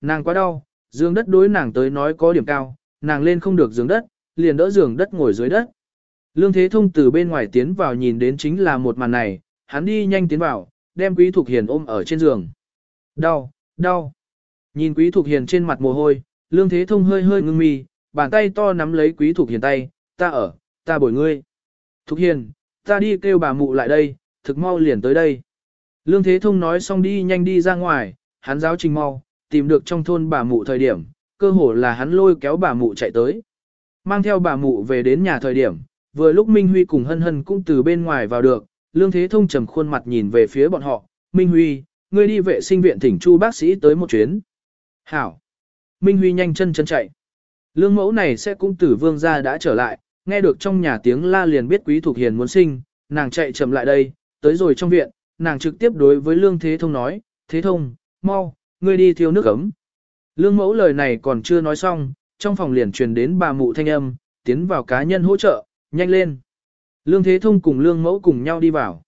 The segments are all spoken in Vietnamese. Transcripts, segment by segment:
nàng quá đau, giường đất đối nàng tới nói có điểm cao, nàng lên không được giường đất, liền đỡ giường đất ngồi dưới đất. Lương Thế Thông từ bên ngoài tiến vào nhìn đến chính là một màn này, hắn đi nhanh tiến vào, đem Quý Thục Hiền ôm ở trên giường. Đau, đau. Nhìn Quý Thục Hiền trên mặt mồ hôi, Lương Thế Thông hơi hơi ngưng mi, bàn tay to nắm lấy Quý Thục Hiền tay, ta ở, ta bồi ngươi. Thục Hiền, ta đi kêu bà mụ lại đây, thực mau liền tới đây. Lương Thế Thông nói xong đi nhanh đi ra ngoài, hắn giáo trình mau, tìm được trong thôn bà mụ thời điểm, cơ hồ là hắn lôi kéo bà mụ chạy tới. Mang theo bà mụ về đến nhà thời điểm, vừa lúc Minh Huy cùng Hân Hân cũng từ bên ngoài vào được, Lương Thế Thông trầm khuôn mặt nhìn về phía bọn họ, Minh Huy, ngươi đi vệ sinh viện thỉnh chu bác sĩ tới một chuyến. Hảo. Minh Huy nhanh chân chân chạy. Lương mẫu này sẽ cũng tử vương gia đã trở lại, nghe được trong nhà tiếng la liền biết quý thuộc hiền muốn sinh, nàng chạy chậm lại đây, tới rồi trong viện, nàng trực tiếp đối với Lương Thế Thông nói, Thế Thông, mau, ngươi đi thiêu nước ấm. Lương mẫu lời này còn chưa nói xong, trong phòng liền truyền đến bà mụ thanh âm, tiến vào cá nhân hỗ trợ, nhanh lên. Lương Thế Thông cùng Lương mẫu cùng nhau đi vào.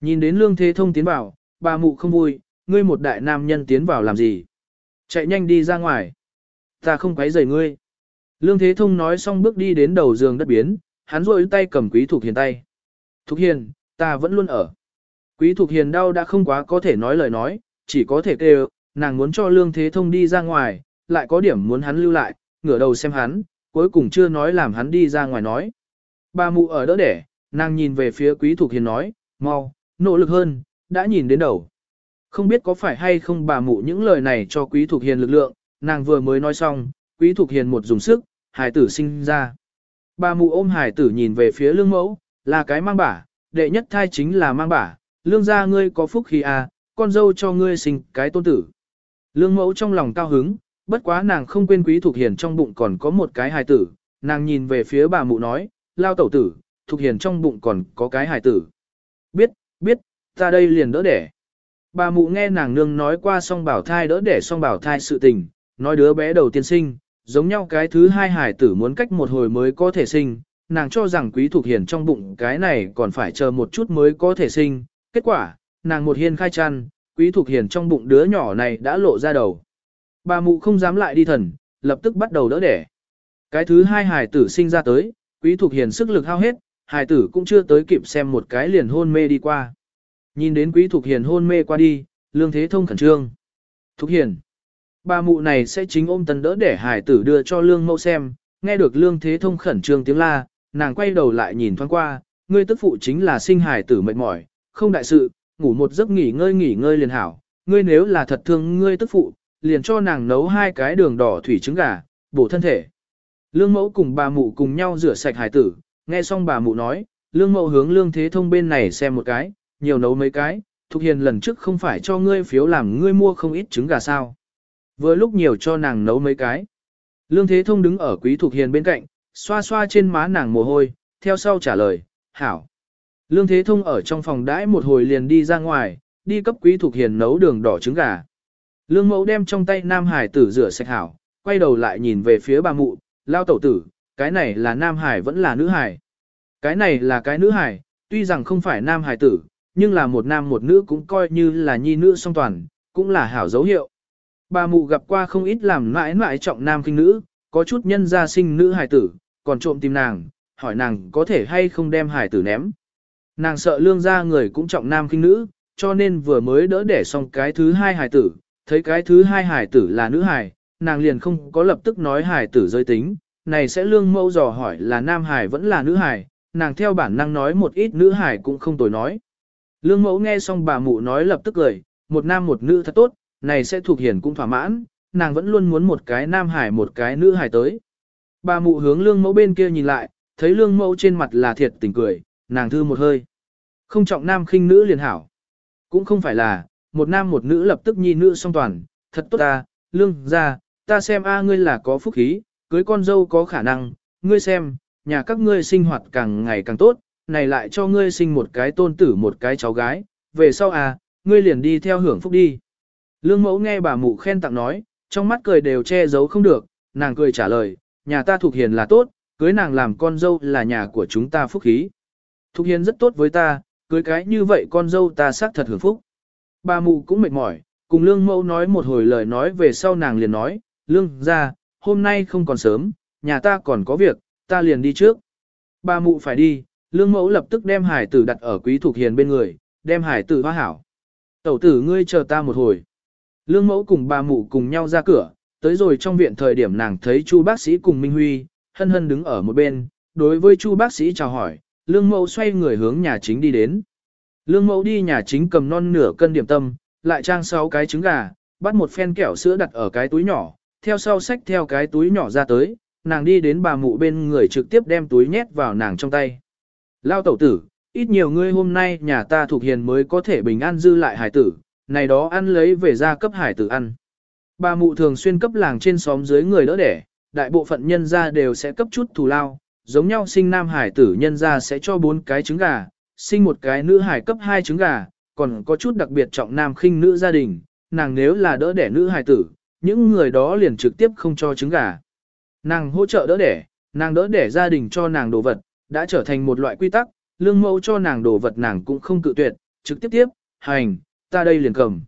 Nhìn đến Lương Thế Thông tiến vào, bà mụ không vui, ngươi một đại nam nhân tiến vào làm gì? Chạy nhanh đi ra ngoài. Ta không quấy rầy ngươi. Lương Thế Thông nói xong bước đi đến đầu giường đất biến, hắn rôi tay cầm Quý Thục Hiền tay. Thục Hiền, ta vẫn luôn ở. Quý Thục Hiền đau đã không quá có thể nói lời nói, chỉ có thể kêu, nàng muốn cho Lương Thế Thông đi ra ngoài, lại có điểm muốn hắn lưu lại, ngửa đầu xem hắn, cuối cùng chưa nói làm hắn đi ra ngoài nói. Bà mụ ở đỡ đẻ, nàng nhìn về phía Quý Thục Hiền nói, mau, nỗ lực hơn, đã nhìn đến đầu. Không biết có phải hay không bà mụ những lời này cho Quý Thục Hiền lực lượng, nàng vừa mới nói xong, Quý Thục Hiền một dùng sức, hải tử sinh ra. Bà mụ ôm hải tử nhìn về phía lương mẫu, là cái mang bả, đệ nhất thai chính là mang bả, lương gia ngươi có phúc khi à, con dâu cho ngươi sinh cái tôn tử. Lương mẫu trong lòng cao hứng, bất quá nàng không quên quý Thục Hiền trong bụng còn có một cái hài tử, nàng nhìn về phía bà mụ nói, lao tẩu tử, Thục Hiền trong bụng còn có cái hài tử. Biết, biết, ta đây liền đỡ đẻ. Bà mụ nghe nàng nương nói qua song bảo thai đỡ đẻ song bảo thai sự tình, nói đứa bé đầu tiên sinh, giống nhau cái thứ hai hài tử muốn cách một hồi mới có thể sinh, nàng cho rằng quý Thục Hiền trong bụng cái này còn phải chờ một chút mới có thể sinh, kết quả, nàng một hiên khai chăn, quý Thục Hiền trong bụng đứa nhỏ này đã lộ ra đầu. Bà mụ không dám lại đi thần, lập tức bắt đầu đỡ đẻ. Cái thứ hai hài tử sinh ra tới, quý Thục Hiền sức lực hao hết, hài tử cũng chưa tới kịp xem một cái liền hôn mê đi qua. Nhìn đến quý Thục Hiền hôn mê qua đi, lương thế thông khẩn trương. Thục Hiền. Bà mụ này sẽ chính ôm tần đỡ để hài tử đưa cho lương mẫu xem, nghe được lương thế thông khẩn trương tiếng la, nàng quay đầu lại nhìn thoáng qua, ngươi tức phụ chính là sinh hài tử mệt mỏi, không đại sự, ngủ một giấc nghỉ ngơi nghỉ ngơi liền hảo, ngươi nếu là thật thương ngươi tức phụ, liền cho nàng nấu hai cái đường đỏ thủy trứng gà, bổ thân thể. Lương mẫu cùng bà mụ cùng nhau rửa sạch hải tử, nghe xong bà mụ nói, lương mẫu hướng lương thế thông bên này xem một cái, nhiều nấu mấy cái, Thục Hiền lần trước không phải cho ngươi phiếu làm ngươi mua không ít trứng gà sao. Vừa lúc nhiều cho nàng nấu mấy cái. Lương Thế Thông đứng ở Quý Thục Hiền bên cạnh, xoa xoa trên má nàng mồ hôi, theo sau trả lời, hảo. Lương Thế Thông ở trong phòng đãi một hồi liền đi ra ngoài, đi cấp Quý thuộc Hiền nấu đường đỏ trứng gà. Lương Mẫu đem trong tay Nam Hải tử rửa sạch hảo, quay đầu lại nhìn về phía bà mụ, lao tẩu tử, cái này là Nam Hải vẫn là nữ Hải. Cái này là cái nữ Hải, tuy rằng không phải Nam Hải tử, nhưng là một nam một nữ cũng coi như là nhi nữ song toàn, cũng là hảo dấu hiệu. Bà mụ gặp qua không ít làm mãi mãi trọng nam kinh nữ, có chút nhân gia sinh nữ hài tử, còn trộm tìm nàng, hỏi nàng có thể hay không đem hài tử ném. Nàng sợ lương gia người cũng trọng nam khinh nữ, cho nên vừa mới đỡ đẻ xong cái thứ hai hài tử, thấy cái thứ hai hài tử là nữ hài, nàng liền không có lập tức nói hài tử giới tính, này sẽ lương mẫu dò hỏi là nam hài vẫn là nữ hài, nàng theo bản năng nói một ít nữ hài cũng không tồi nói. Lương mẫu nghe xong bà mụ nói lập tức cười, một nam một nữ thật tốt, này sẽ thuộc hiển cũng thỏa mãn, nàng vẫn luôn muốn một cái nam hải một cái nữ hải tới. Bà mụ hướng lương mẫu bên kia nhìn lại, thấy lương mẫu trên mặt là thiệt tình cười, nàng thư một hơi. Không trọng nam khinh nữ liền hảo. Cũng không phải là, một nam một nữ lập tức nhi nữ song toàn, thật tốt ta, lương ra, ta xem a ngươi là có phúc khí, cưới con dâu có khả năng, ngươi xem, nhà các ngươi sinh hoạt càng ngày càng tốt, này lại cho ngươi sinh một cái tôn tử một cái cháu gái, về sau à, ngươi liền đi theo hưởng phúc đi. Lương mẫu nghe bà mụ khen tặng nói, trong mắt cười đều che giấu không được, nàng cười trả lời, nhà ta thuộc hiền là tốt, cưới nàng làm con dâu là nhà của chúng ta phúc khí. Thục hiền rất tốt với ta, cưới cái như vậy con dâu ta xác thật hưởng phúc. Bà mụ cũng mệt mỏi, cùng lương mẫu nói một hồi lời nói về sau nàng liền nói, lương ra, hôm nay không còn sớm, nhà ta còn có việc, ta liền đi trước. Bà mụ phải đi, lương mẫu lập tức đem hải tử đặt ở quý Thục hiền bên người, đem hải tử hoa hảo. Tẩu tử ngươi chờ ta một hồi. Lương mẫu cùng bà mụ cùng nhau ra cửa, tới rồi trong viện thời điểm nàng thấy chu bác sĩ cùng Minh Huy, hân hân đứng ở một bên, đối với chu bác sĩ chào hỏi, lương mẫu xoay người hướng nhà chính đi đến. Lương mẫu đi nhà chính cầm non nửa cân điểm tâm, lại trang sáu cái trứng gà, bắt một phen kẹo sữa đặt ở cái túi nhỏ, theo sau sách theo cái túi nhỏ ra tới, nàng đi đến bà mụ bên người trực tiếp đem túi nhét vào nàng trong tay. Lao tẩu tử, ít nhiều ngươi hôm nay nhà ta thuộc hiền mới có thể bình an dư lại hải tử, này đó ăn lấy về ra cấp hải tử ăn. Bà mụ thường xuyên cấp làng trên xóm dưới người đỡ đẻ, đại bộ phận nhân gia đều sẽ cấp chút thù lao, giống nhau sinh nam hải tử nhân gia sẽ cho bốn cái trứng gà, sinh một cái nữ hải cấp hai trứng gà, còn có chút đặc biệt trọng nam khinh nữ gia đình, nàng nếu là đỡ đẻ nữ hải tử, những người đó liền trực tiếp không cho trứng gà. Nàng hỗ trợ đỡ đẻ, nàng đỡ đẻ gia đình cho nàng đồ vật, đã trở thành một loại quy tắc, lương mẫu cho nàng đồ vật nàng cũng không cự tuyệt, trực tiếp tiếp, hành, ta đây liền cầm.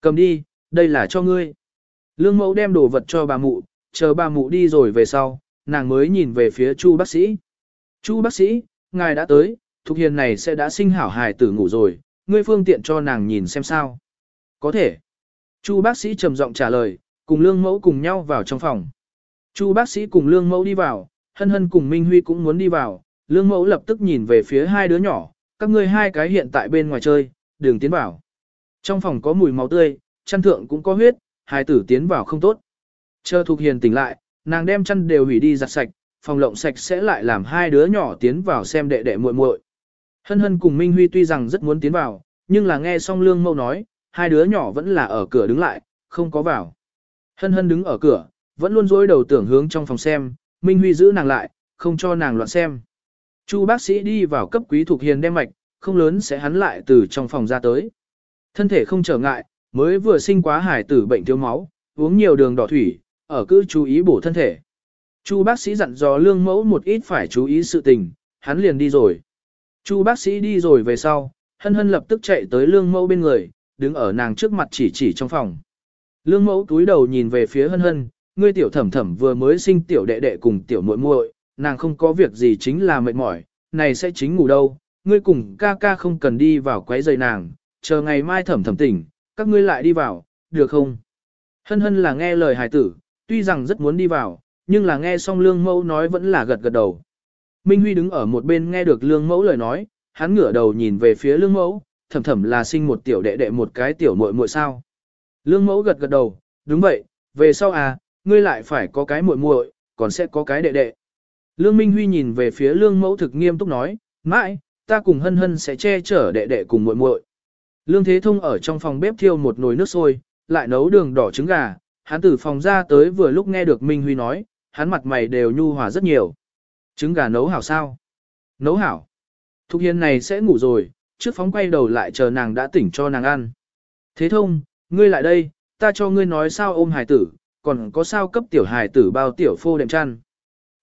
Cầm đi, đây là cho ngươi. Lương mẫu đem đồ vật cho bà mụ, chờ bà mụ đi rồi về sau, nàng mới nhìn về phía chu bác sĩ. Chu bác sĩ, ngài đã tới, Thục Hiền này sẽ đã sinh hảo hài tử ngủ rồi, ngươi phương tiện cho nàng nhìn xem sao. Có thể. Chu bác sĩ trầm giọng trả lời, cùng lương mẫu cùng nhau vào trong phòng. Chu bác sĩ cùng lương mẫu đi vào, hân hân cùng Minh Huy cũng muốn đi vào, lương mẫu lập tức nhìn về phía hai đứa nhỏ, các ngươi hai cái hiện tại bên ngoài chơi, đừng tiến vào. Trong phòng có mùi máu tươi, chăn thượng cũng có huyết, hai tử tiến vào không tốt. Chờ Thục Hiền tỉnh lại, nàng đem chăn đều hủy đi giặt sạch, phòng lộng sạch sẽ lại làm hai đứa nhỏ tiến vào xem đệ đệ muội muội. Hân hân cùng Minh Huy tuy rằng rất muốn tiến vào, nhưng là nghe xong lương mâu nói, hai đứa nhỏ vẫn là ở cửa đứng lại, không có vào. Hân hân đứng ở cửa, vẫn luôn dối đầu tưởng hướng trong phòng xem, Minh Huy giữ nàng lại, không cho nàng loạn xem. Chu bác sĩ đi vào cấp quý thuộc hiền đem mạch, không lớn sẽ hắn lại từ trong phòng ra tới. Thân thể không trở ngại, mới vừa sinh quá hải tử bệnh thiếu máu, uống nhiều đường đỏ thủy, ở cứ chú ý bổ thân thể. Chu bác sĩ dặn dò lương mẫu một ít phải chú ý sự tình, hắn liền đi rồi. Chu bác sĩ đi rồi về sau, hân hân lập tức chạy tới lương mẫu bên người, đứng ở nàng trước mặt chỉ chỉ trong phòng. Lương mẫu túi đầu nhìn về phía hân hân, ngươi tiểu thẩm thẩm vừa mới sinh tiểu đệ đệ cùng tiểu muội muội, nàng không có việc gì chính là mệt mỏi, này sẽ chính ngủ đâu, ngươi cùng ca ca không cần đi vào quấy rầy nàng, chờ ngày mai thẩm thẩm tỉnh, các ngươi lại đi vào, được không? Hân hân là nghe lời hài tử, tuy rằng rất muốn đi vào, nhưng là nghe xong lương mẫu nói vẫn là gật gật đầu. Minh Huy đứng ở một bên nghe được lương mẫu lời nói, hắn ngửa đầu nhìn về phía lương mẫu, thầm thầm là sinh một tiểu đệ đệ một cái tiểu muội muội sao. Lương mẫu gật gật đầu, đúng vậy, về sau à, ngươi lại phải có cái muội muội, còn sẽ có cái đệ đệ. Lương Minh Huy nhìn về phía lương mẫu thực nghiêm túc nói, mãi, ta cùng hân hân sẽ che chở đệ đệ cùng muội muội. Lương Thế Thông ở trong phòng bếp thiêu một nồi nước sôi, lại nấu đường đỏ trứng gà, hắn từ phòng ra tới vừa lúc nghe được Minh Huy nói, hắn mặt mày đều nhu hòa rất nhiều. Trứng gà nấu hảo sao? Nấu hảo. Thục Hiền này sẽ ngủ rồi, trước phóng quay đầu lại chờ nàng đã tỉnh cho nàng ăn. Thế thông, ngươi lại đây, ta cho ngươi nói sao ôm hải tử, còn có sao cấp tiểu hải tử bao tiểu phô đệm chăn.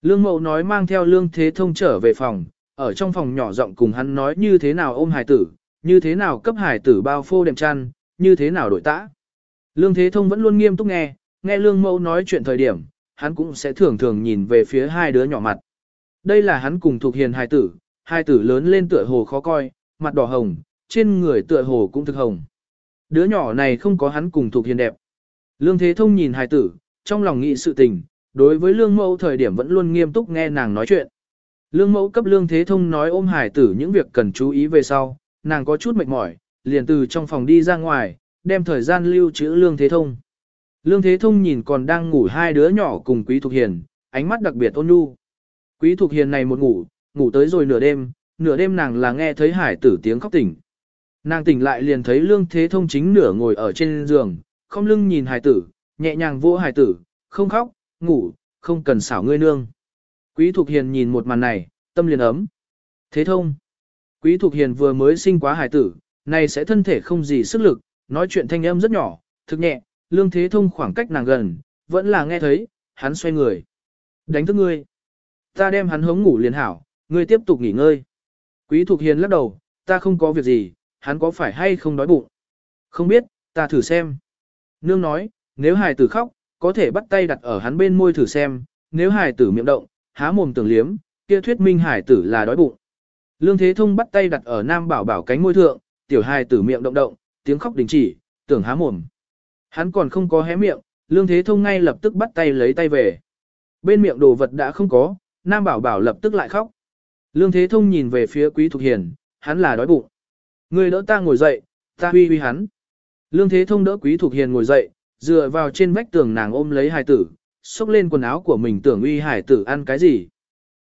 Lương mậu nói mang theo lương thế thông trở về phòng, ở trong phòng nhỏ rộng cùng hắn nói như thế nào ôm hải tử, như thế nào cấp hải tử bao phô đệm chăn, như thế nào đổi tã. Lương thế thông vẫn luôn nghiêm túc nghe, nghe lương mẫu nói chuyện thời điểm, hắn cũng sẽ thường thường nhìn về phía hai đứa nhỏ mặt. Đây là hắn cùng thuộc hiền hai tử, hai tử lớn lên tựa hồ khó coi, mặt đỏ hồng, trên người tựa hồ cũng thực hồng. Đứa nhỏ này không có hắn cùng thuộc hiền đẹp. Lương Thế Thông nhìn hài tử, trong lòng nghĩ sự tình, đối với lương mẫu thời điểm vẫn luôn nghiêm túc nghe nàng nói chuyện. Lương mẫu cấp lương Thế Thông nói ôm hài tử những việc cần chú ý về sau, nàng có chút mệt mỏi, liền từ trong phòng đi ra ngoài, đem thời gian lưu trữ lương Thế Thông. Lương Thế Thông nhìn còn đang ngủ hai đứa nhỏ cùng Quý Thục Hiền, ánh mắt đặc biệt ôn nhu. Quý Thục Hiền này một ngủ, ngủ tới rồi nửa đêm, nửa đêm nàng là nghe thấy hải tử tiếng khóc tỉnh. Nàng tỉnh lại liền thấy Lương Thế Thông chính nửa ngồi ở trên giường, không lưng nhìn hải tử, nhẹ nhàng vỗ hải tử, không khóc, ngủ, không cần xảo ngươi nương. Quý Thục Hiền nhìn một màn này, tâm liền ấm. Thế Thông. Quý Thục Hiền vừa mới sinh quá hải tử, này sẽ thân thể không gì sức lực, nói chuyện thanh âm rất nhỏ, thực nhẹ, Lương Thế Thông khoảng cách nàng gần, vẫn là nghe thấy, hắn xoay người. Đánh thức ngươi. Ta đem hắn hống ngủ liền hảo, ngươi tiếp tục nghỉ ngơi. Quý Thục Hiền lắc đầu, ta không có việc gì, hắn có phải hay không đói bụng? Không biết, ta thử xem. Nương nói, nếu hài tử khóc, có thể bắt tay đặt ở hắn bên môi thử xem, nếu hài tử miệng động, há mồm tưởng liếm, kia thuyết minh hài tử là đói bụng. Lương Thế Thông bắt tay đặt ở Nam Bảo Bảo cánh môi thượng, tiểu hài tử miệng động động, tiếng khóc đình chỉ, tưởng há mồm. Hắn còn không có hé miệng, Lương Thế Thông ngay lập tức bắt tay lấy tay về. Bên miệng đồ vật đã không có, Nam Bảo Bảo lập tức lại khóc. Lương Thế Thông nhìn về phía Quý Thục Hiền, hắn là đói bụng. Người đỡ ta ngồi dậy, ta huy huy hắn. Lương Thế Thông đỡ Quý Thục Hiền ngồi dậy, dựa vào trên vách tường nàng ôm lấy hài tử, xốc lên quần áo của mình tưởng uy hài tử ăn cái gì.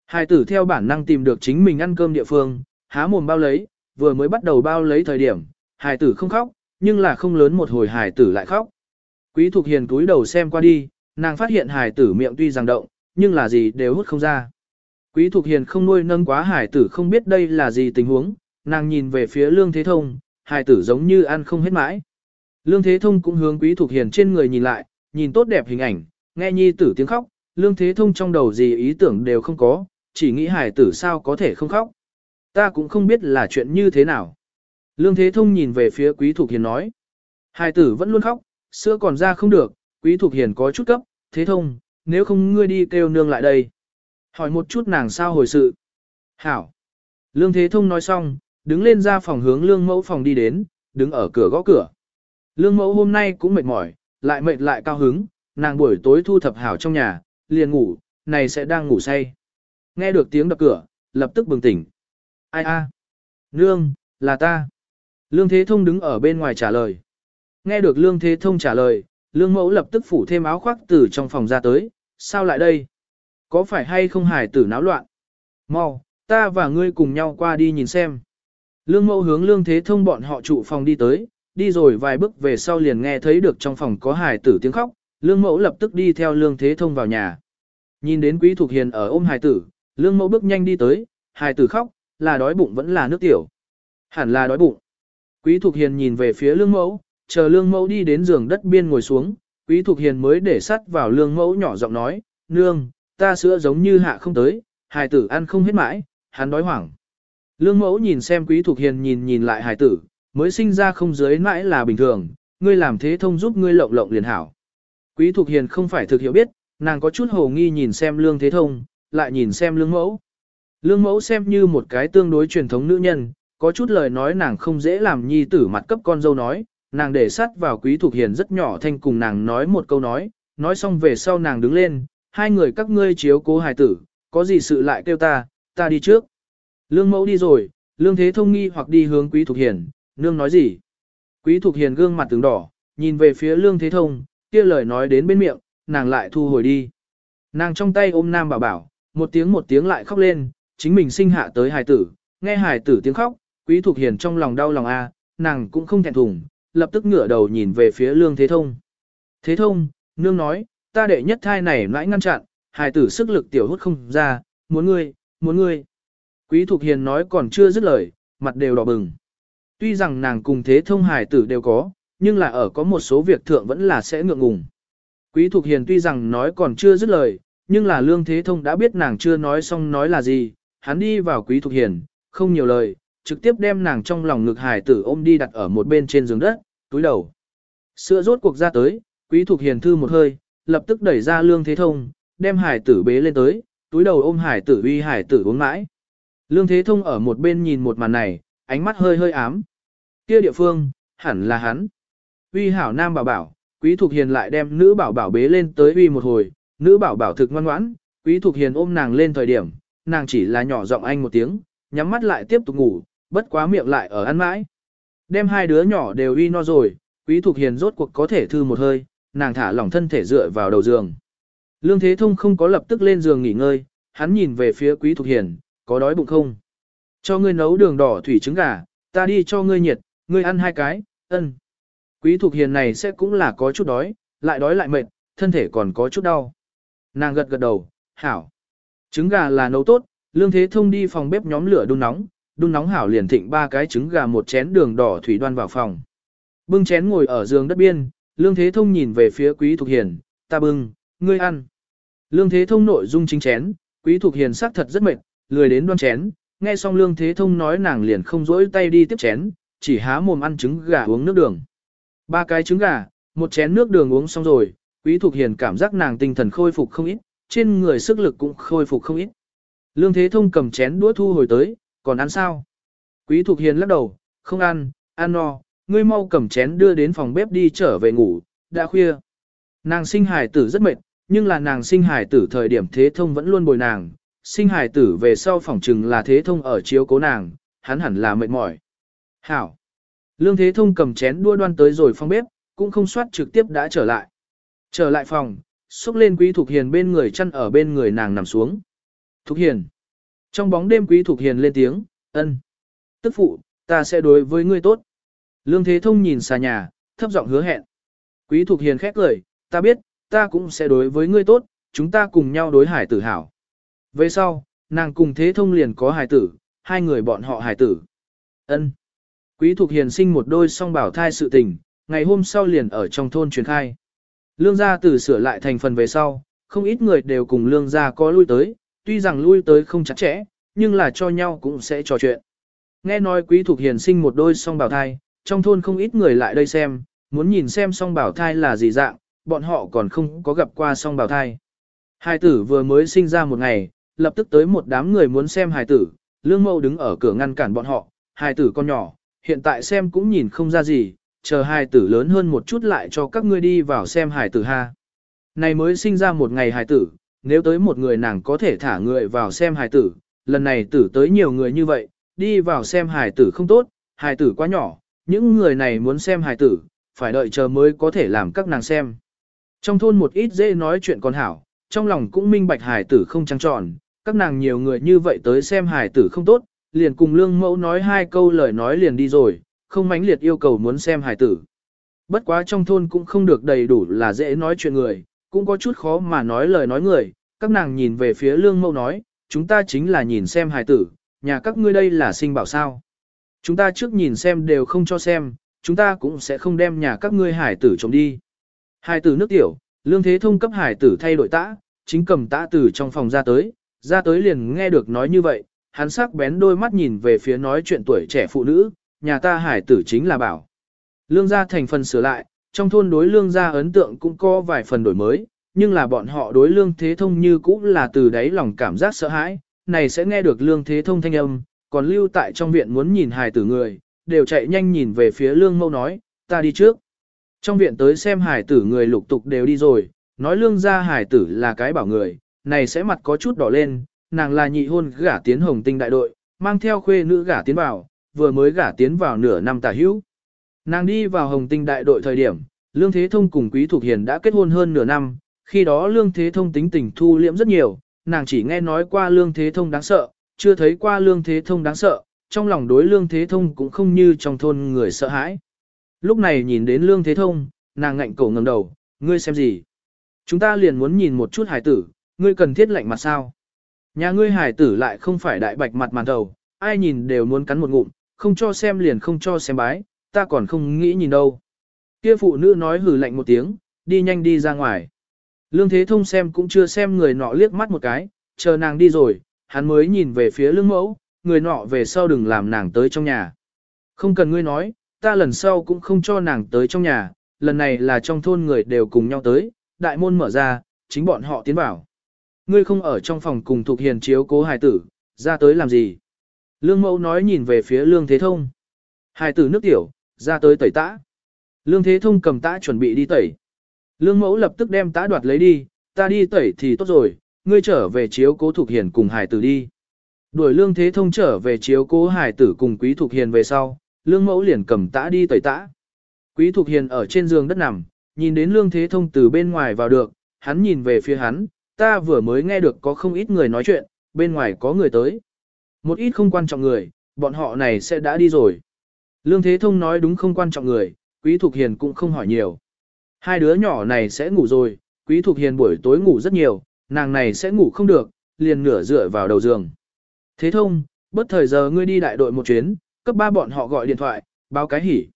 Hài tử theo bản năng tìm được chính mình ăn cơm địa phương, há mồm bao lấy, vừa mới bắt đầu bao lấy thời điểm, hài tử không khóc, nhưng là không lớn một hồi hài tử lại khóc. Quý Thục Hiền túi đầu xem qua đi, nàng phát hiện hài tử miệng tuy rằng động, nhưng là gì đều hút không ra. Quý Thục Hiền không nuôi nâng quá hài tử không biết đây là gì tình huống, nàng nhìn về phía Lương Thế Thông, hài tử giống như ăn không hết mãi. Lương Thế Thông cũng hướng Quý Thục Hiền trên người nhìn lại, nhìn tốt đẹp hình ảnh, nghe nhi tử tiếng khóc, Lương Thế Thông trong đầu gì ý tưởng đều không có, chỉ nghĩ hài tử sao có thể không khóc. Ta cũng không biết là chuyện như thế nào. Lương Thế Thông nhìn về phía Quý Thục Hiền nói. Hai tử vẫn luôn khóc, sữa còn ra không được, Quý Thục Hiền có chút cấp, Thế Thông, nếu không ngươi đi kêu nương lại đây. Hỏi một chút nàng sao hồi sự. Hảo. Lương Thế Thông nói xong, đứng lên ra phòng hướng lương mẫu phòng đi đến, đứng ở cửa gõ cửa. Lương mẫu hôm nay cũng mệt mỏi, lại mệt lại cao hứng, nàng buổi tối thu thập hảo trong nhà, liền ngủ, này sẽ đang ngủ say. Nghe được tiếng đập cửa, lập tức bừng tỉnh. Ai a? Nương, là ta. Lương Thế Thông đứng ở bên ngoài trả lời. Nghe được Lương Thế Thông trả lời, Lương Mẫu lập tức phủ thêm áo khoác từ trong phòng ra tới. Sao lại đây? Có phải hay không hài tử náo loạn? Mau, ta và ngươi cùng nhau qua đi nhìn xem. Lương Mẫu hướng Lương Thế Thông bọn họ trụ phòng đi tới, đi rồi vài bước về sau liền nghe thấy được trong phòng có hài tử tiếng khóc, Lương Mẫu lập tức đi theo Lương Thế Thông vào nhà. Nhìn đến Quý Thục Hiền ở ôm hài tử, Lương Mẫu bước nhanh đi tới, hài tử khóc, là đói bụng vẫn là nước tiểu. Hẳn là đói bụng. Quý Thục Hiền nhìn về phía Lương Mẫu, chờ Lương Mẫu đi đến giường đất biên ngồi xuống, Quý Thục Hiền mới để sắt vào Lương Mẫu nhỏ giọng nói, Nương, ta sữa giống như hạ không tới, hài tử ăn không hết mãi, hắn đói hoảng. Lương Mẫu nhìn xem Quý Thục Hiền nhìn nhìn lại hài tử, mới sinh ra không dưới mãi là bình thường, ngươi làm thế thông giúp ngươi lộng lộng liền hảo. Quý Thục Hiền không phải thực hiểu biết, nàng có chút hồ nghi nhìn xem Lương Thế Thông, lại nhìn xem Lương Mẫu. Lương Mẫu xem như một cái tương đối truyền thống nữ nhân, có chút lời nói nàng không dễ làm nhi tử mặt cấp con dâu nói, nàng để sát vào Quý thuộc Hiền rất nhỏ thanh cùng nàng nói một câu nói, nói xong về sau nàng đứng lên, hai người các ngươi chiếu cố hài tử, có gì sự lại kêu ta, ta đi trước. Lương Mẫu đi rồi, Lương Thế Thông nghi hoặc đi hướng Quý thuộc Hiền, nương nói gì? Quý thuộc Hiền gương mặt tướng đỏ, nhìn về phía Lương Thế Thông, kia lời nói đến bên miệng, nàng lại thu hồi đi. Nàng trong tay ôm Nam Bảo Bảo, một tiếng một tiếng lại khóc lên, chính mình sinh hạ tới hài tử, nghe hài tử tiếng khóc, Quý Thục Hiền trong lòng đau lòng a, nàng cũng không thẹn thùng, lập tức ngửa đầu nhìn về phía Lương Thế Thông. Thế Thông, nương nói, ta đệ nhất thai này mãi ngăn chặn, hài tử sức lực tiểu hút không ra, muốn ngươi, muốn ngươi. Quý Thục Hiền nói còn chưa dứt lời, mặt đều đỏ bừng. Tuy rằng nàng cùng thế thông hài tử đều có, nhưng là ở có một số việc thượng vẫn là sẽ ngượng ngùng. Quý Thục Hiền tuy rằng nói còn chưa dứt lời, nhưng là Lương Thế Thông đã biết nàng chưa nói xong nói là gì, hắn đi vào Quý Thục Hiền, không nhiều lời, trực tiếp đem nàng trong lòng ngực hài tử ôm đi đặt ở một bên trên giường đất, túi đầu. Sữa rốt cuộc ra tới, Quý thuộc Hiền thư một hơi, lập tức đẩy ra Lương Thế Thông, đem hài tử bế lên tới, túi đầu ôm hài tử uy hài tử uống mãi. Lương Thế Thông ở một bên nhìn một màn này, ánh mắt hơi hơi ám. Kia địa phương, hẳn là hắn. Uy hảo nam bảo bảo, quý thuộc hiền lại đem nữ bảo bảo bế lên tới uy một hồi, nữ bảo bảo thực ngoan ngoãn, quý thuộc hiền ôm nàng lên thời điểm, nàng chỉ là nhỏ giọng anh một tiếng, nhắm mắt lại tiếp tục ngủ, bất quá miệng lại ở ăn mãi. Đem hai đứa nhỏ đều uy no rồi, quý thục hiền rốt cuộc có thể thư một hơi, nàng thả lỏng thân thể dựa vào đầu giường. Lương Thế Thông không có lập tức lên giường nghỉ ngơi, hắn nhìn về phía quý thục hiền, có đói bụng không? Cho ngươi nấu đường đỏ thủy trứng gà, ta đi cho ngươi nhiệt, ngươi ăn hai cái, ân. Quý Thục Hiền này sẽ cũng là có chút đói, lại đói lại mệt, thân thể còn có chút đau. Nàng gật gật đầu, hảo. Trứng gà là nấu tốt, Lương Thế Thông đi phòng bếp nhóm lửa đun nóng, đun nóng hảo liền thịnh ba cái trứng gà một chén đường đỏ thủy đoan vào phòng. Bưng chén ngồi ở giường đất biên, Lương Thế Thông nhìn về phía Quý Thục Hiền, ta bưng, ngươi ăn. Lương Thế Thông nội dung chính chén, Quý Thục Hiền sắc thật rất mệt, lười đến đoan chén, nghe xong Lương Thế Thông nói nàng liền không rỗi tay đi tiếp chén, chỉ há mồm ăn trứng gà uống nước đường. Ba cái trứng gà, một chén nước đường uống xong rồi, Quý Thục Hiền cảm giác nàng tinh thần khôi phục không ít, trên người sức lực cũng khôi phục không ít. Lương Thế Thông cầm chén đũa thu hồi tới, còn ăn sao? Quý Thục Hiền lắc đầu, không ăn, ăn no, ngươi mau cầm chén đưa đến phòng bếp đi trở về ngủ, đã khuya. Nàng sinh hài tử rất mệt, nhưng là nàng sinh hài tử thời điểm Thế Thông vẫn luôn bồi nàng, sinh hài tử về sau phòng trừng là Thế Thông ở chiếu cố nàng, hắn hẳn là mệt mỏi. Hảo! Lương Thế Thông cầm chén đua đoan tới rồi phòng bếp, cũng không soát trực tiếp đã trở lại. Trở lại phòng, xúc lên Quý Thục Hiền bên người chăn ở bên người nàng nằm xuống. Thục Hiền! Trong bóng đêm Quý Thục Hiền lên tiếng, ân. Tức phụ, ta sẽ đối với ngươi tốt. Lương Thế Thông nhìn xà nhà, thấp giọng hứa hẹn. Quý Thục Hiền khét cười, ta biết, ta cũng sẽ đối với ngươi tốt, chúng ta cùng nhau đối hải tử hảo. Về sau, nàng cùng Thế Thông liền có hải tử, hai người bọn họ hải tử. ân Quý Thục Hiền sinh một đôi song bảo thai sự tình, ngày hôm sau liền ở trong thôn truyền khai. Lương gia tử sửa lại thành phần về sau, không ít người đều cùng lương gia có lui tới, tuy rằng lui tới không chặt chẽ, nhưng là cho nhau cũng sẽ trò chuyện. Nghe nói Quý thuộc Hiền sinh một đôi song bảo thai, trong thôn không ít người lại đây xem, muốn nhìn xem song bảo thai là gì dạng, bọn họ còn không có gặp qua song bảo thai. Hai tử vừa mới sinh ra một ngày, lập tức tới một đám người muốn xem hài tử, lương mâu đứng ở cửa ngăn cản bọn họ, hài tử con nhỏ, hiện tại xem cũng nhìn không ra gì, chờ hài tử lớn hơn một chút lại cho các ngươi đi vào xem hài tử ha. Này mới sinh ra một ngày hài tử, nếu tới một người nàng có thể thả người vào xem hài tử, lần này tử tới nhiều người như vậy, đi vào xem hài tử không tốt, hài tử quá nhỏ, những người này muốn xem hài tử, phải đợi chờ mới có thể làm các nàng xem. Trong thôn một ít dễ nói chuyện con hảo, trong lòng cũng minh bạch hài tử không trăng tròn, các nàng nhiều người như vậy tới xem hài tử không tốt, liền cùng lương mẫu nói hai câu lời nói liền đi rồi, không mãnh liệt yêu cầu muốn xem hài tử. Bất quá trong thôn cũng không được đầy đủ là dễ nói chuyện người, cũng có chút khó mà nói lời nói người, các nàng nhìn về phía lương mẫu nói, chúng ta chính là nhìn xem hài tử, nhà các ngươi đây là sinh bảo sao. Chúng ta trước nhìn xem đều không cho xem, chúng ta cũng sẽ không đem nhà các ngươi hải tử trộm đi. Hải tử nước tiểu, lương thế thông cấp hải tử thay đổi tã, chính cầm tã từ trong phòng ra tới, ra tới liền nghe được nói như vậy, hắn sắc bén đôi mắt nhìn về phía nói chuyện tuổi trẻ phụ nữ, nhà ta hải tử chính là bảo. Lương gia thành phần sửa lại, trong thôn đối lương gia ấn tượng cũng có vài phần đổi mới, nhưng là bọn họ đối lương thế thông như cũ là từ đáy lòng cảm giác sợ hãi, này sẽ nghe được lương thế thông thanh âm, còn lưu tại trong viện muốn nhìn hài tử người, đều chạy nhanh nhìn về phía lương mâu nói, ta đi trước. Trong viện tới xem hài tử người lục tục đều đi rồi, nói lương gia hài tử là cái bảo người, này sẽ mặt có chút đỏ lên, nàng là nhị hôn gả tiến hồng tinh đại đội, mang theo khuê nữ gả tiến vào, vừa mới gả tiến vào nửa năm tả hữu. Nàng đi vào hồng tinh đại đội thời điểm, Lương Thế Thông cùng Quý Thục Hiền đã kết hôn hơn nửa năm, khi đó Lương Thế Thông tính tình thu liễm rất nhiều, nàng chỉ nghe nói qua Lương Thế Thông đáng sợ, chưa thấy qua Lương Thế Thông đáng sợ, trong lòng đối Lương Thế Thông cũng không như trong thôn người sợ hãi. Lúc này nhìn đến Lương Thế Thông, nàng ngạnh cổ ngẩng đầu, ngươi xem gì? Chúng ta liền muốn nhìn một chút hải tử, ngươi cần thiết lạnh mặt sao? Nhà ngươi hải tử lại không phải đại bạch mặt màn đầu, ai nhìn đều muốn cắn một ngụm, không cho xem liền không cho xem bái, ta còn không nghĩ nhìn đâu. Kia phụ nữ nói hử lạnh một tiếng, đi nhanh đi ra ngoài. Lương Thế Thông xem cũng chưa xem người nọ liếc mắt một cái, chờ nàng đi rồi, hắn mới nhìn về phía lương mẫu, người nọ về sau đừng làm nàng tới trong nhà. Không cần ngươi nói, ta lần sau cũng không cho nàng tới trong nhà, lần này là trong thôn người đều cùng nhau tới, đại môn mở ra, chính bọn họ tiến vào. Ngươi không ở trong phòng cùng thuộc hiền chiếu cố hài tử, ra tới làm gì? Lương mẫu nói nhìn về phía lương thế thông. Hài tử nước tiểu, ra tới tẩy tã. Lương thế thông cầm tã chuẩn bị đi tẩy. Lương mẫu lập tức đem tã đoạt lấy đi, ta đi tẩy thì tốt rồi, ngươi trở về chiếu cố Thục hiền cùng hải tử đi. Đuổi lương thế thông trở về chiếu cố hải tử cùng quý Thục hiền về sau, lương mẫu liền cầm tã đi tẩy tã. Quý Thục hiền ở trên giường đất nằm, nhìn đến lương thế thông từ bên ngoài vào được, hắn nhìn về phía hắn, ta vừa mới nghe được có không ít người nói chuyện, bên ngoài có người tới. Một ít không quan trọng người, bọn họ này sẽ đã đi rồi. Lương Thế Thông nói đúng không quan trọng người, Quý Thục Hiền cũng không hỏi nhiều. Hai đứa nhỏ này sẽ ngủ rồi, Quý Thục Hiền buổi tối ngủ rất nhiều, nàng này sẽ ngủ không được, liền nửa dựa vào đầu giường. Thế thông, bất thời giờ ngươi đi đại đội một chuyến, cấp ba bọn họ gọi điện thoại, báo cái hỉ.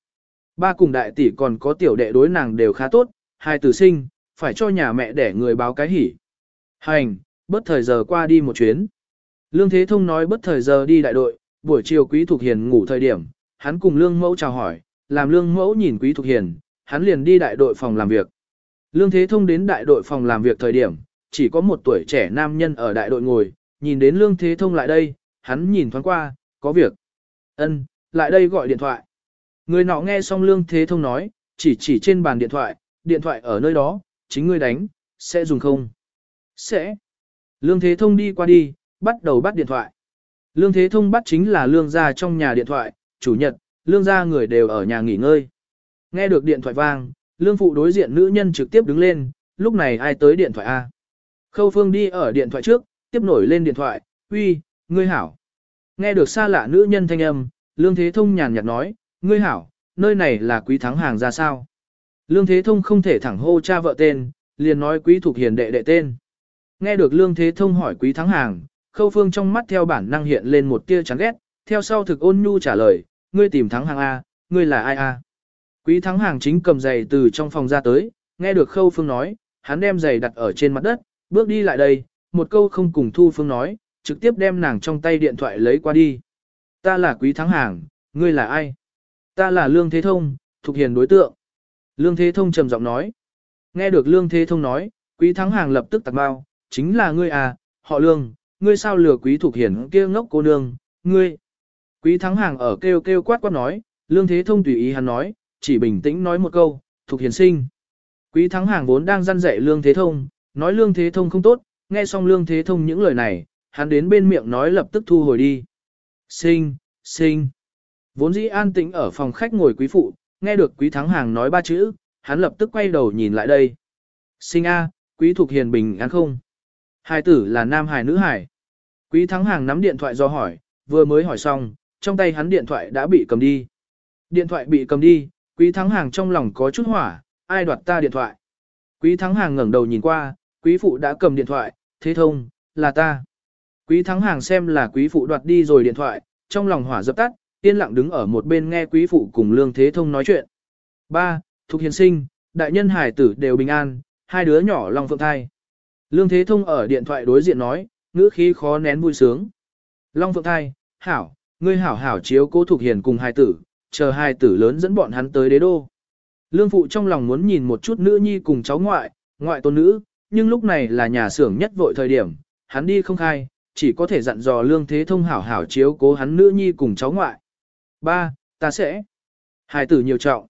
Ba cùng đại tỷ còn có tiểu đệ đối nàng đều khá tốt, hai tử sinh, phải cho nhà mẹ để người báo cái hỉ. Hành, bất thời giờ qua đi một chuyến. Lương Thế Thông nói bất thời giờ đi đại đội, buổi chiều Quý Thục Hiền ngủ thời điểm, hắn cùng Lương Mẫu chào hỏi, làm Lương Mẫu nhìn Quý Thục Hiền, hắn liền đi đại đội phòng làm việc. Lương Thế Thông đến đại đội phòng làm việc thời điểm, chỉ có một tuổi trẻ nam nhân ở đại đội ngồi, nhìn đến Lương Thế Thông lại đây, hắn nhìn thoáng qua, có việc. Ân, lại đây gọi điện thoại. Người nọ nghe xong Lương Thế Thông nói, chỉ chỉ trên bàn điện thoại, điện thoại ở nơi đó, chính ngươi đánh, sẽ dùng không? Sẽ. Lương Thế Thông đi qua đi, bắt đầu bắt điện thoại. Lương Thế Thông bắt chính là Lương gia trong nhà điện thoại, chủ nhật, Lương gia người đều ở nhà nghỉ ngơi. Nghe được điện thoại vang, Lương Phụ đối diện nữ nhân trực tiếp đứng lên, lúc này ai tới điện thoại A. Khâu Phương đi ở điện thoại trước, tiếp nổi lên điện thoại, uy, ngươi hảo. Nghe được xa lạ nữ nhân thanh âm, Lương Thế Thông nhàn nhạt nói, ngươi hảo, nơi này là quý thắng hàng ra sao. Lương Thế Thông không thể thẳng hô cha vợ tên, liền nói quý thuộc hiền đệ đệ tên. Nghe được Lương Thế Thông hỏi quý thắng hàng, Khâu Phương trong mắt theo bản năng hiện lên một tia chán ghét, theo sau thực ôn nhu trả lời, ngươi tìm thắng hàng A, ngươi là ai A. Quý thắng hàng chính cầm giày từ trong phòng ra tới, nghe được Khâu Phương nói, hắn đem giày đặt ở trên mặt đất, bước đi lại đây, một câu không cùng Thu Phương nói, trực tiếp đem nàng trong tay điện thoại lấy qua đi. Ta là quý thắng hàng, ngươi là ai? Ta là Lương Thế Thông, thuộc hiền đối tượng. Lương Thế Thông trầm giọng nói. Nghe được Lương Thế Thông nói, quý thắng hàng lập tức tạc bao, chính là ngươi à, họ Lương, ngươi sao lừa quý thuộc hiền kia ngốc cô nương, ngươi. Quý thắng hàng ở kêu kêu quát quát nói, Lương Thế Thông tùy ý hắn nói, chỉ bình tĩnh nói một câu, thuộc hiền sinh. Quý thắng hàng vốn đang răn dạy Lương Thế Thông, nói Lương Thế Thông không tốt, nghe xong Lương Thế Thông những lời này, hắn đến bên miệng nói lập tức thu hồi đi. Sinh, sinh. Vốn dĩ an tĩnh ở phòng khách ngồi quý phụ, nghe được quý thắng hàng nói ba chữ, hắn lập tức quay đầu nhìn lại đây. Sinh A, quý thuộc hiền bình ăn không? Hai tử là nam hải nữ hải. Quý thắng hàng nắm điện thoại do hỏi, vừa mới hỏi xong, trong tay hắn điện thoại đã bị cầm đi. Điện thoại bị cầm đi, quý thắng hàng trong lòng có chút hỏa, ai đoạt ta điện thoại. Quý thắng hàng ngẩng đầu nhìn qua, quý phụ đã cầm điện thoại, thế thông, là ta. Quý thắng hàng xem là quý phụ đoạt đi rồi điện thoại, trong lòng hỏa dập tắt, yên lặng đứng ở một bên nghe quý phụ cùng lương thế thông nói chuyện. Ba, Thục Hiền Sinh, đại nhân hải tử đều bình an, hai đứa nhỏ lòng phượng thai. Lương Thế Thông ở điện thoại đối diện nói, ngữ khí khó nén vui sướng. Long Phượng Thai, hảo, ngươi hảo hảo chiếu cố Thục Hiền cùng hai tử, chờ hai tử lớn dẫn bọn hắn tới đế đô. Lương Phụ trong lòng muốn nhìn một chút nữ nhi cùng cháu ngoại, ngoại tôn nữ, nhưng lúc này là nhà xưởng nhất vội thời điểm, hắn đi không khai, chỉ có thể dặn dò Lương Thế Thông hảo hảo chiếu cố hắn nữ nhi cùng cháu ngoại. Ba, ta sẽ. Hai tử nhiều trọng.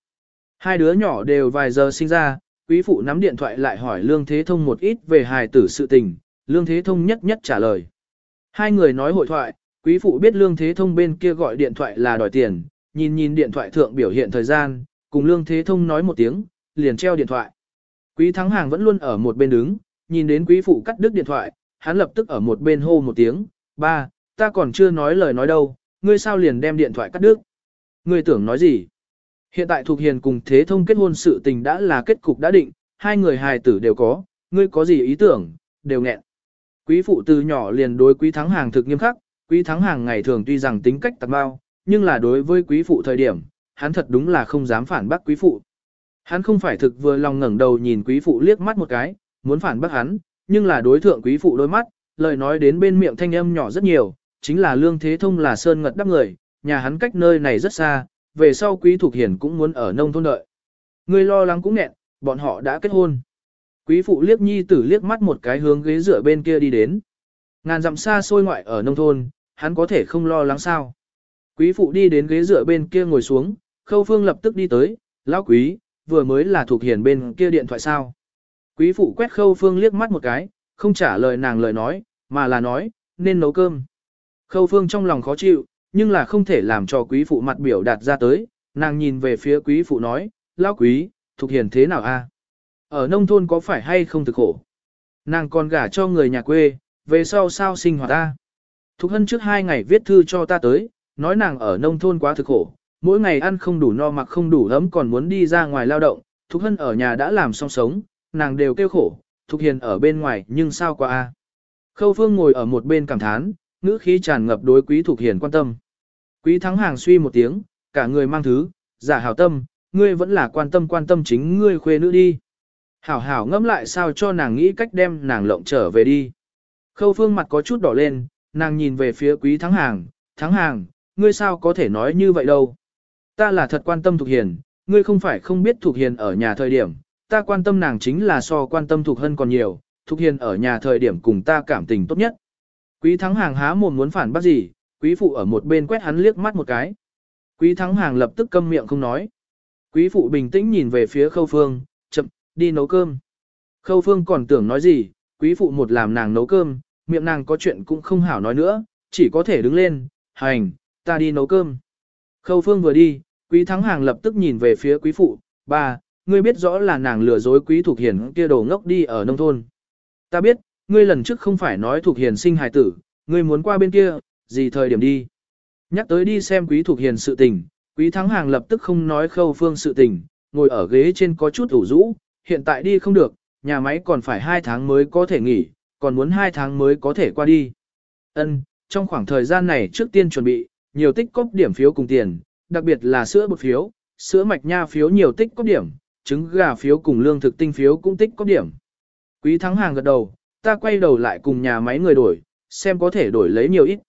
Hai đứa nhỏ đều vài giờ sinh ra, quý phụ nắm điện thoại lại hỏi Lương Thế Thông một ít về hài tử sự tình, Lương Thế Thông nhất nhất trả lời. Hai người nói hội thoại, quý phụ biết Lương Thế Thông bên kia gọi điện thoại là đòi tiền, nhìn nhìn điện thoại thượng biểu hiện thời gian, cùng Lương Thế Thông nói một tiếng, liền treo điện thoại. Quý Thắng Hàng vẫn luôn ở một bên đứng, nhìn đến quý phụ cắt đứt điện thoại, hắn lập tức ở một bên hô một tiếng, ba, ta còn chưa nói lời nói đâu, ngươi sao liền đem điện thoại cắt đứt. Ngươi tưởng nói gì? Hiện tại Thục Hiền cùng Thế Thông kết hôn sự tình đã là kết cục đã định, hai người hài tử đều có, ngươi có gì ý tưởng, đều nghẹn. Quý phụ từ nhỏ liền đối quý thắng hàng thực nghiêm khắc, quý thắng hàng ngày thường tuy rằng tính cách tạc bao, nhưng là đối với quý phụ thời điểm, hắn thật đúng là không dám phản bác quý phụ. Hắn không phải thực vừa lòng ngẩng đầu nhìn quý phụ liếc mắt một cái, muốn phản bác hắn, nhưng là đối thượng quý phụ đôi mắt, lời nói đến bên miệng thanh âm nhỏ rất nhiều, chính là lương thế thông là sơn ngật đắp người, nhà hắn cách nơi này rất xa, về sau quý thuộc hiển cũng muốn ở nông thôn đợi. Người lo lắng cũng nghẹn, bọn họ đã kết hôn. Quý phụ liếc nhi tử liếc mắt một cái hướng ghế dựa bên kia đi đến. Ngàn dặm xa xôi ngoại ở nông thôn, hắn có thể không lo lắng sao. Quý phụ đi đến ghế dựa bên kia ngồi xuống, khâu phương lập tức đi tới, lão quý, vừa mới là thuộc hiền bên kia điện thoại sao. Quý phụ quét khâu phương liếc mắt một cái, không trả lời nàng lời nói, mà là nói, nên nấu cơm. Khâu phương trong lòng khó chịu, nhưng là không thể làm cho quý phụ mặt biểu đạt ra tới, nàng nhìn về phía quý phụ nói, lão quý, thuộc hiền thế nào a? Ở nông thôn có phải hay không thực khổ? Nàng còn gả cho người nhà quê, về sau sao sinh hoạt ta? Thục hân trước hai ngày viết thư cho ta tới, nói nàng ở nông thôn quá thực khổ, mỗi ngày ăn không đủ no mặc không đủ ấm còn muốn đi ra ngoài lao động, Thục hân ở nhà đã làm xong sống, nàng đều kêu khổ, Thục hiền ở bên ngoài nhưng sao qua a? Khâu phương ngồi ở một bên cảm thán, ngữ khí tràn ngập đối quý Thục hiền quan tâm. Quý thắng hàng suy một tiếng, cả người mang thứ, giả hảo tâm, ngươi vẫn là quan tâm quan tâm chính ngươi khuê nữ đi. Hảo hảo ngẫm lại sao cho nàng nghĩ cách đem nàng lộng trở về đi. Khâu phương mặt có chút đỏ lên, nàng nhìn về phía quý thắng hàng, thắng hàng, ngươi sao có thể nói như vậy đâu. Ta là thật quan tâm Thục Hiền, ngươi không phải không biết Thục Hiền ở nhà thời điểm, ta quan tâm nàng chính là so quan tâm Thục Hân còn nhiều, Thục Hiền ở nhà thời điểm cùng ta cảm tình tốt nhất. Quý thắng hàng há mồm muốn phản bác gì, quý phụ ở một bên quét hắn liếc mắt một cái. Quý thắng hàng lập tức câm miệng không nói. Quý phụ bình tĩnh nhìn về phía khâu phương, chậm, đi nấu cơm. Khâu phương còn tưởng nói gì, quý phụ một làm nàng nấu cơm, miệng nàng có chuyện cũng không hảo nói nữa, chỉ có thể đứng lên, hành, ta đi nấu cơm. Khâu phương vừa đi, quý thắng hàng lập tức nhìn về phía quý phụ, ba, ngươi biết rõ là nàng lừa dối quý thuộc hiền kia đồ ngốc đi ở nông thôn. Ta biết, ngươi lần trước không phải nói thuộc hiền sinh hài tử, ngươi muốn qua bên kia, gì thời điểm đi. Nhắc tới đi xem quý thuộc hiền sự tình, quý thắng hàng lập tức không nói khâu phương sự tình, ngồi ở ghế trên có chút ủ rũ, hiện tại đi không được, nhà máy còn phải hai tháng mới có thể nghỉ, còn muốn hai tháng mới có thể qua đi. Ân, trong khoảng thời gian này trước tiên chuẩn bị, nhiều tích cóp điểm phiếu cùng tiền, đặc biệt là sữa bột phiếu, sữa mạch nha phiếu nhiều tích cóp điểm, trứng gà phiếu cùng lương thực tinh phiếu cũng tích cóp điểm. Quý thắng hàng gật đầu, ta quay đầu lại cùng nhà máy người đổi, xem có thể đổi lấy nhiều ít.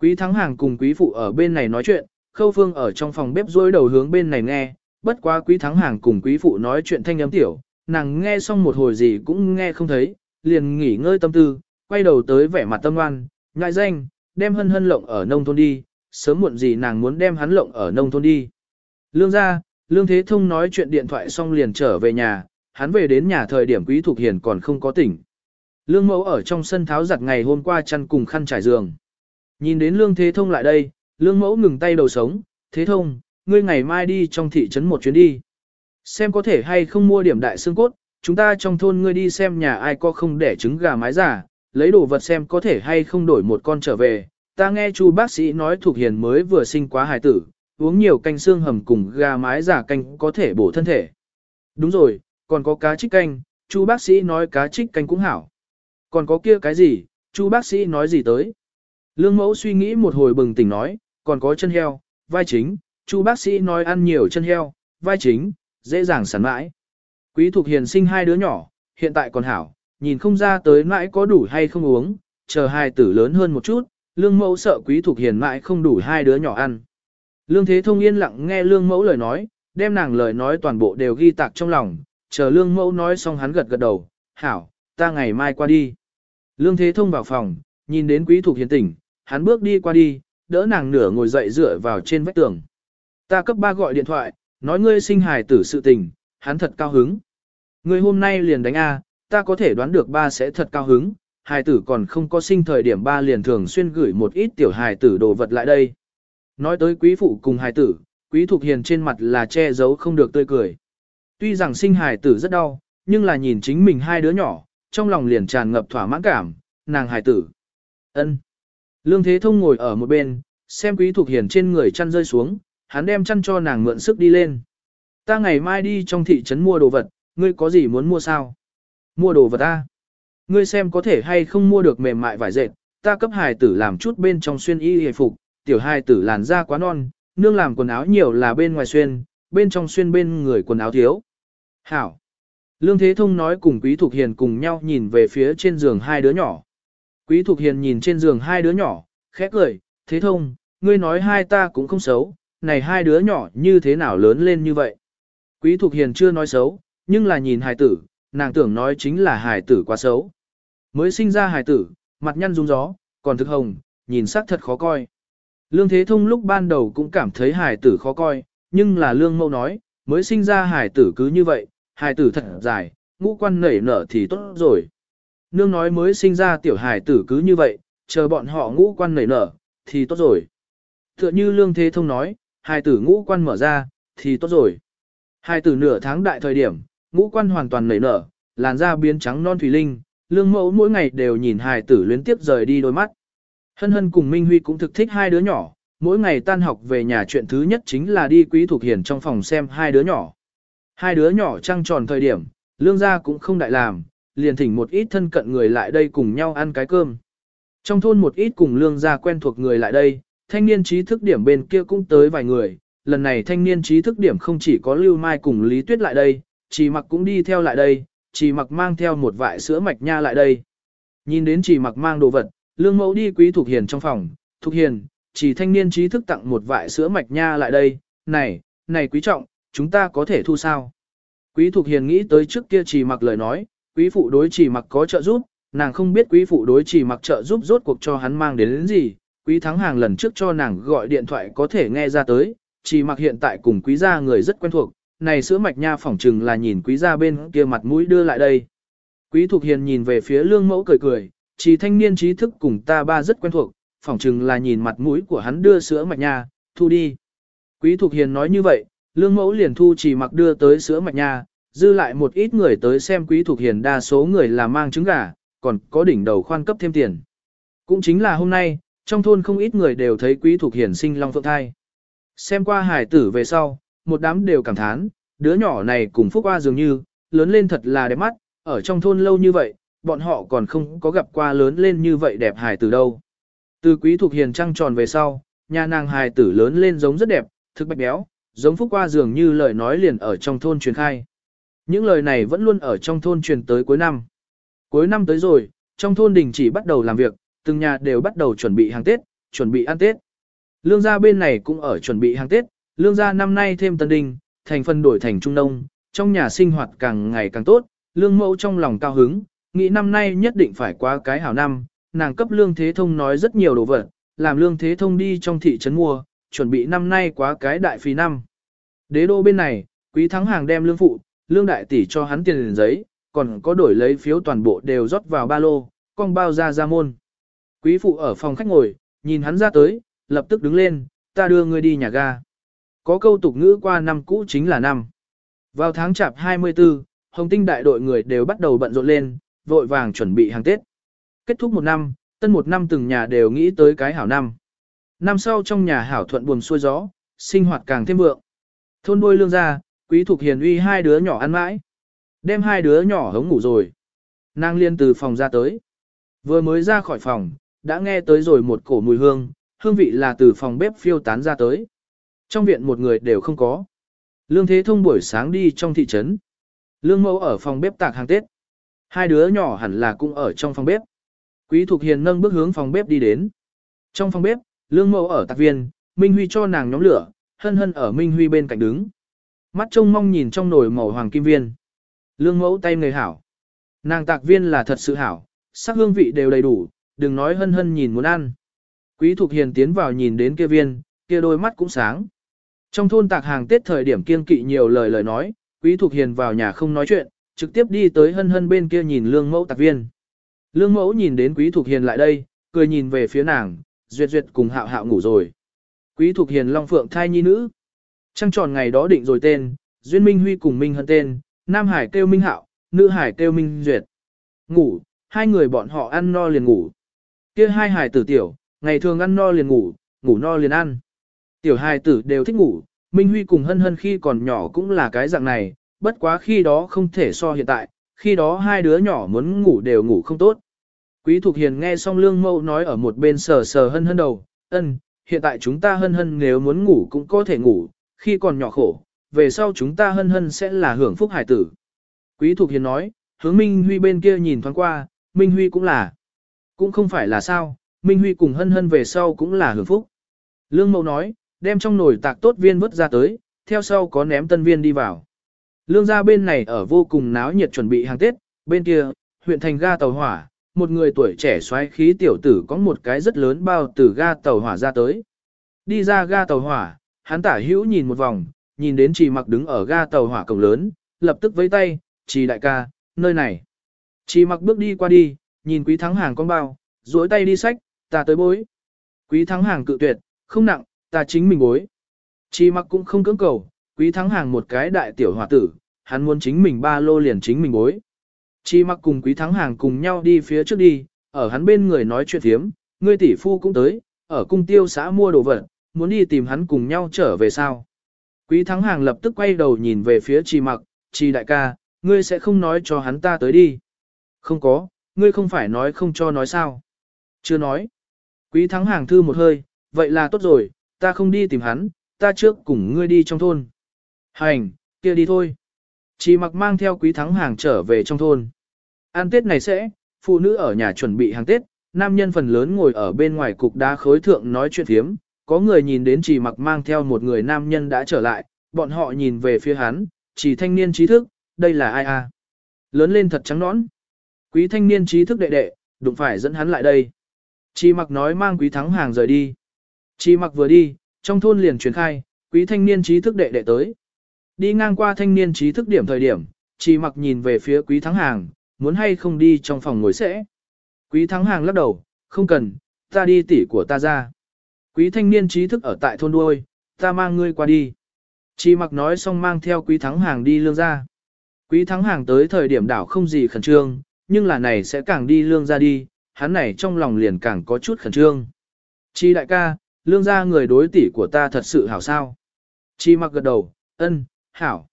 Quý thắng hàng cùng quý phụ ở bên này nói chuyện, khâu phương ở trong phòng bếp rôi đầu hướng bên này nghe, bất quá quý thắng hàng cùng quý phụ nói chuyện thanh âm tiểu, nàng nghe xong một hồi gì cũng nghe không thấy, liền nghỉ ngơi tâm tư, quay đầu tới vẻ mặt tâm ngoan, ngại danh, đem hân hân lộng ở nông thôn đi, sớm muộn gì nàng muốn đem hắn lộng ở nông thôn đi. Lương ra, Lương Thế Thông nói chuyện điện thoại xong liền trở về nhà, hắn về đến nhà thời điểm Quý Thục Hiền còn không có tỉnh. Lương Mẫu ở trong sân tháo giặt ngày hôm qua chăn cùng khăn trải giường. Nhìn đến Lương Thế Thông lại đây, Lương Mẫu ngừng tay đầu sống, Thế Thông, ngươi ngày mai đi trong thị trấn một chuyến đi. Xem có thể hay không mua điểm đại xương cốt, chúng ta trong thôn ngươi đi xem nhà ai có không để trứng gà mái giả, lấy đồ vật xem có thể hay không đổi một con trở về. Ta nghe chu bác sĩ nói thuộc hiền mới vừa sinh quá hài tử, uống nhiều canh xương hầm cùng gà mái giả canh có thể bổ thân thể. Đúng rồi, còn có cá trích canh, chu bác sĩ nói cá trích canh cũng hảo. Còn có kia cái gì, chu bác sĩ nói gì tới? Lương mẫu suy nghĩ một hồi bừng tỉnh nói, còn có chân heo, vai chính, chu bác sĩ nói ăn nhiều chân heo, vai chính, dễ dàng sản mãi. Quý thuộc Hiền sinh hai đứa nhỏ, hiện tại còn hảo, nhìn không ra tới mãi có đủ hay không uống, chờ hai tử lớn hơn một chút, lương mẫu sợ Quý Thục Hiền mãi không đủ hai đứa nhỏ ăn. Lương Thế Thông yên lặng nghe lương mẫu lời nói, đem nàng lời nói toàn bộ đều ghi tạc trong lòng, chờ lương mẫu nói xong hắn gật gật đầu, hảo, ta ngày mai qua đi. Lương Thế Thông vào phòng, nhìn đến Quý Thục Hiền tỉnh, hắn bước đi qua đi, đỡ nàng nửa ngồi dậy dựa vào trên vách tường. Ta cấp ba gọi điện thoại, nói ngươi sinh hài tử sự tình, hắn thật cao hứng. Ngươi hôm nay liền đánh A, ta có thể đoán được ba sẽ thật cao hứng, hài tử còn không có sinh thời điểm ba liền thường xuyên gửi một ít tiểu hài tử đồ vật lại đây. Nói tới quý phụ cùng hài tử, quý thục hiền trên mặt là che giấu không được tươi cười. Tuy rằng sinh hài tử rất đau, nhưng là nhìn chính mình hai đứa nhỏ, trong lòng liền tràn ngập thỏa mãn cảm, nàng hài tử. ân Lương Thế Thông ngồi ở một bên, xem quý thục hiền trên người chăn rơi xuống, hắn đem chăn cho nàng mượn sức đi lên. Ta ngày mai đi trong thị trấn mua đồ vật, ngươi có gì muốn mua sao? Mua đồ vật ta. Ngươi xem có thể hay không mua được mềm mại vải dệt, ta cấp hài tử làm chút bên trong xuyên y hề phục, tiểu hài tử làn da quá non, nương làm quần áo nhiều là bên ngoài xuyên, bên trong xuyên bên người quần áo thiếu. Hảo. Lương Thế Thông nói cùng Quý Thục Hiền cùng nhau nhìn về phía trên giường hai đứa nhỏ. Quý Thục Hiền nhìn trên giường hai đứa nhỏ, khẽ cười, Thế Thông, ngươi nói hai ta cũng không xấu, này hai đứa nhỏ như thế nào lớn lên như vậy. Quý Thục Hiền chưa nói xấu, nhưng là nhìn hài tử, nàng tưởng nói chính là hài tử quá xấu. Mới sinh ra hài tử, mặt nhăn rung gió, còn thực hồng, nhìn sắc thật khó coi. Lương Thế Thông lúc ban đầu cũng cảm thấy hài tử khó coi, nhưng là Lương Mâu nói, mới sinh ra hài tử cứ như vậy, hài tử thật dài, ngũ quan nảy nở thì tốt rồi. Nương nói mới sinh ra tiểu hài tử cứ như vậy, chờ bọn họ ngũ quan nảy nở, thì tốt rồi. Tựa như Lương Thế Thông nói, hài tử ngũ quan mở ra, thì tốt rồi. Hài tử nửa tháng đại thời điểm, ngũ quan hoàn toàn nảy nở, làn da biến trắng non thủy linh, lương mẫu mỗi ngày đều nhìn hài tử luyến tiếp rời đi đôi mắt. Hân hân cùng Minh Huy cũng thực thích hai đứa nhỏ, mỗi ngày tan học về nhà chuyện thứ nhất chính là đi quý thuộc hiền trong phòng xem hai đứa nhỏ. Hai đứa nhỏ trăng tròn thời điểm, lương gia cũng không đại làm, liền thỉnh một ít thân cận người lại đây cùng nhau ăn cái cơm. Trong thôn một ít cùng lương gia quen thuộc người lại đây, thanh niên trí thức điểm bên kia cũng tới vài người, lần này thanh niên trí thức điểm không chỉ có Lưu Mai cùng Lý Tuyết lại đây, chỉ mặc cũng đi theo lại đây, chỉ mặc mang theo một vại sữa mạch nha lại đây. Nhìn đến chỉ mặc mang đồ vật, lương mẫu đi quý Thục Hiền trong phòng, Thục Hiền, chỉ thanh niên trí thức tặng một vại sữa mạch nha lại đây, này, này quý trọng, chúng ta có thể thu sao? Quý Thục Hiền nghĩ tới trước kia chỉ mặc lời nói, quý phụ đối chỉ mặc có trợ giúp, nàng không biết quý phụ đối chỉ mặc trợ giúp rốt cuộc cho hắn mang đến, đến gì, quý thắng hàng lần trước cho nàng gọi điện thoại có thể nghe ra tới, chỉ mặc hiện tại cùng quý gia người rất quen thuộc, này sữa mạch nha phỏng chừng là nhìn quý gia bên kia mặt mũi đưa lại đây. Quý Thục Hiền nhìn về phía lương mẫu cười cười, chỉ thanh niên trí thức cùng ta ba rất quen thuộc, phỏng chừng là nhìn mặt mũi của hắn đưa sữa mạch nha, thu đi. Quý Thục Hiền nói như vậy, lương mẫu liền thu chỉ mặc đưa tới sữa mạch nha, dư lại một ít người tới xem Quý Thục Hiền đa số người là mang trứng gà, còn có đỉnh đầu khoan cấp thêm tiền. Cũng chính là hôm nay, trong thôn không ít người đều thấy Quý Thục Hiền sinh long phượng thai. Xem qua hải tử về sau, một đám đều cảm thán, đứa nhỏ này cùng Phúc Hoa dường như, lớn lên thật là đẹp mắt, ở trong thôn lâu như vậy, bọn họ còn không có gặp qua lớn lên như vậy đẹp hài tử đâu. Từ quý thuộc hiền trăng tròn về sau, nhà nàng hài tử lớn lên giống rất đẹp, thực bạch béo, giống Phúc Hoa dường như lời nói liền ở trong thôn truyền khai. Những lời này vẫn luôn ở trong thôn truyền tới cuối năm. Cuối năm tới rồi, trong thôn đình chỉ bắt đầu làm việc, từng nhà đều bắt đầu chuẩn bị hàng Tết, chuẩn bị ăn Tết. Lương gia bên này cũng ở chuẩn bị hàng Tết, lương gia năm nay thêm tân đình, thành phần đổi thành trung nông, trong nhà sinh hoạt càng ngày càng tốt, lương mẫu trong lòng cao hứng, nghĩ năm nay nhất định phải qua cái hảo năm, nàng cấp lương thế thông nói rất nhiều đồ vật, làm lương thế thông đi trong thị trấn mua, chuẩn bị năm nay quá cái đại phí năm. Đế đô bên này, quý thắng hàng đem lương phụ, lương đại tỷ cho hắn tiền liền giấy, còn có đổi lấy phiếu toàn bộ đều rót vào ba lô, con bao ra ra môn. Quý phụ ở phòng khách ngồi, nhìn hắn ra tới, lập tức đứng lên, ta đưa ngươi đi nhà ga. Có câu tục ngữ qua năm cũ chính là năm. Vào tháng chạp 24, Hồng Tinh đại đội người đều bắt đầu bận rộn lên, vội vàng chuẩn bị hàng Tết. Kết thúc một năm, tân một năm từng nhà đều nghĩ tới cái hảo năm. Năm sau trong nhà hảo thuận buồm xuôi gió, sinh hoạt càng thêm vượng. Thôn đôi lương ra, quý thuộc hiền uy hai đứa nhỏ ăn mãi. Đem hai đứa nhỏ hống ngủ rồi. Nàng liên từ phòng ra tới. Vừa mới ra khỏi phòng, đã nghe tới rồi một cổ mùi hương, hương vị là từ phòng bếp phiêu tán ra tới. Trong viện một người đều không có. Lương Thế Thông buổi sáng đi trong thị trấn. Lương Mẫu ở phòng bếp tạc hàng Tết. Hai đứa nhỏ hẳn là cũng ở trong phòng bếp. Quý Thục Hiền nâng bước hướng phòng bếp đi đến. Trong phòng bếp, Lương Mẫu ở tạc viên, Minh Huy cho nàng nhóm lửa, hân hân ở Minh Huy bên cạnh đứng. Mắt trông mong nhìn trong nồi màu hoàng kim viên. Lương Mẫu tay người hảo. Nàng tạc viên là thật sự hảo, sắc hương vị đều đầy đủ, đừng nói hân hân nhìn muốn ăn. Quý Thục Hiền tiến vào nhìn đến kia viên, kia đôi mắt cũng sáng. Trong thôn tạc hàng Tết thời điểm kiên kỵ nhiều lời lời nói, Quý Thục Hiền vào nhà không nói chuyện, trực tiếp đi tới hân hân bên kia nhìn lương mẫu tạc viên. Lương mẫu nhìn đến Quý Thục Hiền lại đây, cười nhìn về phía nàng, duyệt duyệt cùng hạo hạo ngủ rồi. Quý Thục Hiền long phượng thai nhi nữ. Trăng tròn ngày đó định rồi tên, Duyên Minh Huy cùng Minh Hân tên, Nam Hải kêu Minh Hạo, Nữ Hải kêu Minh Duyệt. Ngủ, hai người bọn họ ăn no liền ngủ. Kia hai hải tử tiểu, ngày thường ăn no liền ngủ, ngủ no liền ăn. Tiểu hài tử đều thích ngủ, Minh Huy cùng hân hân khi còn nhỏ cũng là cái dạng này, bất quá khi đó không thể so hiện tại, khi đó hai đứa nhỏ muốn ngủ đều ngủ không tốt. Quý Thục Hiền nghe xong lương mẫu nói ở một bên sờ sờ hân hân đầu, ân, hiện tại chúng ta hân hân nếu muốn ngủ cũng có thể ngủ, khi còn nhỏ khổ, về sau chúng ta hân hân sẽ là hưởng phúc hải tử. Quý Thục Hiền nói, hướng Minh Huy bên kia nhìn thoáng qua, Minh Huy cũng là. Cũng không phải là sao, Minh Huy cùng hân hân về sau cũng là hưởng phúc. Lương mẫu nói, đem trong nồi tạc tốt viên vớt ra tới, theo sau có ném tân viên đi vào. Lương gia bên này ở vô cùng náo nhiệt chuẩn bị hàng Tết, bên kia, huyện thành ga tàu hỏa, một người tuổi trẻ xoáy khí tiểu tử có một cái rất lớn bao từ ga tàu hỏa ra tới. Đi ra ga tàu hỏa, hắn tả hữu nhìn một vòng, nhìn đến chỉ mặc đứng ở ga tàu hỏa cổng lớn, lập tức với tay, chỉ đại ca, nơi này. Chỉ mặc bước đi qua đi, nhìn quý thắng hàng con bao, duỗi tay đi sách, ta tới bối. Quý thắng hàng cự tuyệt, không nặng, ta chính mình bối. Chi mặc cũng không cưỡng cầu, quý thắng hàng một cái đại tiểu hòa tử, hắn muốn chính mình ba lô liền chính mình bối. Chi mặc cùng quý thắng hàng cùng nhau đi phía trước đi, ở hắn bên người nói chuyện thiếm, ngươi tỷ phu cũng tới, ở cung tiêu xã mua đồ vật, muốn đi tìm hắn cùng nhau trở về sao. Quý thắng hàng lập tức quay đầu nhìn về phía chi mặc, chi đại ca, ngươi sẽ không nói cho hắn ta tới đi. Không có, ngươi không phải nói không cho nói sao. Chưa nói. Quý thắng hàng thư một hơi, vậy là tốt rồi, ta không đi tìm hắn, ta trước cùng ngươi đi trong thôn. Hành, kia đi thôi. Chỉ mặc mang theo quý thắng hàng trở về trong thôn. Ăn Tết này sẽ, phụ nữ ở nhà chuẩn bị hàng Tết, nam nhân phần lớn ngồi ở bên ngoài cục đá khối thượng nói chuyện thiếm. Có người nhìn đến chỉ mặc mang theo một người nam nhân đã trở lại, bọn họ nhìn về phía hắn, chỉ thanh niên trí thức, đây là ai a? Lớn lên thật trắng nõn. Quý thanh niên trí thức đệ đệ, đụng phải dẫn hắn lại đây. Chỉ mặc nói mang quý thắng hàng rời đi. Chi mặc vừa đi, trong thôn liền truyền khai, quý thanh niên trí thức đệ đệ tới. Đi ngang qua thanh niên trí thức điểm thời điểm, chi mặc nhìn về phía quý thắng hàng, muốn hay không đi trong phòng ngồi sẽ. Quý thắng hàng lắc đầu, không cần, ta đi tỉ của ta ra. Quý thanh niên trí thức ở tại thôn đuôi, ta mang ngươi qua đi. Chi mặc nói xong mang theo quý thắng hàng đi lương ra. Quý thắng hàng tới thời điểm đảo không gì khẩn trương, nhưng là này sẽ càng đi lương ra đi, hắn này trong lòng liền càng có chút khẩn trương. Chi đại ca, lương ra người đối tỷ của ta thật sự hảo sao. Chi mặc gật đầu, ân, hảo.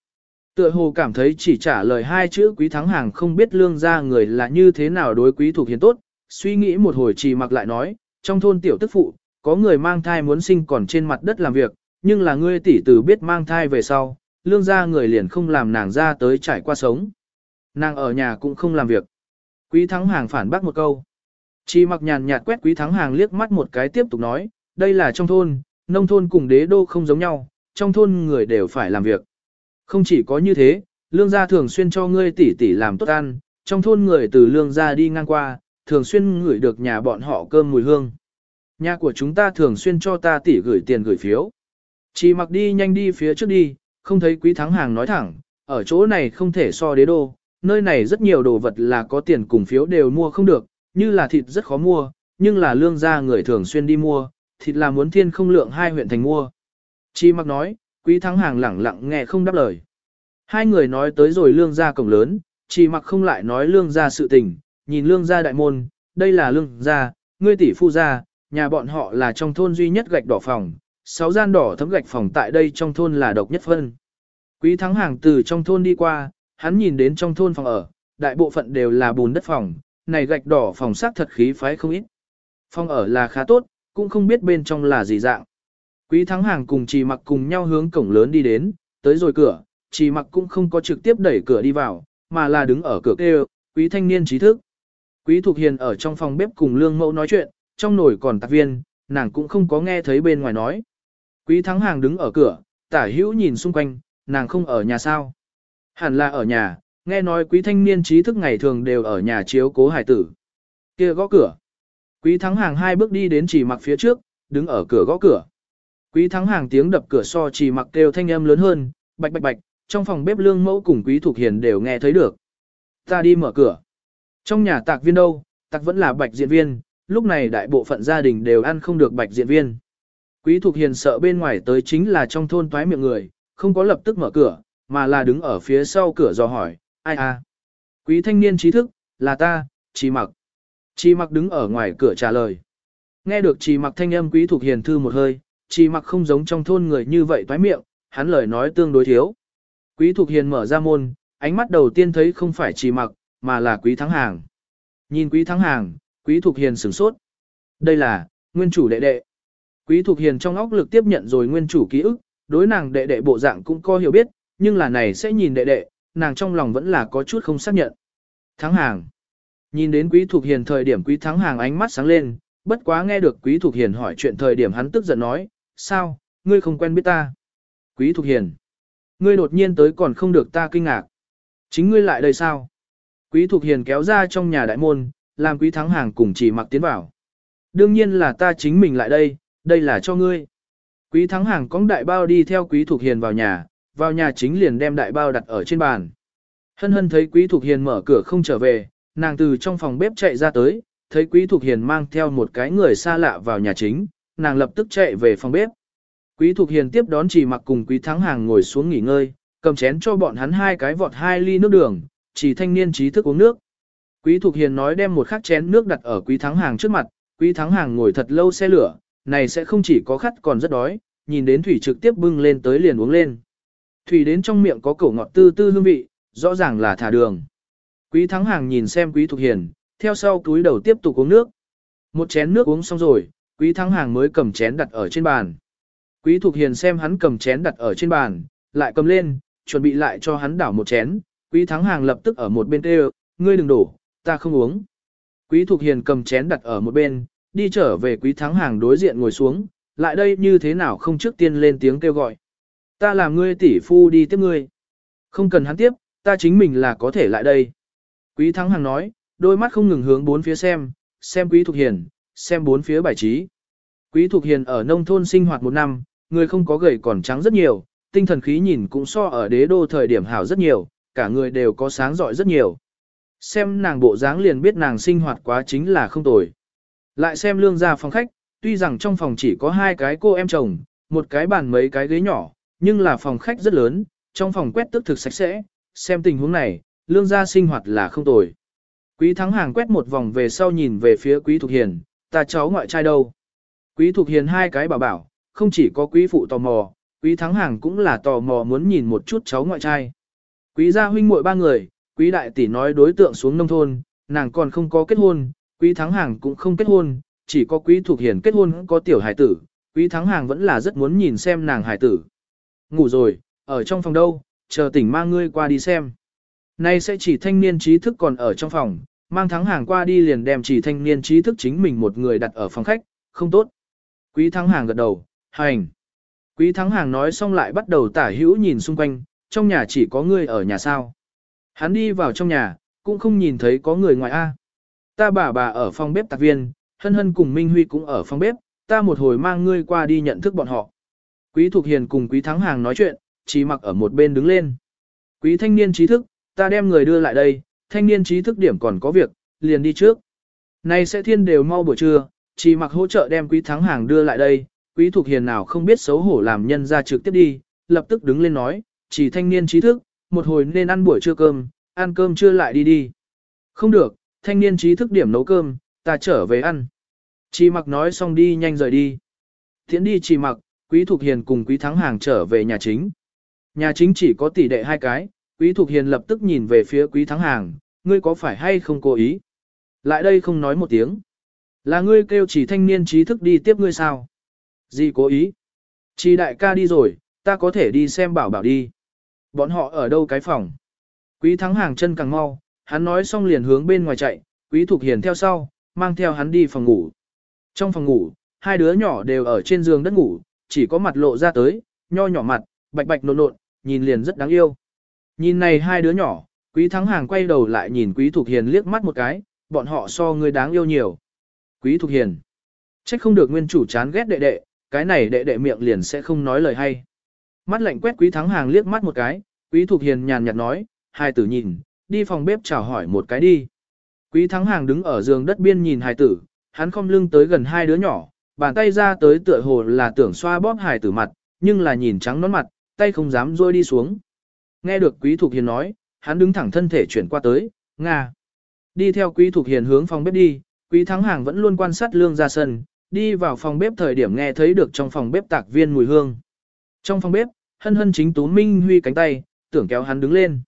Tựa hồ cảm thấy chỉ trả lời hai chữ quý thắng hàng không biết lương ra người là như thế nào đối quý thuộc hiền tốt, suy nghĩ một hồi chỉ mặc lại nói, trong thôn tiểu tức phụ, có người mang thai muốn sinh còn trên mặt đất làm việc, nhưng là ngươi tỷ tử biết mang thai về sau, lương gia người liền không làm nàng ra tới trải qua sống. Nàng ở nhà cũng không làm việc. Quý thắng hàng phản bác một câu. Chi mặc nhàn nhạt quét quý thắng hàng liếc mắt một cái tiếp tục nói, đây là trong thôn, nông thôn cùng đế đô không giống nhau, trong thôn người đều phải làm việc. Không chỉ có như thế, lương gia thường xuyên cho ngươi tỷ tỷ làm tốt ăn, trong thôn người từ lương gia đi ngang qua, thường xuyên ngửi được nhà bọn họ cơm mùi hương. Nhà của chúng ta thường xuyên cho ta tỷ gửi tiền gửi phiếu. Chỉ mặc đi nhanh đi phía trước đi, không thấy quý thắng hàng nói thẳng, ở chỗ này không thể so đế đô, nơi này rất nhiều đồ vật là có tiền cùng phiếu đều mua không được, như là thịt rất khó mua, nhưng là lương gia người thường xuyên đi mua, thịt là muốn thiên không lượng hai huyện thành mua. Chi mặc nói, quý thắng hàng lẳng lặng nghe không đáp lời. Hai người nói tới rồi lương gia cổng lớn, chi mặc không lại nói lương gia sự tình, nhìn lương gia đại môn, đây là lương gia, ngươi tỷ phu gia, nhà bọn họ là trong thôn duy nhất gạch đỏ phòng, sáu gian đỏ thấm gạch phòng tại đây trong thôn là độc nhất phân. Quý thắng hàng từ trong thôn đi qua, hắn nhìn đến trong thôn phòng ở, đại bộ phận đều là bùn đất phòng, này gạch đỏ phòng sắc thật khí phái không ít. Phòng ở là khá tốt, cũng không biết bên trong là gì dạng. Quý thắng hàng cùng trì mặc cùng nhau hướng cổng lớn đi đến, tới rồi cửa, trì mặc cũng không có trực tiếp đẩy cửa đi vào, mà là đứng ở cửa kêu, quý thanh niên trí thức. Quý Thục Hiền ở trong phòng bếp cùng lương mẫu nói chuyện, trong nồi còn tạc viên, nàng cũng không có nghe thấy bên ngoài nói. Quý thắng hàng đứng ở cửa, tả hữu nhìn xung quanh, nàng không ở nhà sao. Hẳn là ở nhà, nghe nói quý thanh niên trí thức ngày thường đều ở nhà chiếu cố hải tử. kia gõ cửa. Quý thắng hàng hai bước đi đến chỉ mặc phía trước, đứng ở cửa gõ cửa. Quý thắng hàng tiếng đập cửa so chỉ mặc kêu thanh âm lớn hơn, bạch bạch bạch, trong phòng bếp lương mẫu cùng quý thuộc hiền đều nghe thấy được. Ta đi mở cửa. Trong nhà tạc viên đâu, tạc vẫn là bạch diện viên, lúc này đại bộ phận gia đình đều ăn không được bạch diện viên. Quý Thục Hiền sợ bên ngoài tới chính là trong thôn toái miệng người, không có lập tức mở cửa, mà là đứng ở phía sau cửa dò hỏi, ai à? Quý thanh niên trí thức, là ta, chỉ Mặc. Chi Mặc đứng ở ngoài cửa trả lời. Nghe được Chi Mặc thanh âm Quý thuộc Hiền thư một hơi, Chi Mặc không giống trong thôn người như vậy toái miệng, hắn lời nói tương đối thiếu. Quý thuộc Hiền mở ra môn, ánh mắt đầu tiên thấy không phải Chi Mặc, mà là Quý Thắng Hàng. Nhìn Quý Thắng Hàng, Quý thuộc Hiền sửng sốt. Đây là, nguyên chủ đệ đệ. Quý thuộc Hiền trong óc lực tiếp nhận rồi nguyên chủ ký ức, đối nàng đệ đệ bộ dạng cũng có hiểu biết, nhưng là này sẽ nhìn đệ đệ, nàng trong lòng vẫn là có chút không xác nhận. Thắng hàng. Nhìn đến Quý Thục Hiền thời điểm Quý Thắng hàng ánh mắt sáng lên, bất quá nghe được Quý Thục Hiền hỏi chuyện thời điểm hắn tức giận nói, sao, ngươi không quen biết ta. Quý Thục Hiền. Ngươi đột nhiên tới còn không được ta kinh ngạc. Chính ngươi lại đây sao? Quý Thục Hiền kéo ra trong nhà đại môn, làm Quý Thắng hàng cùng chỉ mặc tiến vào. Đương nhiên là ta chính mình lại đây, đây là cho ngươi. Quý thắng hàng cóng đại bao đi theo quý thuộc hiền vào nhà, vào nhà chính liền đem đại bao đặt ở trên bàn. Hân hân thấy quý thuộc hiền mở cửa không trở về, nàng từ trong phòng bếp chạy ra tới, thấy quý Thục hiền mang theo một cái người xa lạ vào nhà chính, nàng lập tức chạy về phòng bếp. Quý Thục hiền tiếp đón chỉ mặc cùng quý thắng hàng ngồi xuống nghỉ ngơi, cầm chén cho bọn hắn hai cái vọt hai ly nước đường, chỉ thanh niên trí thức uống nước. Quý Thục hiền nói đem một khắc chén nước đặt ở quý thắng hàng trước mặt, quý thắng hàng ngồi thật lâu xe lửa, này sẽ không chỉ có khắt còn rất đói, nhìn đến thủy trực tiếp bưng lên tới liền uống lên. Thủy đến trong miệng có cổ ngọt tư tư hương vị, rõ ràng là thả đường. Quý thắng hàng nhìn xem quý thục hiền, theo sau túi đầu tiếp tục uống nước. Một chén nước uống xong rồi, quý thắng hàng mới cầm chén đặt ở trên bàn. Quý thục hiền xem hắn cầm chén đặt ở trên bàn, lại cầm lên, chuẩn bị lại cho hắn đảo một chén. Quý thắng hàng lập tức ở một bên kêu, ngươi đừng đổ, ta không uống. Quý thục hiền cầm chén đặt ở một bên, đi trở về quý thắng hàng đối diện ngồi xuống, lại đây như thế nào không trước tiên lên tiếng kêu gọi. Ta làm ngươi tỷ phu đi tiếp ngươi. Không cần hắn tiếp, ta chính mình là có thể lại đây. Quý Thắng Hằng nói, đôi mắt không ngừng hướng bốn phía xem, xem Quý Thục Hiền, xem bốn phía bài trí. Quý Thục Hiền ở nông thôn sinh hoạt một năm, người không có gầy còn trắng rất nhiều, tinh thần khí nhìn cũng so ở đế đô thời điểm hảo rất nhiều, cả người đều có sáng giỏi rất nhiều. Xem nàng bộ dáng liền biết nàng sinh hoạt quá chính là không tồi. Lại xem lương gia phòng khách, tuy rằng trong phòng chỉ có hai cái cô em chồng, một cái bàn mấy cái ghế nhỏ, nhưng là phòng khách rất lớn, trong phòng quét tức thực sạch sẽ, xem tình huống này, lương gia sinh hoạt là không tồi. Quý thắng hàng quét một vòng về sau nhìn về phía quý thục hiền, ta cháu ngoại trai đâu. Quý thục hiền hai cái bảo bảo, không chỉ có quý phụ tò mò, quý thắng hàng cũng là tò mò muốn nhìn một chút cháu ngoại trai. Quý gia huynh muội ba người, quý đại tỷ nói đối tượng xuống nông thôn, nàng còn không có kết hôn, quý thắng hàng cũng không kết hôn, chỉ có quý Thục hiền kết hôn có tiểu hải tử, quý thắng hàng vẫn là rất muốn nhìn xem nàng hải tử. Ngủ rồi, ở trong phòng đâu, chờ tỉnh mang ngươi qua đi xem. Nay sẽ chỉ thanh niên trí thức còn ở trong phòng, mang thắng hàng qua đi liền đem chỉ thanh niên trí thức chính mình một người đặt ở phòng khách, không tốt. Quý thắng hàng gật đầu, hành. Quý thắng hàng nói xong lại bắt đầu tả hữu nhìn xung quanh, trong nhà chỉ có người ở nhà sao. Hắn đi vào trong nhà, cũng không nhìn thấy có người ngoài A. Ta bà bà ở phòng bếp tạc viên, hân hân cùng Minh Huy cũng ở phòng bếp, ta một hồi mang ngươi qua đi nhận thức bọn họ. Quý Thục Hiền cùng Quý Thắng Hàng nói chuyện, chỉ mặc ở một bên đứng lên. Quý thanh niên trí thức, ta đem người đưa lại đây, thanh niên trí thức điểm còn có việc, liền đi trước. Này sẽ thiên đều mau buổi trưa, chỉ mặc hỗ trợ đem Quý Thắng Hàng đưa lại đây, Quý thuộc Hiền nào không biết xấu hổ làm nhân ra trực tiếp đi, lập tức đứng lên nói, chỉ thanh niên trí thức, một hồi nên ăn buổi trưa cơm, ăn cơm trưa lại đi đi. Không được, thanh niên trí thức điểm nấu cơm, ta trở về ăn. Chỉ mặc nói xong đi nhanh rời đi. Thiện đi chỉ mặc, Quý thuộc Hiền cùng Quý Thắng Hàng trở về nhà chính. Nhà chính chỉ có tỷ đệ hai cái, Quý Thục Hiền lập tức nhìn về phía Quý Thắng Hàng, ngươi có phải hay không cố ý? Lại đây không nói một tiếng. Là ngươi kêu chỉ thanh niên trí thức đi tiếp ngươi sao? Gì cố ý? Chỉ đại ca đi rồi, ta có thể đi xem bảo bảo đi. Bọn họ ở đâu cái phòng? Quý Thắng Hàng chân càng mau, hắn nói xong liền hướng bên ngoài chạy, Quý Thục Hiền theo sau, mang theo hắn đi phòng ngủ. Trong phòng ngủ, hai đứa nhỏ đều ở trên giường đất ngủ, chỉ có mặt lộ ra tới, nho nhỏ mặt, bạch bạch nộn nộn, nhìn liền rất đáng yêu. Nhìn này hai đứa nhỏ, Quý Thắng Hàng quay đầu lại nhìn Quý Thục Hiền liếc mắt một cái, bọn họ so người đáng yêu nhiều. Quý Thục Hiền. Trách không được nguyên chủ chán ghét đệ đệ, cái này đệ đệ miệng liền sẽ không nói lời hay. Mắt lạnh quét Quý Thắng Hàng liếc mắt một cái, Quý Thục Hiền nhàn nhạt nói, hai tử nhìn, đi phòng bếp chào hỏi một cái đi. Quý Thắng Hàng đứng ở giường đất biên nhìn hài tử, hắn không lưng tới gần hai đứa nhỏ, bàn tay ra tới tựa hồ là tưởng xoa bóp hài tử mặt, nhưng là nhìn trắng nón mặt, tay không dám rôi đi xuống. Nghe được Quý Thục Hiền nói, hắn đứng thẳng thân thể chuyển qua tới, Nga. Đi theo Quý Thục Hiền hướng phòng bếp đi, Quý Thắng Hàng vẫn luôn quan sát lương ra sân, đi vào phòng bếp thời điểm nghe thấy được trong phòng bếp tạc viên mùi hương. Trong phòng bếp, hân hân chính tú Minh Huy cánh tay, tưởng kéo hắn đứng lên.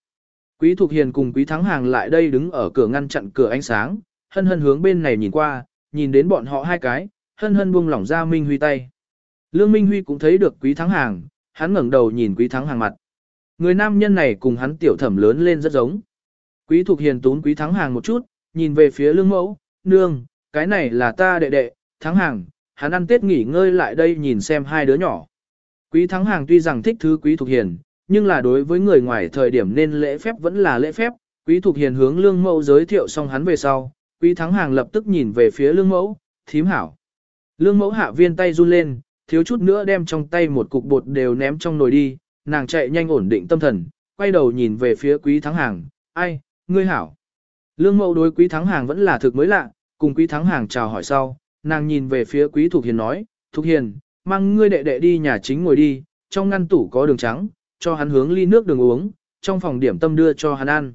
Quý Thục Hiền cùng Quý Thắng Hàng lại đây đứng ở cửa ngăn chặn cửa ánh sáng, hân hân hướng bên này nhìn qua, nhìn đến bọn họ hai cái, hân hân buông lỏng ra Minh Huy tay. Lương Minh Huy cũng thấy được Quý Thắng Hàng, hắn ngẩng đầu nhìn Quý Thắng Hàng mặt. Người nam nhân này cùng hắn tiểu thẩm lớn lên rất giống. Quý Thục Hiền tún Quý Thắng Hàng một chút, nhìn về phía lương mẫu, nương, cái này là ta đệ đệ, Thắng Hàng, hắn ăn tết nghỉ ngơi lại đây nhìn xem hai đứa nhỏ. Quý Thắng Hàng tuy rằng thích thứ Quý Thục Hiền, nhưng là đối với người ngoài thời điểm nên lễ phép vẫn là lễ phép, Quý Thục Hiền hướng lương mẫu giới thiệu xong hắn về sau, Quý Thắng Hàng lập tức nhìn về phía lương mẫu, thím hảo. Lương mẫu hạ viên tay run lên, thiếu chút nữa đem trong tay một cục bột đều ném trong nồi đi, nàng chạy nhanh ổn định tâm thần, quay đầu nhìn về phía Quý Thắng Hàng, ai, ngươi hảo. Lương mẫu đối Quý Thắng Hàng vẫn là thực mới lạ, cùng Quý Thắng Hàng chào hỏi sau, nàng nhìn về phía Quý Thục Hiền nói, Thục Hiền, mang ngươi đệ đệ đi nhà chính ngồi đi, trong ngăn tủ có đường trắng, cho hắn hướng ly nước đường uống, trong phòng điểm tâm đưa cho hắn ăn.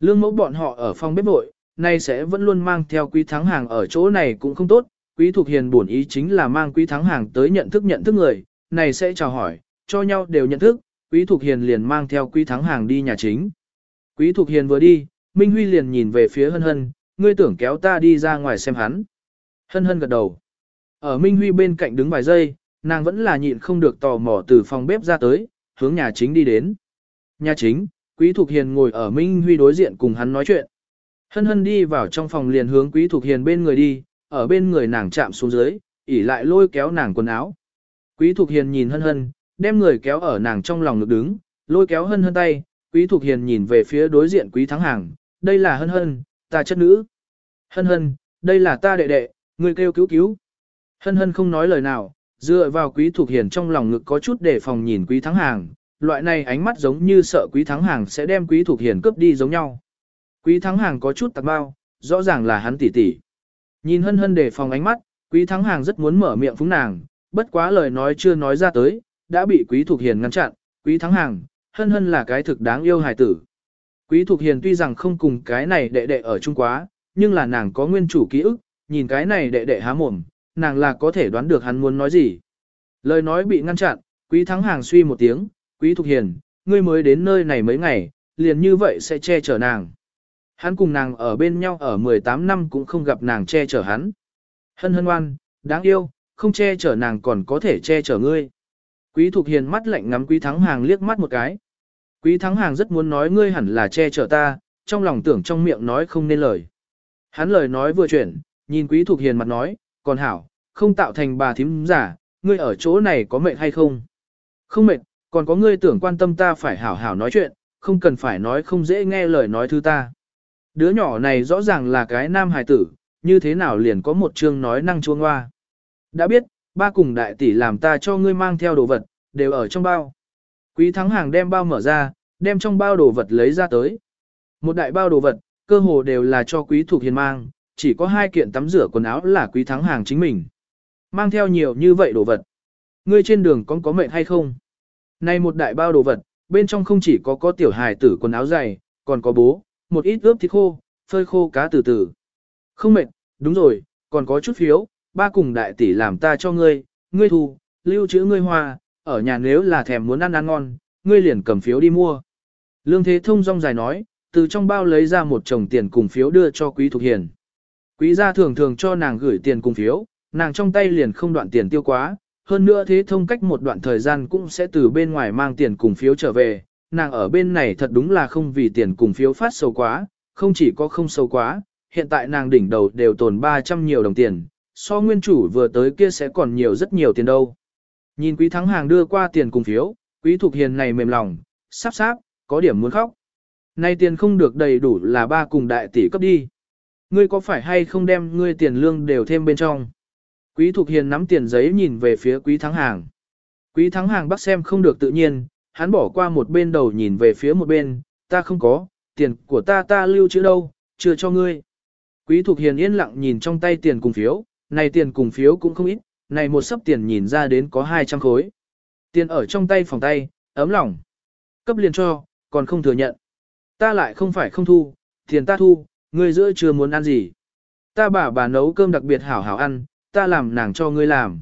Lương mẫu bọn họ ở phòng bếp vội, nay sẽ vẫn luôn mang theo quý thắng hàng ở chỗ này cũng không tốt, quý Thục hiền buồn ý chính là mang quý thắng hàng tới nhận thức nhận thức người, này sẽ chào hỏi, cho nhau đều nhận thức, quý Thục hiền liền mang theo quý thắng hàng đi nhà chính. Quý Thục hiền vừa đi, Minh Huy liền nhìn về phía hân hân, ngươi tưởng kéo ta đi ra ngoài xem hắn. Hân hân gật đầu. Ở Minh Huy bên cạnh đứng vài giây, nàng vẫn là nhịn không được tò mò từ phòng bếp ra tới, hướng nhà chính đi đến. Nhà chính, Quý Thục Hiền ngồi ở Minh Huy đối diện cùng hắn nói chuyện. Hân hân đi vào trong phòng liền hướng Quý Thục Hiền bên người đi, ở bên người nàng chạm xuống dưới, ỉ lại lôi kéo nàng quần áo. Quý Thục Hiền nhìn hân hân, đem người kéo ở nàng trong lòng ngực đứng, lôi kéo hân hân tay, quý thuộc hiền nhìn về phía đối diện quý thắng hàng, đây là hân hân, ta chất nữ. Hân hân, đây là ta đệ đệ, người kêu cứu cứu. Hân hân không nói lời nào, dựa vào quý thuộc hiền trong lòng ngực có chút để phòng nhìn quý thắng hàng, loại này ánh mắt giống như sợ quý thắng hàng sẽ đem quý thuộc hiền cướp đi giống nhau. Quý thắng hàng có chút tạc bao, rõ ràng là hắn tỉ tỉ. Nhìn hân hân để phòng ánh mắt, quý thắng hàng rất muốn mở miệng phúng nàng, bất quá lời nói chưa nói ra tới, đã bị quý thục hiền ngăn chặn, quý thắng hàng, hân hân là cái thực đáng yêu hài tử. Quý thục hiền tuy rằng không cùng cái này đệ đệ ở chung quá, nhưng là nàng có nguyên chủ ký ức, nhìn cái này đệ đệ há mồm, nàng là có thể đoán được hắn muốn nói gì. Lời nói bị ngăn chặn, quý thắng hàng suy một tiếng, quý thục hiền, ngươi mới đến nơi này mấy ngày, liền như vậy sẽ che chở nàng. Hắn cùng nàng ở bên nhau ở 18 năm cũng không gặp nàng che chở hắn. Hân hân ngoan, đáng yêu, không che chở nàng còn có thể che chở ngươi. Quý Thục Hiền mắt lạnh ngắm Quý Thắng Hàng liếc mắt một cái. Quý Thắng Hàng rất muốn nói ngươi hẳn là che chở ta, trong lòng tưởng trong miệng nói không nên lời. Hắn lời nói vừa chuyển, nhìn Quý Thục Hiền mặt nói, còn hảo, không tạo thành bà thím giả, ngươi ở chỗ này có mệt hay không? Không mệt, còn có ngươi tưởng quan tâm ta phải hảo hảo nói chuyện, không cần phải nói không dễ nghe lời nói thứ ta. Đứa nhỏ này rõ ràng là cái nam hài tử, như thế nào liền có một chương nói năng chuông hoa. Đã biết, ba cùng đại tỷ làm ta cho ngươi mang theo đồ vật, đều ở trong bao. Quý thắng hàng đem bao mở ra, đem trong bao đồ vật lấy ra tới. Một đại bao đồ vật, cơ hồ đều là cho quý thuộc hiền mang, chỉ có hai kiện tắm rửa quần áo là quý thắng hàng chính mình. Mang theo nhiều như vậy đồ vật. Ngươi trên đường con có mệt hay không? Này một đại bao đồ vật, bên trong không chỉ có có tiểu hài tử quần áo dày, còn có bố, một ít ướp thịt khô, phơi khô cá từ từ. Không mệt, đúng rồi, còn có chút phiếu, ba cùng đại tỷ làm ta cho ngươi, ngươi thu, lưu trữ ngươi hoa, ở nhà nếu là thèm muốn ăn ăn ngon, ngươi liền cầm phiếu đi mua. Lương Thế Thông rong dài nói, từ trong bao lấy ra một chồng tiền cùng phiếu đưa cho Quý Thục Hiền. Quý gia thường thường cho nàng gửi tiền cùng phiếu, nàng trong tay liền không đoạn tiền tiêu quá, hơn nữa Thế Thông cách một đoạn thời gian cũng sẽ từ bên ngoài mang tiền cùng phiếu trở về, nàng ở bên này thật đúng là không vì tiền cùng phiếu phát sâu quá, không chỉ có không sâu quá, hiện tại nàng đỉnh đầu đều tồn 300 nhiều đồng tiền, so nguyên chủ vừa tới kia sẽ còn nhiều rất nhiều tiền đâu. Nhìn quý thắng hàng đưa qua tiền cùng phiếu, quý thục hiền này mềm lòng, sắp sáp, có điểm muốn khóc. Nay tiền không được đầy đủ là ba cùng đại tỷ cấp đi. Ngươi có phải hay không đem ngươi tiền lương đều thêm bên trong? Quý thục hiền nắm tiền giấy nhìn về phía quý thắng hàng. Quý thắng hàng bắt xem không được tự nhiên, hắn bỏ qua một bên đầu nhìn về phía một bên, ta không có, tiền của ta ta lưu trữ đâu, chưa cho ngươi. Quý Thục Hiền yên lặng nhìn trong tay tiền cùng phiếu, này tiền cùng phiếu cũng không ít, này một sấp tiền nhìn ra đến có 200 khối. Tiền ở trong tay phòng tay, ấm lòng. Cấp liền cho, còn không thừa nhận. Ta lại không phải không thu, tiền ta thu, ngươi giữa chưa muốn ăn gì. Ta bảo bà nấu cơm đặc biệt hảo hảo ăn, ta làm nàng cho ngươi làm.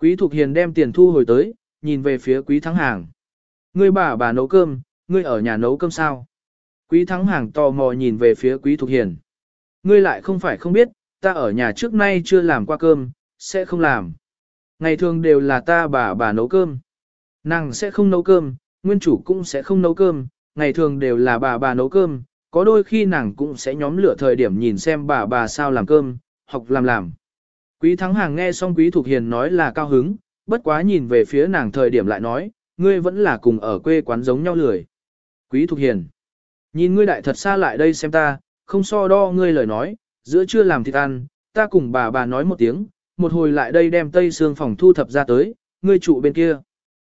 Quý Thục Hiền đem tiền thu hồi tới, nhìn về phía Quý Thắng Hàng. Ngươi bà bà nấu cơm, ngươi ở nhà nấu cơm sao? Quý Thắng Hàng tò mò nhìn về phía Quý Thục Hiền. Ngươi lại không phải không biết, ta ở nhà trước nay chưa làm qua cơm, sẽ không làm. Ngày thường đều là ta bà bà nấu cơm. Nàng sẽ không nấu cơm, nguyên chủ cũng sẽ không nấu cơm, ngày thường đều là bà bà nấu cơm, có đôi khi nàng cũng sẽ nhóm lửa thời điểm nhìn xem bà bà sao làm cơm, học làm làm. Quý Thắng Hàng nghe xong Quý Thục Hiền nói là cao hứng, bất quá nhìn về phía nàng thời điểm lại nói, ngươi vẫn là cùng ở quê quán giống nhau lười. Quý Thục Hiền, nhìn ngươi đại thật xa lại đây xem ta, không so đo ngươi lời nói, giữa trưa làm thịt ăn, ta cùng bà bà nói một tiếng, một hồi lại đây đem tây xương phòng thu thập ra tới, ngươi trụ bên kia.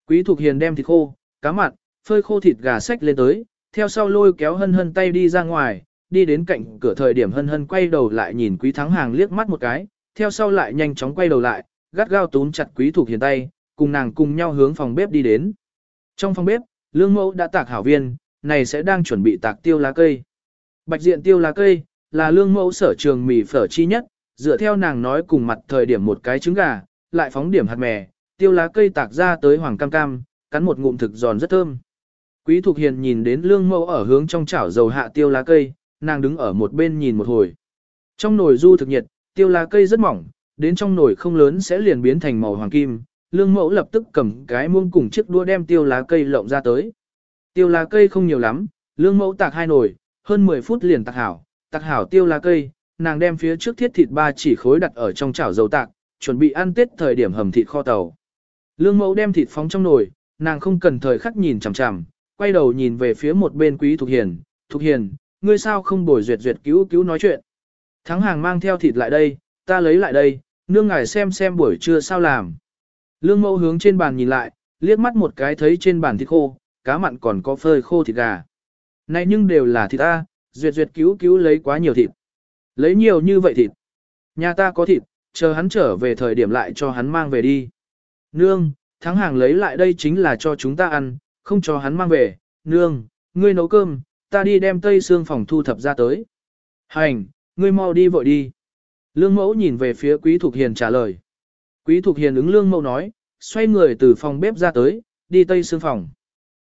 Quý Thục Hiền đem thịt khô, cá mặn, phơi khô thịt gà sách lên tới, theo sau lôi kéo hân hân tay đi ra ngoài, đi đến cạnh cửa thời điểm hân hân quay đầu lại nhìn Quý Thắng Hàng liếc mắt một cái, theo sau lại nhanh chóng quay đầu lại, gắt gao túm chặt Quý Thục Hiền tay, cùng nàng cùng nhau hướng phòng bếp đi đến. Trong phòng bếp, lương mẫu đã tạc hảo viên, này sẽ đang chuẩn bị tạc tiêu lá cây. Bạch diện tiêu lá cây, là lương mẫu sở trường mì phở chi nhất, dựa theo nàng nói cùng mặt thời điểm một cái trứng gà, lại phóng điểm hạt mè, tiêu lá cây tạc ra tới hoàng cam cam, cắn một ngụm thực giòn rất thơm. Quý Thục Hiền nhìn đến lương mẫu ở hướng trong chảo dầu hạ tiêu lá cây, nàng đứng ở một bên nhìn một hồi. Trong nồi du thực nhiệt, tiêu lá cây rất mỏng, đến trong nồi không lớn sẽ liền biến thành màu hoàng kim. Lương mẫu lập tức cầm cái muông cùng chiếc đũa đem tiêu lá cây lộng ra tới. Tiêu lá cây không nhiều lắm, lương mẫu tạc hai nồi, hơn 10 phút liền tạc hảo, tạc hảo tiêu lá cây, nàng đem phía trước thiết thịt ba chỉ khối đặt ở trong chảo dầu tạc, chuẩn bị ăn tết thời điểm hầm thịt kho tàu. Lương mẫu đem thịt phóng trong nồi, nàng không cần thời khắc nhìn chằm chằm, quay đầu nhìn về phía một bên quý Thục Hiền, Thục Hiền, ngươi sao không bồi duyệt duyệt cứu cứu nói chuyện. Thắng hàng mang theo thịt lại đây, ta lấy lại đây, nương ngài xem xem buổi trưa sao làm. Lương mẫu hướng trên bàn nhìn lại, liếc mắt một cái thấy trên bàn thịt khô, cá mặn còn có phơi khô thịt gà. Này nhưng đều là thịt ta, duyệt duyệt cứu cứu lấy quá nhiều thịt. Lấy nhiều như vậy thịt. Nhà ta có thịt, chờ hắn trở về thời điểm lại cho hắn mang về đi. Nương, thắng hàng lấy lại đây chính là cho chúng ta ăn, không cho hắn mang về. Nương, ngươi nấu cơm, ta đi đem tây xương phòng thu thập ra tới. Hành, ngươi mau đi vội đi. Lương mẫu nhìn về phía Quý Thục Hiền trả lời. Quý Thục Hiền ứng lương mẫu nói, xoay người từ phòng bếp ra tới, đi tây xương phòng.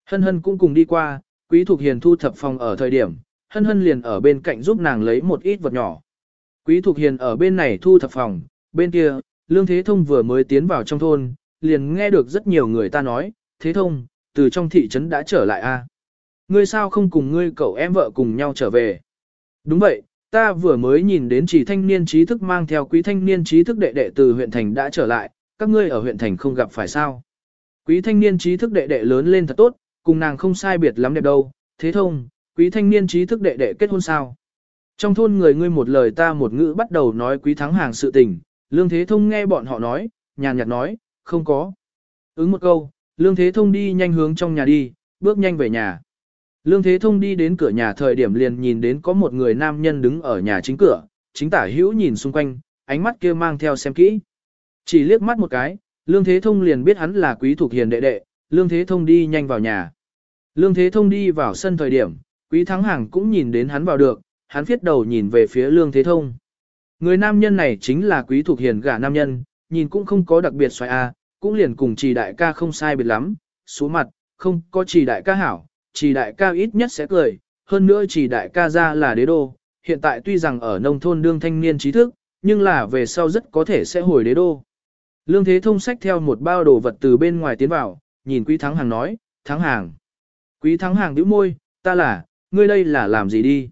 Hân hân cũng cùng đi qua, Quý Thục Hiền thu thập phòng ở thời điểm, hân hân liền ở bên cạnh giúp nàng lấy một ít vật nhỏ. Quý Thục Hiền ở bên này thu thập phòng, bên kia, Lương Thế Thông vừa mới tiến vào trong thôn, liền nghe được rất nhiều người ta nói, Thế Thông, từ trong thị trấn đã trở lại a. Ngươi sao không cùng ngươi cậu em vợ cùng nhau trở về? Đúng vậy, ta vừa mới nhìn đến chỉ thanh niên trí thức mang theo quý thanh niên trí thức đệ đệ từ huyện thành đã trở lại, các ngươi ở huyện thành không gặp phải sao? Quý thanh niên trí thức đệ đệ lớn lên thật tốt, cùng nàng không sai biệt lắm đẹp đâu, thế thông, quý thanh niên trí thức đệ đệ kết hôn sao? Trong thôn người ngươi một lời ta một ngữ bắt đầu nói quý thắng hàng sự tình, lương thế thông nghe bọn họ nói, nhàn nhạt nói, không có. Ứng một câu, lương thế thông đi nhanh hướng trong nhà đi, bước nhanh về nhà. Lương Thế Thông đi đến cửa nhà thời điểm liền nhìn đến có một người nam nhân đứng ở nhà chính cửa, chính tả hữu nhìn xung quanh, ánh mắt kia mang theo xem kỹ. Chỉ liếc mắt một cái, Lương Thế Thông liền biết hắn là quý thuộc hiền đệ đệ, Lương Thế Thông đi nhanh vào nhà. Lương Thế Thông đi vào sân thời điểm, quý thắng hàng cũng nhìn đến hắn vào được, hắn viết đầu nhìn về phía Lương Thế Thông. Người nam nhân này chính là quý Thục hiền gả nam nhân, nhìn cũng không có đặc biệt xoay a, cũng liền cùng trì đại ca không sai biệt lắm, số mặt, không có trì đại ca hảo, chỉ đại ca ít nhất sẽ cười, hơn nữa chỉ đại ca ra là đế đô, hiện tại tuy rằng ở nông thôn đương thanh niên trí thức, nhưng là về sau rất có thể sẽ hồi đế đô. Lương Thế Thông xách theo một bao đồ vật từ bên ngoài tiến vào, nhìn Quý Thắng Hàng nói, Thắng Hàng. Quý Thắng Hàng nhíu môi, ta là, ngươi đây là làm gì đi?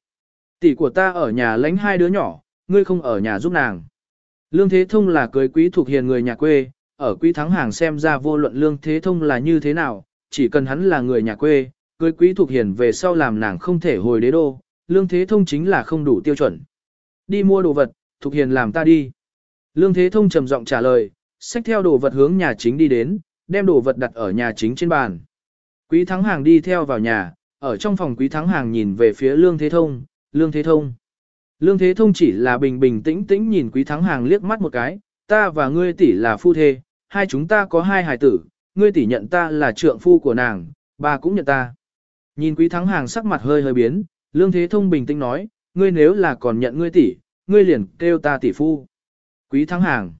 Tỷ của ta ở nhà lánh hai đứa nhỏ, ngươi không ở nhà giúp nàng. Lương Thế Thông là cưới Quý thuộc hiền người nhà quê, ở Quý Thắng Hàng xem ra vô luận Lương Thế Thông là như thế nào, chỉ cần hắn là người nhà quê, cưới quý thuộc hiền về sau làm nàng không thể hồi đế đô, lương thế thông chính là không đủ tiêu chuẩn. Đi mua đồ vật, thuộc hiền làm ta đi. Lương thế thông trầm giọng trả lời, xách theo đồ vật hướng nhà chính đi đến, đem đồ vật đặt ở nhà chính trên bàn. Quý thắng hàng đi theo vào nhà, ở trong phòng quý thắng hàng nhìn về phía lương thế thông, lương thế thông. Lương thế thông chỉ là bình bình tĩnh tĩnh nhìn quý thắng hàng liếc mắt một cái, ta và ngươi tỷ là phu thê, hai chúng ta có hai hài tử, ngươi tỷ nhận ta là trượng phu của nàng, bà cũng nhận ta. Nhìn quý thắng hàng sắc mặt hơi hơi biến, lương thế thông bình tĩnh nói, ngươi nếu là còn nhận ngươi tỷ, ngươi liền kêu ta tỷ phu. Quý thắng hàng,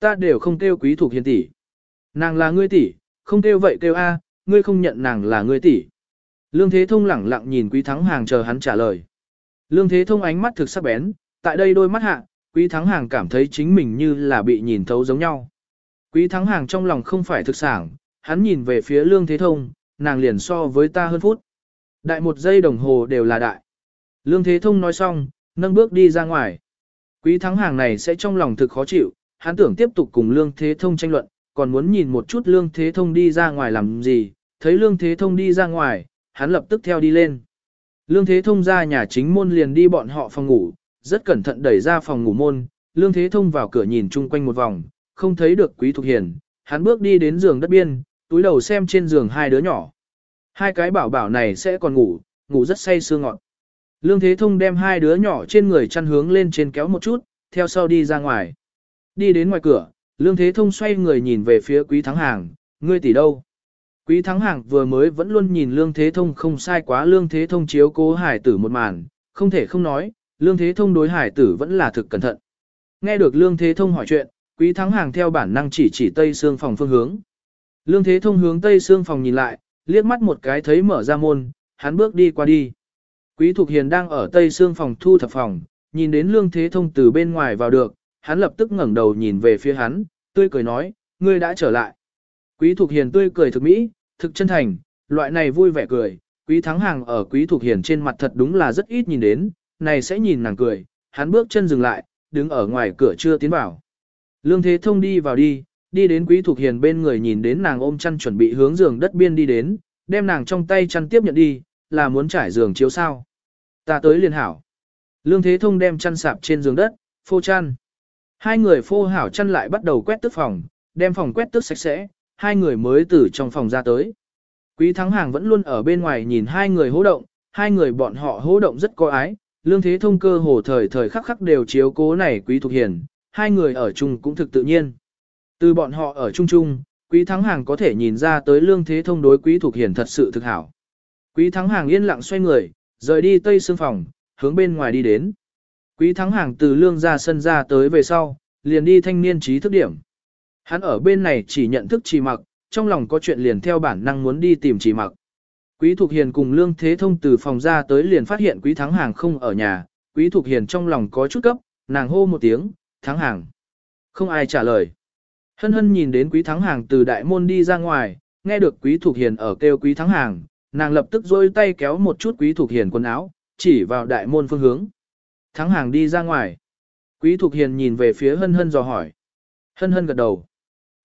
ta đều không kêu quý thuộc hiền tỷ. Nàng là ngươi tỷ, không kêu vậy kêu a, ngươi không nhận nàng là ngươi tỷ. Lương thế thông lẳng lặng nhìn quý thắng hàng chờ hắn trả lời. Lương thế thông ánh mắt thực sắc bén, tại đây đôi mắt hạ, quý thắng hàng cảm thấy chính mình như là bị nhìn thấu giống nhau. Quý thắng hàng trong lòng không phải thực sản, hắn nhìn về phía lương thế thông, nàng liền so với ta hơn phút. Đại một giây đồng hồ đều là đại. Lương Thế Thông nói xong, nâng bước đi ra ngoài. Quý thắng hàng này sẽ trong lòng thực khó chịu, hắn tưởng tiếp tục cùng Lương Thế Thông tranh luận, còn muốn nhìn một chút Lương Thế Thông đi ra ngoài làm gì, thấy Lương Thế Thông đi ra ngoài, hắn lập tức theo đi lên. Lương Thế Thông ra nhà chính môn liền đi bọn họ phòng ngủ, rất cẩn thận đẩy ra phòng ngủ môn, Lương Thế Thông vào cửa nhìn chung quanh một vòng, không thấy được Quý Thục Hiền, hắn bước đi đến giường đất biên, túi đầu xem trên giường hai đứa nhỏ. Hai cái bảo bảo này sẽ còn ngủ, ngủ rất say sương ngọt. Lương Thế Thông đem hai đứa nhỏ trên người chăn hướng lên trên kéo một chút, theo sau đi ra ngoài. Đi đến ngoài cửa, Lương Thế Thông xoay người nhìn về phía Quý Thắng Hàng, ngươi tỷ đâu? Quý Thắng Hàng vừa mới vẫn luôn nhìn Lương Thế Thông không sai quá Lương Thế Thông chiếu cố hải tử một màn, không thể không nói, Lương Thế Thông đối hải tử vẫn là thực cẩn thận. Nghe được Lương Thế Thông hỏi chuyện, Quý Thắng Hàng theo bản năng chỉ chỉ Tây Sương phòng phương hướng. Lương Thế Thông hướng Tây Sương phòng nhìn lại, liếc mắt một cái thấy mở ra môn, hắn bước đi qua đi. Quý Thục Hiền đang ở tây xương phòng thu thập phòng, nhìn đến Lương Thế Thông từ bên ngoài vào được, hắn lập tức ngẩng đầu nhìn về phía hắn, tươi cười nói, ngươi đã trở lại. Quý Thục Hiền tươi cười thực mỹ, thực chân thành, loại này vui vẻ cười, Quý Thắng Hàng ở Quý thuộc Hiền trên mặt thật đúng là rất ít nhìn đến, này sẽ nhìn nàng cười, hắn bước chân dừng lại, đứng ở ngoài cửa chưa tiến vào. Lương Thế Thông đi vào đi, đi đến Quý thuộc Hiền bên người nhìn đến nàng ôm chăn chuẩn bị hướng giường đất biên đi đến, đem nàng trong tay chăn tiếp nhận đi, là muốn trải giường chiếu sao. Ta tới liền hảo. Lương Thế Thông đem chăn sạp trên giường đất, phô chăn. Hai người phô hảo chăn lại bắt đầu quét tức phòng, đem phòng quét tức sạch sẽ, hai người mới từ trong phòng ra tới. Quý Thắng Hàng vẫn luôn ở bên ngoài nhìn hai người hỗ động, hai người bọn họ hỗ động rất có ái, lương thế thông cơ hồ thời thời khắc khắc đều chiếu cố này Quý Thục Hiền, hai người ở chung cũng thực tự nhiên. Từ bọn họ ở chung chung, Quý Thắng Hàng có thể nhìn ra tới lương thế thông đối Quý Thục Hiền thật sự thực hảo. Quý Thắng Hàng yên lặng xoay người, rời đi tây xương phòng, hướng bên ngoài đi đến. Quý Thắng Hàng từ lương ra sân ra tới về sau, liền đi thanh niên trí thức điểm. Hắn ở bên này chỉ nhận thức trì mặc, trong lòng có chuyện liền theo bản năng muốn đi tìm trì mặc. Quý Thục Hiền cùng Lương Thế Thông từ phòng ra tới liền phát hiện Quý Thắng Hàng không ở nhà, Quý Thục Hiền trong lòng có chút cấp, nàng hô một tiếng, Thắng Hàng. Không ai trả lời. Hân hân nhìn đến Quý Thắng Hàng từ đại môn đi ra ngoài, nghe được Quý Thục Hiền ở kêu Quý Thắng Hàng, nàng lập tức dôi tay kéo một chút Quý Thục Hiền quần áo, chỉ vào đại môn phương hướng. Thắng Hàng đi ra ngoài. Quý Thục Hiền nhìn về phía hân hân dò hỏi. Hân hân gật đầu.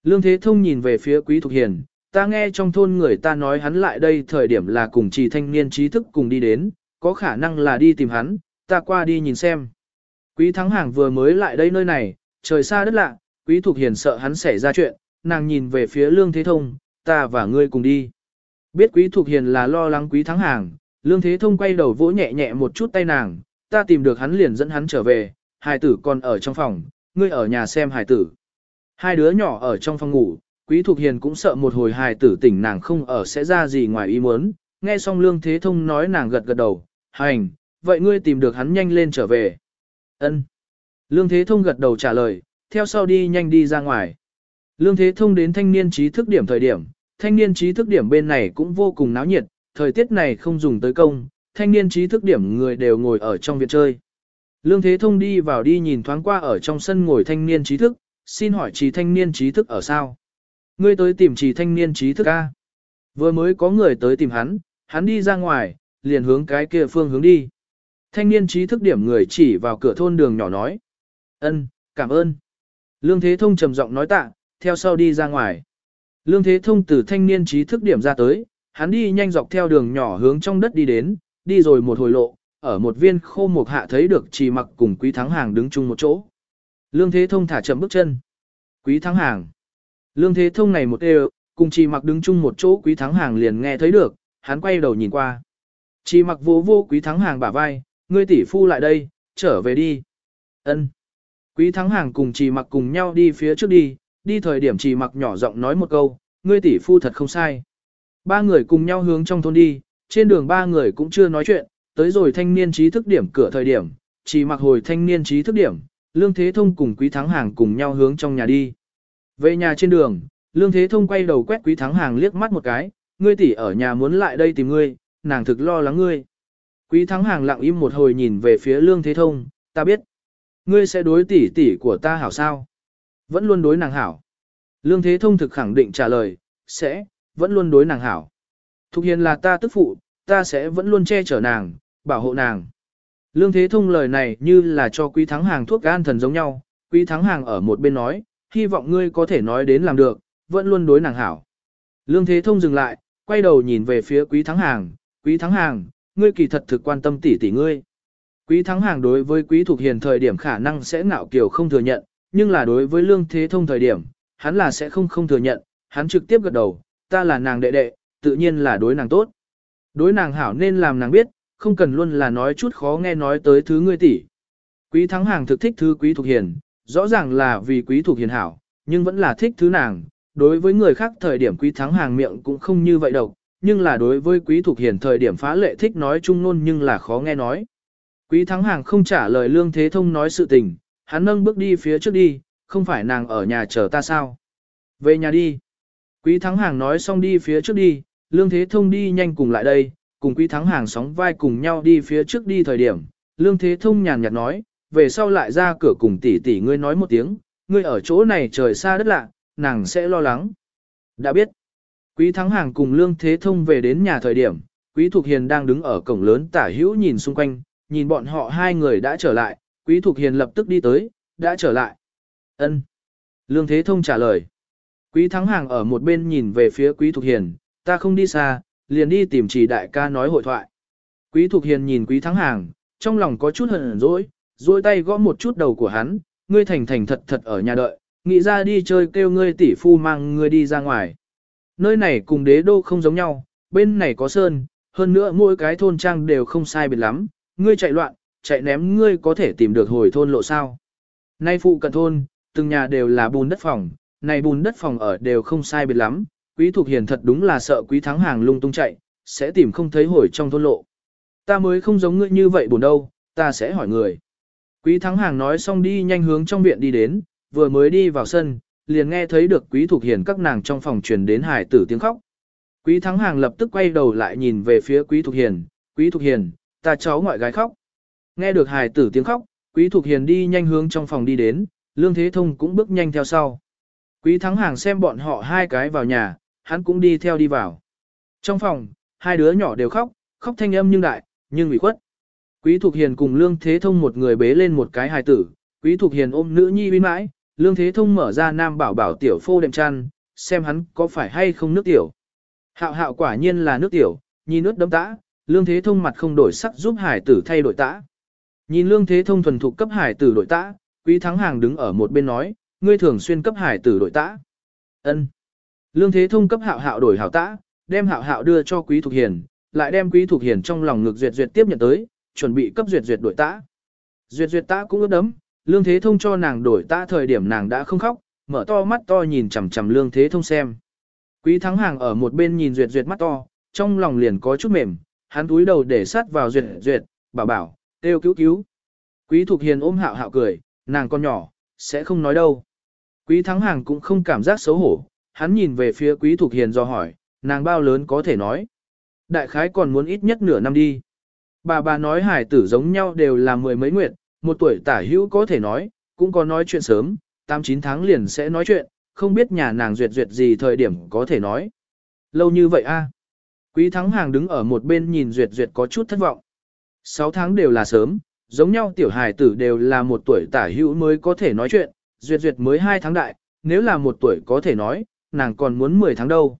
Lương Thế Thông nhìn về phía Quý Thục Hiền, ta nghe trong thôn người ta nói hắn lại đây thời điểm là cùng trì thanh niên trí thức cùng đi đến, có khả năng là đi tìm hắn, ta qua đi nhìn xem. Quý Thắng Hàng vừa mới lại đây nơi này, trời xa đất lạ, Quý Thục Hiền sợ hắn xảy ra chuyện, nàng nhìn về phía Lương Thế Thông, ta và ngươi cùng đi. Biết Quý Thục Hiền là lo lắng Quý Thắng Hàng, Lương Thế Thông quay đầu vỗ nhẹ nhẹ một chút tay nàng, ta tìm được hắn liền dẫn hắn trở về, hài tử còn ở trong phòng, ngươi ở nhà xem hài tử. Hai đứa nhỏ ở trong phòng ngủ, Quý Thục Hiền cũng sợ một hồi hài tử tỉnh nàng không ở sẽ ra gì ngoài ý muốn, nghe xong Lương Thế Thông nói nàng gật gật đầu, hành, vậy ngươi tìm được hắn nhanh lên trở về. Ân. Lương Thế Thông gật đầu trả lời, theo sau đi nhanh đi ra ngoài. Lương Thế Thông đến thanh niên trí thức điểm thời điểm, thanh niên trí thức điểm bên này cũng vô cùng náo nhiệt, thời tiết này không dùng tới công, thanh niên trí thức điểm người đều ngồi ở trong viện chơi. Lương Thế Thông đi vào đi nhìn thoáng qua ở trong sân ngồi thanh niên trí thức, xin hỏi trì thanh niên trí thức ở sao? Ngươi tới tìm trì thanh niên trí thức A. Vừa mới có người tới tìm hắn, hắn đi ra ngoài, liền hướng cái kia phương hướng đi. Thanh niên trí thức điểm người chỉ vào cửa thôn đường nhỏ nói. ân, cảm ơn. Lương Thế Thông trầm giọng nói tạ, theo sau đi ra ngoài. Lương Thế Thông từ thanh niên trí thức điểm ra tới, hắn đi nhanh dọc theo đường nhỏ hướng trong đất đi đến, đi rồi một hồi lộ, ở một viên khô mục hạ thấy được trì mặc cùng quý thắng hàng đứng chung một chỗ. Lương Thế Thông thả chậm bước chân. Quý thắng hàng. Lương Thế Thông này một đều, cùng trì mặc đứng chung một chỗ quý thắng hàng liền nghe thấy được, hắn quay đầu nhìn qua. Trì mặc vô vô quý thắng hàng bả vai, ngươi tỷ phu lại đây, trở về đi. Ân. Quý thắng hàng cùng trì mặc cùng nhau đi phía trước đi, đi thời điểm trì mặc nhỏ giọng nói một câu, ngươi tỷ phu thật không sai. Ba người cùng nhau hướng trong thôn đi, trên đường ba người cũng chưa nói chuyện, tới rồi thanh niên trí thức điểm cửa thời điểm, trì mặc hồi thanh niên trí thức điểm, Lương Thế Thông cùng Quý Thắng Hàng cùng nhau hướng trong nhà đi. Về nhà trên đường, Lương Thế Thông quay đầu quét Quý Thắng Hàng liếc mắt một cái, ngươi tỷ ở nhà muốn lại đây tìm ngươi, nàng thực lo lắng ngươi. Quý Thắng Hàng lặng im một hồi nhìn về phía Lương Thế Thông, ta biết. Ngươi sẽ đối tỷ tỷ của ta hảo sao? Vẫn luôn đối nàng hảo. Lương Thế Thông thực khẳng định trả lời, sẽ, vẫn luôn đối nàng hảo. Thục Hiền là ta tức phụ, ta sẽ vẫn luôn che chở nàng, bảo hộ nàng. Lương Thế Thông lời này như là cho quý thắng hàng thuốc gan thần giống nhau, quý thắng hàng ở một bên nói, hy vọng ngươi có thể nói đến làm được, vẫn luôn đối nàng hảo. Lương Thế Thông dừng lại, quay đầu nhìn về phía quý thắng hàng, quý thắng hàng, ngươi kỳ thật thực quan tâm tỷ tỷ ngươi. Quý thắng hàng đối với quý thuộc hiền thời điểm khả năng sẽ ngạo kiều không thừa nhận, nhưng là đối với lương thế thông thời điểm, hắn là sẽ không không thừa nhận, hắn trực tiếp gật đầu, ta là nàng đệ đệ, tự nhiên là đối nàng tốt. Đối nàng hảo nên làm nàng biết, không cần luôn là nói chút khó nghe nói tới thứ ngươi tỷ. Quý thắng hàng thực thích thứ quý thuộc hiền, rõ ràng là vì quý thuộc hiền hảo, nhưng vẫn là thích thứ nàng. Đối với người khác thời điểm quý thắng hàng miệng cũng không như vậy đâu, nhưng là đối với quý thuộc hiền thời điểm phá lệ thích nói chung nôn nhưng là khó nghe nói. Quý thắng hàng không trả lời lương thế thông nói sự tình, hắn nâng bước đi phía trước đi, không phải nàng ở nhà chờ ta sao. Về nhà đi. Quý thắng hàng nói xong đi phía trước đi, lương thế thông đi nhanh cùng lại đây, cùng quý thắng hàng sóng vai cùng nhau đi phía trước đi thời điểm, lương thế thông nhàn nhạt nói, về sau lại ra cửa cùng tỷ tỷ ngươi nói một tiếng, ngươi ở chỗ này trời xa đất lạ, nàng sẽ lo lắng. Đã biết, quý thắng hàng cùng lương thế thông về đến nhà thời điểm, quý thục hiền đang đứng ở cổng lớn tả hữu nhìn xung quanh, nhìn bọn họ hai người đã trở lại, quý thục hiền lập tức đi tới, đã trở lại. ân Lương thế thông trả lời. Quý Thắng Hàng ở một bên nhìn về phía Quý Thục Hiền, ta không đi xa, liền đi tìm chỉ đại ca nói hội thoại. Quý Thục Hiền nhìn Quý Thắng Hàng, trong lòng có chút hận dỗi, dỗi tay gõ một chút đầu của hắn, ngươi thành thành thật thật ở nhà đợi, nghĩ ra đi chơi kêu ngươi tỷ phu mang ngươi đi ra ngoài. Nơi này cùng đế đô không giống nhau, bên này có sơn, hơn nữa mỗi cái thôn trang đều không sai biệt lắm, ngươi chạy loạn, chạy ném ngươi có thể tìm được hồi thôn lộ sao. Nay phụ cận thôn, từng nhà đều là bùn đất phòng, này bùn đất phòng ở đều không sai biệt lắm, quý Thục hiền thật đúng là sợ quý thắng hàng lung tung chạy, sẽ tìm không thấy hồi trong thôn lộ. Ta mới không giống ngươi như vậy buồn đâu, ta sẽ hỏi người. Quý thắng hàng nói xong đi nhanh hướng trong viện đi đến, vừa mới đi vào sân, liền nghe thấy được quý Thục hiền các nàng trong phòng truyền đến hải tử tiếng khóc. Quý thắng hàng lập tức quay đầu lại nhìn về phía quý Thục hiền, quý Thục hiền, ta cháu ngoại gái khóc. Nghe được hải tử tiếng khóc, quý Thục hiền đi nhanh hướng trong phòng đi đến, lương thế thông cũng bước nhanh theo sau. Quý thắng hàng xem bọn họ hai cái vào nhà, hắn cũng đi theo đi vào. Trong phòng, hai đứa nhỏ đều khóc, khóc thanh âm nhưng đại, nhưng ủy khuất. Quý Thục Hiền cùng Lương Thế Thông một người bế lên một cái hài tử, Quý Thục Hiền ôm nữ nhi bên mãi, Lương Thế Thông mở ra nam bảo bảo tiểu phô đệm chăn, xem hắn có phải hay không nước tiểu. Hạo hạo quả nhiên là nước tiểu, nhìn nước đấm tã, Lương Thế Thông mặt không đổi sắc giúp hải tử thay đổi tã. Nhìn Lương Thế Thông thuần thục cấp hải tử đổi tã, Quý Thắng Hàng đứng ở một bên nói, ngươi thường xuyên cấp hải tử đổi tã. Ân. Lương Thế Thông cấp hạo hạo đổi hảo tã, đem hạo hạo đưa cho Quý Thục Hiền, lại đem Quý Thục Hiền trong lòng ngực duyệt duyệt tiếp nhận tới, chuẩn bị cấp duyệt duyệt đổi tã. Duyệt duyệt tã cũng ướt đấm, Lương Thế Thông cho nàng đổi tã thời điểm nàng đã không khóc, mở to mắt to nhìn chằm chằm Lương Thế Thông xem. Quý Thắng Hàng ở một bên nhìn duyệt duyệt mắt to, trong lòng liền có chút mềm, hắn túi đầu để sát vào duyệt duyệt, bảo bảo, kêu cứu cứu. Quý Thục Hiền ôm hạo hạo cười, nàng con nhỏ, sẽ không nói đâu. Quý Thắng Hàng cũng không cảm giác xấu hổ, hắn nhìn về phía Quý Thục Hiền do hỏi, nàng bao lớn có thể nói. Đại khái còn muốn ít nhất nửa năm đi. Bà bà nói hải tử giống nhau đều là mười mấy nguyện, một tuổi tả hữu có thể nói, cũng có nói chuyện sớm, 8-9 tháng liền sẽ nói chuyện, không biết nhà nàng duyệt duyệt gì thời điểm có thể nói. Lâu như vậy a Quý thắng hàng đứng ở một bên nhìn duyệt duyệt có chút thất vọng. 6 tháng đều là sớm, giống nhau tiểu hài tử đều là một tuổi tả hữu mới có thể nói chuyện, duyệt duyệt mới 2 tháng đại, nếu là một tuổi có thể nói, nàng còn muốn 10 tháng đâu.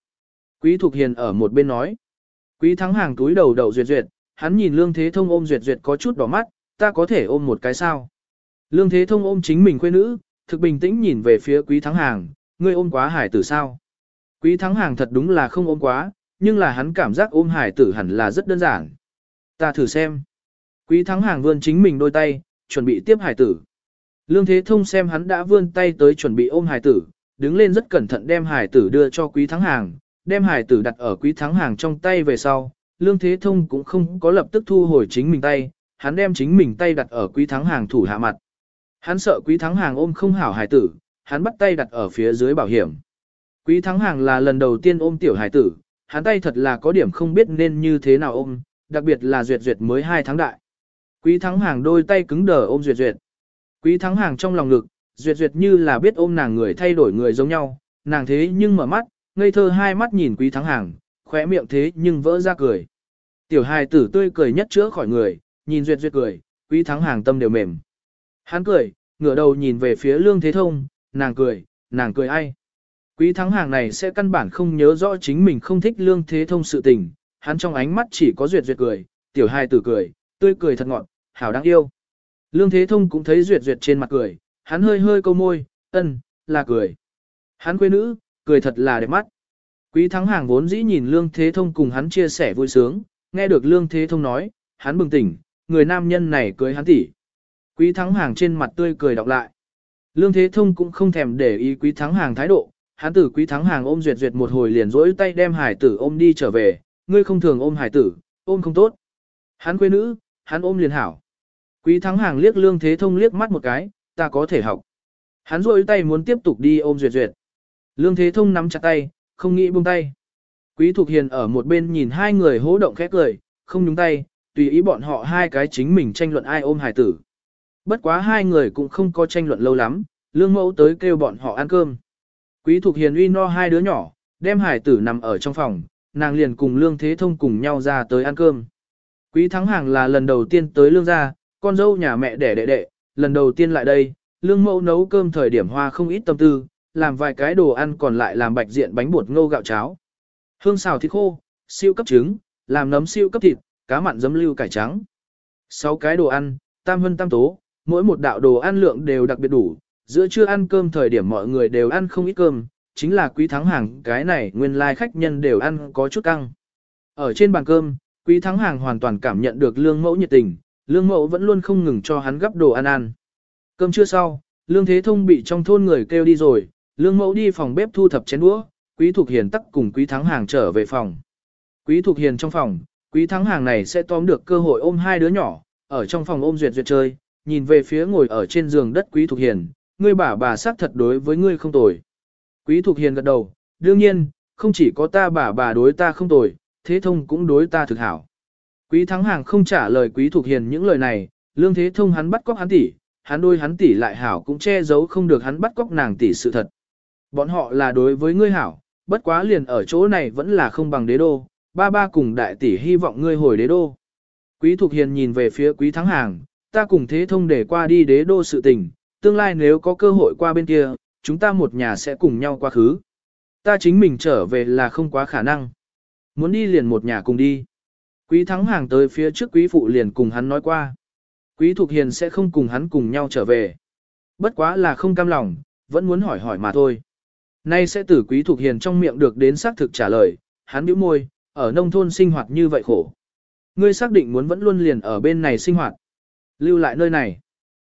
Quý Thục Hiền ở một bên nói. Quý thắng hàng túi đầu đầu duyệt duyệt, hắn nhìn Lương Thế Thông ôm duyệt duyệt có chút đỏ mắt, ta có thể ôm một cái sao. Lương Thế Thông ôm chính mình quê nữ, thực bình tĩnh nhìn về phía Quý Thắng Hàng, ngươi ôm quá hải tử sao. Quý Thắng Hàng thật đúng là không ôm quá, nhưng là hắn cảm giác ôm hải tử hẳn là rất đơn giản. Ta thử xem. Quý Thắng Hàng vươn chính mình đôi tay, chuẩn bị tiếp hải tử. Lương Thế Thông xem hắn đã vươn tay tới chuẩn bị ôm hải tử, đứng lên rất cẩn thận đem hải tử đưa cho Quý Thắng Hàng, đem hải tử đặt ở Quý Thắng Hàng trong tay về sau, Lương Thế Thông cũng không có lập tức thu hồi chính mình tay, hắn đem chính mình tay đặt ở quý thắng hàng thủ hạ mặt. Hắn sợ quý thắng hàng ôm không hảo hải tử, hắn bắt tay đặt ở phía dưới bảo hiểm. Quý thắng hàng là lần đầu tiên ôm tiểu hải tử, hắn tay thật là có điểm không biết nên như thế nào ôm, đặc biệt là duyệt duyệt mới 2 tháng đại. Quý thắng hàng đôi tay cứng đờ ôm duyệt duyệt. Quý thắng hàng trong lòng ngực, duyệt duyệt như là biết ôm nàng người thay đổi người giống nhau, nàng thế nhưng mở mắt, ngây thơ hai mắt nhìn quý thắng hàng, khóe miệng thế nhưng vỡ ra cười. Tiểu hài tử tươi cười nhất chữa khỏi người, nhìn duyệt duyệt cười, quý thắng hàng tâm đều mềm. Hắn cười, ngửa đầu nhìn về phía lương thế thông, nàng cười, nàng cười ai. Quý thắng hàng này sẽ căn bản không nhớ rõ chính mình không thích lương thế thông sự tình, hắn trong ánh mắt chỉ có duyệt duyệt cười, tiểu hài tử cười, tươi cười thật ngọt, hảo đáng yêu. Lương thế thông cũng thấy duyệt duyệt trên mặt cười, hắn hơi hơi câu môi, ân, là cười. Hắn quê nữ, cười thật là đẹp mắt. Quý thắng hàng vốn dĩ nhìn lương thế thông cùng hắn chia sẻ vui sướng, nghe được Lương Thế Thông nói, hắn bừng tỉnh, người nam nhân này cưới hắn tỷ. Quý thắng hàng trên mặt tươi cười đọc lại. Lương Thế Thông cũng không thèm để ý quý thắng hàng thái độ, hắn tử quý thắng hàng ôm duyệt duyệt một hồi liền rỗi tay đem hải tử ôm đi trở về, ngươi không thường ôm hải tử, ôm không tốt. Hắn quê nữ, hắn ôm liền hảo. Quý thắng hàng liếc Lương Thế Thông liếc mắt một cái, ta có thể học. Hắn rôi tay muốn tiếp tục đi ôm duyệt duyệt. Lương Thế Thông nắm chặt tay, không nghĩ buông tay. Quý Thục Hiền ở một bên nhìn hai người hố động khẽ cười, không nhúng tay, tùy ý bọn họ hai cái chính mình tranh luận ai ôm hải tử. Bất quá hai người cũng không có tranh luận lâu lắm, lương mẫu tới kêu bọn họ ăn cơm. Quý Thục Hiền uy no hai đứa nhỏ, đem hải tử nằm ở trong phòng, nàng liền cùng lương thế thông cùng nhau ra tới ăn cơm. Quý Thắng Hàng là lần đầu tiên tới lương gia, con dâu nhà mẹ đẻ đệ đệ, lần đầu tiên lại đây, lương mẫu nấu cơm thời điểm hoa không ít tâm tư, làm vài cái đồ ăn còn lại làm bạch diện bánh bột ngô gạo cháo. Hương xào thịt khô, siêu cấp trứng, làm nấm siêu cấp thịt, cá mặn giấm lưu cải trắng. Sáu cái đồ ăn, tam hân tam tố, mỗi một đạo đồ ăn lượng đều đặc biệt đủ, giữa trưa ăn cơm thời điểm mọi người đều ăn không ít cơm, chính là quý thắng hàng cái này nguyên lai like khách nhân đều ăn có chút căng. Ở trên bàn cơm, quý thắng hàng hoàn toàn cảm nhận được lương mẫu nhiệt tình, lương mẫu vẫn luôn không ngừng cho hắn gấp đồ ăn ăn. Cơm trưa sau, lương thế thông bị trong thôn người kêu đi rồi, lương mẫu đi phòng bếp thu thập chén đũa, quý thục hiền tắc cùng quý thắng hàng trở về phòng. Quý thục hiền trong phòng, quý thắng hàng này sẽ tóm được cơ hội ôm hai đứa nhỏ, ở trong phòng ôm duyệt duyệt chơi, nhìn về phía ngồi ở trên giường đất quý thục hiền, ngươi bà bà xác thật đối với ngươi không tồi. Quý thục hiền gật đầu, đương nhiên, không chỉ có ta bà bà đối ta không tồi, thế thông cũng đối ta thực hảo. Quý thắng hàng không trả lời quý thục hiền những lời này, lương thế thông hắn bắt cóc hắn tỷ, hắn đôi hắn tỷ lại hảo cũng che giấu không được hắn bắt cóc nàng tỷ sự thật. Bọn họ là đối với ngươi hảo, bất quá liền ở chỗ này vẫn là không bằng đế đô, ba ba cùng đại tỷ hy vọng ngươi hồi đế đô. Quý Thục Hiền nhìn về phía Quý Thắng Hàng, ta cùng thế thông để qua đi đế đô sự tình, tương lai nếu có cơ hội qua bên kia, chúng ta một nhà sẽ cùng nhau qua khứ. Ta chính mình trở về là không quá khả năng. Muốn đi liền một nhà cùng đi. Quý Thắng Hàng tới phía trước Quý Phụ liền cùng hắn nói qua. Quý Thục Hiền sẽ không cùng hắn cùng nhau trở về. Bất quá là không cam lòng, vẫn muốn hỏi hỏi mà thôi. Nay sẽ từ Quý Thục Hiền trong miệng được đến xác thực trả lời, hắn bĩu môi, ở nông thôn sinh hoạt như vậy khổ. Ngươi xác định muốn vẫn luôn liền ở bên này sinh hoạt. Lưu lại nơi này.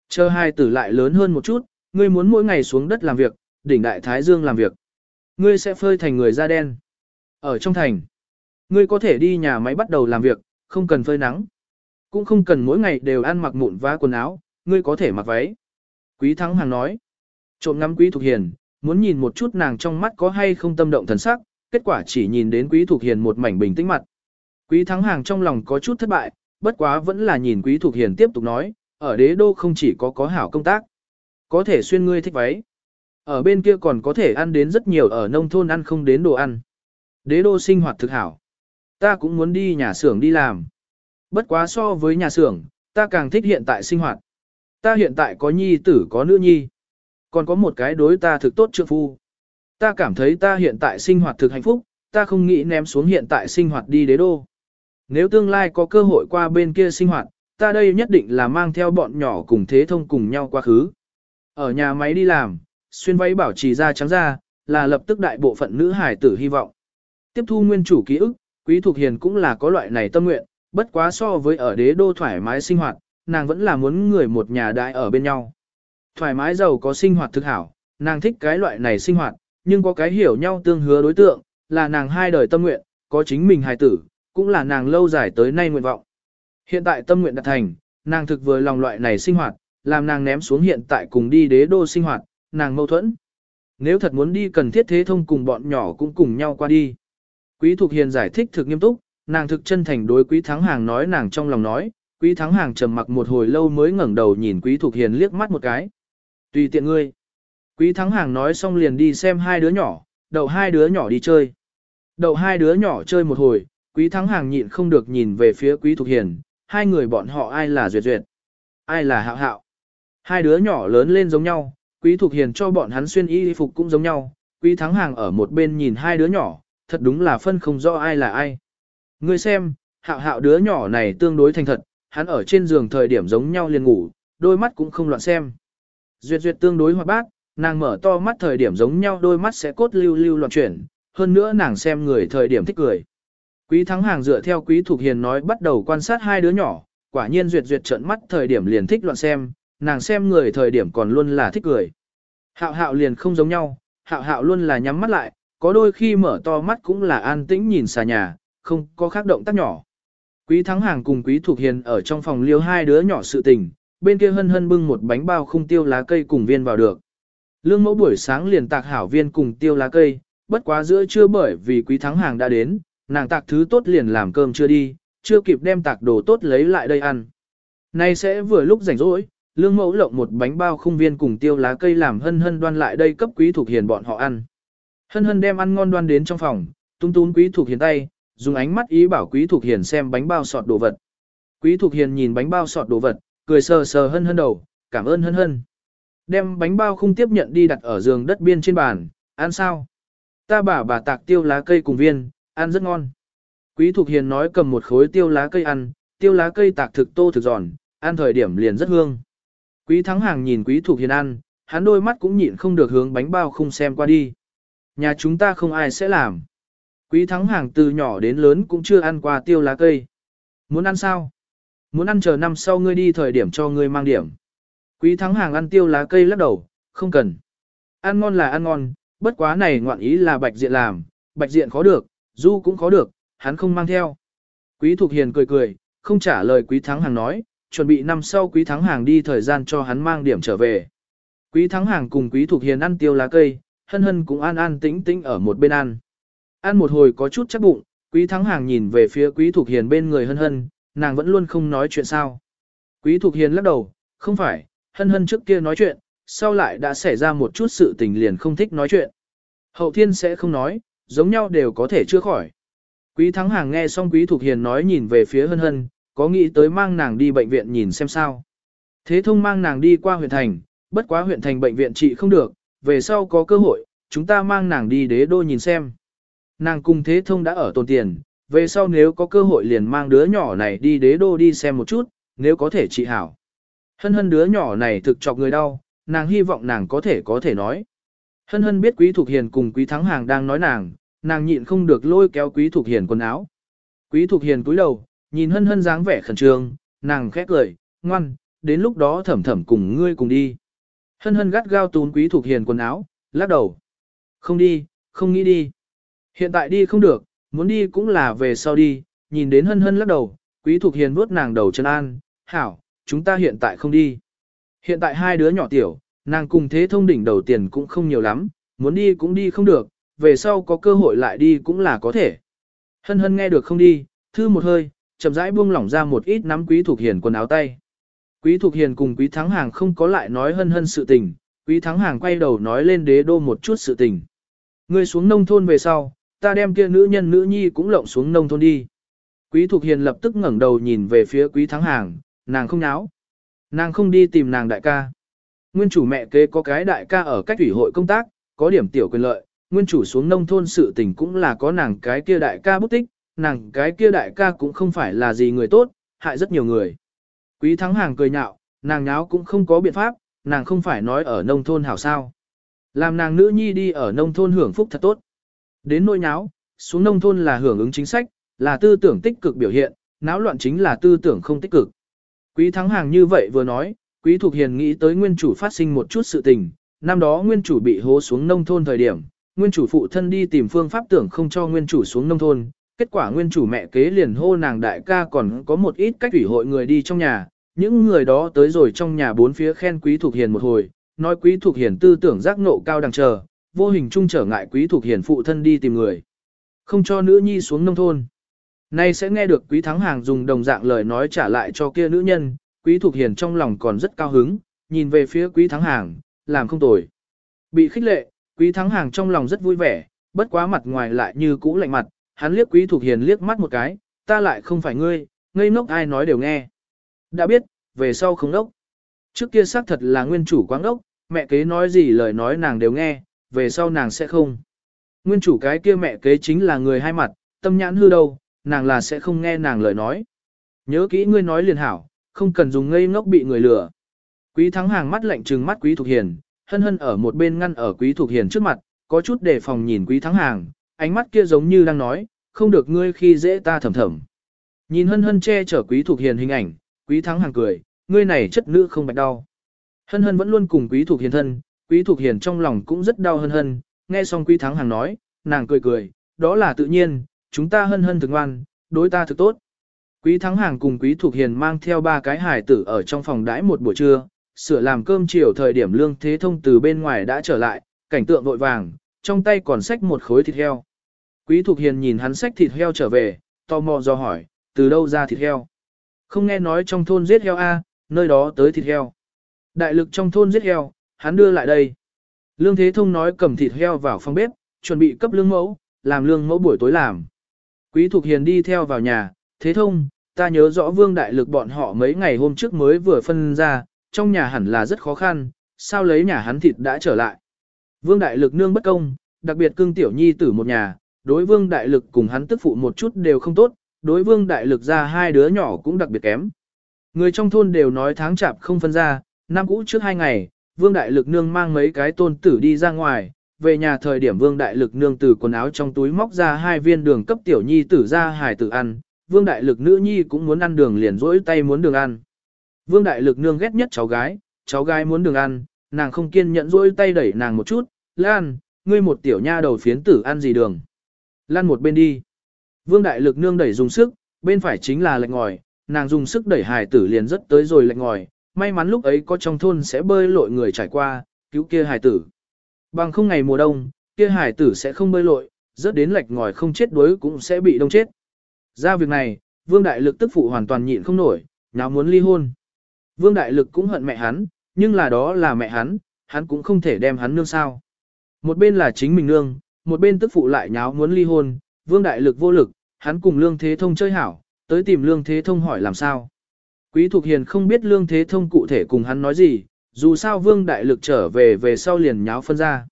Chờ hai tử lại lớn hơn một chút, ngươi muốn mỗi ngày xuống đất làm việc, đỉnh đại Thái Dương làm việc. Ngươi sẽ phơi thành người da đen. Ở trong thành, ngươi có thể đi nhà máy bắt đầu làm việc, không cần phơi nắng. Cũng không cần mỗi ngày đều ăn mặc mụn vá quần áo, ngươi có thể mặc váy. Quý Thắng Hàng nói. Trộm ngắm Quý Thục Hiền, muốn nhìn một chút nàng trong mắt có hay không tâm động thần sắc, kết quả chỉ nhìn đến Quý Thục Hiền một mảnh bình tĩnh mặt. Quý Thắng Hàng trong lòng có chút thất bại, bất quá vẫn là nhìn Quý Thục Hiền tiếp tục nói, ở đế đô không chỉ có có hảo công tác, có thể xuyên ngươi thích váy. Ở bên kia còn có thể ăn đến rất nhiều ở nông thôn ăn không đến đồ ăn. Đế đô sinh hoạt thực hảo. Ta cũng muốn đi nhà xưởng đi làm. Bất quá so với nhà xưởng, ta càng thích hiện tại sinh hoạt. Ta hiện tại có nhi tử có nữ nhi. Còn có một cái đối ta thực tốt trượng phu. Ta cảm thấy ta hiện tại sinh hoạt thực hạnh phúc, ta không nghĩ ném xuống hiện tại sinh hoạt đi đế đô. Nếu tương lai có cơ hội qua bên kia sinh hoạt, ta đây nhất định là mang theo bọn nhỏ cùng thế thông cùng nhau quá khứ. Ở nhà máy đi làm, xuyên váy bảo trì ra trắng ra, là lập tức đại bộ phận nữ hải tử hy vọng. Tiếp thu nguyên chủ ký ức, Quý Thục Hiền cũng là có loại này tâm nguyện, bất quá so với ở đế đô thoải mái sinh hoạt, nàng vẫn là muốn người một nhà đại ở bên nhau. Thoải mái giàu có sinh hoạt thực hảo, nàng thích cái loại này sinh hoạt, nhưng có cái hiểu nhau tương hứa đối tượng, là nàng hai đời tâm nguyện, có chính mình hài tử, cũng là nàng lâu dài tới nay nguyện vọng. Hiện tại tâm nguyện đạt thành, nàng thực vừa lòng loại này sinh hoạt, làm nàng ném xuống hiện tại cùng đi đế đô sinh hoạt, nàng mâu thuẫn. Nếu thật muốn đi cần thiết thế thông cùng bọn nhỏ cũng cùng nhau qua đi. Quý Thục Hiền giải thích thực nghiêm túc, nàng thực chân thành đối Quý Thắng Hàng nói nàng trong lòng nói, Quý Thắng Hàng trầm mặc một hồi lâu mới ngẩng đầu nhìn Quý Thục Hiền liếc mắt một cái. Tùy tiện ngươi. Quý Thắng Hàng nói xong liền đi xem hai đứa nhỏ, đậu hai đứa nhỏ đi chơi. Đậu hai đứa nhỏ chơi một hồi, Quý Thắng Hàng nhịn không được nhìn về phía Quý Thục Hiền, hai người bọn họ ai là Duyệt Duyệt, ai là Hạo Hạo. Hai đứa nhỏ lớn lên giống nhau, Quý Thục Hiền cho bọn hắn xuyên y phục cũng giống nhau, Quý Thắng Hàng ở một bên nhìn hai đứa nhỏ, thật đúng là phân không rõ ai là ai. Ngươi xem, Hạo Hạo đứa nhỏ này tương đối thành thật, hắn ở trên giường thời điểm giống nhau liền ngủ, đôi mắt cũng không loạn xem. Duyệt Duyệt tương đối hoạt bát, nàng mở to mắt thời điểm giống nhau đôi mắt sẽ cốt lưu lưu loạn chuyển, hơn nữa nàng xem người thời điểm thích cười. Quý Thắng Hàng dựa theo Quý Thục Hiền nói bắt đầu quan sát hai đứa nhỏ, quả nhiên duyệt duyệt trợn mắt thời điểm liền thích loạn xem, nàng xem người thời điểm còn luôn là thích cười. Hạo hạo liền không giống nhau, hạo hạo luôn là nhắm mắt lại, có đôi khi mở to mắt cũng là an tĩnh nhìn xà nhà, không có khác động tác nhỏ. Quý Thắng Hàng cùng Quý Thục Hiền ở trong phòng liêu hai đứa nhỏ sự tình, bên kia hân hân bưng một bánh bao không tiêu lá cây cùng viên vào được. Lương mẫu buổi sáng liền tạc hảo viên cùng tiêu lá cây, bất quá giữa trưa bởi vì Quý Thắng Hàng đã đến, nàng tạc thứ tốt liền làm cơm chưa đi, chưa kịp đem tạc đồ tốt lấy lại đây ăn. Nay sẽ vừa lúc rảnh rỗi, lương mẫu lộng một bánh bao khung viên cùng tiêu lá cây làm hân hân đoan lại đây cấp quý thuộc hiền bọn họ ăn. Hân hân đem ăn ngon đoan đến trong phòng, tung tún quý thuộc hiền tay, dùng ánh mắt ý bảo quý thuộc hiền xem bánh bao sọt đồ vật. Quý thuộc hiền nhìn bánh bao sọt đồ vật, cười sờ sờ hân hân đầu, cảm ơn hân hân. Đem bánh bao không tiếp nhận đi đặt ở giường đất biên trên bàn, ăn sao? Ta bảo bà tạc tiêu lá cây cùng viên, ăn rất ngon. Quý Thục Hiền nói cầm một khối tiêu lá cây ăn, tiêu lá cây tạc thực tô thực giòn, ăn thời điểm liền rất hương. Quý Thắng Hàng nhìn Quý Thục Hiền ăn, hắn đôi mắt cũng nhịn không được hướng bánh bao không xem qua đi. Nhà chúng ta không ai sẽ làm. Quý Thắng Hàng từ nhỏ đến lớn cũng chưa ăn qua tiêu lá cây. Muốn ăn sao? Muốn ăn chờ năm sau ngươi đi thời điểm cho ngươi mang điểm. Quý Thắng Hàng ăn tiêu lá cây lắc đầu, không cần. Ăn ngon là ăn ngon, bất quá này ngoạn ý là bạch diện làm, bạch diện khó được, du cũng khó được, hắn không mang theo. Quý Thục Hiền cười cười, không trả lời Quý Thắng Hàng nói, chuẩn bị năm sau Quý Thắng Hàng đi thời gian cho hắn mang điểm trở về. Quý Thắng Hàng cùng Quý Thục Hiền ăn tiêu lá cây, hân hân cũng an an tĩnh tĩnh ở một bên ăn. Ăn một hồi có chút chắc bụng, Quý Thắng Hàng nhìn về phía Quý Thục Hiền bên người hân hân, nàng vẫn luôn không nói chuyện sao. Quý Thục Hiền lắc đầu, không phải, hân hân trước kia nói chuyện, sau lại đã xảy ra một chút sự tình liền không thích nói chuyện. Hậu thiên sẽ không nói, giống nhau đều có thể chữa khỏi. Quý Thắng Hàng nghe xong Quý Thục Hiền nói nhìn về phía hân hân, có nghĩ tới mang nàng đi bệnh viện nhìn xem sao. Thế thông mang nàng đi qua huyện thành, bất quá huyện thành bệnh viện trị không được, về sau có cơ hội, chúng ta mang nàng đi đế đô nhìn xem. Nàng cùng thế thông đã ở tồn tiền, về sau nếu có cơ hội liền mang đứa nhỏ này đi đế đô đi xem một chút, nếu có thể trị hảo. Hân hân đứa nhỏ này thực chọc người đau, nàng hy vọng nàng có thể có thể nói. Hân hân biết quý thục hiền cùng quý thắng hàng đang nói nàng, nàng nhịn không được lôi kéo quý thục hiền quần áo. Quý thục hiền cúi đầu, nhìn hân hân dáng vẻ khẩn trương, nàng khét lời, ngoan, đến lúc đó thẩm thẩm cùng ngươi cùng đi. Hân hân gắt gao tún quý thuộc hiền quần áo, lắc đầu. Không đi, không nghĩ đi. Hiện tại đi không được, muốn đi cũng là về sau đi, nhìn đến hân hân lắc đầu, quý thuộc hiền vuốt nàng đầu chân an, hảo, chúng ta hiện tại không đi. Hiện tại hai đứa nhỏ tiểu, nàng cùng thế thông đỉnh đầu tiền cũng không nhiều lắm, muốn đi cũng đi không được, về sau có cơ hội lại đi cũng là có thể. Hân hân nghe được không đi, thư một hơi, chậm rãi buông lỏng ra một ít nắm quý thuộc hiền quần áo tay. Quý Thục hiền cùng quý thắng hàng không có lại nói hân hân sự tình, quý thắng hàng quay đầu nói lên đế đô một chút sự tình. Ngươi xuống nông thôn về sau, ta đem kia nữ nhân nữ nhi cũng lộng xuống nông thôn đi. Quý Thục Hiền lập tức ngẩng đầu nhìn về phía Quý Thắng Hàng, nàng không náo. Nàng không đi tìm nàng đại ca. Nguyên chủ mẹ kế có cái đại ca ở cách ủy hội công tác, có điểm tiểu quyền lợi, nguyên chủ xuống nông thôn sự tình cũng là có nàng cái kia đại ca bút tích, nàng cái kia đại ca cũng không phải là gì người tốt, hại rất nhiều người. Quý Thắng Hàng cười nhạo, nàng nháo cũng không có biện pháp, nàng không phải nói ở nông thôn hảo sao. Làm nàng nữ nhi đi ở nông thôn hưởng phúc thật tốt. Đến nỗi nháo, xuống nông thôn là hưởng ứng chính sách, là tư tưởng tích cực biểu hiện, náo loạn chính là tư tưởng không tích cực. Quý Thắng Hàng như vậy vừa nói, Quý Thục Hiền nghĩ tới nguyên chủ phát sinh một chút sự tình, năm đó nguyên chủ bị hố xuống nông thôn thời điểm, nguyên chủ phụ thân đi tìm phương pháp tưởng không cho nguyên chủ xuống nông thôn, kết quả nguyên chủ mẹ kế liền hô nàng đại ca còn có một ít cách ủy hội người đi trong nhà, những người đó tới rồi trong nhà bốn phía khen Quý thuộc Hiền một hồi, nói Quý thuộc Hiền tư tưởng giác nộ cao đằng chờ, vô hình trung trở ngại Quý thuộc Hiền phụ thân đi tìm người, không cho nữ nhi xuống nông thôn. Nay sẽ nghe được Quý Thắng Hàng dùng đồng dạng lời nói trả lại cho kia nữ nhân, Quý thuộc Hiền trong lòng còn rất cao hứng, nhìn về phía Quý Thắng Hàng, làm không tồi. Bị khích lệ, Quý Thắng Hàng trong lòng rất vui vẻ, bất quá mặt ngoài lại như cũ lạnh mặt, hắn liếc Quý Thục Hiền liếc mắt một cái, ta lại không phải ngươi, ngây ngốc ai nói đều nghe. Đã biết, về sau không ngốc. Trước kia xác thật là nguyên chủ quáng ngốc, mẹ kế nói gì lời nói nàng đều nghe, về sau nàng sẽ không. Nguyên chủ cái kia mẹ kế chính là người hai mặt, tâm nhãn hư đâu, nàng là sẽ không nghe nàng lời nói. Nhớ kỹ ngươi nói liền hảo, không cần dùng ngây ngốc bị người lừa. Quý thắng hàng mắt lạnh trừng mắt quý thuộc hiền, hân hân ở một bên ngăn ở quý thuộc hiền trước mặt, có chút đề phòng nhìn quý thắng hàng, ánh mắt kia giống như đang nói, không được ngươi khi dễ ta thầm thầm. Nhìn hân hân che chở quý thuộc hiền hình ảnh, quý thắng hàng cười, ngươi này chất nữ không bạch đau. Hân hân vẫn luôn cùng quý thuộc hiền thân, quý thuộc hiền trong lòng cũng rất đau hân hân, nghe xong quý thắng hàng nói, nàng cười cười, đó là tự nhiên, chúng ta hân hân thực ngoan, đối ta thực tốt. Quý Thắng Hàng cùng Quý Thuộc Hiền mang theo ba cái hải tử ở trong phòng đãi một buổi trưa, sửa làm cơm chiều thời điểm Lương Thế Thông từ bên ngoài đã trở lại, cảnh tượng vội vàng, trong tay còn xách một khối thịt heo. Quý Thục Hiền nhìn hắn xách thịt heo trở về, tò mò do hỏi, từ đâu ra thịt heo? Không nghe nói trong thôn giết heo a, nơi đó tới thịt heo. Đại lực trong thôn giết heo, hắn đưa lại đây. Lương Thế Thông nói cầm thịt heo vào phòng bếp, chuẩn bị cấp lương mẫu, làm lương mẫu buổi tối làm. Quý Thục Hiền đi theo vào nhà, thế thông, ta nhớ rõ vương đại lực bọn họ mấy ngày hôm trước mới vừa phân ra, trong nhà hẳn là rất khó khăn, sao lấy nhà hắn thịt đã trở lại. Vương Đại Lực nương bất công, đặc biệt cưng tiểu nhi tử một nhà, đối Vương Đại Lực cùng hắn tức phụ một chút đều không tốt, đối Vương Đại Lực ra hai đứa nhỏ cũng đặc biệt kém. Người trong thôn đều nói tháng chạp không phân ra, năm cũ trước hai ngày, Vương Đại Lực nương mang mấy cái tôn tử đi ra ngoài, về nhà thời điểm Vương Đại Lực nương từ quần áo trong túi móc ra hai viên đường cấp tiểu nhi tử ra hài tử ăn, Vương Đại Lực nữ nhi cũng muốn ăn đường liền rỗi tay muốn đường ăn. Vương Đại Lực nương ghét nhất cháu gái, cháu gái muốn đường ăn, nàng không kiên nhẫn rỗi tay đẩy nàng một chút, Lan, ngươi một tiểu nha đầu phiến tử ăn gì đường. Lan một bên đi. Vương Đại Lực nương đẩy dùng sức, bên phải chính là lạnh ngòi, nàng dùng sức đẩy hài tử liền rất tới rồi lạnh ngòi, may mắn lúc ấy có trong thôn sẽ bơi lội người trải qua, cứu kia hài tử. Bằng không ngày mùa đông, kia hài tử sẽ không bơi lội, rớt đến lạch ngòi không chết đuối cũng sẽ bị đông chết. Ra việc này, Vương Đại Lực tức phụ hoàn toàn nhịn không nổi, nào muốn ly hôn. Vương Đại Lực cũng hận mẹ hắn, nhưng là đó là mẹ hắn, hắn cũng không thể đem hắn nương sao. Một bên là chính mình nương, một bên tức phụ lại nháo muốn ly hôn, Vương Đại Lực vô lực, hắn cùng Lương Thế Thông chơi hảo, tới tìm Lương Thế Thông hỏi làm sao. Quý Thục Hiền không biết Lương Thế Thông cụ thể cùng hắn nói gì, dù sao Vương Đại Lực trở về về sau liền nháo phân ra.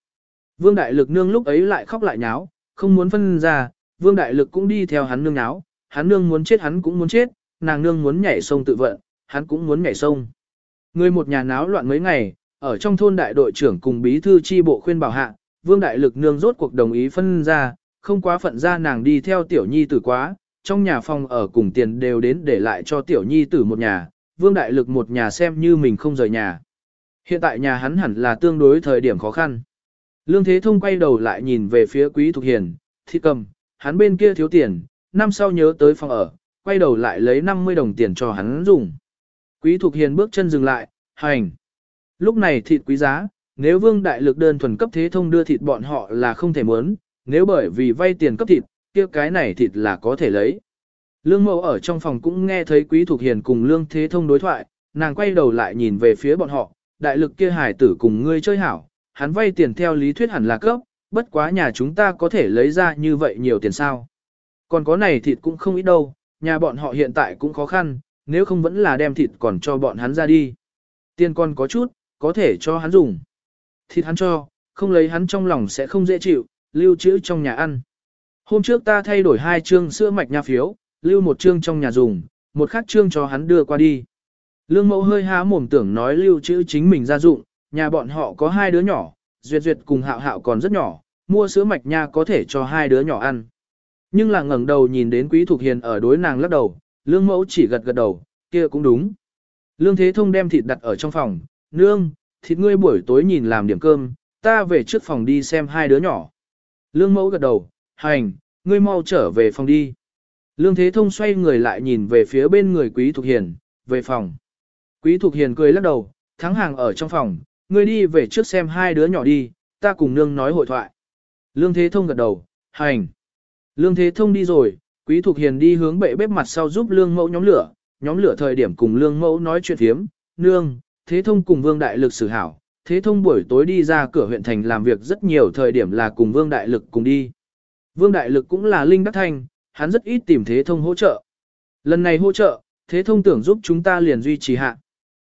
Vương Đại Lực nương lúc ấy lại khóc lại nháo, không muốn phân ra, Vương Đại Lực cũng đi theo hắn nương nháo, hắn nương muốn chết hắn cũng muốn chết, nàng nương muốn nhảy sông tự vận, hắn cũng muốn nhảy sông. Người một nhà náo loạn mấy ngày, ở trong thôn đại đội trưởng cùng bí thư chi bộ khuyên bảo hạ, Vương Đại Lực nương rốt cuộc đồng ý phân ra, không quá phận ra nàng đi theo tiểu nhi tử quá, trong nhà phòng ở cùng tiền đều đến để lại cho tiểu nhi tử một nhà, Vương Đại Lực một nhà xem như mình không rời nhà. Hiện tại nhà hắn hẳn là tương đối thời điểm khó khăn. Lương Thế Thông quay đầu lại nhìn về phía Quý Thục Hiền, thi cầm, hắn bên kia thiếu tiền, năm sau nhớ tới phòng ở, quay đầu lại lấy 50 đồng tiền cho hắn dùng. Quý Thục Hiền bước chân dừng lại, hành. Lúc này thịt quý giá, nếu Vương Đại Lực đơn thuần cấp Thế Thông đưa thịt bọn họ là không thể muốn, nếu bởi vì vay tiền cấp thịt, kia cái này thịt là có thể lấy. Lương Mẫu ở trong phòng cũng nghe thấy Quý thuộc Hiền cùng Lương Thế Thông đối thoại, nàng quay đầu lại nhìn về phía bọn họ, đại lực kia hải tử cùng ngươi chơi hảo, hắn vay tiền theo lý thuyết hẳn là cấp, bất quá nhà chúng ta có thể lấy ra như vậy nhiều tiền sao. Còn có này thịt cũng không ít đâu, nhà bọn họ hiện tại cũng khó khăn, nếu không vẫn là đem thịt còn cho bọn hắn ra đi. Tiền còn có chút, có thể cho hắn dùng. Thịt hắn cho, không lấy hắn trong lòng sẽ không dễ chịu, lưu trữ trong nhà ăn. Hôm trước ta thay đổi hai chương sữa mạch nha phiếu, lưu một chương trong nhà dùng, một khác chương cho hắn đưa qua đi. Lương mẫu hơi há mồm tưởng nói lưu trữ chính mình gia dụng, nhà bọn họ có hai đứa nhỏ, duyệt duyệt cùng hạo hạo còn rất nhỏ, mua sữa mạch nha có thể cho hai đứa nhỏ ăn. Nhưng là ngẩng đầu nhìn đến quý thuộc hiền ở đối nàng lắc đầu, lương mẫu chỉ gật gật đầu, kia cũng đúng. Lương thế thông đem thịt đặt ở trong phòng, nương, thịt ngươi buổi tối nhìn làm điểm cơm, ta về trước phòng đi xem hai đứa nhỏ. Lương mẫu gật đầu, hành, ngươi mau trở về phòng đi. Lương thế thông xoay người lại nhìn về phía bên người quý thục hiền, về phòng. Quý Thục Hiền cười lắc đầu, thắng hàng ở trong phòng, ngươi đi về trước xem hai đứa nhỏ đi, ta cùng nương nói hội thoại. Lương Thế Thông gật đầu, hành. Lương Thế Thông đi rồi, Quý Thục Hiền đi hướng bệ bếp mặt sau giúp Lương Mẫu nhóm lửa, nhóm lửa thời điểm cùng Lương Mẫu nói chuyện thiếm, nương, Thế Thông cùng Vương Đại Lực xử hảo. Thế Thông buổi tối đi ra cửa huyện thành làm việc rất nhiều thời điểm là cùng Vương Đại Lực cùng đi. Vương Đại Lực cũng là Linh Đắc Thanh, hắn rất ít tìm Thế Thông hỗ trợ. Lần này hỗ trợ, Thế Thông tưởng giúp chúng ta liền duy trì hạ.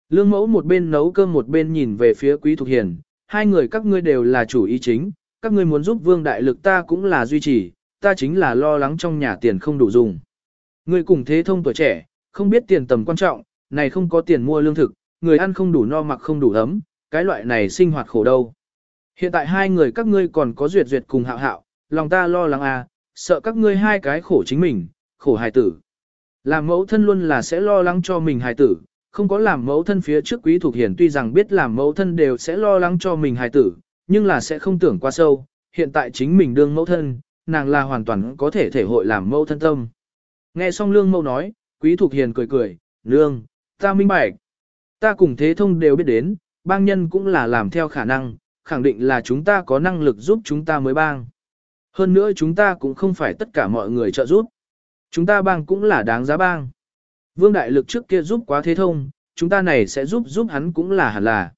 Lương mẫu một bên nấu cơm một bên nhìn về phía Quý Thục Hiền, hai người các ngươi đều là chủ ý chính, các ngươi muốn giúp vương đại lực ta cũng là duy trì, ta chính là lo lắng trong nhà tiền không đủ dùng. Ngươi cùng thế thông tuổi trẻ, không biết tiền tầm quan trọng, này không có tiền mua lương thực, người ăn không đủ no mặc không đủ ấm, cái loại này sinh hoạt khổ đâu. Hiện tại hai người các ngươi còn có duyệt duyệt cùng hạo hạo, lòng ta lo lắng à, sợ các ngươi hai cái khổ chính mình, khổ hài tử. Làm mẫu thân luôn là sẽ lo lắng cho mình hài tử, không có làm mẫu thân phía trước quý thuộc hiển tuy rằng biết làm mẫu thân đều sẽ lo lắng cho mình hài tử, nhưng là sẽ không tưởng quá sâu, hiện tại chính mình đương mẫu thân, nàng là hoàn toàn có thể thể hội làm mẫu thân tâm. Nghe xong lương mẫu nói, quý thuộc hiền cười cười, lương, ta minh bạch. Ta cùng thế thông đều biết đến, bang nhân cũng là làm theo khả năng, khẳng định là chúng ta có năng lực giúp chúng ta mới bang. Hơn nữa chúng ta cũng không phải tất cả mọi người trợ giúp. Chúng ta bang cũng là đáng giá bang. Vương Đại Lực trước kia giúp quá thế thông, chúng ta này sẽ giúp giúp hắn cũng là hẳn là.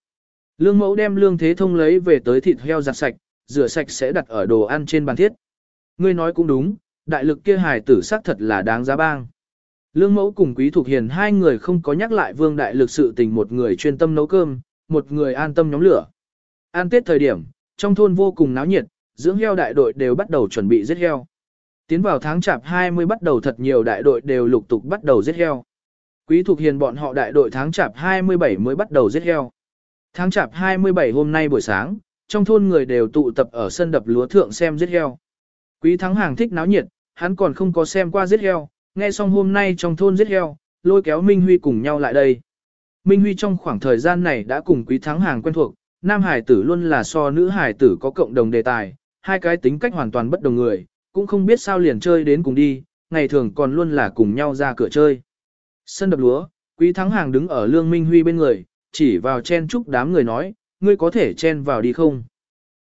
Lương mẫu đem lương thế thông lấy về tới thịt heo giặt sạch, rửa sạch sẽ đặt ở đồ ăn trên bàn thiết. Ngươi nói cũng đúng, đại lực kia hài tử xác thật là đáng giá bang. Lương mẫu cùng quý thuộc hiền hai người không có nhắc lại vương đại lực sự tình một người chuyên tâm nấu cơm, một người an tâm nhóm lửa. An Tết thời điểm, trong thôn vô cùng náo nhiệt, dưỡng heo đại đội đều bắt đầu chuẩn bị giết heo. Tiến vào tháng chạp 20 bắt đầu thật nhiều đại đội đều lục tục bắt đầu giết heo. Quý thuộc hiền bọn họ đại đội tháng chạp 27 mới bắt đầu giết heo. Tháng chạp 27 hôm nay buổi sáng, trong thôn người đều tụ tập ở sân đập lúa thượng xem giết heo. Quý thắng hàng thích náo nhiệt, hắn còn không có xem qua giết heo, nghe xong hôm nay trong thôn giết heo, lôi kéo Minh Huy cùng nhau lại đây. Minh Huy trong khoảng thời gian này đã cùng quý thắng hàng quen thuộc, nam hải tử luôn là so nữ hải tử có cộng đồng đề tài, hai cái tính cách hoàn toàn bất đồng người, cũng không biết sao liền chơi đến cùng đi, ngày thường còn luôn là cùng nhau ra cửa chơi. Sân đập lúa, quý thắng hàng đứng ở lương Minh Huy bên người, chỉ vào chen chúc đám người nói, ngươi có thể chen vào đi không?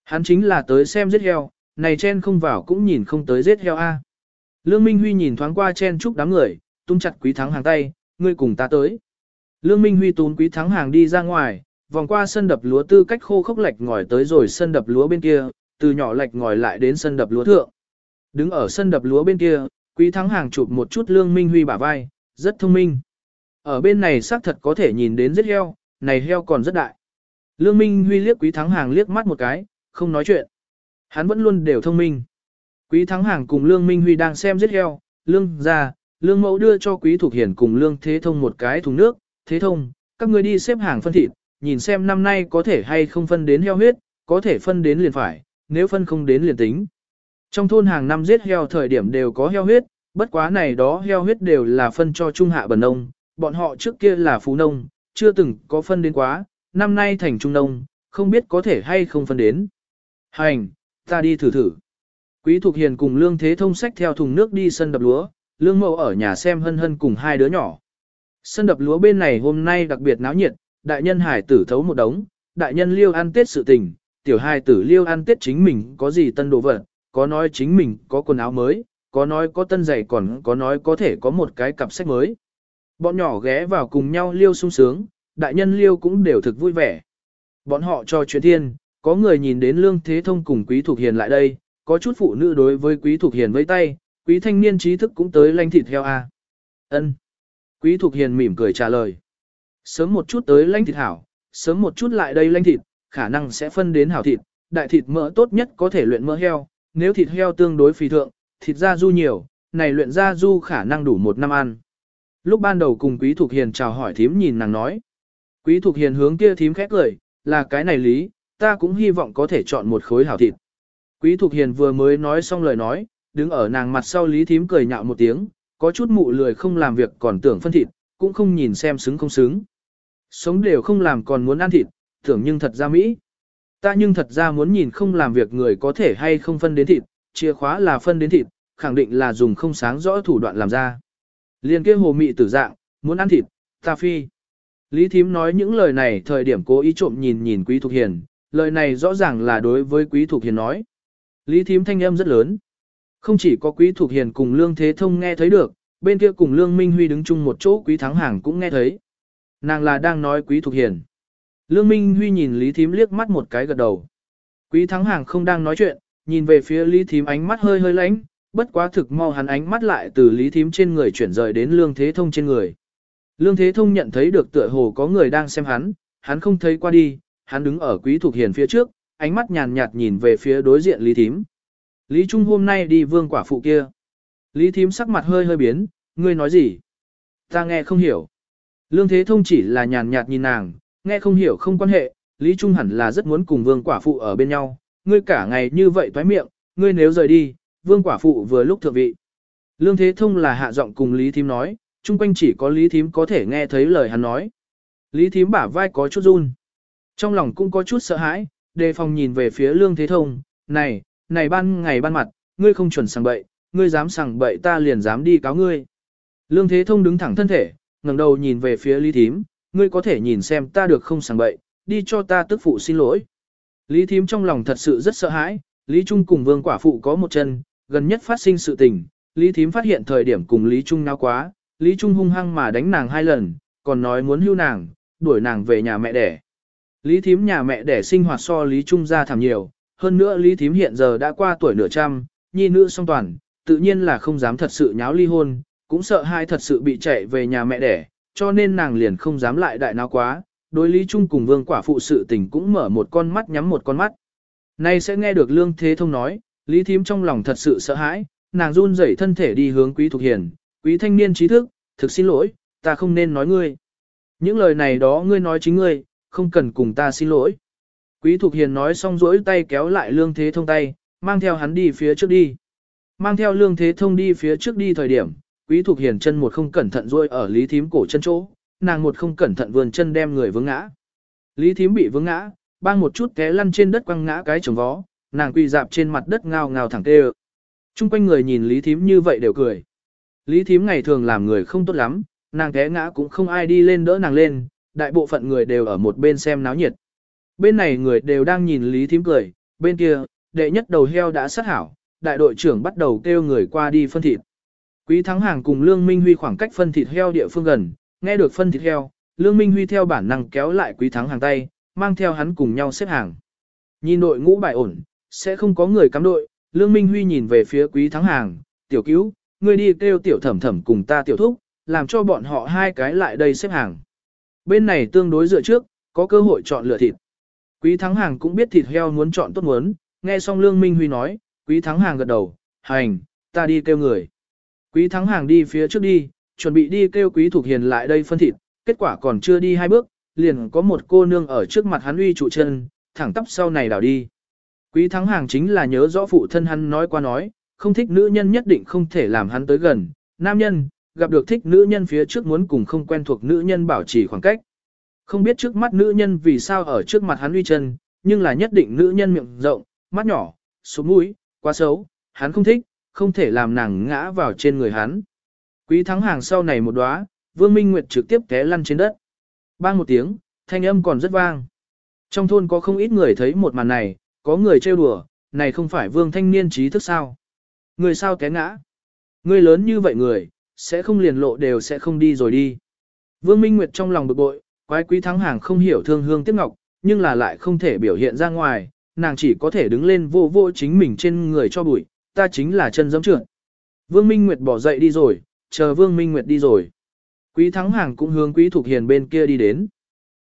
Hắn chính là tới xem giết heo, này chen không vào cũng nhìn không tới giết heo a. Lương Minh Huy nhìn thoáng qua chen chúc đám người, tung chặt quý thắng hàng tay, ngươi cùng ta tới. Lương Minh Huy tún quý thắng hàng đi ra ngoài, vòng qua sân đập lúa tư cách khô khốc lạch ngòi tới rồi sân đập lúa bên kia, từ nhỏ lạch ngòi lại đến sân đập lúa thượng. Đứng ở sân đập lúa bên kia, quý thắng hàng chụp một chút Lương Minh Huy bả vai, rất thông minh. Ở bên này xác thật có thể nhìn đến giết heo, này heo còn rất đại. Lương Minh Huy liếc quý thắng hàng liếc mắt một cái, không nói chuyện. Hắn vẫn luôn đều thông minh. Quý thắng hàng cùng Lương Minh Huy đang xem giết heo, Lương ra, Lương mẫu đưa cho quý thuộc hiển cùng Lương Thế Thông một cái thùng nước, Thế Thông, các người đi xếp hàng phân thịt, nhìn xem năm nay có thể hay không phân đến heo huyết, có thể phân đến liền phải, nếu phân không đến liền tính. Trong thôn hàng năm giết heo thời điểm đều có heo huyết, bất quá này đó heo huyết đều là phân cho trung hạ bần nông, bọn họ trước kia là phú nông, chưa từng có phân đến quá, năm nay thành trung nông, không biết có thể hay không phân đến. Hành, ta đi thử thử. Quý Thục Hiền cùng Lương Thế Thông sách theo thùng nước đi sân đập lúa, Lương Mậu ở nhà xem hân hân cùng hai đứa nhỏ. Sân đập lúa bên này hôm nay đặc biệt náo nhiệt, đại nhân hải tử thấu một đống, đại nhân liêu ăn tết sự tình, tiểu hải tử liêu ăn tết chính mình có gì tân đồ vật, có nói chính mình có quần áo mới, có nói có tân giày còn có nói có thể có một cái cặp sách mới. Bọn nhỏ ghé vào cùng nhau liêu sung sướng, đại nhân liêu cũng đều thực vui vẻ. Bọn họ cho chuyện thiên, có người nhìn đến Lương Thế Thông cùng Quý Thục Hiền lại đây, có chút phụ nữ đối với Quý Thục Hiền với tay, Quý thanh niên trí thức cũng tới lanh thịt heo a. Ân. Quý Thục Hiền mỉm cười trả lời. Sớm một chút tới lanh thịt hảo, sớm một chút lại đây lanh thịt, khả năng sẽ phân đến hảo thịt, đại thịt mỡ tốt nhất có thể luyện mỡ heo, nếu thịt heo tương đối phì thượng, thịt da du nhiều, này luyện da du khả năng đủ một năm ăn. Lúc ban đầu cùng Quý Thục Hiền chào hỏi thím nhìn nàng nói. Quý Thục Hiền hướng kia thím khét cười, là cái này lý, ta cũng hy vọng có thể chọn một khối hảo thịt. Quý Thục Hiền vừa mới nói xong lời nói, đứng ở nàng mặt sau lý thím cười nhạo một tiếng, có chút mụ lười không làm việc còn tưởng phân thịt, cũng không nhìn xem xứng không xứng. Sống đều không làm còn muốn ăn thịt, tưởng nhưng thật ra Mỹ. Ta nhưng thật ra muốn nhìn không làm việc người có thể hay không phân đến thịt, chìa khóa là phân đến thịt, khẳng định là dùng không sáng rõ thủ đoạn làm ra. Liên kia hồ mị tử dạng, muốn ăn thịt, ta phi. Lý thím nói những lời này thời điểm cố ý trộm nhìn nhìn Quý Thục Hiền, lời này rõ ràng là đối với Quý Thục Hiền nói. Lý thím thanh âm rất lớn. Không chỉ có Quý thuộc Hiền cùng Lương Thế Thông nghe thấy được, bên kia cùng Lương Minh Huy đứng chung một chỗ Quý Thắng Hàng cũng nghe thấy. Nàng là đang nói Quý thuộc Hiền. Lương Minh Huy nhìn Lý thím liếc mắt một cái gật đầu. Quý Thắng Hàng không đang nói chuyện, nhìn về phía Lý thím ánh mắt hơi hơi lánh, bất quá thực mau hắn ánh mắt lại từ Lý thím trên người chuyển rời đến Lương Thế Thông trên người. Lương Thế Thông nhận thấy được tựa hồ có người đang xem hắn, hắn không thấy qua đi, hắn đứng ở Quý thuộc Hiền phía trước, ánh mắt nhàn nhạt nhìn về phía đối diện Lý Thím. Lý Trung hôm nay đi vương quả phụ kia. Lý Thím sắc mặt hơi hơi biến, ngươi nói gì? Ta nghe không hiểu. Lương Thế Thông chỉ là nhàn nhạt nhìn nàng, nghe không hiểu không quan hệ, Lý Trung hẳn là rất muốn cùng vương quả phụ ở bên nhau, ngươi cả ngày như vậy toái miệng, ngươi nếu rời đi, vương quả phụ vừa lúc thượng vị. Lương Thế Thông là hạ giọng cùng Lý Thím nói, chung quanh chỉ có Lý Thím có thể nghe thấy lời hắn nói. Lý Thím bả vai có chút run. Trong lòng cũng có chút sợ hãi, đề phòng nhìn về phía Lương Thế Thông, này, này ban ngày ban mặt, ngươi không chuẩn sằng bậy, ngươi dám sằng bậy ta liền dám đi cáo ngươi. Lương Thế Thông đứng thẳng thân thể, ngẩng đầu nhìn về phía Lý Thím, ngươi có thể nhìn xem ta được không sằng bậy, đi cho ta tức phụ xin lỗi. Lý Thím trong lòng thật sự rất sợ hãi, Lý Trung cùng Vương Quả Phụ có một chân, gần nhất phát sinh sự tình, Lý Thím phát hiện thời điểm cùng Lý Trung nao quá, Lý Trung hung hăng mà đánh nàng hai lần, còn nói muốn hưu nàng, đuổi nàng về nhà mẹ đẻ. Lý Thím nhà mẹ đẻ sinh hoạt so Lý Trung gia thảm nhiều, hơn nữa Lý Thím hiện giờ đã qua tuổi nửa trăm, nhi nữ song toàn, tự nhiên là không dám thật sự nháo ly hôn, cũng sợ hai thật sự bị chạy về nhà mẹ đẻ, cho nên nàng liền không dám lại đại náo quá, đối Lý Trung cùng vương quả phụ sự tình cũng mở một con mắt nhắm một con mắt. Nay sẽ nghe được Lương Thế Thông nói, Lý Thím trong lòng thật sự sợ hãi, nàng run rẩy thân thể đi hướng Quý Thục Hiền, Quý thanh niên trí thức, thực xin lỗi, ta không nên nói ngươi. Những lời này đó ngươi nói chính ngươi, không cần cùng ta xin lỗi. Quý Thục Hiền nói xong rỗi tay kéo lại Lương Thế Thông tay, mang theo hắn đi phía trước đi. Mang theo Lương Thế Thông đi phía trước đi thời điểm, Quý Thục Hiền chân một không cẩn thận rôi ở Lý Thím cổ chân chỗ, nàng một không cẩn thận vườn chân đem người vướng ngã. Lý Thím bị vướng ngã, bang một chút té lăn trên đất quăng ngã cái chồng vó, nàng quỳ dạp trên mặt đất ngao ngao thẳng tê Trung quanh người nhìn Lý Thím như vậy đều cười. Lý Thím ngày thường làm người không tốt lắm, nàng té ngã cũng không ai đi lên đỡ nàng lên, đại bộ phận người đều ở một bên xem náo nhiệt. Bên này người đều đang nhìn Lý Thím cười, bên kia, đệ nhất đầu heo đã sát hảo, đại đội trưởng bắt đầu kêu người qua đi phân thịt. Quý Thắng Hàng cùng Lương Minh Huy khoảng cách phân thịt heo địa phương gần, nghe được phân thịt heo, Lương Minh Huy theo bản năng kéo lại Quý Thắng Hàng tay, mang theo hắn cùng nhau xếp hàng. Nhìn đội ngũ bài ổn, sẽ không có người cắm đội, Lương Minh Huy nhìn về phía Quý Thắng Hàng, tiểu cứu, ngươi đi kêu tiểu thẩm thẩm cùng ta tiểu thúc, làm cho bọn họ hai cái lại đây xếp hàng. Bên này tương đối dựa trước, có cơ hội chọn lựa thịt. Quý Thắng Hàng cũng biết thịt heo muốn chọn tốt muốn, nghe xong Lương Minh Huy nói, Quý Thắng Hàng gật đầu, hành, ta đi kêu người. Quý Thắng Hàng đi phía trước đi, chuẩn bị đi kêu Quý Thục Hiền lại đây phân thịt, kết quả còn chưa đi hai bước, liền có một cô nương ở trước mặt hắn uy trụ chân, thẳng tắp sau này đảo đi. Quý Thắng Hàng chính là nhớ rõ phụ thân hắn nói qua nói, không thích nữ nhân nhất định không thể làm hắn tới gần, nam nhân, gặp được thích nữ nhân phía trước muốn cùng không quen thuộc nữ nhân bảo trì khoảng cách. Không biết trước mắt nữ nhân vì sao ở trước mặt hắn uy chân, nhưng là nhất định nữ nhân miệng rộng, mắt nhỏ, số mũi, quá xấu, hắn không thích, không thể làm nàng ngã vào trên người hắn. Quý thắng hàng sau này một đóa, Vương Minh Nguyệt trực tiếp té lăn trên đất. Bang một tiếng, thanh âm còn rất vang. Trong thôn có không ít người thấy một màn này, có người trêu đùa, này không phải Vương thanh niên trí thức sao? Người sao té ngã? Người lớn như vậy người, sẽ không liền lộ đều sẽ không đi rồi đi. Vương Minh Nguyệt trong lòng bực bội, quái quý thắng hàng không hiểu thương hương tiếc ngọc, nhưng là lại không thể biểu hiện ra ngoài, nàng chỉ có thể đứng lên vô vô chính mình trên người cho bụi, ta chính là chân giống trượt. Vương Minh Nguyệt bỏ dậy đi rồi, chờ Vương Minh Nguyệt đi rồi. Quý Thắng Hàng cũng hướng Quý Thục Hiền bên kia đi đến.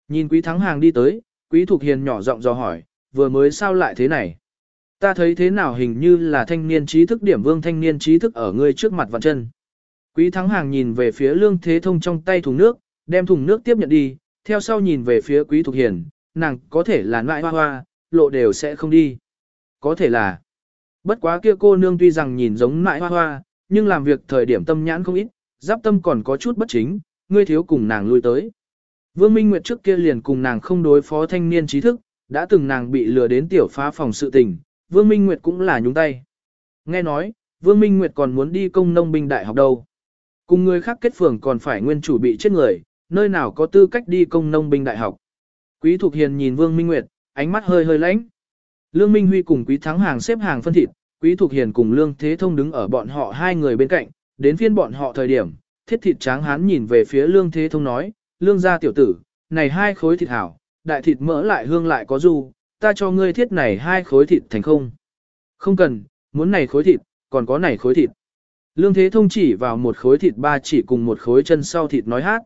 Nhìn Quý Thắng Hàng đi tới, Quý Thục Hiền nhỏ giọng dò hỏi, vừa mới sao lại thế này? Ta thấy thế nào hình như là thanh niên trí thức điểm vương thanh niên trí thức ở ngươi trước mặt vạn chân. Quý Thắng Hàng nhìn về phía Lương Thế Thông trong tay thùng nước, đem thùng nước tiếp nhận đi, theo sau nhìn về phía Quý Thục Hiền, nàng có thể là nại hoa hoa, lộ đều sẽ không đi. Có thể là, bất quá kia cô nương tuy rằng nhìn giống nại hoa hoa, nhưng làm việc thời điểm tâm nhãn không ít, giáp tâm còn có chút bất chính, ngươi thiếu cùng nàng lui tới. Vương Minh Nguyệt trước kia liền cùng nàng không đối phó thanh niên trí thức, đã từng nàng bị lừa đến tiểu phá phòng sự tình, Vương Minh Nguyệt cũng là nhúng tay. Nghe nói, Vương Minh Nguyệt còn muốn đi công nông binh đại học đâu. Cùng người khác kết phường còn phải nguyên chủ bị chết người, nơi nào có tư cách đi công nông binh đại học. Quý Thục Hiền nhìn Vương Minh Nguyệt, ánh mắt hơi hơi lãnh. Lương Minh Huy cùng Quý Thắng Hàng xếp hàng phân thịt, Quý Thục Hiền cùng Lương Thế Thông đứng ở bọn họ hai người bên cạnh, đến phiên bọn họ thời điểm, thiết thịt tráng hán nhìn về phía Lương Thế Thông nói, Lương gia tiểu tử, này hai khối thịt hảo, đại thịt mỡ lại hương lại có du, ta cho ngươi thiết này hai khối thịt thành không. Không cần, muốn này khối thịt, còn có này khối thịt. Lương Thế Thông chỉ vào một khối thịt ba chỉ cùng một khối chân sau thịt nói hát.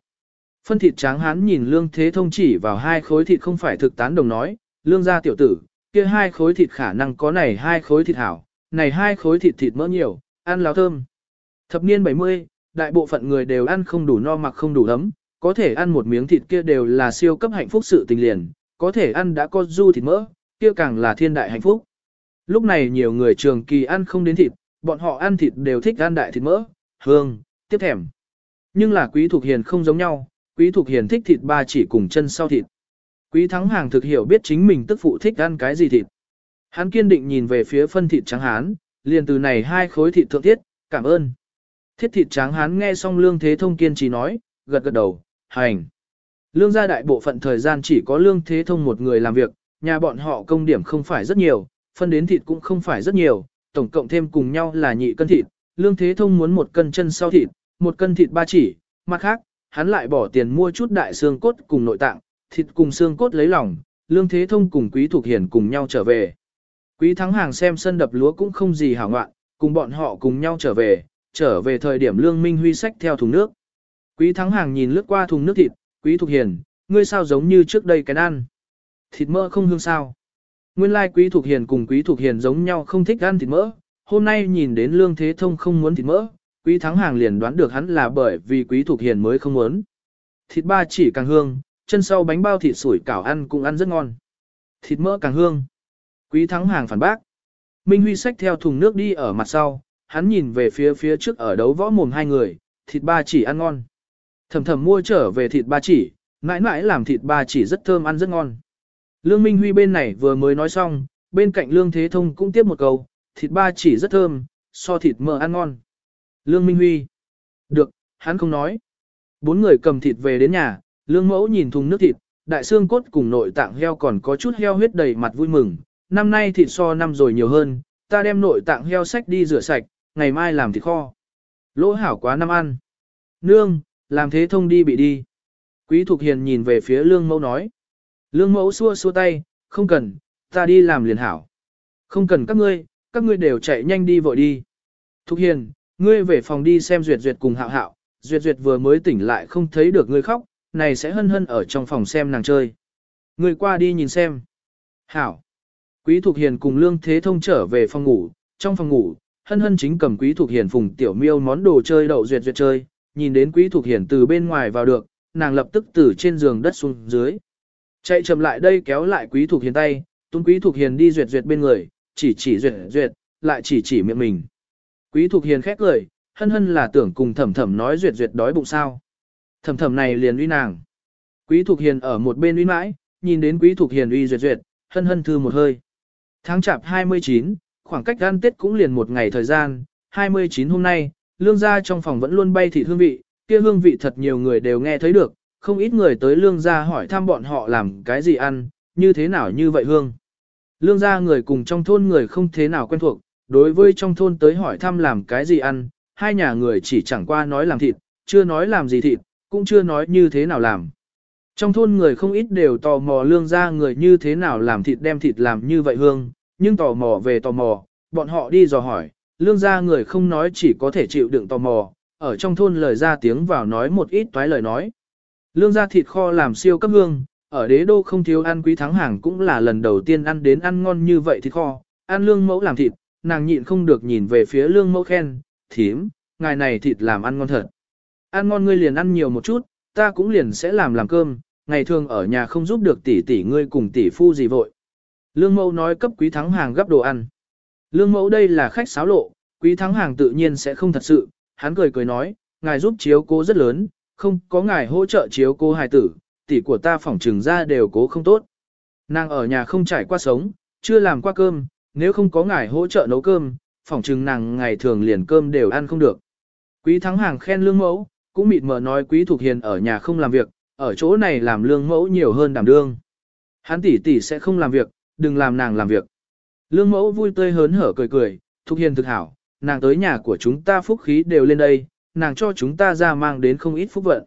Phân thịt tráng hán nhìn Lương Thế Thông chỉ vào hai khối thịt không phải thực tán đồng nói, Lương gia tiểu tử, kia hai khối thịt khả năng có này hai khối thịt hảo, này hai khối thịt thịt mỡ nhiều, ăn láo thơm. Thập niên 70, đại bộ phận người đều ăn không đủ no mặc không đủ ấm, có thể ăn một miếng thịt kia đều là siêu cấp hạnh phúc sự tình liền, có thể ăn đã có du thịt mỡ, kia càng là thiên đại hạnh phúc. Lúc này nhiều người trường kỳ ăn không đến thịt, bọn họ ăn thịt đều thích ăn đại thịt mỡ, hương, tiếp thèm. Nhưng là quý thuộc hiền không giống nhau, quý thuộc hiền thích thịt ba chỉ cùng chân sau thịt. Quý thắng hàng thực hiểu biết chính mình tức phụ thích ăn cái gì thịt. Hắn kiên định nhìn về phía phân thịt trắng hán, liền từ này hai khối thịt thượng thiết, cảm ơn. Thiết thịt trắng hán nghe xong lương thế thông kiên trì nói, gật gật đầu, hành. Lương gia đại bộ phận thời gian chỉ có lương thế thông một người làm việc, nhà bọn họ công điểm không phải rất nhiều, phân đến thịt cũng không phải rất nhiều, tổng cộng thêm cùng nhau là nhị cân thịt, lương thế thông muốn một cân chân sau thịt, một cân thịt ba chỉ, mặt khác, hắn lại bỏ tiền mua chút đại xương cốt cùng nội tạng, thịt cùng xương cốt lấy lòng, lương thế thông cùng quý thuộc hiền cùng nhau trở về. Quý thắng hàng xem sân đập lúa cũng không gì hảo ngoạn, cùng bọn họ cùng nhau trở về, trở về thời điểm lương minh huy sách theo thùng nước. Quý thắng hàng nhìn lướt qua thùng nước thịt, quý thuộc hiền, ngươi sao giống như trước đây cái ăn. Thịt mỡ không hương sao. Nguyên lai quý thuộc hiền cùng quý thuộc hiền giống nhau không thích ăn thịt mỡ, hôm nay nhìn đến lương thế thông không muốn thịt mỡ, quý thắng hàng liền đoán được hắn là bởi vì quý thuộc hiền mới không muốn. Thịt ba chỉ càng hương, chân sau bánh bao thịt sủi cảo ăn cũng ăn rất ngon. Thịt mỡ càng hương. Quý thắng hàng phản bác. Minh Huy xách theo thùng nước đi ở mặt sau, hắn nhìn về phía phía trước ở đấu võ mồm hai người, thịt ba chỉ ăn ngon. Thầm thầm mua trở về thịt ba chỉ, mãi mãi làm thịt ba chỉ rất thơm ăn rất ngon. Lương Minh Huy bên này vừa mới nói xong, bên cạnh Lương Thế Thông cũng tiếp một câu, thịt ba chỉ rất thơm, so thịt mỡ ăn ngon. Lương Minh Huy. Được, hắn không nói. Bốn người cầm thịt về đến nhà, Lương Mẫu nhìn thùng nước thịt, đại xương cốt cùng nội tạng heo còn có chút heo huyết đầy mặt vui mừng. Năm nay thịt so năm rồi nhiều hơn, ta đem nội tạng heo sách đi rửa sạch, ngày mai làm thịt kho. Lỗ hảo quá năm ăn. Nương, làm thế thông đi bị đi. Quý Thục Hiền nhìn về phía Lương Mẫu nói. Lương Mẫu xua xua tay, không cần, ta đi làm liền hảo. Không cần các ngươi, các ngươi đều chạy nhanh đi vội đi. Thục Hiền, ngươi về phòng đi xem Duyệt Duyệt cùng Hạo Hạo, Duyệt Duyệt vừa mới tỉnh lại không thấy được ngươi khóc, này sẽ hân hân ở trong phòng xem nàng chơi. Ngươi qua đi nhìn xem. Hảo. Quý Thục Hiền cùng Lương Thế Thông trở về phòng ngủ, trong phòng ngủ, hân hân chính cầm Quý Thục Hiền phùng tiểu miêu món đồ chơi đậu Duyệt Duyệt chơi, nhìn đến Quý Thục Hiền từ bên ngoài vào được, nàng lập tức từ trên giường đất xuống dưới. Chạy chậm lại đây kéo lại Quý thuộc Hiền tay, tung Quý thuộc Hiền đi Duyệt Duyệt bên người, chỉ chỉ Duyệt Duyệt, lại chỉ chỉ miệng mình. Quý thuộc Hiền khét cười, hân hân là tưởng cùng thầm thầm nói Duyệt Duyệt đói bụng sao. Thầm thầm này liền uy nàng. Quý thuộc Hiền ở một bên uy mãi, nhìn đến Quý thuộc Hiền uy Duyệt Duyệt, hân hân thư một hơi. Tháng chạp 29, khoảng cách ăn Tết cũng liền một ngày thời gian, 29 hôm nay, lương gia trong phòng vẫn luôn bay thịt hương vị, kia hương vị thật nhiều người đều nghe thấy được, không ít người tới lương gia hỏi thăm bọn họ làm cái gì ăn, như thế nào như vậy hương. Lương gia người cùng trong thôn người không thế nào quen thuộc, đối với trong thôn tới hỏi thăm làm cái gì ăn, hai nhà người chỉ chẳng qua nói làm thịt, chưa nói làm gì thịt, cũng chưa nói như thế nào làm. Trong thôn người không ít đều tò mò lương gia người như thế nào làm thịt đem thịt làm như vậy hương, nhưng tò mò về tò mò, bọn họ đi dò hỏi, lương gia người không nói chỉ có thể chịu đựng tò mò, ở trong thôn lời ra tiếng vào nói một ít toái lời nói. Lương gia thịt kho làm siêu cấp hương, ở đế đô không thiếu ăn quý thắng hàng cũng là lần đầu tiên ăn đến ăn ngon như vậy thịt kho, ăn lương mẫu làm thịt, nàng nhịn không được nhìn về phía lương mẫu khen, thím, ngài này thịt làm ăn ngon thật. Ăn ngon ngươi liền ăn nhiều một chút, ta cũng liền sẽ làm làm cơm, ngày thường ở nhà không giúp được tỷ tỷ ngươi cùng tỷ phu gì vội. Lương mẫu nói cấp quý thắng hàng gấp đồ ăn. Lương mẫu đây là khách sáo lộ, quý thắng hàng tự nhiên sẽ không thật sự, hắn cười cười nói, ngài giúp chiếu cố rất lớn, không có ngài hỗ trợ chiếu cô hài tử, tỷ của ta phỏng trừng ra đều cố không tốt. Nàng ở nhà không trải qua sống, chưa làm qua cơm, nếu không có ngài hỗ trợ nấu cơm, phỏng trừng nàng ngày thường liền cơm đều ăn không được. Quý thắng hàng khen lương mẫu, cũng mịt mờ nói quý thuộc hiền ở nhà không làm việc, ở chỗ này làm lương mẫu nhiều hơn đảm đương. Hắn tỷ tỷ sẽ không làm việc, đừng làm nàng làm việc. Lương mẫu vui tươi hớn hở cười cười, thuộc hiền thực hảo, nàng tới nhà của chúng ta phúc khí đều lên đây, nàng cho chúng ta ra mang đến không ít phúc vận.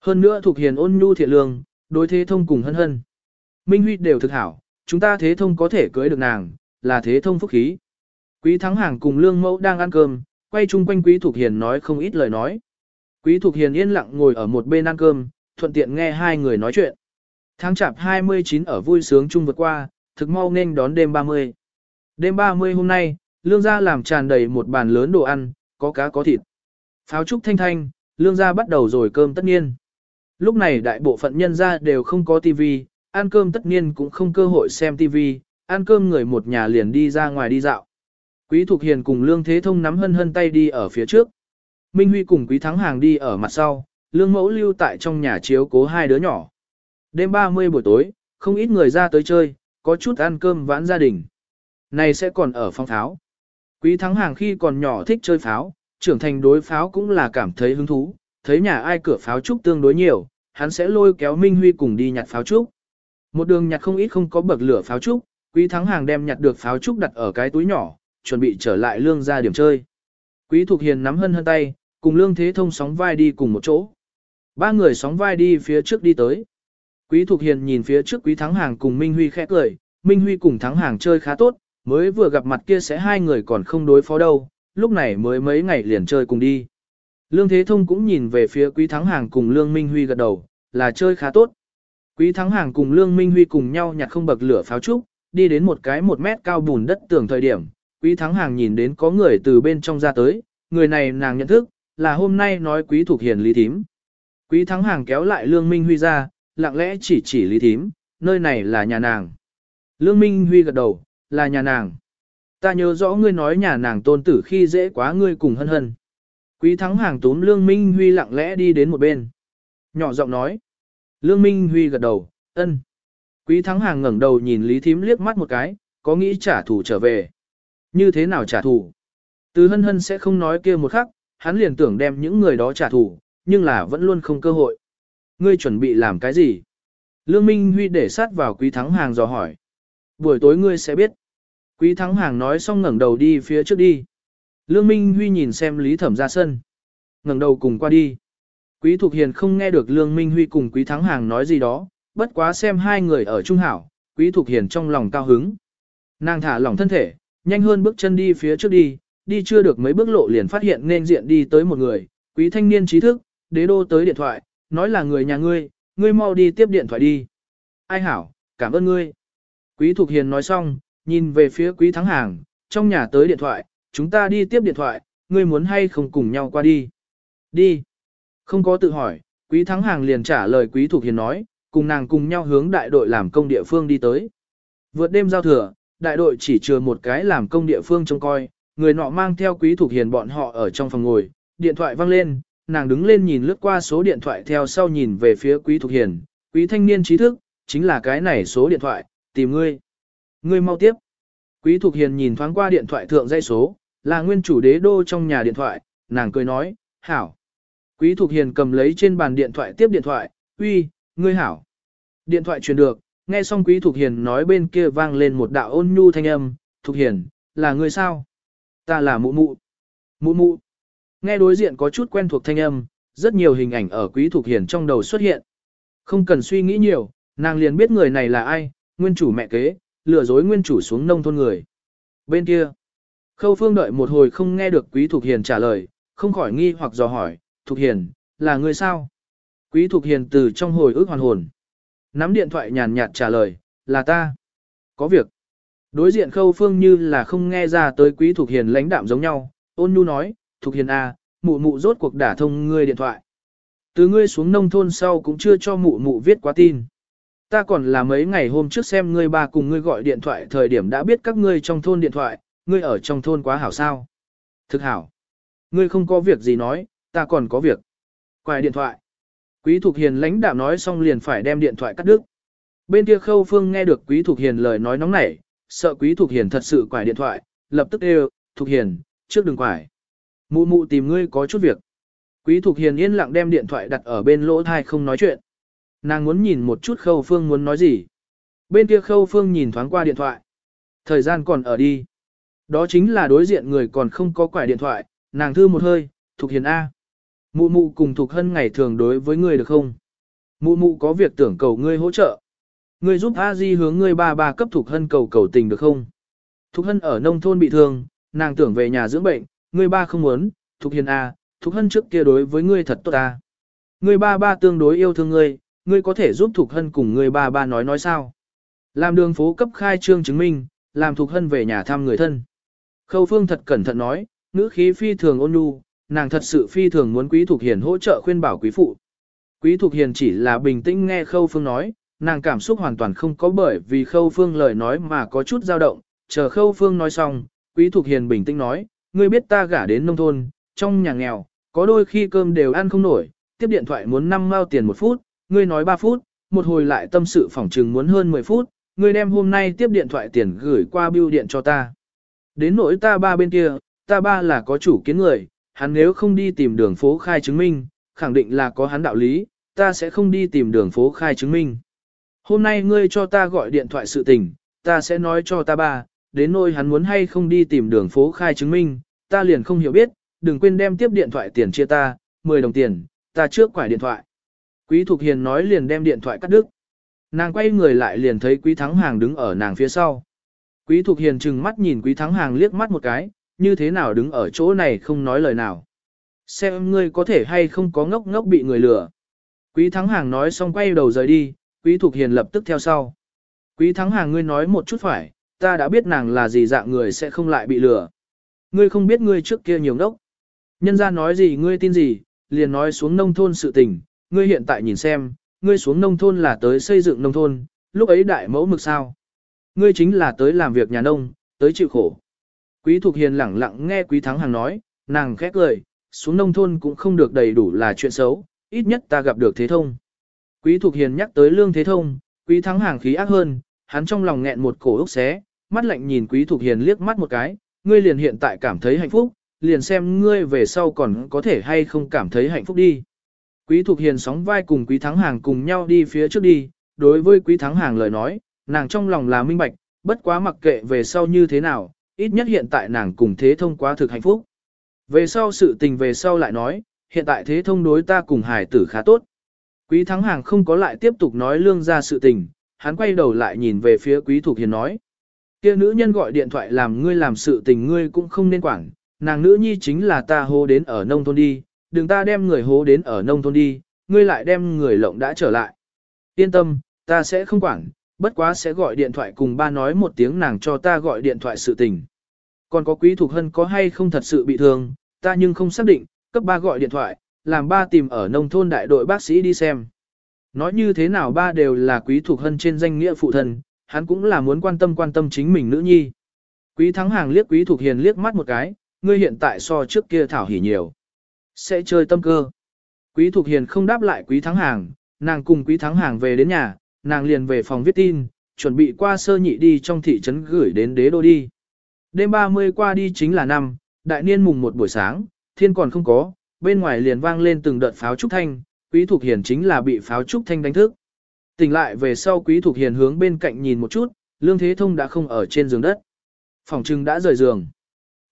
Hơn nữa thuộc hiền ôn nhu thiện lương, đối thế thông cùng hân hân. Minh Huy đều thực hảo, chúng ta thế thông có thể cưới được nàng, là thế thông phúc khí. Quý thắng hàng cùng lương mẫu đang ăn cơm, quay chung quanh quý thuộc hiền nói không ít lời nói. Quý thuộc hiền yên lặng ngồi ở một bên ăn cơm, thuận tiện nghe hai người nói chuyện. Tháng chạp 29 ở vui sướng chung vượt qua, thực mau nên đón đêm 30. Đêm 30 hôm nay, lương gia làm tràn đầy một bàn lớn đồ ăn, có cá có thịt. Pháo trúc thanh thanh, lương gia bắt đầu rồi cơm tất nhiên. Lúc này đại bộ phận nhân gia đều không có tivi, ăn cơm tất nhiên cũng không cơ hội xem tivi, ăn cơm người một nhà liền đi ra ngoài đi dạo. Quý Thục Hiền cùng Lương Thế Thông nắm hân hân tay đi ở phía trước. Minh Huy cùng Quý Thắng Hàng đi ở mặt sau, Lương Mẫu lưu tại trong nhà chiếu cố hai đứa nhỏ. Đêm 30 buổi tối, không ít người ra tới chơi, có chút ăn cơm vãn gia đình. Này sẽ còn ở phong tháo. Quý Thắng Hàng khi còn nhỏ thích chơi pháo, trưởng thành đối pháo cũng là cảm thấy hứng thú, thấy nhà ai cửa pháo trúc tương đối nhiều, hắn sẽ lôi kéo Minh Huy cùng đi nhặt pháo trúc. Một đường nhặt không ít không có bậc lửa pháo trúc, Quý Thắng Hàng đem nhặt được pháo trúc đặt ở cái túi nhỏ, chuẩn bị trở lại lương ra điểm chơi. Quý Thục Hiền nắm hân hân tay, cùng lương thế thông sóng vai đi cùng một chỗ. Ba người sóng vai đi phía trước đi tới. Quý Thục Hiền nhìn phía trước Quý Thắng Hàng cùng Minh Huy khẽ cười, Minh Huy cùng Thắng Hàng chơi khá tốt, mới vừa gặp mặt kia sẽ hai người còn không đối phó đâu, lúc này mới mấy ngày liền chơi cùng đi. Lương Thế Thông cũng nhìn về phía Quý Thắng Hàng cùng Lương Minh Huy gật đầu, là chơi khá tốt. Quý Thắng Hàng cùng Lương Minh Huy cùng nhau nhặt không bậc lửa pháo trúc, đi đến một cái một mét cao bùn đất tường thời điểm, Quý Thắng Hàng nhìn đến có người từ bên trong ra tới, người này nàng nhận thức, là hôm nay nói Quý Thục Hiền Lý Thím. Quý Thắng Hàng kéo lại Lương Minh Huy ra, lặng lẽ chỉ chỉ Lý Thím, nơi này là nhà nàng. Lương Minh Huy gật đầu, là nhà nàng. Ta nhớ rõ ngươi nói nhà nàng tôn tử khi dễ quá ngươi cùng hân hân. Quý Thắng Hàng túm Lương Minh Huy lặng lẽ đi đến một bên. Nhỏ giọng nói. Lương Minh Huy gật đầu, ân. Quý Thắng Hàng ngẩng đầu nhìn Lý Thím liếc mắt một cái, có nghĩ trả thù trở về. Như thế nào trả thù? Từ hân hân sẽ không nói kia một khắc, hắn liền tưởng đem những người đó trả thù, nhưng là vẫn luôn không cơ hội. Ngươi chuẩn bị làm cái gì? Lương Minh Huy để sát vào Quý Thắng Hàng dò hỏi. Buổi tối ngươi sẽ biết. Quý Thắng Hàng nói xong ngẩng đầu đi phía trước đi. Lương Minh Huy nhìn xem Lý Thẩm ra sân. ngẩng đầu cùng qua đi. Quý Thục Hiền không nghe được Lương Minh Huy cùng Quý Thắng Hàng nói gì đó, bất quá xem hai người ở trung hảo, Quý Thục Hiền trong lòng cao hứng. Nàng thả lỏng thân thể, nhanh hơn bước chân đi phía trước đi, đi chưa được mấy bước lộ liền phát hiện nên diện đi tới một người, quý thanh niên trí thức, đế đô tới điện thoại, nói là người nhà ngươi, ngươi mau đi tiếp điện thoại đi. Ai hảo, cảm ơn ngươi. Quý Thục Hiền nói xong, nhìn về phía quý thắng hàng, trong nhà tới điện thoại, chúng ta đi tiếp điện thoại, ngươi muốn hay không cùng nhau qua đi. Đi. Không có tự hỏi, quý thắng hàng liền trả lời quý Thục Hiền nói, cùng nàng cùng nhau hướng đại đội làm công địa phương đi tới. Vượt đêm giao thừa, đại đội chỉ chừa một cái làm công địa phương trông coi, người nọ mang theo quý thuộc hiền bọn họ ở trong phòng ngồi, điện thoại vang lên, nàng đứng lên nhìn lướt qua số điện thoại theo sau nhìn về phía quý thuộc hiền, quý thanh niên trí thức, chính là cái này số điện thoại, tìm ngươi. Ngươi mau tiếp. Quý Thục hiền nhìn thoáng qua điện thoại thượng dây số, là nguyên chủ đế đô trong nhà điện thoại, nàng cười nói, hảo. Quý Thục hiền cầm lấy trên bàn điện thoại tiếp điện thoại, uy, ngươi hảo. Điện thoại truyền được, nghe xong quý Thục hiền nói bên kia vang lên một đạo ôn nhu thanh âm, Thục hiền, là ngươi sao? Ta là mụ mụ. Mụ mụ. Nghe đối diện có chút quen thuộc thanh âm, rất nhiều hình ảnh ở quý Thục hiền trong đầu xuất hiện. Không cần suy nghĩ nhiều, nàng liền biết người này là ai, nguyên chủ mẹ kế, lừa dối nguyên chủ xuống nông thôn người. Bên kia, khâu phương đợi một hồi không nghe được quý thuộc hiền trả lời, không khỏi nghi hoặc dò hỏi, thuộc hiền, là người sao? Quý thuộc hiền từ trong hồi ức hoàn hồn. Nắm điện thoại nhàn nhạt trả lời, là ta. Có việc. Đối diện khâu phương như là không nghe ra tới quý thuộc hiền lãnh đạm giống nhau, ôn nhu nói, thuộc hiền A, à, mụ mụ rốt cuộc đả thông ngươi điện thoại. Từ ngươi xuống nông thôn sau cũng chưa cho mụ mụ viết quá tin. Ta còn là mấy ngày hôm trước xem ngươi ba cùng ngươi gọi điện thoại thời điểm đã biết các ngươi trong thôn điện thoại, ngươi ở trong thôn quá hảo sao. Thực hảo. Ngươi không có việc gì nói, ta còn có việc. Quài điện thoại. Quý Thục Hiền lãnh đạo nói xong liền phải đem điện thoại cắt đứt. Bên kia Khâu Phương nghe được Quý Thục Hiền lời nói nóng nảy, sợ Quý Thục Hiền thật sự quải điện thoại, lập tức kêu, Thục Hiền, trước đừng quải. Mụ mụ tìm ngươi có chút việc. Quý Thục Hiền yên lặng đem điện thoại đặt ở bên lỗ thai không nói chuyện. Nàng muốn nhìn một chút Khâu Phương muốn nói gì. Bên kia Khâu Phương nhìn thoáng qua điện thoại. Thời gian còn ở đi. Đó chính là đối diện người còn không có quải điện thoại, nàng thư một hơi, Thục Hiền A. Mụ mụ cùng Thục Hân ngày thường đối với ngươi được không? Mụ mụ có việc tưởng cầu ngươi hỗ trợ. Ngươi giúp A Di hướng ngươi ba ba cấp Thục Hân cầu cầu tình được không? Thục Hân ở nông thôn bị thương, nàng tưởng về nhà dưỡng bệnh, ngươi ba không muốn, Thục Hiền A, Thục Hân trước kia đối với ngươi thật tốt a. Ngươi ba ba tương đối yêu thương ngươi, ngươi có thể giúp Thục Hân cùng ngươi ba ba nói nói sao? Làm đường phố cấp khai trương chứng minh, làm Thục Hân về nhà thăm người thân. Khâu Phương thật cẩn thận nói, ngữ khí phi thường ôn nhu, nàng thật sự phi thường muốn Quý Thục Hiền hỗ trợ khuyên bảo quý phụ. Quý Thục Hiền chỉ là bình tĩnh nghe Khâu Phương nói, nàng cảm xúc hoàn toàn không có bởi vì Khâu Phương lời nói mà có chút dao động, chờ Khâu Phương nói xong, Quý Thục Hiền bình tĩnh nói, ngươi biết ta gả đến nông thôn, trong nhà nghèo, có đôi khi cơm đều ăn không nổi, tiếp điện thoại muốn 5 mao tiền một phút, ngươi nói 3 phút, một hồi lại tâm sự phỏng trừng muốn hơn 10 phút, ngươi đem hôm nay tiếp điện thoại tiền gửi qua bưu điện cho ta. Đến nỗi ta ba bên kia, ta ba là có chủ kiến người, hắn nếu không đi tìm đường phố khai chứng minh, khẳng định là có hắn đạo lý, ta sẽ không đi tìm đường phố khai chứng minh. Hôm nay ngươi cho ta gọi điện thoại sự tình, ta sẽ nói cho ta ba, đến nỗi hắn muốn hay không đi tìm đường phố khai chứng minh, ta liền không hiểu biết, đừng quên đem tiếp điện thoại tiền chia ta, 10 đồng tiền, ta trước quải điện thoại. Quý Thục Hiền nói liền đem điện thoại cắt đứt. Nàng quay người lại liền thấy Quý Thắng Hàng đứng ở nàng phía sau. Quý Thục Hiền trừng mắt nhìn Quý Thắng Hàng liếc mắt một cái, như thế nào đứng ở chỗ này không nói lời nào. Xem ngươi có thể hay không có ngốc ngốc bị người lừa. Quý Thắng Hàng nói xong quay đầu rời đi, Quý Thục Hiền lập tức theo sau. Quý Thắng Hàng ngươi nói một chút phải, ta đã biết nàng là gì dạng người sẽ không lại bị lừa. Ngươi không biết ngươi trước kia nhiều ngốc. Nhân ra nói gì ngươi tin gì, liền nói xuống nông thôn sự tình, ngươi hiện tại nhìn xem, ngươi xuống nông thôn là tới xây dựng nông thôn, lúc ấy đại mẫu mực sao. Ngươi chính là tới làm việc nhà nông, tới chịu khổ. Quý Thục Hiền lẳng lặng nghe Quý Thắng Hàng nói, nàng khét lời, xuống nông thôn cũng không được đầy đủ là chuyện xấu, ít nhất ta gặp được Thế Thông. Quý Thục Hiền nhắc tới Lương Thế Thông, Quý Thắng Hàng khí ác hơn, hắn trong lòng nghẹn một cổ ốc xé, mắt lạnh nhìn Quý Thục Hiền liếc mắt một cái, ngươi liền hiện tại cảm thấy hạnh phúc, liền xem ngươi về sau còn có thể hay không cảm thấy hạnh phúc đi. Quý Thục Hiền sóng vai cùng Quý Thắng Hàng cùng nhau đi phía trước đi, đối với Quý Thắng Hàng lời nói, nàng trong lòng là minh bạch, bất quá mặc kệ về sau như thế nào, ít nhất hiện tại nàng cùng Thế Thông quá thực hạnh phúc. Về sau sự tình về sau lại nói, hiện tại Thế Thông đối ta cùng hải tử khá tốt. Quý Thắng Hàng không có lại tiếp tục nói lương ra sự tình, hắn quay đầu lại nhìn về phía Quý Thục Hiền nói. kia nữ nhân gọi điện thoại làm ngươi làm sự tình ngươi cũng không nên quản, nàng nữ nhi chính là ta hô đến ở nông thôn đi, đừng ta đem người hố đến ở nông thôn đi, ngươi lại đem người lộng đã trở lại. Yên tâm, ta sẽ không quản, bất quá sẽ gọi điện thoại cùng ba nói một tiếng nàng cho ta gọi điện thoại sự tình. Còn có quý thuộc hân có hay không thật sự bị thương, ta nhưng không xác định, cấp ba gọi điện thoại, làm ba tìm ở nông thôn đại đội bác sĩ đi xem. Nói như thế nào ba đều là quý thuộc hân trên danh nghĩa phụ thân, hắn cũng là muốn quan tâm quan tâm chính mình nữ nhi. Quý thắng hàng liếc quý thuộc hiền liếc mắt một cái, ngươi hiện tại so trước kia thảo hỉ nhiều. Sẽ chơi tâm cơ. Quý Thục Hiền không đáp lại Quý Thắng Hàng, nàng cùng Quý Thắng Hàng về đến nhà, nàng liền về phòng viết tin, chuẩn bị qua sơ nhị đi trong thị trấn gửi đến đế đô đi. Đêm 30 qua đi chính là năm, đại niên mùng một buổi sáng, thiên còn không có, bên ngoài liền vang lên từng đợt pháo trúc thanh, Quý Thục Hiền chính là bị pháo trúc thanh đánh thức. Tỉnh lại về sau Quý Thục Hiền hướng bên cạnh nhìn một chút, Lương Thế Thông đã không ở trên giường đất. Phòng trưng đã rời giường.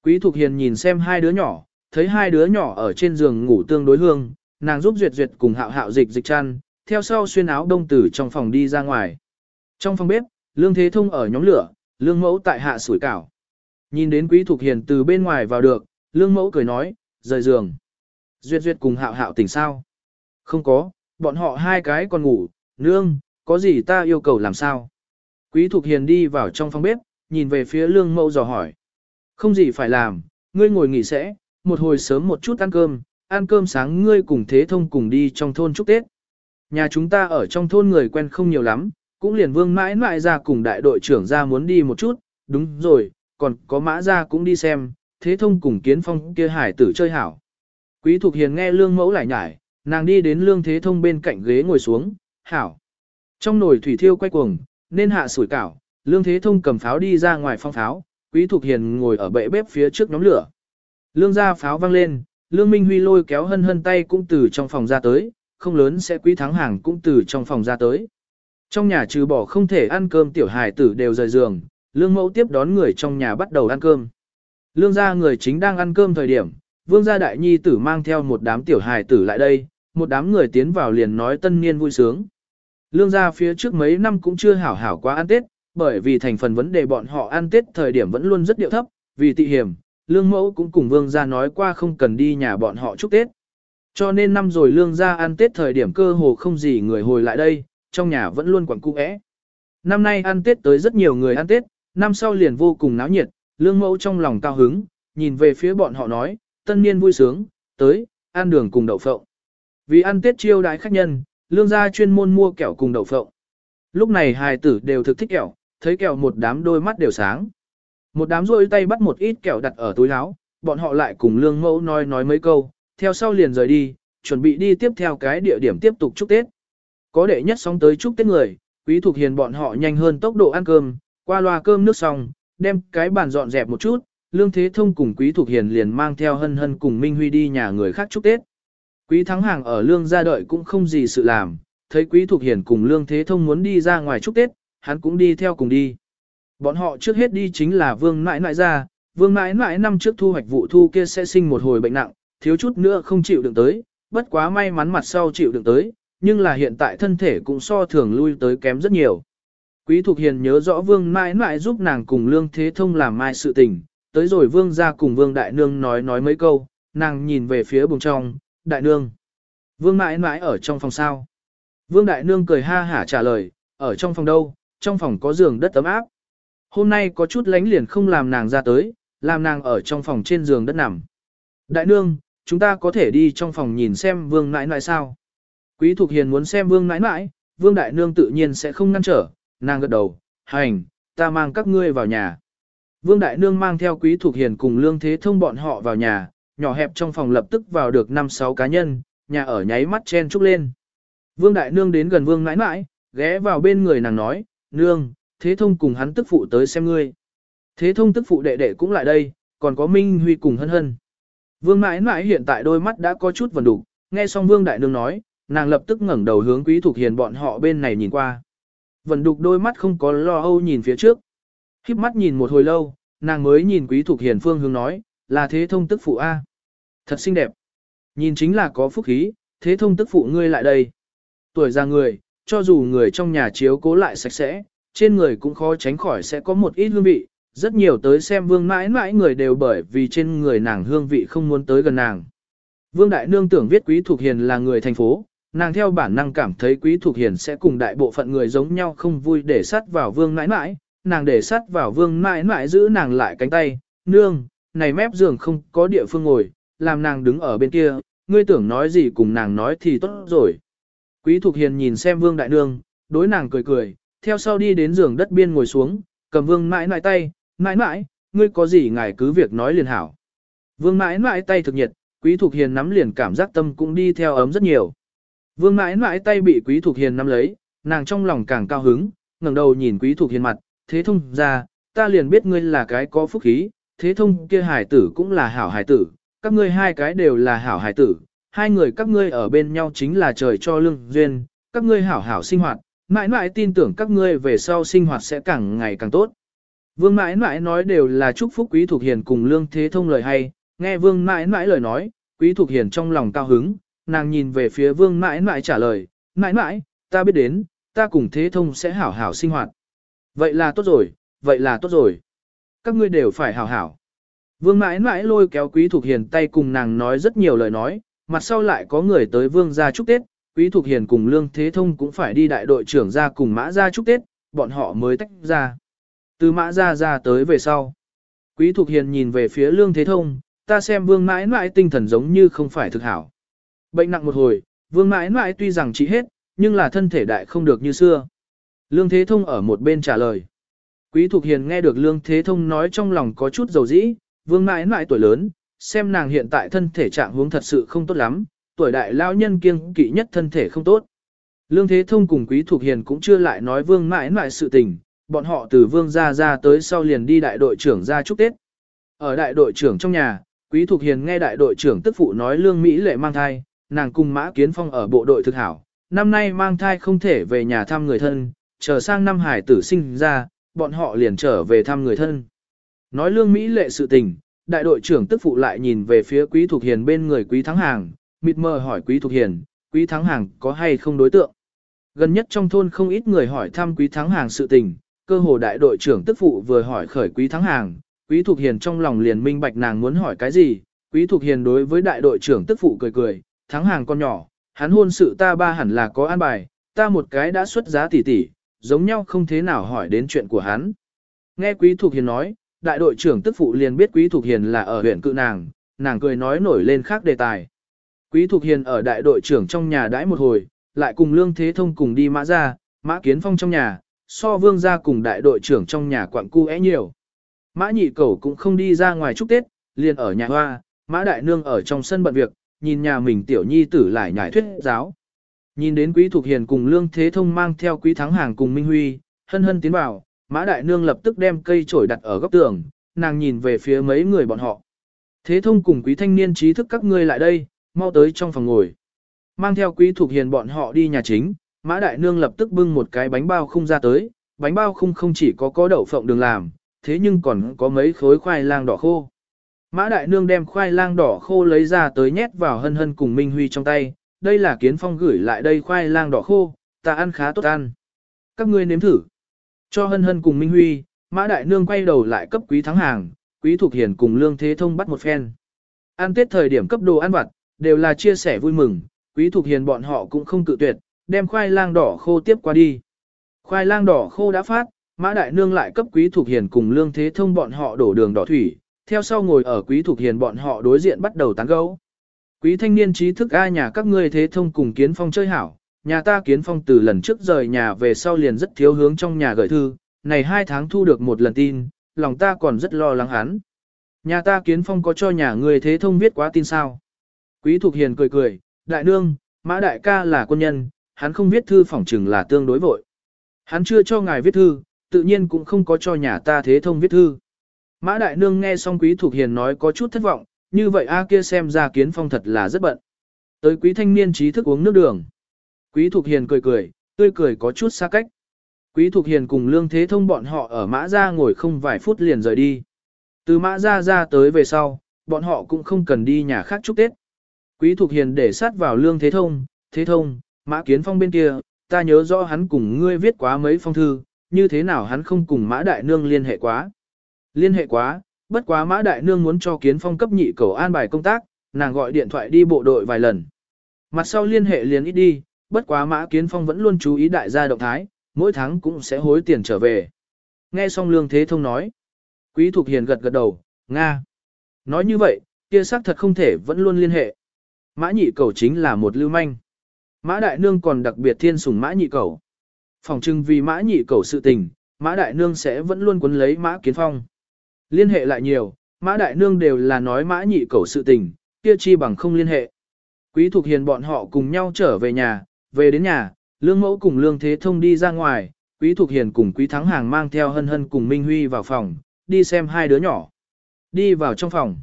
Quý Thục Hiền nhìn xem hai đứa nhỏ, thấy hai đứa nhỏ ở trên giường ngủ tương đối hương, nàng giúp duyệt duyệt cùng hạo hạo dịch dịch chăn, theo sau xuyên áo đông tử trong phòng đi ra ngoài. Trong phòng bếp, Lương Thế Thông ở nhóm lửa, Lương Mẫu tại hạ sủi cảo. Nhìn đến Quý Thục Hiền từ bên ngoài vào được, Lương Mẫu cười nói, rời giường. Duyệt duyệt cùng hạo hạo tỉnh sao? Không có, bọn họ hai cái còn ngủ, nương, có gì ta yêu cầu làm sao? Quý Thục Hiền đi vào trong phòng bếp, nhìn về phía Lương Mẫu dò hỏi. Không gì phải làm, ngươi ngồi nghỉ sẽ, một hồi sớm một chút ăn cơm, ăn cơm sáng ngươi cùng thế thông cùng đi trong thôn chúc Tết. Nhà chúng ta ở trong thôn người quen không nhiều lắm, cũng liền vương mãi mãi ra cùng đại đội trưởng ra muốn đi một chút, đúng rồi, còn có mã ra cũng đi xem, thế thông cùng kiến phong kia hải tử chơi hảo. Quý Thục Hiền nghe lương mẫu lại nhải, nàng đi đến lương thế thông bên cạnh ghế ngồi xuống, hảo. Trong nồi thủy thiêu quay cuồng, nên hạ sủi cảo, lương thế thông cầm pháo đi ra ngoài phong pháo, quý Thục Hiền ngồi ở bệ bếp phía trước nhóm lửa. Lương gia pháo vang lên, Lương Minh Huy lôi kéo hân hân tay cũng từ trong phòng ra tới, không lớn sẽ quý thắng hàng cũng từ trong phòng ra tới. Trong nhà trừ bỏ không thể ăn cơm tiểu hài tử đều rời giường, Lương Mẫu tiếp đón người trong nhà bắt đầu ăn cơm. Lương gia người chính đang ăn cơm thời điểm, Vương gia đại nhi tử mang theo một đám tiểu hài tử lại đây, một đám người tiến vào liền nói tân niên vui sướng. Lương gia phía trước mấy năm cũng chưa hảo hảo quá ăn Tết, bởi vì thành phần vấn đề bọn họ ăn Tết thời điểm vẫn luôn rất điệu thấp, vì tị hiểm, lương mẫu cũng cùng vương gia nói qua không cần đi nhà bọn họ chúc Tết. Cho nên năm rồi lương gia ăn Tết thời điểm cơ hồ không gì người hồi lại đây, trong nhà vẫn luôn quẩn cung ẽ. Năm nay ăn Tết tới rất nhiều người ăn Tết, năm sau liền vô cùng náo nhiệt, lương mẫu trong lòng cao hứng, nhìn về phía bọn họ nói, tân niên vui sướng, tới, ăn đường cùng đậu phộng. Vì ăn Tết chiêu đái khách nhân, lương gia chuyên môn mua kẹo cùng đậu phộng. Lúc này hài tử đều thực thích kẹo, thấy kẹo một đám đôi mắt đều sáng. Một đám rôi tay bắt một ít kẹo đặt ở túi áo, bọn họ lại cùng lương mẫu nói nói mấy câu, theo sau liền rời đi, chuẩn bị đi tiếp theo cái địa điểm tiếp tục chúc Tết. Có đệ nhất sóng tới chúc Tết người, quý thuộc hiền bọn họ nhanh hơn tốc độ ăn cơm, qua loa cơm nước xong, đem cái bàn dọn dẹp một chút, lương thế thông cùng quý thuộc hiền liền mang theo hân hân cùng Minh Huy đi nhà người khác chúc Tết. Quý thắng hàng ở lương gia đợi cũng không gì sự làm, thấy quý thuộc hiền cùng lương thế thông muốn đi ra ngoài chúc Tết, hắn cũng đi theo cùng đi. Bọn họ trước hết đi chính là vương mãi mãi ra, vương mãi mãi năm trước thu hoạch vụ thu kia sẽ sinh một hồi bệnh nặng, thiếu chút nữa không chịu đựng tới, bất quá may mắn mặt sau chịu đựng tới, nhưng là hiện tại thân thể cũng so thường lui tới kém rất nhiều. Quý Thục Hiền nhớ rõ vương mãi mãi giúp nàng cùng Lương Thế Thông làm mai sự tình, tới rồi vương ra cùng vương đại nương nói nói mấy câu, nàng nhìn về phía bùng trong, đại nương. Vương mãi mãi ở trong phòng sao. Vương Đại Nương cười ha hả trả lời, ở trong phòng đâu, trong phòng có giường đất tấm áp. Hôm nay có chút lánh liền không làm nàng ra tới, làm nàng ở trong phòng trên giường đất nằm. Đại Nương, chúng ta có thể đi trong phòng nhìn xem Vương nãi nãi sao. Quý Thục Hiền muốn xem Vương nãi nãi, Vương Đại Nương tự nhiên sẽ không ngăn trở, nàng gật đầu, hành, ta mang các ngươi vào nhà. Vương Đại Nương mang theo Quý Thục Hiền cùng Lương Thế Thông bọn họ vào nhà, nhỏ hẹp trong phòng lập tức vào được 5-6 cá nhân, nhà ở nháy mắt chen trúc lên. Vương Đại Nương đến gần Vương nãi nãi, ghé vào bên người nàng nói, Nương, Thế Thông cùng hắn tức phụ tới xem ngươi. Thế Thông tức phụ đệ đệ cũng lại đây, còn có Minh Huy cùng hân hân. Vương mãi mãi hiện tại đôi mắt đã có chút vần đục, nghe xong Vương Đại Nương nói, nàng lập tức ngẩng đầu hướng Quý Thục Hiền bọn họ bên này nhìn qua. Vần đục đôi mắt không có lo âu nhìn phía trước. Khiếp mắt nhìn một hồi lâu, nàng mới nhìn Quý Thục Hiền phương hướng nói, là Thế Thông tức phụ A. Thật xinh đẹp. Nhìn chính là có phúc khí, Thế Thông tức phụ ngươi lại đây. Tuổi già người, cho dù người trong nhà chiếu cố lại sạch sẽ, trên người cũng khó tránh khỏi sẽ có một ít hương vị, rất nhiều tới xem vương mãi mãi người đều bởi vì trên người nàng hương vị không muốn tới gần nàng. Vương Đại Nương tưởng viết Quý Thục Hiền là người thành phố, nàng theo bản năng cảm thấy Quý Thục Hiền sẽ cùng đại bộ phận người giống nhau không vui để sát vào vương mãi mãi, nàng để sát vào vương mãi mãi giữ nàng lại cánh tay, nương, này mép giường không có địa phương ngồi, làm nàng đứng ở bên kia, ngươi tưởng nói gì cùng nàng nói thì tốt rồi. Quý Thục Hiền nhìn xem vương đại nương, đối nàng cười cười, theo sau đi đến giường đất biên ngồi xuống, cầm vương mãi mãi tay, mãi mãi, ngươi có gì ngài cứ việc nói liền hảo. Vương mãi mãi tay thực nhiệt, Quý thuộc Hiền nắm liền cảm giác tâm cũng đi theo ấm rất nhiều. Vương mãi mãi tay bị Quý thuộc Hiền nắm lấy, nàng trong lòng càng cao hứng, ngẩng đầu nhìn Quý thuộc Hiền mặt, thế thông ra, ta liền biết ngươi là cái có phúc khí, thế thông kia hải tử cũng là hảo hải tử, các ngươi hai cái đều là hảo hải tử, hai người các ngươi ở bên nhau chính là trời cho lương duyên, các ngươi hảo hảo sinh hoạt, mãi mãi tin tưởng các ngươi về sau sinh hoạt sẽ càng ngày càng tốt. Vương mãi mãi nói đều là chúc phúc quý thuộc hiền cùng lương thế thông lời hay, nghe vương mãi mãi lời nói, quý thuộc hiền trong lòng cao hứng, nàng nhìn về phía vương mãi mãi trả lời, mãi mãi, ta biết đến, ta cùng thế thông sẽ hảo hảo sinh hoạt. Vậy là tốt rồi, vậy là tốt rồi. Các ngươi đều phải hảo hảo. Vương mãi mãi lôi kéo quý thuộc hiền tay cùng nàng nói rất nhiều lời nói, mặt sau lại có người tới vương gia chúc Tết, quý thuộc hiền cùng lương thế thông cũng phải đi đại đội trưởng ra cùng mã gia chúc Tết, bọn họ mới tách ra. Từ mã gia ra tới về sau. Quý thuộc hiền nhìn về phía lương thế thông, ta xem vương mãi mãi tinh thần giống như không phải thực hảo. Bệnh nặng một hồi, vương mãi mãi tuy rằng trị hết, nhưng là thân thể đại không được như xưa. Lương Thế Thông ở một bên trả lời. Quý Thục Hiền nghe được Lương Thế Thông nói trong lòng có chút dầu dĩ, vương mãi mãi tuổi lớn, xem nàng hiện tại thân thể trạng huống thật sự không tốt lắm, tuổi đại lao nhân kiêng kỵ nhất thân thể không tốt. Lương Thế Thông cùng Quý Thục Hiền cũng chưa lại nói vương mãi mãi sự tình, bọn họ từ vương ra ra tới sau liền đi đại đội trưởng ra chúc Tết. Ở đại đội trưởng trong nhà, Quý Thục Hiền nghe đại đội trưởng tức phụ nói lương Mỹ lệ mang thai, nàng cùng Mã Kiến Phong ở bộ đội thực hảo, năm nay mang thai không thể về nhà thăm người thân, chờ sang năm hải tử sinh ra, bọn họ liền trở về thăm người thân. Nói lương Mỹ lệ sự tình, đại đội trưởng tức phụ lại nhìn về phía quý thuộc hiền bên người quý thắng hàng, mịt mờ hỏi quý thuộc hiền, quý thắng hàng có hay không đối tượng. Gần nhất trong thôn không ít người hỏi thăm quý thắng hàng sự tình, cơ hồ đại đội trưởng tức phụ vừa hỏi khởi quý thắng hàng, quý thuộc hiền trong lòng liền minh bạch nàng muốn hỏi cái gì, quý thuộc hiền đối với đại đội trưởng tức phụ cười cười, thắng hàng con nhỏ, hắn hôn sự ta ba hẳn là có an bài, ta một cái đã xuất giá tỷ tỷ, giống nhau không thế nào hỏi đến chuyện của hắn. Nghe Quý Thục Hiền nói, đại đội trưởng tức phụ liền biết Quý Thục Hiền là ở huyện cự nàng, nàng cười nói nổi lên khác đề tài. Quý Thục Hiền ở đại đội trưởng trong nhà đãi một hồi, lại cùng Lương Thế Thông cùng đi mã ra, mã kiến phong trong nhà, so vương ra cùng đại đội trưởng trong nhà quặng cu é nhiều. Mã nhị cầu cũng không đi ra ngoài chúc Tết, liền ở nhà hoa, mã đại nương ở trong sân bận việc, nhìn nhà mình tiểu nhi tử lại nhảy thuyết giáo. Nhìn đến Quý Thục Hiền cùng Lương Thế Thông mang theo Quý Thắng Hàng cùng Minh Huy, hân hân tiến vào, Mã Đại Nương lập tức đem cây chổi đặt ở góc tường, nàng nhìn về phía mấy người bọn họ. Thế Thông cùng Quý Thanh Niên trí thức các ngươi lại đây, mau tới trong phòng ngồi. Mang theo Quý thuộc Hiền bọn họ đi nhà chính, Mã Đại Nương lập tức bưng một cái bánh bao không ra tới, bánh bao không không chỉ có có đậu phộng đường làm, thế nhưng còn có mấy khối khoai lang đỏ khô. Mã Đại Nương đem khoai lang đỏ khô lấy ra tới nhét vào hân hân cùng Minh Huy trong tay, đây là kiến phong gửi lại đây khoai lang đỏ khô, ta ăn khá tốt ăn. Các ngươi nếm thử. Cho hân hân cùng Minh Huy, Mã Đại Nương quay đầu lại cấp quý thắng hàng, quý thuộc hiền cùng Lương Thế Thông bắt một phen. Ăn tết thời điểm cấp đồ ăn vặt, đều là chia sẻ vui mừng, quý thuộc hiền bọn họ cũng không cự tuyệt, đem khoai lang đỏ khô tiếp qua đi. Khoai lang đỏ khô đã phát, Mã Đại Nương lại cấp Quý thuộc Hiền cùng Lương Thế Thông bọn họ đổ đường đỏ thủy, theo sau ngồi ở Quý thuộc Hiền bọn họ đối diện bắt đầu tán gẫu. Quý thanh niên trí thức ai nhà các ngươi Thế Thông cùng Kiến Phong chơi hảo, nhà ta Kiến Phong từ lần trước rời nhà về sau liền rất thiếu hướng trong nhà gửi thư, này hai tháng thu được một lần tin, lòng ta còn rất lo lắng hắn. Nhà ta Kiến Phong có cho nhà ngươi Thế Thông viết quá tin sao? Quý Thục Hiền cười cười, đại nương, Mã Đại ca là quân nhân, hắn không viết thư phỏng chừng là tương đối vội. Hắn chưa cho ngài viết thư, tự nhiên cũng không có cho nhà ta thế thông viết thư. Mã Đại Nương nghe xong Quý Thục Hiền nói có chút thất vọng, như vậy A kia xem ra kiến phong thật là rất bận. Tới quý thanh niên trí thức uống nước đường. Quý Thục Hiền cười cười, tươi cười có chút xa cách. Quý Thục Hiền cùng Lương Thế Thông bọn họ ở Mã Gia ngồi không vài phút liền rời đi. Từ Mã Gia ra tới về sau, bọn họ cũng không cần đi nhà khác chúc Tết. Quý Thục Hiền để sát vào Lương Thế Thông, Thế Thông, Mã Kiến Phong bên kia, ta nhớ rõ hắn cùng ngươi viết quá mấy phong thư, như thế nào hắn không cùng Mã Đại Nương liên hệ quá. Liên hệ quá, bất quá Mã Đại Nương muốn cho Kiến Phong cấp nhị cầu an bài công tác, nàng gọi điện thoại đi bộ đội vài lần. Mặt sau liên hệ liền ít đi, bất quá Mã Kiến Phong vẫn luôn chú ý đại gia động thái, mỗi tháng cũng sẽ hối tiền trở về. Nghe xong Lương Thế Thông nói. Quý Thục Hiền gật gật đầu, Nga. Nói như vậy, kia xác thật không thể vẫn luôn liên hệ. Mã nhị cầu chính là một lưu manh. Mã đại nương còn đặc biệt thiên sủng mã nhị cầu. Phòng trưng vì mã nhị cầu sự tình, mã đại nương sẽ vẫn luôn quấn lấy mã kiến phong. Liên hệ lại nhiều, mã đại nương đều là nói mã nhị cầu sự tình, kia chi bằng không liên hệ. Quý thuộc Hiền bọn họ cùng nhau trở về nhà, về đến nhà, Lương Mẫu cùng Lương Thế Thông đi ra ngoài, Quý thuộc Hiền cùng Quý Thắng Hàng mang theo Hân Hân cùng Minh Huy vào phòng, đi xem hai đứa nhỏ. Đi vào trong phòng.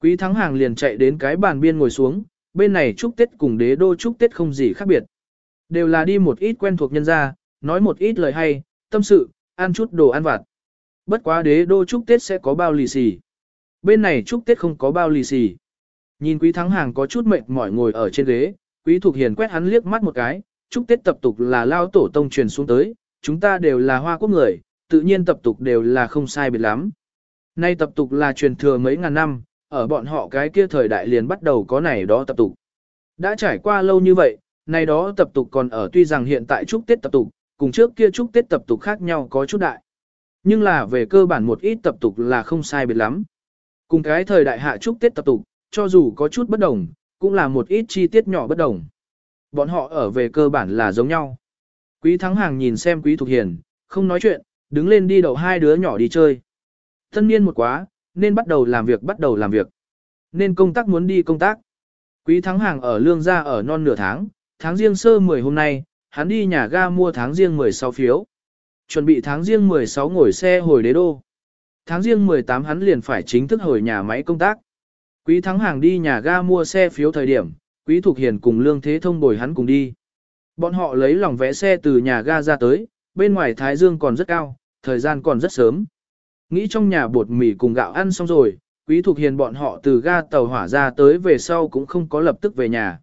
Quý Thắng Hàng liền chạy đến cái bàn biên ngồi xuống, bên này chúc Tết cùng đế đô chúc Tết không gì khác biệt. Đều là đi một ít quen thuộc nhân gia, nói một ít lời hay, tâm sự, ăn chút đồ ăn vặt. Bất quá đế đô chúc Tết sẽ có bao lì xì. Bên này chúc Tết không có bao lì xì. Nhìn quý thắng hàng có chút mệt mỏi ngồi ở trên ghế, quý thuộc hiền quét hắn liếc mắt một cái, chúc Tết tập tục là lao tổ tông truyền xuống tới, chúng ta đều là hoa quốc người, tự nhiên tập tục đều là không sai biệt lắm. Nay tập tục là truyền thừa mấy ngàn năm, ở bọn họ cái kia thời đại liền bắt đầu có này đó tập tục. Đã trải qua lâu như vậy, này đó tập tục còn ở tuy rằng hiện tại chúc Tết tập tục, cùng trước kia chúc Tết tập tục khác nhau có chút đại. Nhưng là về cơ bản một ít tập tục là không sai biệt lắm. Cùng cái thời đại hạ chúc Tết tập tục, cho dù có chút bất đồng, cũng là một ít chi tiết nhỏ bất đồng. Bọn họ ở về cơ bản là giống nhau. Quý Thắng Hàng nhìn xem Quý Thục Hiền, không nói chuyện, đứng lên đi đầu hai đứa nhỏ đi chơi. Thân niên một quá, nên bắt đầu làm việc bắt đầu làm việc. Nên công tác muốn đi công tác. Quý thắng hàng ở lương gia ở non nửa tháng, tháng riêng sơ 10 hôm nay, hắn đi nhà ga mua tháng riêng 16 phiếu. Chuẩn bị tháng riêng 16 ngồi xe hồi đế đô. Tháng riêng 18 hắn liền phải chính thức hồi nhà máy công tác. Quý thắng hàng đi nhà ga mua xe phiếu thời điểm, quý thuộc hiền cùng lương thế thông bồi hắn cùng đi. Bọn họ lấy lòng vẽ xe từ nhà ga ra tới, bên ngoài Thái Dương còn rất cao, thời gian còn rất sớm. Nghĩ trong nhà bột mì cùng gạo ăn xong rồi, quý thuộc hiền bọn họ từ ga tàu hỏa ra tới về sau cũng không có lập tức về nhà,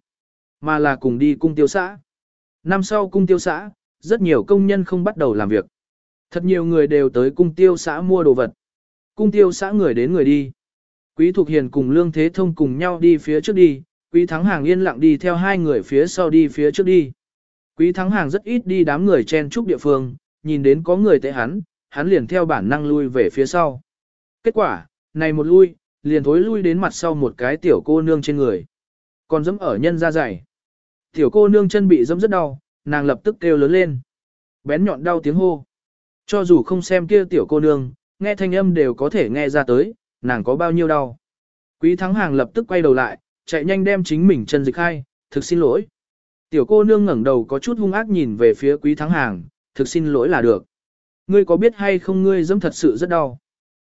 mà là cùng đi cung tiêu xã. Năm sau cung tiêu xã, rất nhiều công nhân không bắt đầu làm việc. Thật nhiều người đều tới cung tiêu xã mua đồ vật. Cung tiêu xã người đến người đi. Quý Thục Hiền cùng Lương Thế Thông cùng nhau đi phía trước đi, Quý Thắng Hàng yên lặng đi theo hai người phía sau đi phía trước đi. Quý Thắng Hàng rất ít đi đám người chen trúc địa phương, nhìn đến có người tệ hắn, hắn liền theo bản năng lui về phía sau. Kết quả, này một lui, liền thối lui đến mặt sau một cái tiểu cô nương trên người. Còn dẫm ở nhân ra dày. Tiểu cô nương chân bị dẫm rất đau, nàng lập tức kêu lớn lên. Bén nhọn đau tiếng hô. Cho dù không xem kia tiểu cô nương, nghe thanh âm đều có thể nghe ra tới, nàng có bao nhiêu đau. Quý thắng hàng lập tức quay đầu lại, chạy nhanh đem chính mình chân dịch khai, thực xin lỗi. Tiểu cô nương ngẩng đầu có chút hung ác nhìn về phía quý thắng hàng, thực xin lỗi là được. Ngươi có biết hay không ngươi dẫm thật sự rất đau.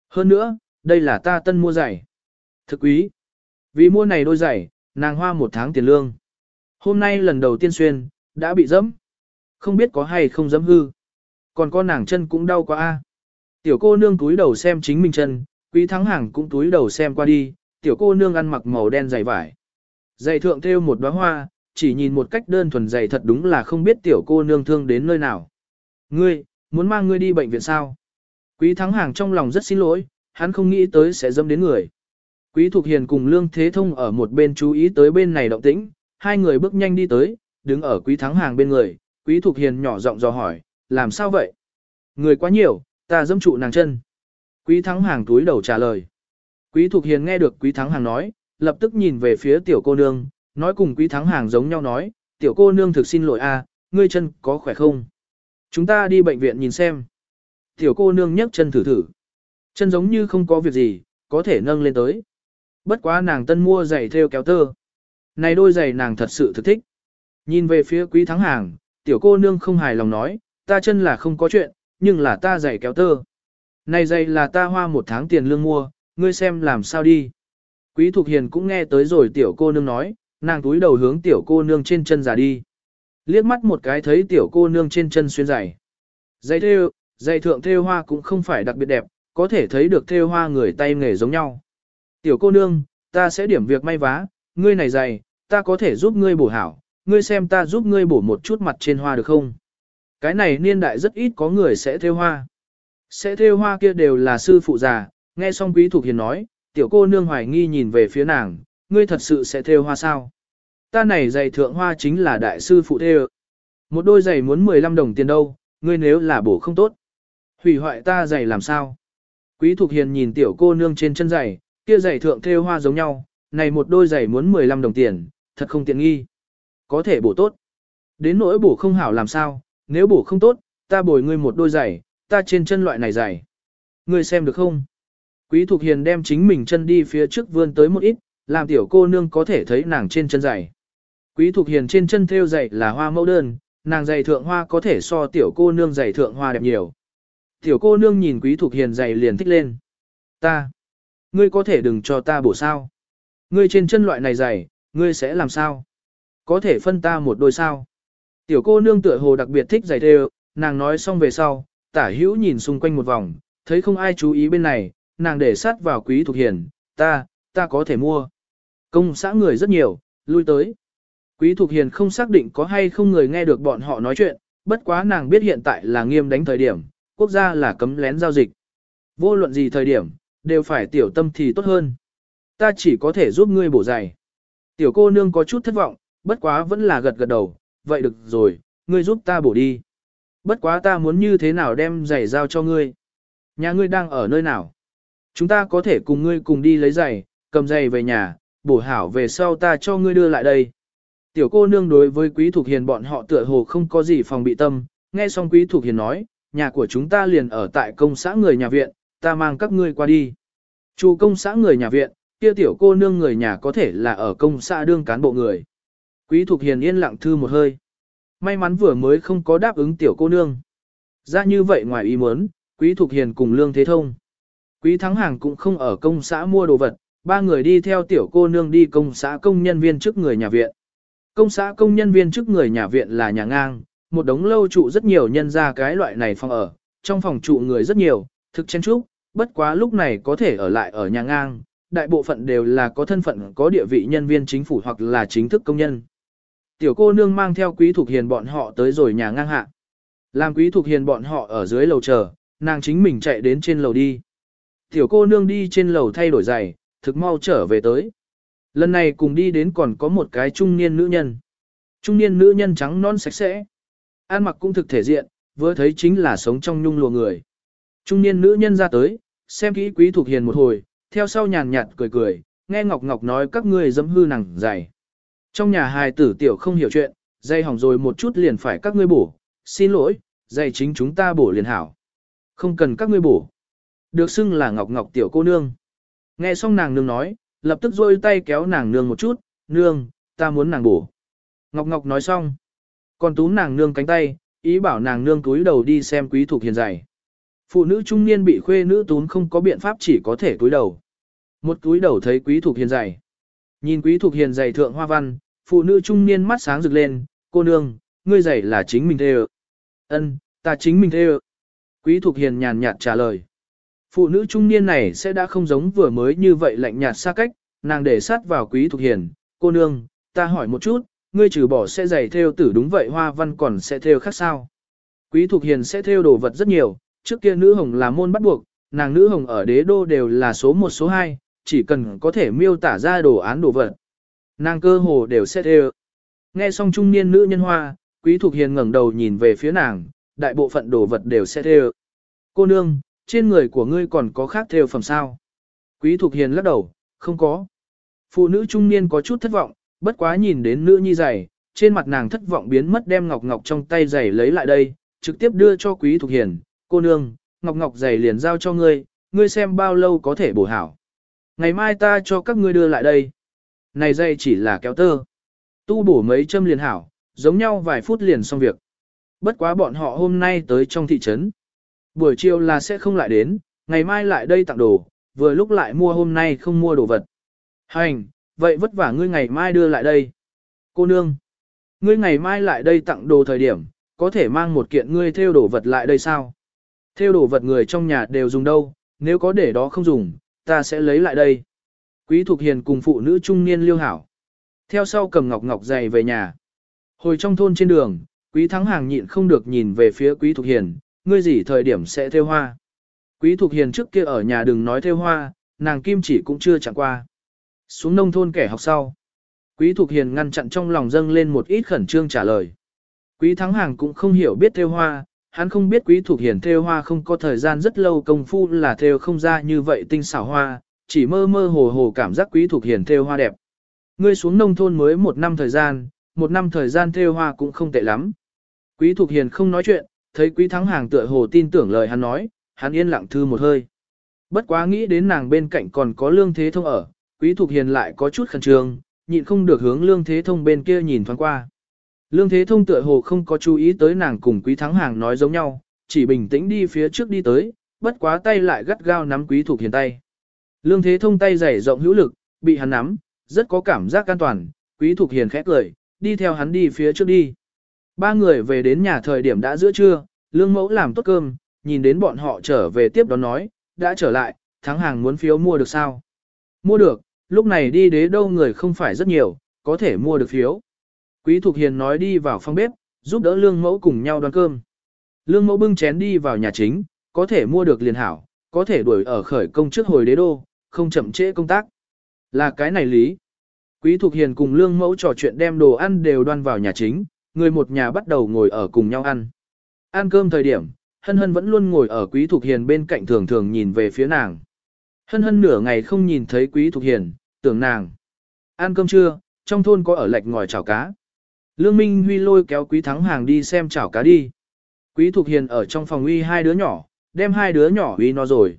Hơn nữa, đây là ta tân mua giày. Thực quý. Vì mua này đôi giày, nàng hoa một tháng tiền lương. Hôm nay lần đầu tiên xuyên, đã bị dẫm. Không biết có hay không dẫm hư. Còn con nàng chân cũng đau quá a. Tiểu cô nương túi đầu xem chính mình chân, quý thắng hàng cũng túi đầu xem qua đi, tiểu cô nương ăn mặc màu đen dày vải. Giày thượng thêu một đóa hoa, chỉ nhìn một cách đơn thuần dày thật đúng là không biết tiểu cô nương thương đến nơi nào. Ngươi, muốn mang ngươi đi bệnh viện sao? Quý Thắng Hàng trong lòng rất xin lỗi, hắn không nghĩ tới sẽ dâm đến người. Quý Thục Hiền cùng Lương Thế Thông ở một bên chú ý tới bên này động tĩnh, hai người bước nhanh đi tới, đứng ở quý thắng hàng bên người, quý thục hiền nhỏ giọng dò hỏi, làm sao vậy? Người quá nhiều, ta dâm trụ nàng chân. Quý thắng hàng túi đầu trả lời. Quý thục hiền nghe được quý thắng hàng nói, lập tức nhìn về phía tiểu cô nương, nói cùng quý thắng hàng giống nhau nói, tiểu cô nương thực xin lỗi a, ngươi chân có khỏe không? Chúng ta đi bệnh viện nhìn xem. Tiểu cô nương nhấc chân thử thử. Chân giống như không có việc gì, có thể nâng lên tới. Bất quá nàng tân mua giày theo kéo tơ. Này đôi giày nàng thật sự thực thích. Nhìn về phía quý thắng hàng, tiểu cô nương không hài lòng nói, ta chân là không có chuyện, nhưng là ta giày kéo tơ. Này giày là ta hoa một tháng tiền lương mua, ngươi xem làm sao đi. Quý Thục Hiền cũng nghe tới rồi tiểu cô nương nói, nàng túi đầu hướng tiểu cô nương trên chân giả đi. Liếc mắt một cái thấy tiểu cô nương trên chân xuyên giày. Giày thêu, giày thượng thêu hoa cũng không phải đặc biệt đẹp, có thể thấy được thêu hoa người tay nghề giống nhau. Tiểu cô nương, ta sẽ điểm việc may vá, ngươi này giày, ta có thể giúp ngươi bổ hảo, ngươi xem ta giúp ngươi bổ một chút mặt trên hoa được không? Cái này niên đại rất ít có người sẽ thêu hoa. Sẽ thêu hoa kia đều là sư phụ già, nghe xong quý thuộc hiền nói, tiểu cô nương hoài nghi nhìn về phía nàng, ngươi thật sự sẽ thêu hoa sao? Ta này giày thượng hoa chính là đại sư phụ thêu. Một đôi giày muốn 15 đồng tiền đâu, ngươi nếu là bổ không tốt. Hủy hoại ta giày làm sao? Quý Thục Hiền nhìn tiểu cô nương trên chân giày, kia giày thượng thêu hoa giống nhau, này một đôi giày muốn 15 đồng tiền, thật không tiện nghi. Có thể bổ tốt. Đến nỗi bổ không hảo làm sao, nếu bổ không tốt, ta bồi ngươi một đôi giày, ta trên chân loại này giày. Ngươi xem được không? Quý Thục Hiền đem chính mình chân đi phía trước vươn tới một ít, làm tiểu cô nương có thể thấy nàng trên chân giày. Quý Thục Hiền trên chân thêu giày là hoa mẫu đơn, nàng giày thượng hoa có thể so tiểu cô nương giày thượng hoa đẹp nhiều. Tiểu cô nương nhìn Quý Thục Hiền giày liền thích lên. Ta, ngươi có thể đừng cho ta bổ sao. Ngươi trên chân loại này giày, ngươi sẽ làm sao? Có thể phân ta một đôi sao? Tiểu cô nương tựa hồ đặc biệt thích giày thêu, nàng nói xong về sau, tả hữu nhìn xung quanh một vòng, thấy không ai chú ý bên này, nàng để sát vào Quý Thục Hiền, ta, ta có thể mua. Công xã người rất nhiều, lui tới. Quý Thục Hiền không xác định có hay không người nghe được bọn họ nói chuyện, bất quá nàng biết hiện tại là nghiêm đánh thời điểm, quốc gia là cấm lén giao dịch. Vô luận gì thời điểm, đều phải tiểu tâm thì tốt hơn. Ta chỉ có thể giúp ngươi bổ giày. Tiểu cô nương có chút thất vọng, bất quá vẫn là gật gật đầu, vậy được rồi, ngươi giúp ta bổ đi. Bất quá ta muốn như thế nào đem giày giao cho ngươi. Nhà ngươi đang ở nơi nào? Chúng ta có thể cùng ngươi cùng đi lấy giày, cầm giày về nhà, bổ hảo về sau ta cho ngươi đưa lại đây. Tiểu cô nương đối với quý thuộc hiền bọn họ tựa hồ không có gì phòng bị tâm, nghe xong quý thuộc hiền nói, nhà của chúng ta liền ở tại công xã người nhà viện, ta mang các ngươi qua đi. Chủ công xã người nhà viện, kia tiểu cô nương người nhà có thể là ở công xã đương cán bộ người. Quý thuộc hiền yên lặng thư một hơi. May mắn vừa mới không có đáp ứng tiểu cô nương. Ra như vậy ngoài ý muốn, quý thuộc hiền cùng lương thế thông. Quý thắng hàng cũng không ở công xã mua đồ vật, ba người đi theo tiểu cô nương đi công xã công nhân viên trước người nhà viện. Công xã công nhân viên trước người nhà viện là nhà ngang, một đống lâu trụ rất nhiều nhân ra cái loại này phòng ở, trong phòng trụ người rất nhiều, thực chen trúc, bất quá lúc này có thể ở lại ở nhà ngang, đại bộ phận đều là có thân phận có địa vị nhân viên chính phủ hoặc là chính thức công nhân. Tiểu cô nương mang theo quý thuộc hiền bọn họ tới rồi nhà ngang hạ. Làm quý thuộc hiền bọn họ ở dưới lầu chờ, nàng chính mình chạy đến trên lầu đi. Tiểu cô nương đi trên lầu thay đổi giày, thực mau trở về tới. Lần này cùng đi đến còn có một cái trung niên nữ nhân. Trung niên nữ nhân trắng non sạch sẽ. An mặc cũng thực thể diện, vừa thấy chính là sống trong nhung lùa người. Trung niên nữ nhân ra tới, xem kỹ quý thuộc hiền một hồi, theo sau nhàn nhạt cười cười, nghe Ngọc Ngọc nói các ngươi dẫm hư nàng dày. Trong nhà hài tử tiểu không hiểu chuyện, dây hỏng rồi một chút liền phải các ngươi bổ, xin lỗi, dây chính chúng ta bổ liền hảo. Không cần các ngươi bổ. Được xưng là Ngọc Ngọc tiểu cô nương. Nghe xong nàng nương nói, lập tức rôi tay kéo nàng nương một chút, nương, ta muốn nàng bổ. Ngọc Ngọc nói xong, còn túm nàng nương cánh tay, ý bảo nàng nương túi đầu đi xem quý thuộc hiền dày. Phụ nữ trung niên bị khuê nữ tún không có biện pháp chỉ có thể túi đầu. Một túi đầu thấy quý thuộc hiền dày. Nhìn quý thuộc hiền dày thượng hoa văn, phụ nữ trung niên mắt sáng rực lên, cô nương, ngươi dày là chính mình thê Ân, ta chính mình thê Quý thuộc hiền nhàn nhạt trả lời. Phụ nữ trung niên này sẽ đã không giống vừa mới như vậy lạnh nhạt xa cách, nàng để sát vào quý thuộc hiền, cô nương, ta hỏi một chút, ngươi trừ bỏ sẽ giày theo tử đúng vậy hoa văn còn sẽ theo khác sao? Quý thuộc hiền sẽ theo đồ vật rất nhiều, trước kia nữ hồng là môn bắt buộc, nàng nữ hồng ở đế đô đều là số 1 số 2, chỉ cần có thể miêu tả ra đồ án đồ vật. Nàng cơ hồ đều sẽ theo. Nghe xong trung niên nữ nhân hoa, Quý thuộc Hiền ngẩng đầu nhìn về phía nàng, đại bộ phận đồ vật đều sẽ theo. Cô nương, trên người của ngươi còn có khác theo phẩm sao? Quý Thục Hiền lắc đầu, không có. Phụ nữ trung niên có chút thất vọng, bất quá nhìn đến nữ nhi giày, trên mặt nàng thất vọng biến mất đem ngọc ngọc trong tay giày lấy lại đây, trực tiếp đưa cho Quý Thục Hiền, cô nương, ngọc ngọc giày liền giao cho ngươi, ngươi xem bao lâu có thể bổ hảo. Ngày mai ta cho các ngươi đưa lại đây. Này dây chỉ là kéo tơ. Tu bổ mấy châm liền hảo, giống nhau vài phút liền xong việc. Bất quá bọn họ hôm nay tới trong thị trấn. Buổi chiều là sẽ không lại đến, ngày mai lại đây tặng đồ, vừa lúc lại mua hôm nay không mua đồ vật. Hành, vậy vất vả ngươi ngày mai đưa lại đây. Cô nương, ngươi ngày mai lại đây tặng đồ thời điểm, có thể mang một kiện ngươi theo đồ vật lại đây sao? Theo đồ vật người trong nhà đều dùng đâu, nếu có để đó không dùng, ta sẽ lấy lại đây. Quý Thục Hiền cùng phụ nữ trung niên liêu hảo. Theo sau cầm ngọc ngọc dày về nhà. Hồi trong thôn trên đường, Quý Thắng Hàng nhịn không được nhìn về phía Quý Thục Hiền, ngươi gì thời điểm sẽ theo hoa. Quý Thục Hiền trước kia ở nhà đừng nói theo hoa, nàng kim chỉ cũng chưa chẳng qua. Xuống nông thôn kẻ học sau. Quý Thục Hiền ngăn chặn trong lòng dâng lên một ít khẩn trương trả lời. Quý Thắng Hàng cũng không hiểu biết theo hoa, hắn không biết Quý Thục Hiền theo hoa không có thời gian rất lâu công phu là theo không ra như vậy tinh xảo hoa, chỉ mơ mơ hồ hồ cảm giác Quý Thục Hiền theo hoa đẹp. Ngươi xuống nông thôn mới một năm thời gian, một năm thời gian theo hoa cũng không tệ lắm. Quý Thục Hiền không nói chuyện, thấy Quý Thắng Hàng tựa hồ tin tưởng lời hắn nói, hắn yên lặng thư một hơi. Bất quá nghĩ đến nàng bên cạnh còn có Lương Thế Thông ở, Quý Thục Hiền lại có chút khẩn trương, nhịn không được hướng Lương Thế Thông bên kia nhìn thoáng qua. Lương Thế Thông tựa hồ không có chú ý tới nàng cùng Quý Thắng Hàng nói giống nhau, chỉ bình tĩnh đi phía trước đi tới, bất quá tay lại gắt gao nắm Quý Thục Hiền tay. Lương Thế Thông tay dày rộng hữu lực, bị hắn nắm, rất có cảm giác an toàn, Quý Thục Hiền khẽ cười, đi theo hắn đi phía trước đi. Ba người về đến nhà thời điểm đã giữa trưa, Lương Mẫu làm tốt cơm, nhìn đến bọn họ trở về tiếp đón nói, đã trở lại, thắng hàng muốn phiếu mua được sao? Mua được, lúc này đi đế đâu người không phải rất nhiều, có thể mua được phiếu. Quý Thục Hiền nói đi vào phòng bếp, giúp đỡ Lương Mẫu cùng nhau đoán cơm. Lương Mẫu bưng chén đi vào nhà chính, có thể mua được liền hảo, có thể đuổi ở khởi công trước hồi đế đô, không chậm trễ công tác. Là cái này lý. Quý Thục Hiền cùng Lương Mẫu trò chuyện đem đồ ăn đều đoan vào nhà chính, người một nhà bắt đầu ngồi ở cùng nhau ăn. Ăn cơm thời điểm, Hân Hân vẫn luôn ngồi ở Quý Thục Hiền bên cạnh thường thường nhìn về phía nàng. Hân Hân nửa ngày không nhìn thấy Quý Thục Hiền, tưởng nàng. Ăn cơm trưa, trong thôn có ở lệch ngòi chảo cá. Lương Minh Huy lôi kéo Quý Thắng Hàng đi xem chảo cá đi. Quý Thục Hiền ở trong phòng uy hai đứa nhỏ, đem hai đứa nhỏ uy nó rồi.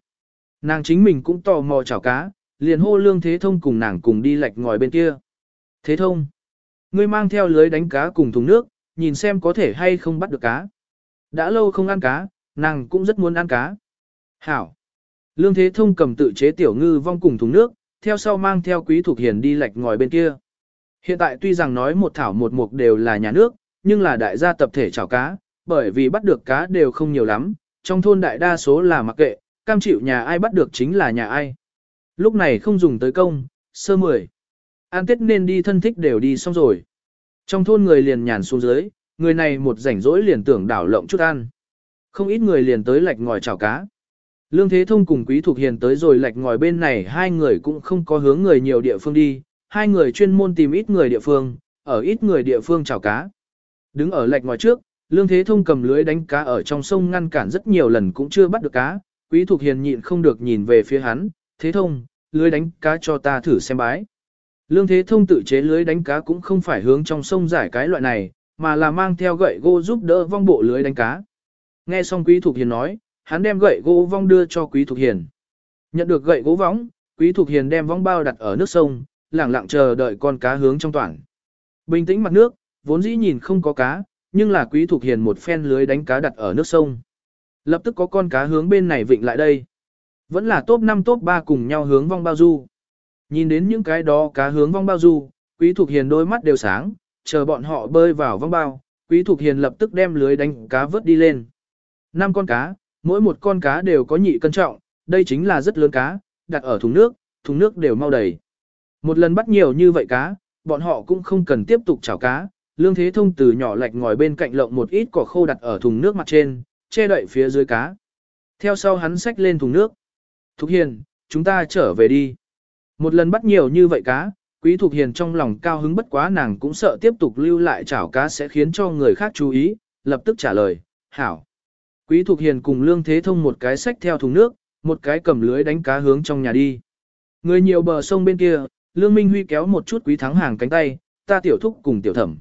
Nàng chính mình cũng tò mò chảo cá, liền hô Lương Thế Thông cùng nàng cùng đi lệch ngòi bên kia. Thế Thông, ngươi mang theo lưới đánh cá cùng thùng nước, nhìn xem có thể hay không bắt được cá. Đã lâu không ăn cá, nàng cũng rất muốn ăn cá. Hảo. Lương Thế Thông cầm tự chế tiểu ngư vong cùng thùng nước, theo sau mang theo quý thuộc hiền đi lạch ngòi bên kia. Hiện tại tuy rằng nói một thảo một mục đều là nhà nước, nhưng là đại gia tập thể chảo cá, bởi vì bắt được cá đều không nhiều lắm, trong thôn đại đa số là mặc kệ, cam chịu nhà ai bắt được chính là nhà ai. Lúc này không dùng tới công, sơ mười. An tết nên đi thân thích đều đi xong rồi. Trong thôn người liền nhàn xuống dưới, người này một rảnh rỗi liền tưởng đảo lộng chút ăn. Không ít người liền tới lạch ngòi chảo cá. Lương Thế Thông cùng Quý Thục Hiền tới rồi lạch ngòi bên này hai người cũng không có hướng người nhiều địa phương đi, hai người chuyên môn tìm ít người địa phương, ở ít người địa phương chảo cá. Đứng ở lạch ngòi trước, Lương Thế Thông cầm lưới đánh cá ở trong sông ngăn cản rất nhiều lần cũng chưa bắt được cá, Quý Thục Hiền nhịn không được nhìn về phía hắn, Thế Thông, lưới đánh cá cho ta thử xem bái. Lương Thế Thông tự chế lưới đánh cá cũng không phải hướng trong sông giải cái loại này, mà là mang theo gậy gỗ giúp đỡ vong bộ lưới đánh cá. Nghe xong Quý Thục Hiền nói, hắn đem gậy gỗ vong đưa cho Quý Thục Hiền. Nhận được gậy gỗ vong, Quý Thục Hiền đem vong bao đặt ở nước sông, lặng lặng chờ đợi con cá hướng trong toàn. Bình tĩnh mặt nước, vốn dĩ nhìn không có cá, nhưng là Quý Thục Hiền một phen lưới đánh cá đặt ở nước sông. Lập tức có con cá hướng bên này vịnh lại đây. Vẫn là top 5 top 3 cùng nhau hướng vong bao du. Nhìn đến những cái đó cá hướng vong bao du, Quý Thục Hiền đôi mắt đều sáng, chờ bọn họ bơi vào vong bao, Quý Thục Hiền lập tức đem lưới đánh cá vớt đi lên. Năm con cá, mỗi một con cá đều có nhị cân trọng, đây chính là rất lớn cá, đặt ở thùng nước, thùng nước đều mau đầy. Một lần bắt nhiều như vậy cá, bọn họ cũng không cần tiếp tục chảo cá, Lương Thế Thông từ nhỏ lạch ngòi bên cạnh lộng một ít cỏ khô đặt ở thùng nước mặt trên, che đậy phía dưới cá. Theo sau hắn xách lên thùng nước. Thục Hiền, chúng ta trở về đi. Một lần bắt nhiều như vậy cá, Quý Thục Hiền trong lòng cao hứng bất quá nàng cũng sợ tiếp tục lưu lại chảo cá sẽ khiến cho người khác chú ý, lập tức trả lời, hảo. Quý Thục Hiền cùng Lương Thế Thông một cái xách theo thùng nước, một cái cầm lưới đánh cá hướng trong nhà đi. Người nhiều bờ sông bên kia, Lương Minh Huy kéo một chút Quý Thắng Hàng cánh tay, ta tiểu thúc cùng tiểu thẩm.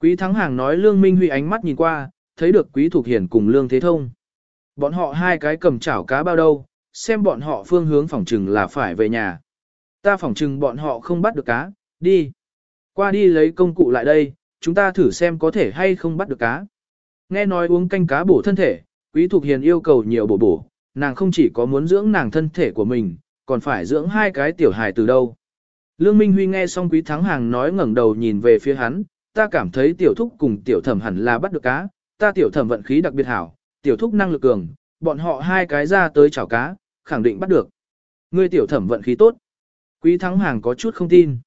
Quý Thắng Hàng nói Lương Minh Huy ánh mắt nhìn qua, thấy được Quý Thục Hiền cùng Lương Thế Thông. Bọn họ hai cái cầm chảo cá bao đâu, xem bọn họ phương hướng phòng trừng là phải về nhà. Ta phỏng chừng bọn họ không bắt được cá, đi. Qua đi lấy công cụ lại đây, chúng ta thử xem có thể hay không bắt được cá. Nghe nói uống canh cá bổ thân thể, Quý Thục Hiền yêu cầu nhiều bổ bổ, nàng không chỉ có muốn dưỡng nàng thân thể của mình, còn phải dưỡng hai cái tiểu hài từ đâu. Lương Minh Huy nghe xong Quý Thắng Hàng nói ngẩng đầu nhìn về phía hắn, ta cảm thấy tiểu thúc cùng tiểu thẩm hẳn là bắt được cá, ta tiểu thẩm vận khí đặc biệt hảo, tiểu thúc năng lực cường, bọn họ hai cái ra tới chảo cá, khẳng định bắt được. Ngươi tiểu thẩm vận khí tốt. Quý Thắng Hàng có chút không tin.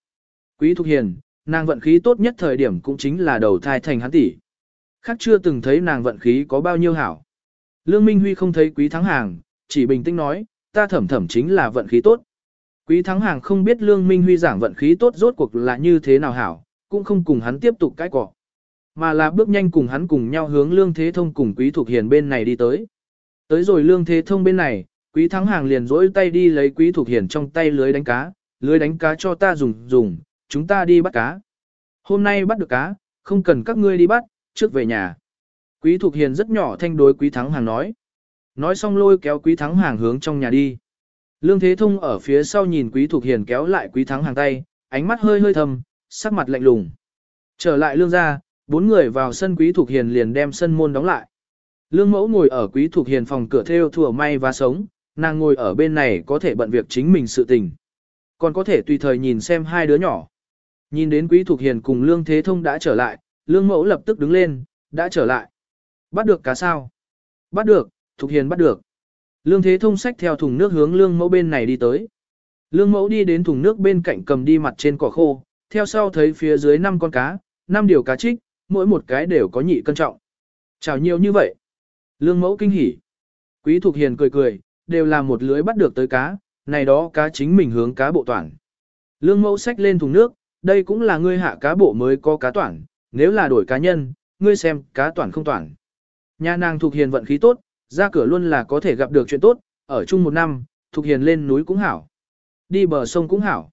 Quý Thục Hiền, nàng vận khí tốt nhất thời điểm cũng chính là đầu thai thành hắn tỷ. Khác chưa từng thấy nàng vận khí có bao nhiêu hảo. Lương Minh Huy không thấy Quý Thắng Hàng, chỉ bình tĩnh nói, ta thẩm thẩm chính là vận khí tốt. Quý Thắng Hàng không biết Lương Minh Huy giảng vận khí tốt rốt cuộc là như thế nào hảo, cũng không cùng hắn tiếp tục cãi cọ. Mà là bước nhanh cùng hắn cùng nhau hướng Lương Thế Thông cùng Quý Thục Hiền bên này đi tới. Tới rồi Lương Thế Thông bên này, Quý Thắng Hàng liền rỗi tay đi lấy Quý Thục Hiền trong tay lưới đánh cá, lưới đánh cá cho ta dùng dùng, chúng ta đi bắt cá. Hôm nay bắt được cá, không cần các ngươi đi bắt, trước về nhà. Quý Thục Hiền rất nhỏ thanh đối Quý Thắng Hàng nói. Nói xong lôi kéo Quý Thắng Hàng hướng trong nhà đi. Lương Thế Thông ở phía sau nhìn Quý Thục Hiền kéo lại Quý Thắng Hàng tay, ánh mắt hơi hơi thầm, sắc mặt lạnh lùng. Trở lại lương ra, bốn người vào sân Quý Thục Hiền liền đem sân môn đóng lại. Lương Mẫu ngồi ở Quý Thục Hiền phòng cửa theo thùa may và sống, nàng ngồi ở bên này có thể bận việc chính mình sự tình. Còn có thể tùy thời nhìn xem hai đứa nhỏ. Nhìn đến Quý Thục Hiền cùng Lương Thế Thông đã trở lại, Lương Mẫu lập tức đứng lên, đã trở lại. Bắt được cá sao? Bắt được, Thục Hiền bắt được. Lương Thế Thông xách theo thùng nước hướng Lương Mẫu bên này đi tới. Lương Mẫu đi đến thùng nước bên cạnh cầm đi mặt trên cỏ khô, theo sau thấy phía dưới năm con cá, năm điều cá trích, mỗi một cái đều có nhị cân trọng. Chào nhiều như vậy. Lương Mẫu kinh hỉ. Quý Thục Hiền cười cười, đều là một lưới bắt được tới cá, này đó cá chính mình hướng cá bộ toàn. Lương Mẫu xách lên thùng nước, đây cũng là ngươi hạ cá bộ mới có cá toàn, nếu là đổi cá nhân, ngươi xem cá toàn không toàn. Nhà nàng thuộc Hiền vận khí tốt, ra cửa luôn là có thể gặp được chuyện tốt, ở chung một năm, thuộc Hiền lên núi cũng hảo. Đi bờ sông cũng hảo.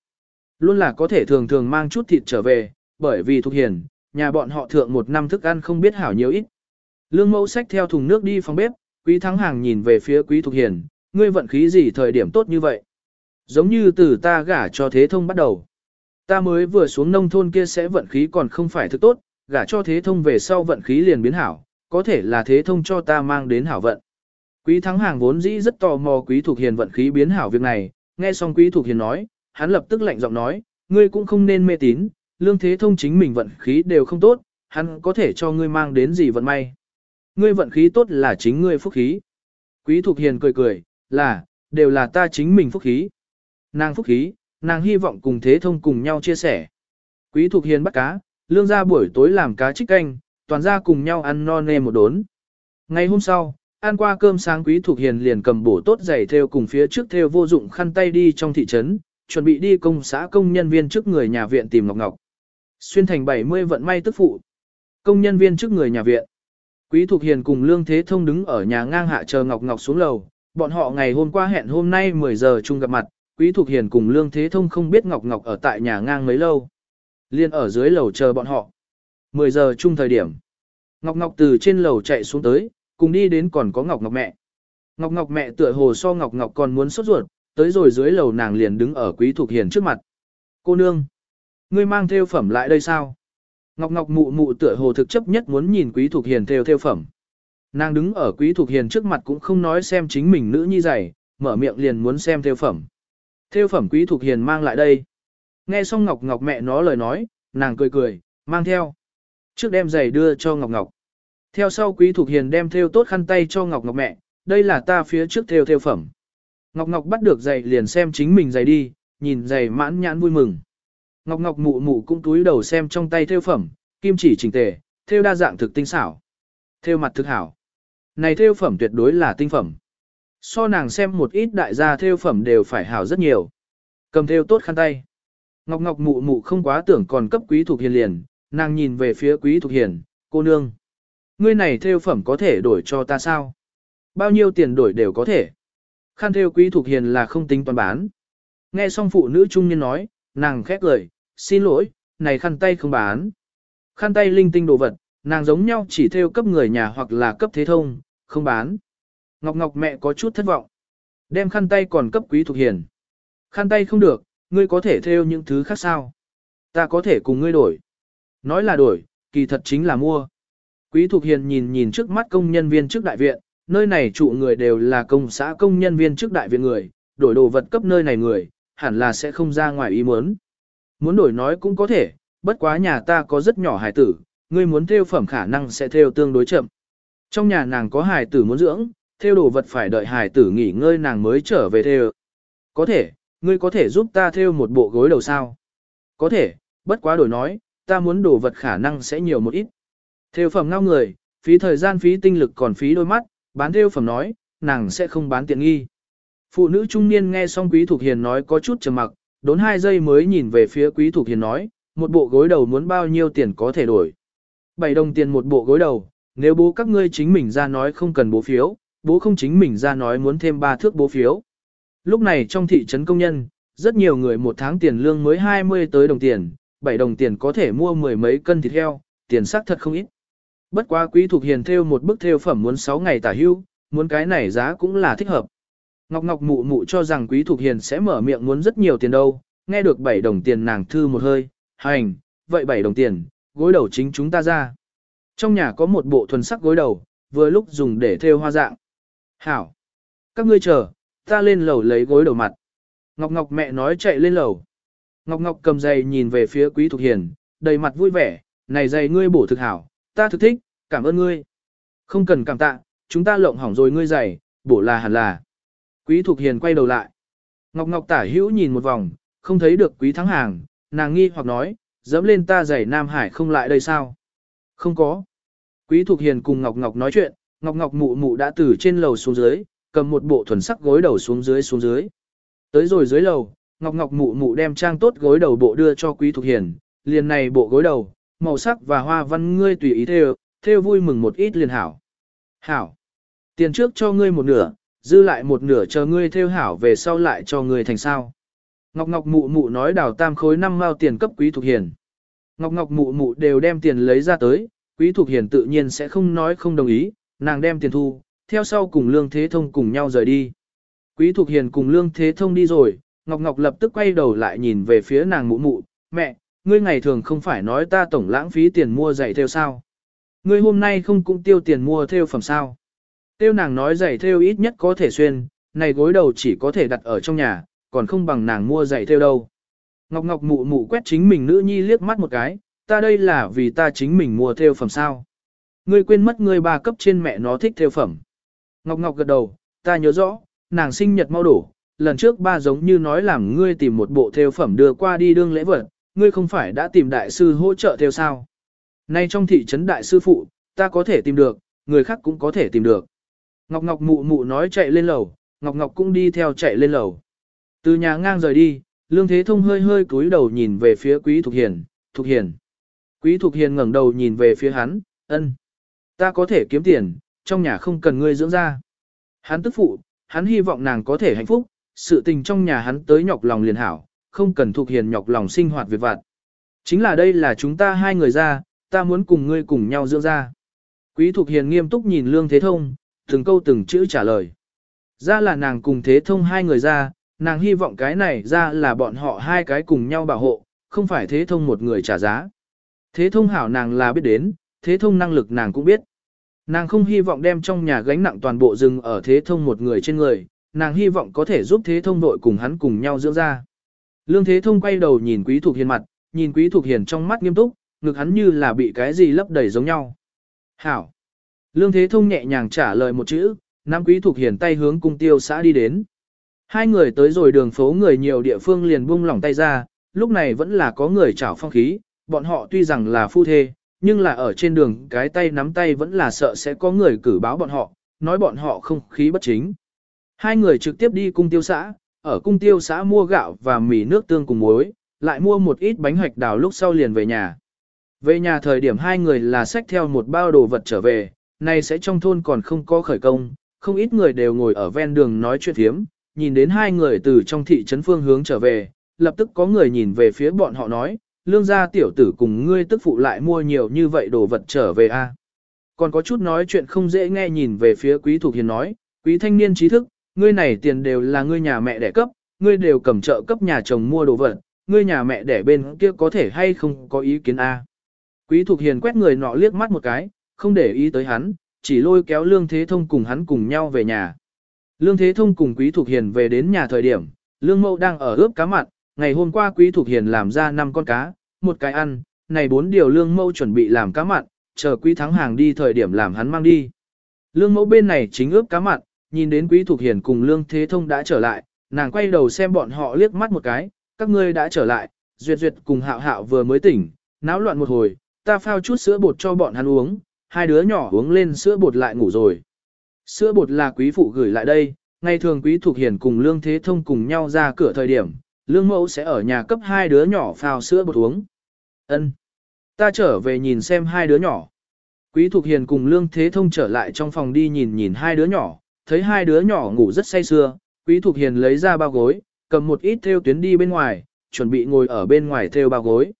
Luôn là có thể thường thường mang chút thịt trở về, bởi vì thuộc Hiền, nhà bọn họ thượng một năm thức ăn không biết hảo nhiều ít. Lương mẫu xách theo thùng nước đi phòng bếp, quý thắng hàng nhìn về phía quý thuộc Hiền, ngươi vận khí gì thời điểm tốt như vậy. Giống như từ ta gả cho thế thông bắt đầu. Ta mới vừa xuống nông thôn kia sẽ vận khí còn không phải thứ tốt, gả cho thế thông về sau vận khí liền biến hảo, có thể là thế thông cho ta mang đến hảo vận. Quý thắng hàng vốn dĩ rất tò mò quý thuộc hiền vận khí biến hảo việc này, nghe xong quý thuộc hiền nói, hắn lập tức lạnh giọng nói, ngươi cũng không nên mê tín, lương thế thông chính mình vận khí đều không tốt, hắn có thể cho ngươi mang đến gì vận may. Ngươi vận khí tốt là chính ngươi phúc khí. Quý thuộc hiền cười cười, là, đều là ta chính mình phúc khí. Nàng phúc khí, nàng hy vọng cùng thế thông cùng nhau chia sẻ. Quý thuộc hiền bắt cá, lương ra buổi tối làm cá trích canh, toàn ra cùng nhau ăn no nê một đốn. Ngày hôm sau, ăn qua cơm sáng quý thuộc hiền liền cầm bổ tốt giày theo cùng phía trước theo vô dụng khăn tay đi trong thị trấn, chuẩn bị đi công xã công nhân viên trước người nhà viện tìm Ngọc Ngọc. Xuyên thành 70 vận may tức phụ. Công nhân viên trước người nhà viện. Quý Thục Hiền cùng Lương Thế Thông đứng ở nhà ngang hạ chờ Ngọc Ngọc xuống lầu, bọn họ ngày hôm qua hẹn hôm nay 10 giờ chung gặp mặt, Quý Thục Hiền cùng Lương Thế Thông không biết Ngọc Ngọc ở tại nhà ngang mấy lâu. Liên ở dưới lầu chờ bọn họ. 10 giờ chung thời điểm. Ngọc Ngọc từ trên lầu chạy xuống tới, cùng đi đến còn có Ngọc Ngọc mẹ. Ngọc Ngọc mẹ tựa hồ so Ngọc Ngọc còn muốn sốt ruột, tới rồi dưới lầu nàng liền đứng ở Quý Thục Hiền trước mặt. Cô nương, ngươi mang theo phẩm lại đây sao? Ngọc Ngọc mụ mụ tựa hồ thực chấp nhất muốn nhìn Quý Thục Hiền theo theo phẩm. Nàng đứng ở Quý Thục Hiền trước mặt cũng không nói xem chính mình nữ nhi dày, mở miệng liền muốn xem theo phẩm. Theo phẩm Quý Thục Hiền mang lại đây. Nghe xong Ngọc Ngọc mẹ nó lời nói, nàng cười cười, mang theo. Trước đem giày đưa cho Ngọc Ngọc. Theo sau Quý Thục Hiền đem theo tốt khăn tay cho Ngọc Ngọc mẹ, đây là ta phía trước theo theo phẩm. Ngọc Ngọc bắt được giày liền xem chính mình giày đi, nhìn giày mãn nhãn vui mừng. Ngọc Ngọc mụ mụ cũng túi đầu xem trong tay theo phẩm, kim chỉ chỉnh tề, theo đa dạng thực tinh xảo. Theo mặt thực hảo. Này theo phẩm tuyệt đối là tinh phẩm. So nàng xem một ít đại gia theo phẩm đều phải hảo rất nhiều. Cầm theo tốt khăn tay. Ngọc Ngọc mụ mụ không quá tưởng còn cấp quý thuộc hiền liền, nàng nhìn về phía quý thuộc hiền, cô nương. Ngươi này theo phẩm có thể đổi cho ta sao? Bao nhiêu tiền đổi đều có thể. Khăn theo quý thuộc hiền là không tính toàn bán. Nghe xong phụ nữ trung niên nói, nàng khét lời, xin lỗi, này khăn tay không bán. Khăn tay linh tinh đồ vật, nàng giống nhau chỉ theo cấp người nhà hoặc là cấp thế thông, không bán. Ngọc Ngọc mẹ có chút thất vọng. Đem khăn tay còn cấp quý thuộc hiền. Khăn tay không được, ngươi có thể theo những thứ khác sao? Ta có thể cùng ngươi đổi. Nói là đổi, kỳ thật chính là mua. Quý thuộc Hiền nhìn nhìn trước mắt công nhân viên trước đại viện, nơi này trụ người đều là công xã công nhân viên trước đại viện người, đổi đồ vật cấp nơi này người, hẳn là sẽ không ra ngoài ý muốn. Muốn đổi nói cũng có thể, bất quá nhà ta có rất nhỏ hải tử, ngươi muốn theo phẩm khả năng sẽ theo tương đối chậm. Trong nhà nàng có hài tử muốn dưỡng, theo đồ vật phải đợi hài tử nghỉ ngơi nàng mới trở về theo. Có thể, ngươi có thể giúp ta theo một bộ gối đầu sao? Có thể, bất quá đổi nói, ta muốn đồ vật khả năng sẽ nhiều một ít. Theo phẩm ngao người, phí thời gian phí tinh lực còn phí đôi mắt, bán theo phẩm nói, nàng sẽ không bán tiện nghi. Phụ nữ trung niên nghe xong Quý Thục Hiền nói có chút trầm mặc, đốn hai giây mới nhìn về phía Quý Thục Hiền nói, một bộ gối đầu muốn bao nhiêu tiền có thể đổi. Bảy đồng tiền một bộ gối đầu, nếu bố các ngươi chính mình ra nói không cần bố phiếu, bố không chính mình ra nói muốn thêm ba thước bố phiếu. Lúc này trong thị trấn công nhân, rất nhiều người một tháng tiền lương mới 20 tới đồng tiền, 7 đồng tiền có thể mua mười mấy cân thịt heo, tiền xác thật không ít. Bất quá quý thuộc hiền theo một bức theo phẩm muốn 6 ngày tả hưu, muốn cái này giá cũng là thích hợp. Ngọc Ngọc mụ mụ cho rằng quý thuộc hiền sẽ mở miệng muốn rất nhiều tiền đâu, nghe được 7 đồng tiền nàng thư một hơi, hành, vậy 7 đồng tiền, gối đầu chính chúng ta ra. Trong nhà có một bộ thuần sắc gối đầu, vừa lúc dùng để thêu hoa dạng. Hảo! Các ngươi chờ, ta lên lầu lấy gối đầu mặt. Ngọc Ngọc mẹ nói chạy lên lầu. Ngọc Ngọc cầm giày nhìn về phía Quý Thục Hiền, đầy mặt vui vẻ, này giày ngươi bổ thực hảo, ta thực thích, cảm ơn ngươi. Không cần cảm tạ, chúng ta lộng hỏng rồi ngươi giày, bổ là hẳn là. Quý Thục Hiền quay đầu lại. Ngọc Ngọc tả hữu nhìn một vòng, không thấy được Quý Thắng Hàng, nàng nghi hoặc nói, dẫm lên ta giày Nam Hải không lại đây sao? Không có. Quý Thục Hiền cùng Ngọc Ngọc nói chuyện, Ngọc Ngọc mụ mụ đã từ trên lầu xuống dưới, cầm một bộ thuần sắc gối đầu xuống dưới xuống dưới. Tới rồi dưới lầu, Ngọc Ngọc mụ mụ đem trang tốt gối đầu bộ đưa cho Quý Thục Hiền, liền này bộ gối đầu, màu sắc và hoa văn ngươi tùy ý theo, theo vui mừng một ít liền hảo. Hảo. Tiền trước cho ngươi một nửa, dư lại một nửa chờ ngươi theo hảo về sau lại cho ngươi thành sao. Ngọc Ngọc mụ mụ nói đào tam khối năm mao tiền cấp Quý Thục Hiền. Ngọc Ngọc mụ mụ đều đem tiền lấy ra tới, Quý Thục Hiền tự nhiên sẽ không nói không đồng ý, nàng đem tiền thu, theo sau cùng Lương Thế Thông cùng nhau rời đi. Quý Thục Hiền cùng Lương Thế Thông đi rồi, Ngọc Ngọc lập tức quay đầu lại nhìn về phía nàng mụ mụ, mẹ, ngươi ngày thường không phải nói ta tổng lãng phí tiền mua giày theo sao. Ngươi hôm nay không cũng tiêu tiền mua theo phẩm sao. Tiêu nàng nói giày theo ít nhất có thể xuyên, này gối đầu chỉ có thể đặt ở trong nhà, còn không bằng nàng mua giày theo đâu. Ngọc Ngọc mụ mụ quét chính mình nữ nhi liếc mắt một cái, ta đây là vì ta chính mình mua theo phẩm sao. Ngươi quên mất ngươi ba cấp trên mẹ nó thích theo phẩm. Ngọc Ngọc gật đầu, ta nhớ rõ, nàng sinh nhật mau đổ, lần trước ba giống như nói làm ngươi tìm một bộ theo phẩm đưa qua đi đương lễ vật, ngươi không phải đã tìm đại sư hỗ trợ theo sao. Nay trong thị trấn đại sư phụ, ta có thể tìm được, người khác cũng có thể tìm được. Ngọc Ngọc mụ mụ nói chạy lên lầu, Ngọc Ngọc cũng đi theo chạy lên lầu. Từ nhà ngang rời đi, Lương Thế Thông hơi hơi cúi đầu nhìn về phía Quý Thục Hiền, Thục Hiền. Quý Thục Hiền ngẩng đầu nhìn về phía hắn, ân. Ta có thể kiếm tiền, trong nhà không cần ngươi dưỡng ra. Hắn tức phụ, hắn hy vọng nàng có thể hạnh phúc, sự tình trong nhà hắn tới nhọc lòng liền hảo, không cần Thục hiền nhọc lòng sinh hoạt việc vặt. Chính là đây là chúng ta hai người ra, ta muốn cùng ngươi cùng nhau dưỡng ra. Quý Thục Hiền nghiêm túc nhìn Lương Thế Thông, từng câu từng chữ trả lời. Ra là nàng cùng Thế Thông hai người ra, nàng hy vọng cái này ra là bọn họ hai cái cùng nhau bảo hộ, không phải Thế Thông một người trả giá. Thế Thông hảo nàng là biết đến, Thế Thông năng lực nàng cũng biết. Nàng không hy vọng đem trong nhà gánh nặng toàn bộ rừng ở thế thông một người trên người, nàng hy vọng có thể giúp thế thông đội cùng hắn cùng nhau dưỡng ra. Lương thế thông quay đầu nhìn quý thuộc hiền mặt, nhìn quý thuộc hiền trong mắt nghiêm túc, ngực hắn như là bị cái gì lấp đầy giống nhau. Hảo! Lương thế thông nhẹ nhàng trả lời một chữ, nam quý thuộc hiền tay hướng cung tiêu xã đi đến. Hai người tới rồi đường phố người nhiều địa phương liền buông lỏng tay ra, lúc này vẫn là có người chảo phong khí, bọn họ tuy rằng là phu thê, nhưng là ở trên đường cái tay nắm tay vẫn là sợ sẽ có người cử báo bọn họ, nói bọn họ không khí bất chính. Hai người trực tiếp đi cung tiêu xã, ở cung tiêu xã mua gạo và mì nước tương cùng muối, lại mua một ít bánh hoạch đào lúc sau liền về nhà. Về nhà thời điểm hai người là xách theo một bao đồ vật trở về, này sẽ trong thôn còn không có khởi công, không ít người đều ngồi ở ven đường nói chuyện thiếm, nhìn đến hai người từ trong thị trấn phương hướng trở về, lập tức có người nhìn về phía bọn họ nói, lương gia tiểu tử cùng ngươi tức phụ lại mua nhiều như vậy đồ vật trở về a. Còn có chút nói chuyện không dễ nghe nhìn về phía quý thuộc hiền nói, quý thanh niên trí thức, ngươi này tiền đều là ngươi nhà mẹ đẻ cấp, ngươi đều cầm trợ cấp nhà chồng mua đồ vật, ngươi nhà mẹ đẻ bên kia có thể hay không có ý kiến a. Quý thuộc hiền quét người nọ liếc mắt một cái, không để ý tới hắn, chỉ lôi kéo lương thế thông cùng hắn cùng nhau về nhà. Lương Thế Thông cùng Quý Thục Hiền về đến nhà thời điểm, Lương Mậu đang ở ướp cá mặn, ngày hôm qua Quý Thục Hiền làm ra 5 con cá, một cái ăn, này bốn điều Lương Mậu chuẩn bị làm cá mặn, chờ Quý Thắng Hàng đi thời điểm làm hắn mang đi. Lương Mẫu bên này chính ướp cá mặn, nhìn đến Quý Thục Hiền cùng Lương Thế Thông đã trở lại, nàng quay đầu xem bọn họ liếc mắt một cái, các ngươi đã trở lại, Duyệt Duyệt cùng Hạo Hạo vừa mới tỉnh, náo loạn một hồi, ta phao chút sữa bột cho bọn hắn uống, hai đứa nhỏ uống lên sữa bột lại ngủ rồi. Sữa bột là quý phụ gửi lại đây, ngày thường quý thuộc hiền cùng Lương Thế Thông cùng nhau ra cửa thời điểm, Lương Mẫu sẽ ở nhà cấp hai đứa nhỏ phao sữa bột uống. Ân, Ta trở về nhìn xem hai đứa nhỏ. Quý thuộc Hiền cùng Lương Thế Thông trở lại trong phòng đi nhìn nhìn hai đứa nhỏ, thấy hai đứa nhỏ ngủ rất say sưa, Quý thuộc Hiền lấy ra bao gối, cầm một ít theo tuyến đi bên ngoài, chuẩn bị ngồi ở bên ngoài theo bao gối.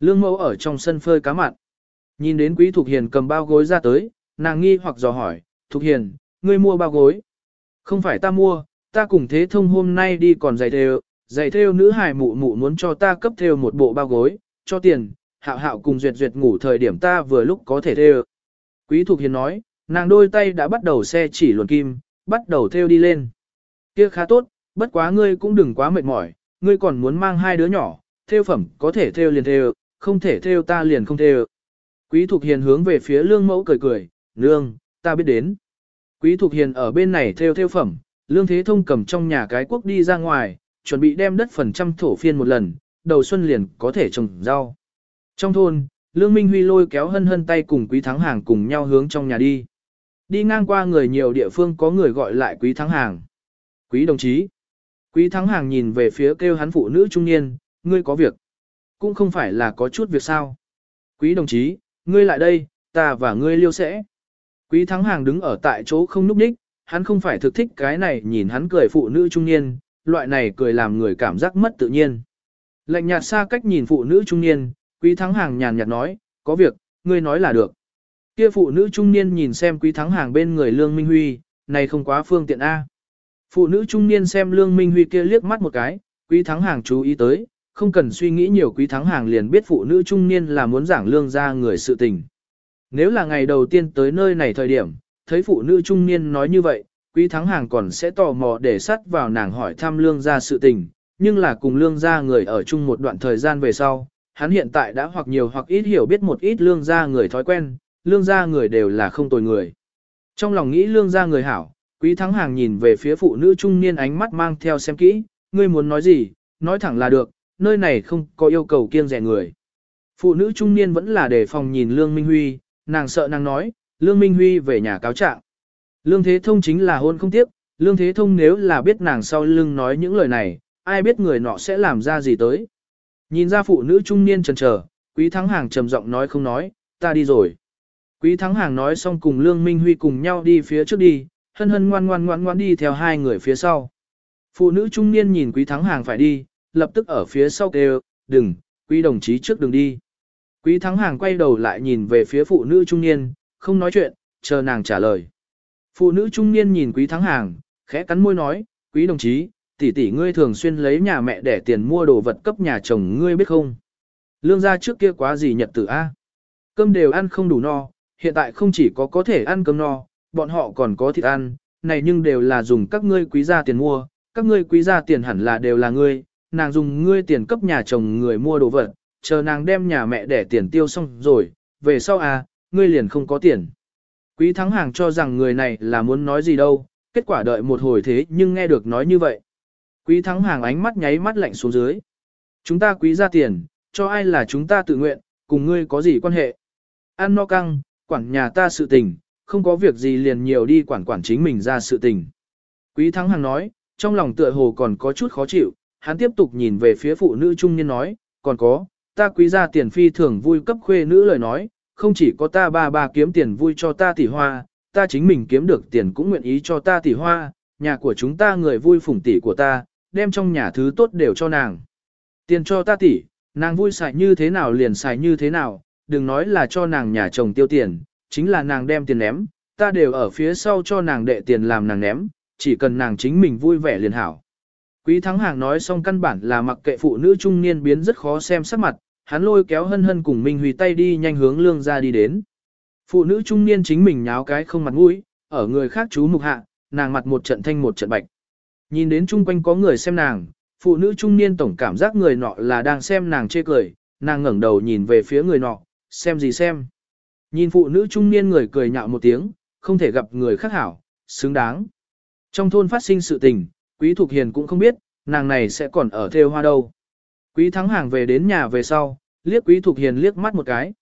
Lương Mẫu ở trong sân phơi cá mặn. Nhìn đến Quý thuộc Hiền cầm bao gối ra tới, nàng nghi hoặc dò hỏi, Thục Hiền, ngươi mua bao gối. Không phải ta mua, ta cùng thế thông hôm nay đi còn giày thêu, giày thêu nữ hài mụ mụ muốn cho ta cấp thêu một bộ bao gối, cho tiền, hạo hạo cùng duyệt duyệt ngủ thời điểm ta vừa lúc có thể thêu. Quý Thục Hiền nói, nàng đôi tay đã bắt đầu xe chỉ luồn kim, bắt đầu thêu đi lên. Kia khá tốt, bất quá ngươi cũng đừng quá mệt mỏi, ngươi còn muốn mang hai đứa nhỏ, thêu phẩm có thể thêu liền thêu, không thể thêu ta liền không thêu. Quý Thục Hiền hướng về phía lương mẫu cười cười, lương, ta biết đến. Quý Thục Hiền ở bên này theo theo phẩm, Lương Thế Thông cầm trong nhà cái quốc đi ra ngoài, chuẩn bị đem đất phần trăm thổ phiên một lần, đầu xuân liền có thể trồng rau. Trong thôn, Lương Minh Huy lôi kéo hân hân tay cùng Quý Thắng Hàng cùng nhau hướng trong nhà đi. Đi ngang qua người nhiều địa phương có người gọi lại Quý Thắng Hàng. Quý đồng chí. Quý Thắng Hàng nhìn về phía kêu hắn phụ nữ trung niên, ngươi có việc. Cũng không phải là có chút việc sao. Quý đồng chí, ngươi lại đây, ta và ngươi liêu sẽ. Quý thắng hàng đứng ở tại chỗ không núp đích, hắn không phải thực thích cái này nhìn hắn cười phụ nữ trung niên, loại này cười làm người cảm giác mất tự nhiên. Lạnh nhạt xa cách nhìn phụ nữ trung niên, quý thắng hàng nhàn nhạt nói, có việc, ngươi nói là được. Kia phụ nữ trung niên nhìn xem quý thắng hàng bên người Lương Minh Huy, này không quá phương tiện A. Phụ nữ trung niên xem Lương Minh Huy kia liếc mắt một cái, quý thắng hàng chú ý tới, không cần suy nghĩ nhiều quý thắng hàng liền biết phụ nữ trung niên là muốn giảng lương ra người sự tình. Nếu là ngày đầu tiên tới nơi này thời điểm, thấy phụ nữ trung niên nói như vậy, quý thắng hàng còn sẽ tò mò để sắt vào nàng hỏi thăm lương gia sự tình, nhưng là cùng lương gia người ở chung một đoạn thời gian về sau, hắn hiện tại đã hoặc nhiều hoặc ít hiểu biết một ít lương gia người thói quen, lương gia người đều là không tồi người. Trong lòng nghĩ lương gia người hảo, quý thắng hàng nhìn về phía phụ nữ trung niên ánh mắt mang theo xem kỹ, ngươi muốn nói gì, nói thẳng là được, nơi này không có yêu cầu kiêng rẻ người. Phụ nữ trung niên vẫn là đề phòng nhìn lương minh huy, nàng sợ nàng nói, Lương Minh Huy về nhà cáo trạng. Lương Thế Thông chính là hôn không tiếp, Lương Thế Thông nếu là biết nàng sau lưng nói những lời này, ai biết người nọ sẽ làm ra gì tới. Nhìn ra phụ nữ trung niên trần chờ, Quý Thắng Hàng trầm giọng nói không nói, ta đi rồi. Quý Thắng Hàng nói xong cùng Lương Minh Huy cùng nhau đi phía trước đi, hân hân ngoan ngoan ngoan ngoan đi theo hai người phía sau. Phụ nữ trung niên nhìn Quý Thắng Hàng phải đi, lập tức ở phía sau kêu, đừng, Quý đồng chí trước đừng đi. Quý thắng hàng quay đầu lại nhìn về phía phụ nữ trung niên, không nói chuyện, chờ nàng trả lời. Phụ nữ trung niên nhìn quý thắng hàng, khẽ cắn môi nói, quý đồng chí, tỷ tỷ ngươi thường xuyên lấy nhà mẹ để tiền mua đồ vật cấp nhà chồng ngươi biết không? Lương gia trước kia quá gì nhật tử A. Cơm đều ăn không đủ no, hiện tại không chỉ có có thể ăn cơm no, bọn họ còn có thịt ăn, này nhưng đều là dùng các ngươi quý gia tiền mua, các ngươi quý gia tiền hẳn là đều là ngươi, nàng dùng ngươi tiền cấp nhà chồng người mua đồ vật, chờ nàng đem nhà mẹ để tiền tiêu xong rồi, về sau à, ngươi liền không có tiền. Quý thắng hàng cho rằng người này là muốn nói gì đâu, kết quả đợi một hồi thế nhưng nghe được nói như vậy. Quý thắng hàng ánh mắt nháy mắt lạnh xuống dưới. Chúng ta quý ra tiền, cho ai là chúng ta tự nguyện, cùng ngươi có gì quan hệ. Ăn no căng, quản nhà ta sự tình, không có việc gì liền nhiều đi quản quản chính mình ra sự tình. Quý thắng hàng nói, trong lòng tựa hồ còn có chút khó chịu, hắn tiếp tục nhìn về phía phụ nữ trung niên nói, còn có, ta quý gia tiền phi thường vui cấp khuê nữ lời nói, không chỉ có ta ba ba kiếm tiền vui cho ta tỷ hoa, ta chính mình kiếm được tiền cũng nguyện ý cho ta tỷ hoa, nhà của chúng ta người vui phủng tỷ của ta, đem trong nhà thứ tốt đều cho nàng. Tiền cho ta tỷ, nàng vui xài như thế nào liền xài như thế nào, đừng nói là cho nàng nhà chồng tiêu tiền, chính là nàng đem tiền ném, ta đều ở phía sau cho nàng đệ tiền làm nàng ném, chỉ cần nàng chính mình vui vẻ liền hảo. Quý Thắng Hàng nói xong căn bản là mặc kệ phụ nữ trung niên biến rất khó xem sắc mặt, hắn lôi kéo hân hân cùng Minh Huy tay đi nhanh hướng lương ra đi đến. Phụ nữ trung niên chính mình nháo cái không mặt mũi, ở người khác chú mục hạ, nàng mặt một trận thanh một trận bạch. Nhìn đến chung quanh có người xem nàng, phụ nữ trung niên tổng cảm giác người nọ là đang xem nàng chê cười, nàng ngẩng đầu nhìn về phía người nọ, xem gì xem. Nhìn phụ nữ trung niên người cười nhạo một tiếng, không thể gặp người khác hảo, xứng đáng. Trong thôn phát sinh sự tình, Quý Thục Hiền cũng không biết, nàng này sẽ còn ở theo hoa đâu. Quý Thắng Hàng về đến nhà về sau, liếc Quý Thục Hiền liếc mắt một cái.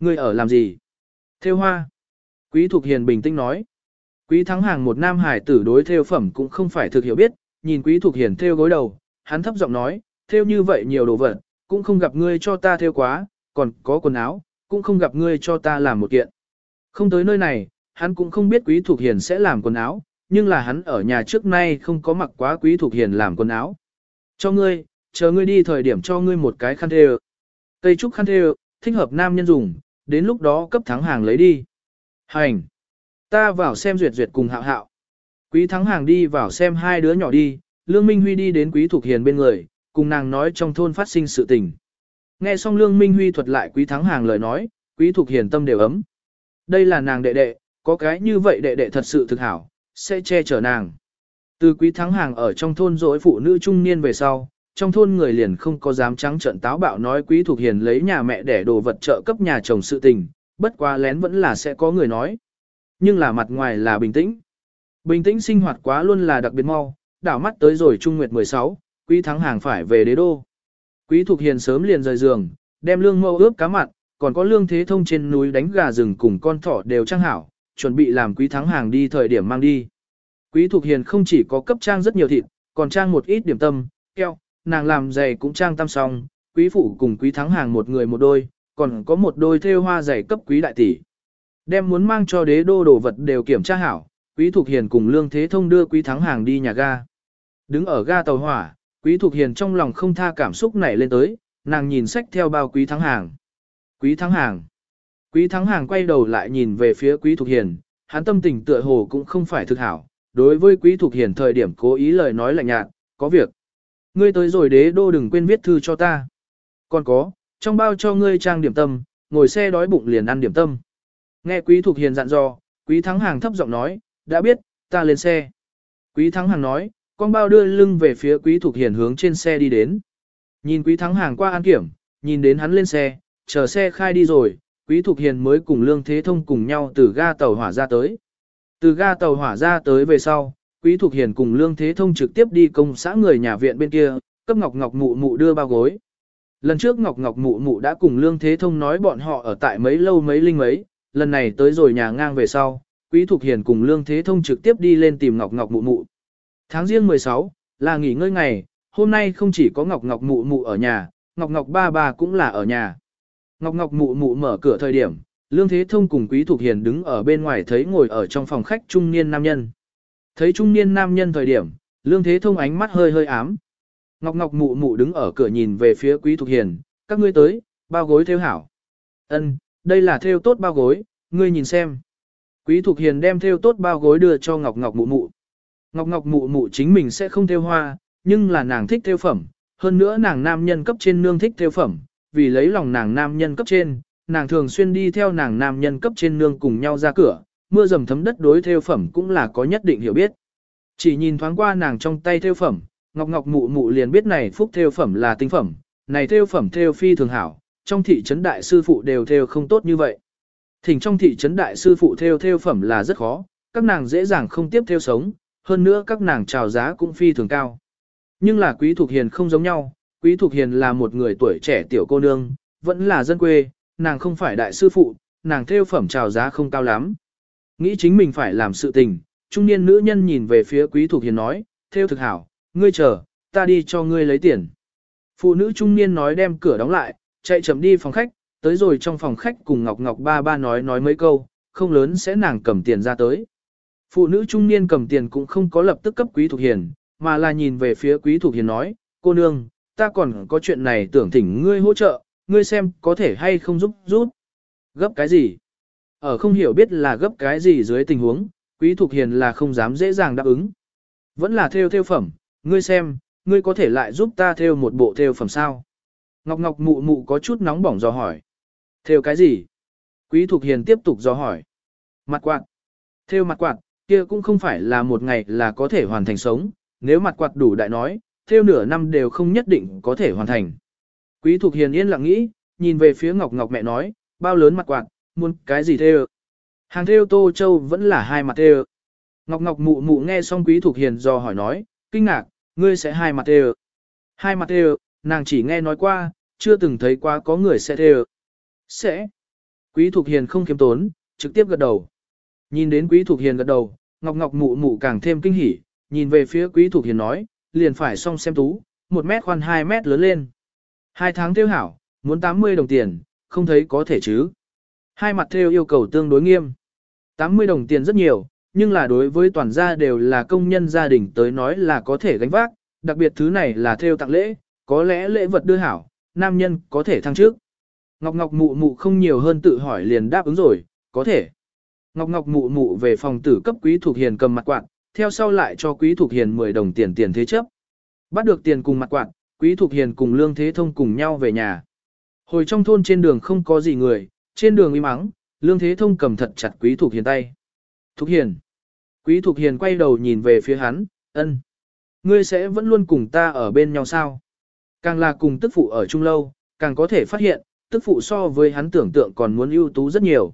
Ngươi ở làm gì? Theo hoa. Quý Thục Hiền bình tĩnh nói. Quý Thắng Hàng một nam hải tử đối theo phẩm cũng không phải thực hiểu biết, nhìn Quý Thục Hiền theo gối đầu, hắn thấp giọng nói, theo như vậy nhiều đồ vật, cũng không gặp ngươi cho ta theo quá, còn có quần áo, cũng không gặp ngươi cho ta làm một kiện. Không tới nơi này, hắn cũng không biết Quý Thục Hiền sẽ làm quần áo, nhưng là hắn ở nhà trước nay không có mặc quá Quý Thục Hiền làm quần áo. Cho ngươi, chờ ngươi đi thời điểm cho ngươi một cái khăn thê Cây trúc khăn thê thích hợp nam nhân dùng, đến lúc đó cấp thắng hàng lấy đi. Hành! Ta vào xem duyệt duyệt cùng hạo hạo. Quý thắng hàng đi vào xem hai đứa nhỏ đi, Lương Minh Huy đi đến Quý Thục Hiền bên người, cùng nàng nói trong thôn phát sinh sự tình. Nghe xong Lương Minh Huy thuật lại Quý Thắng Hàng lời nói, Quý Thục Hiền tâm đều ấm. Đây là nàng đệ đệ, có cái như vậy đệ đệ thật sự thực hảo, sẽ che chở nàng. Từ Quý Thắng Hàng ở trong thôn dỗi phụ nữ trung niên về sau, trong thôn người liền không có dám trắng trợn táo bạo nói Quý thuộc Hiền lấy nhà mẹ để đồ vật trợ cấp nhà chồng sự tình, bất quá lén vẫn là sẽ có người nói. Nhưng là mặt ngoài là bình tĩnh. Bình tĩnh sinh hoạt quá luôn là đặc biệt mau, đảo mắt tới rồi Trung Nguyệt 16, Quý Thắng Hàng phải về đế đô. Quý thuộc Hiền sớm liền rời giường, đem lương mâu ướp cá mặn, còn có lương thế thông trên núi đánh gà rừng cùng con thỏ đều trang hảo, chuẩn bị làm Quý Thắng Hàng đi thời điểm mang đi. Quý Thục Hiền không chỉ có cấp trang rất nhiều thịt, còn trang một ít điểm tâm, keo, nàng làm giày cũng trang tam song, Quý Phụ cùng Quý Thắng Hàng một người một đôi, còn có một đôi thêu hoa giày cấp Quý Đại Tỷ. Đem muốn mang cho đế đô đồ vật đều kiểm tra hảo, Quý thuộc Hiền cùng Lương Thế Thông đưa Quý Thắng Hàng đi nhà ga. Đứng ở ga tàu hỏa, Quý thuộc Hiền trong lòng không tha cảm xúc nảy lên tới, nàng nhìn sách theo bao Quý Thắng Hàng. Quý Thắng Hàng. Quý Thắng Hàng quay đầu lại nhìn về phía Quý thuộc Hiền, hắn tâm tình tựa hồ cũng không phải thực hảo. Đối với Quý thuộc Hiền thời điểm cố ý lời nói lạnh nhạt, có việc. Ngươi tới rồi đế đô đừng quên viết thư cho ta. Còn có, trong bao cho ngươi trang điểm tâm, ngồi xe đói bụng liền ăn điểm tâm. Nghe Quý Thục Hiền dặn dò, Quý Thắng Hàng thấp giọng nói, đã biết, ta lên xe. Quý Thắng Hàng nói, con bao đưa lưng về phía Quý Thục Hiền hướng trên xe đi đến. Nhìn Quý Thắng Hàng qua an kiểm, nhìn đến hắn lên xe, chờ xe khai đi rồi, Quý Thục Hiền mới cùng Lương Thế Thông cùng nhau từ ga tàu hỏa ra tới. Từ ga tàu hỏa ra tới về sau, Quý Thục Hiền cùng Lương Thế Thông trực tiếp đi công xã người nhà viện bên kia, cấp Ngọc Ngọc Mụ Mụ đưa bao gối. Lần trước Ngọc Ngọc Mụ Mụ đã cùng Lương Thế Thông nói bọn họ ở tại mấy lâu mấy linh mấy, lần này tới rồi nhà ngang về sau, Quý Thục Hiền cùng Lương Thế Thông trực tiếp đi lên tìm Ngọc Ngọc Mụ Mụ. Tháng riêng 16, là nghỉ ngơi ngày, hôm nay không chỉ có Ngọc Ngọc mụ mụ ở nhà, Ngọc Ngọc ba Ba cũng là ở nhà. Ngọc Ngọc mụ mụ mở cửa thời điểm, Lương Thế Thông cùng Quý Thục Hiền đứng ở bên ngoài thấy ngồi ở trong phòng khách trung niên nam nhân. Thấy trung niên nam nhân thời điểm, Lương Thế Thông ánh mắt hơi hơi ám. Ngọc Ngọc mụ mụ đứng ở cửa nhìn về phía Quý Thục Hiền, các ngươi tới, bao gối theo hảo. Ân, đây là theo tốt bao gối, ngươi nhìn xem. Quý Thục Hiền đem theo tốt bao gối đưa cho Ngọc Ngọc mụ mụ. Ngọc Ngọc mụ mụ chính mình sẽ không theo hoa, nhưng là nàng thích theo phẩm, hơn nữa nàng nam nhân cấp trên nương thích theo phẩm, vì lấy lòng nàng nam nhân cấp trên, nàng thường xuyên đi theo nàng nam nhân cấp trên nương cùng nhau ra cửa, mưa dầm thấm đất đối theo phẩm cũng là có nhất định hiểu biết. Chỉ nhìn thoáng qua nàng trong tay theo phẩm, Ngọc Ngọc mụ mụ liền biết này phúc theo phẩm là tinh phẩm, này theo phẩm theo phi thường hảo, trong thị trấn đại sư phụ đều theo không tốt như vậy. Thỉnh trong thị trấn đại sư phụ theo theo phẩm là rất khó, các nàng dễ dàng không tiếp theo sống, hơn nữa các nàng chào giá cũng phi thường cao. Nhưng là Quý Thục Hiền không giống nhau, Quý Thục Hiền là một người tuổi trẻ tiểu cô nương, vẫn là dân quê, nàng không phải đại sư phụ, nàng theo phẩm chào giá không cao lắm. Nghĩ chính mình phải làm sự tình, trung niên nữ nhân nhìn về phía Quý thuộc Hiền nói, theo thực hảo, ngươi chờ, ta đi cho ngươi lấy tiền. Phụ nữ trung niên nói đem cửa đóng lại, chạy chậm đi phòng khách, tới rồi trong phòng khách cùng Ngọc Ngọc ba ba nói nói mấy câu, không lớn sẽ nàng cầm tiền ra tới. Phụ nữ trung niên cầm tiền cũng không có lập tức cấp Quý thuộc Hiền, mà là nhìn về phía Quý thuộc Hiền nói, cô nương, ta còn có chuyện này tưởng thỉnh ngươi hỗ trợ, ngươi xem có thể hay không giúp giúp. Gấp cái gì? Ở không hiểu biết là gấp cái gì dưới tình huống, Quý Thục Hiền là không dám dễ dàng đáp ứng. Vẫn là theo theo phẩm, ngươi xem, ngươi có thể lại giúp ta theo một bộ theo phẩm sao? Ngọc Ngọc mụ mụ có chút nóng bỏng do hỏi. Theo cái gì? Quý Thục Hiền tiếp tục do hỏi. Mặt quạt. Theo mặt quạt, kia cũng không phải là một ngày là có thể hoàn thành sống, nếu mặt quạt đủ đại nói, theo nửa năm đều không nhất định có thể hoàn thành. Quý Thục Hiền yên lặng nghĩ, nhìn về phía Ngọc Ngọc mẹ nói, bao lớn mặt quạt, muốn cái gì theo? Hàng theo Tô Châu vẫn là hai mặt theo. Ngọc Ngọc mụ mụ nghe xong Quý Thục Hiền do hỏi nói, kinh ngạc, ngươi sẽ hai mặt theo. Hai mặt theo, nàng chỉ nghe nói qua, chưa từng thấy qua có người sẽ theo. Sẽ. Quý Thục Hiền không kiếm tốn, trực tiếp gật đầu. Nhìn đến Quý Thục Hiền gật đầu, Ngọc Ngọc mụ mụ càng thêm kinh hỉ, nhìn về phía Quý Thục Hiền nói, liền phải xong xem tú, một mét khoan hai mét lớn lên. Hai tháng tiêu hảo, muốn 80 đồng tiền, không thấy có thể chứ. Hai mặt theo yêu cầu tương đối nghiêm. 80 đồng tiền rất nhiều, nhưng là đối với toàn gia đều là công nhân gia đình tới nói là có thể gánh vác, đặc biệt thứ này là theo tặng lễ, có lẽ lễ vật đưa hảo, nam nhân có thể thăng trước. Ngọc Ngọc mụ mụ không nhiều hơn tự hỏi liền đáp ứng rồi, có thể. Ngọc Ngọc mụ mụ về phòng tử cấp quý thuộc hiền cầm mặt quạt, theo sau lại cho quý thuộc hiền 10 đồng tiền tiền thế chấp. Bắt được tiền cùng mặt quạt, quý thuộc hiền cùng lương thế thông cùng nhau về nhà. Hồi trong thôn trên đường không có gì người, trên đường im mắng, lương thế thông cầm thật chặt quý Thục hiền tay. Thục hiền. Quý Thục hiền quay đầu nhìn về phía hắn, ân. Ngươi sẽ vẫn luôn cùng ta ở bên nhau sao? Càng là cùng tức phụ ở chung lâu, càng có thể phát hiện, tức phụ so với hắn tưởng tượng còn muốn ưu tú rất nhiều.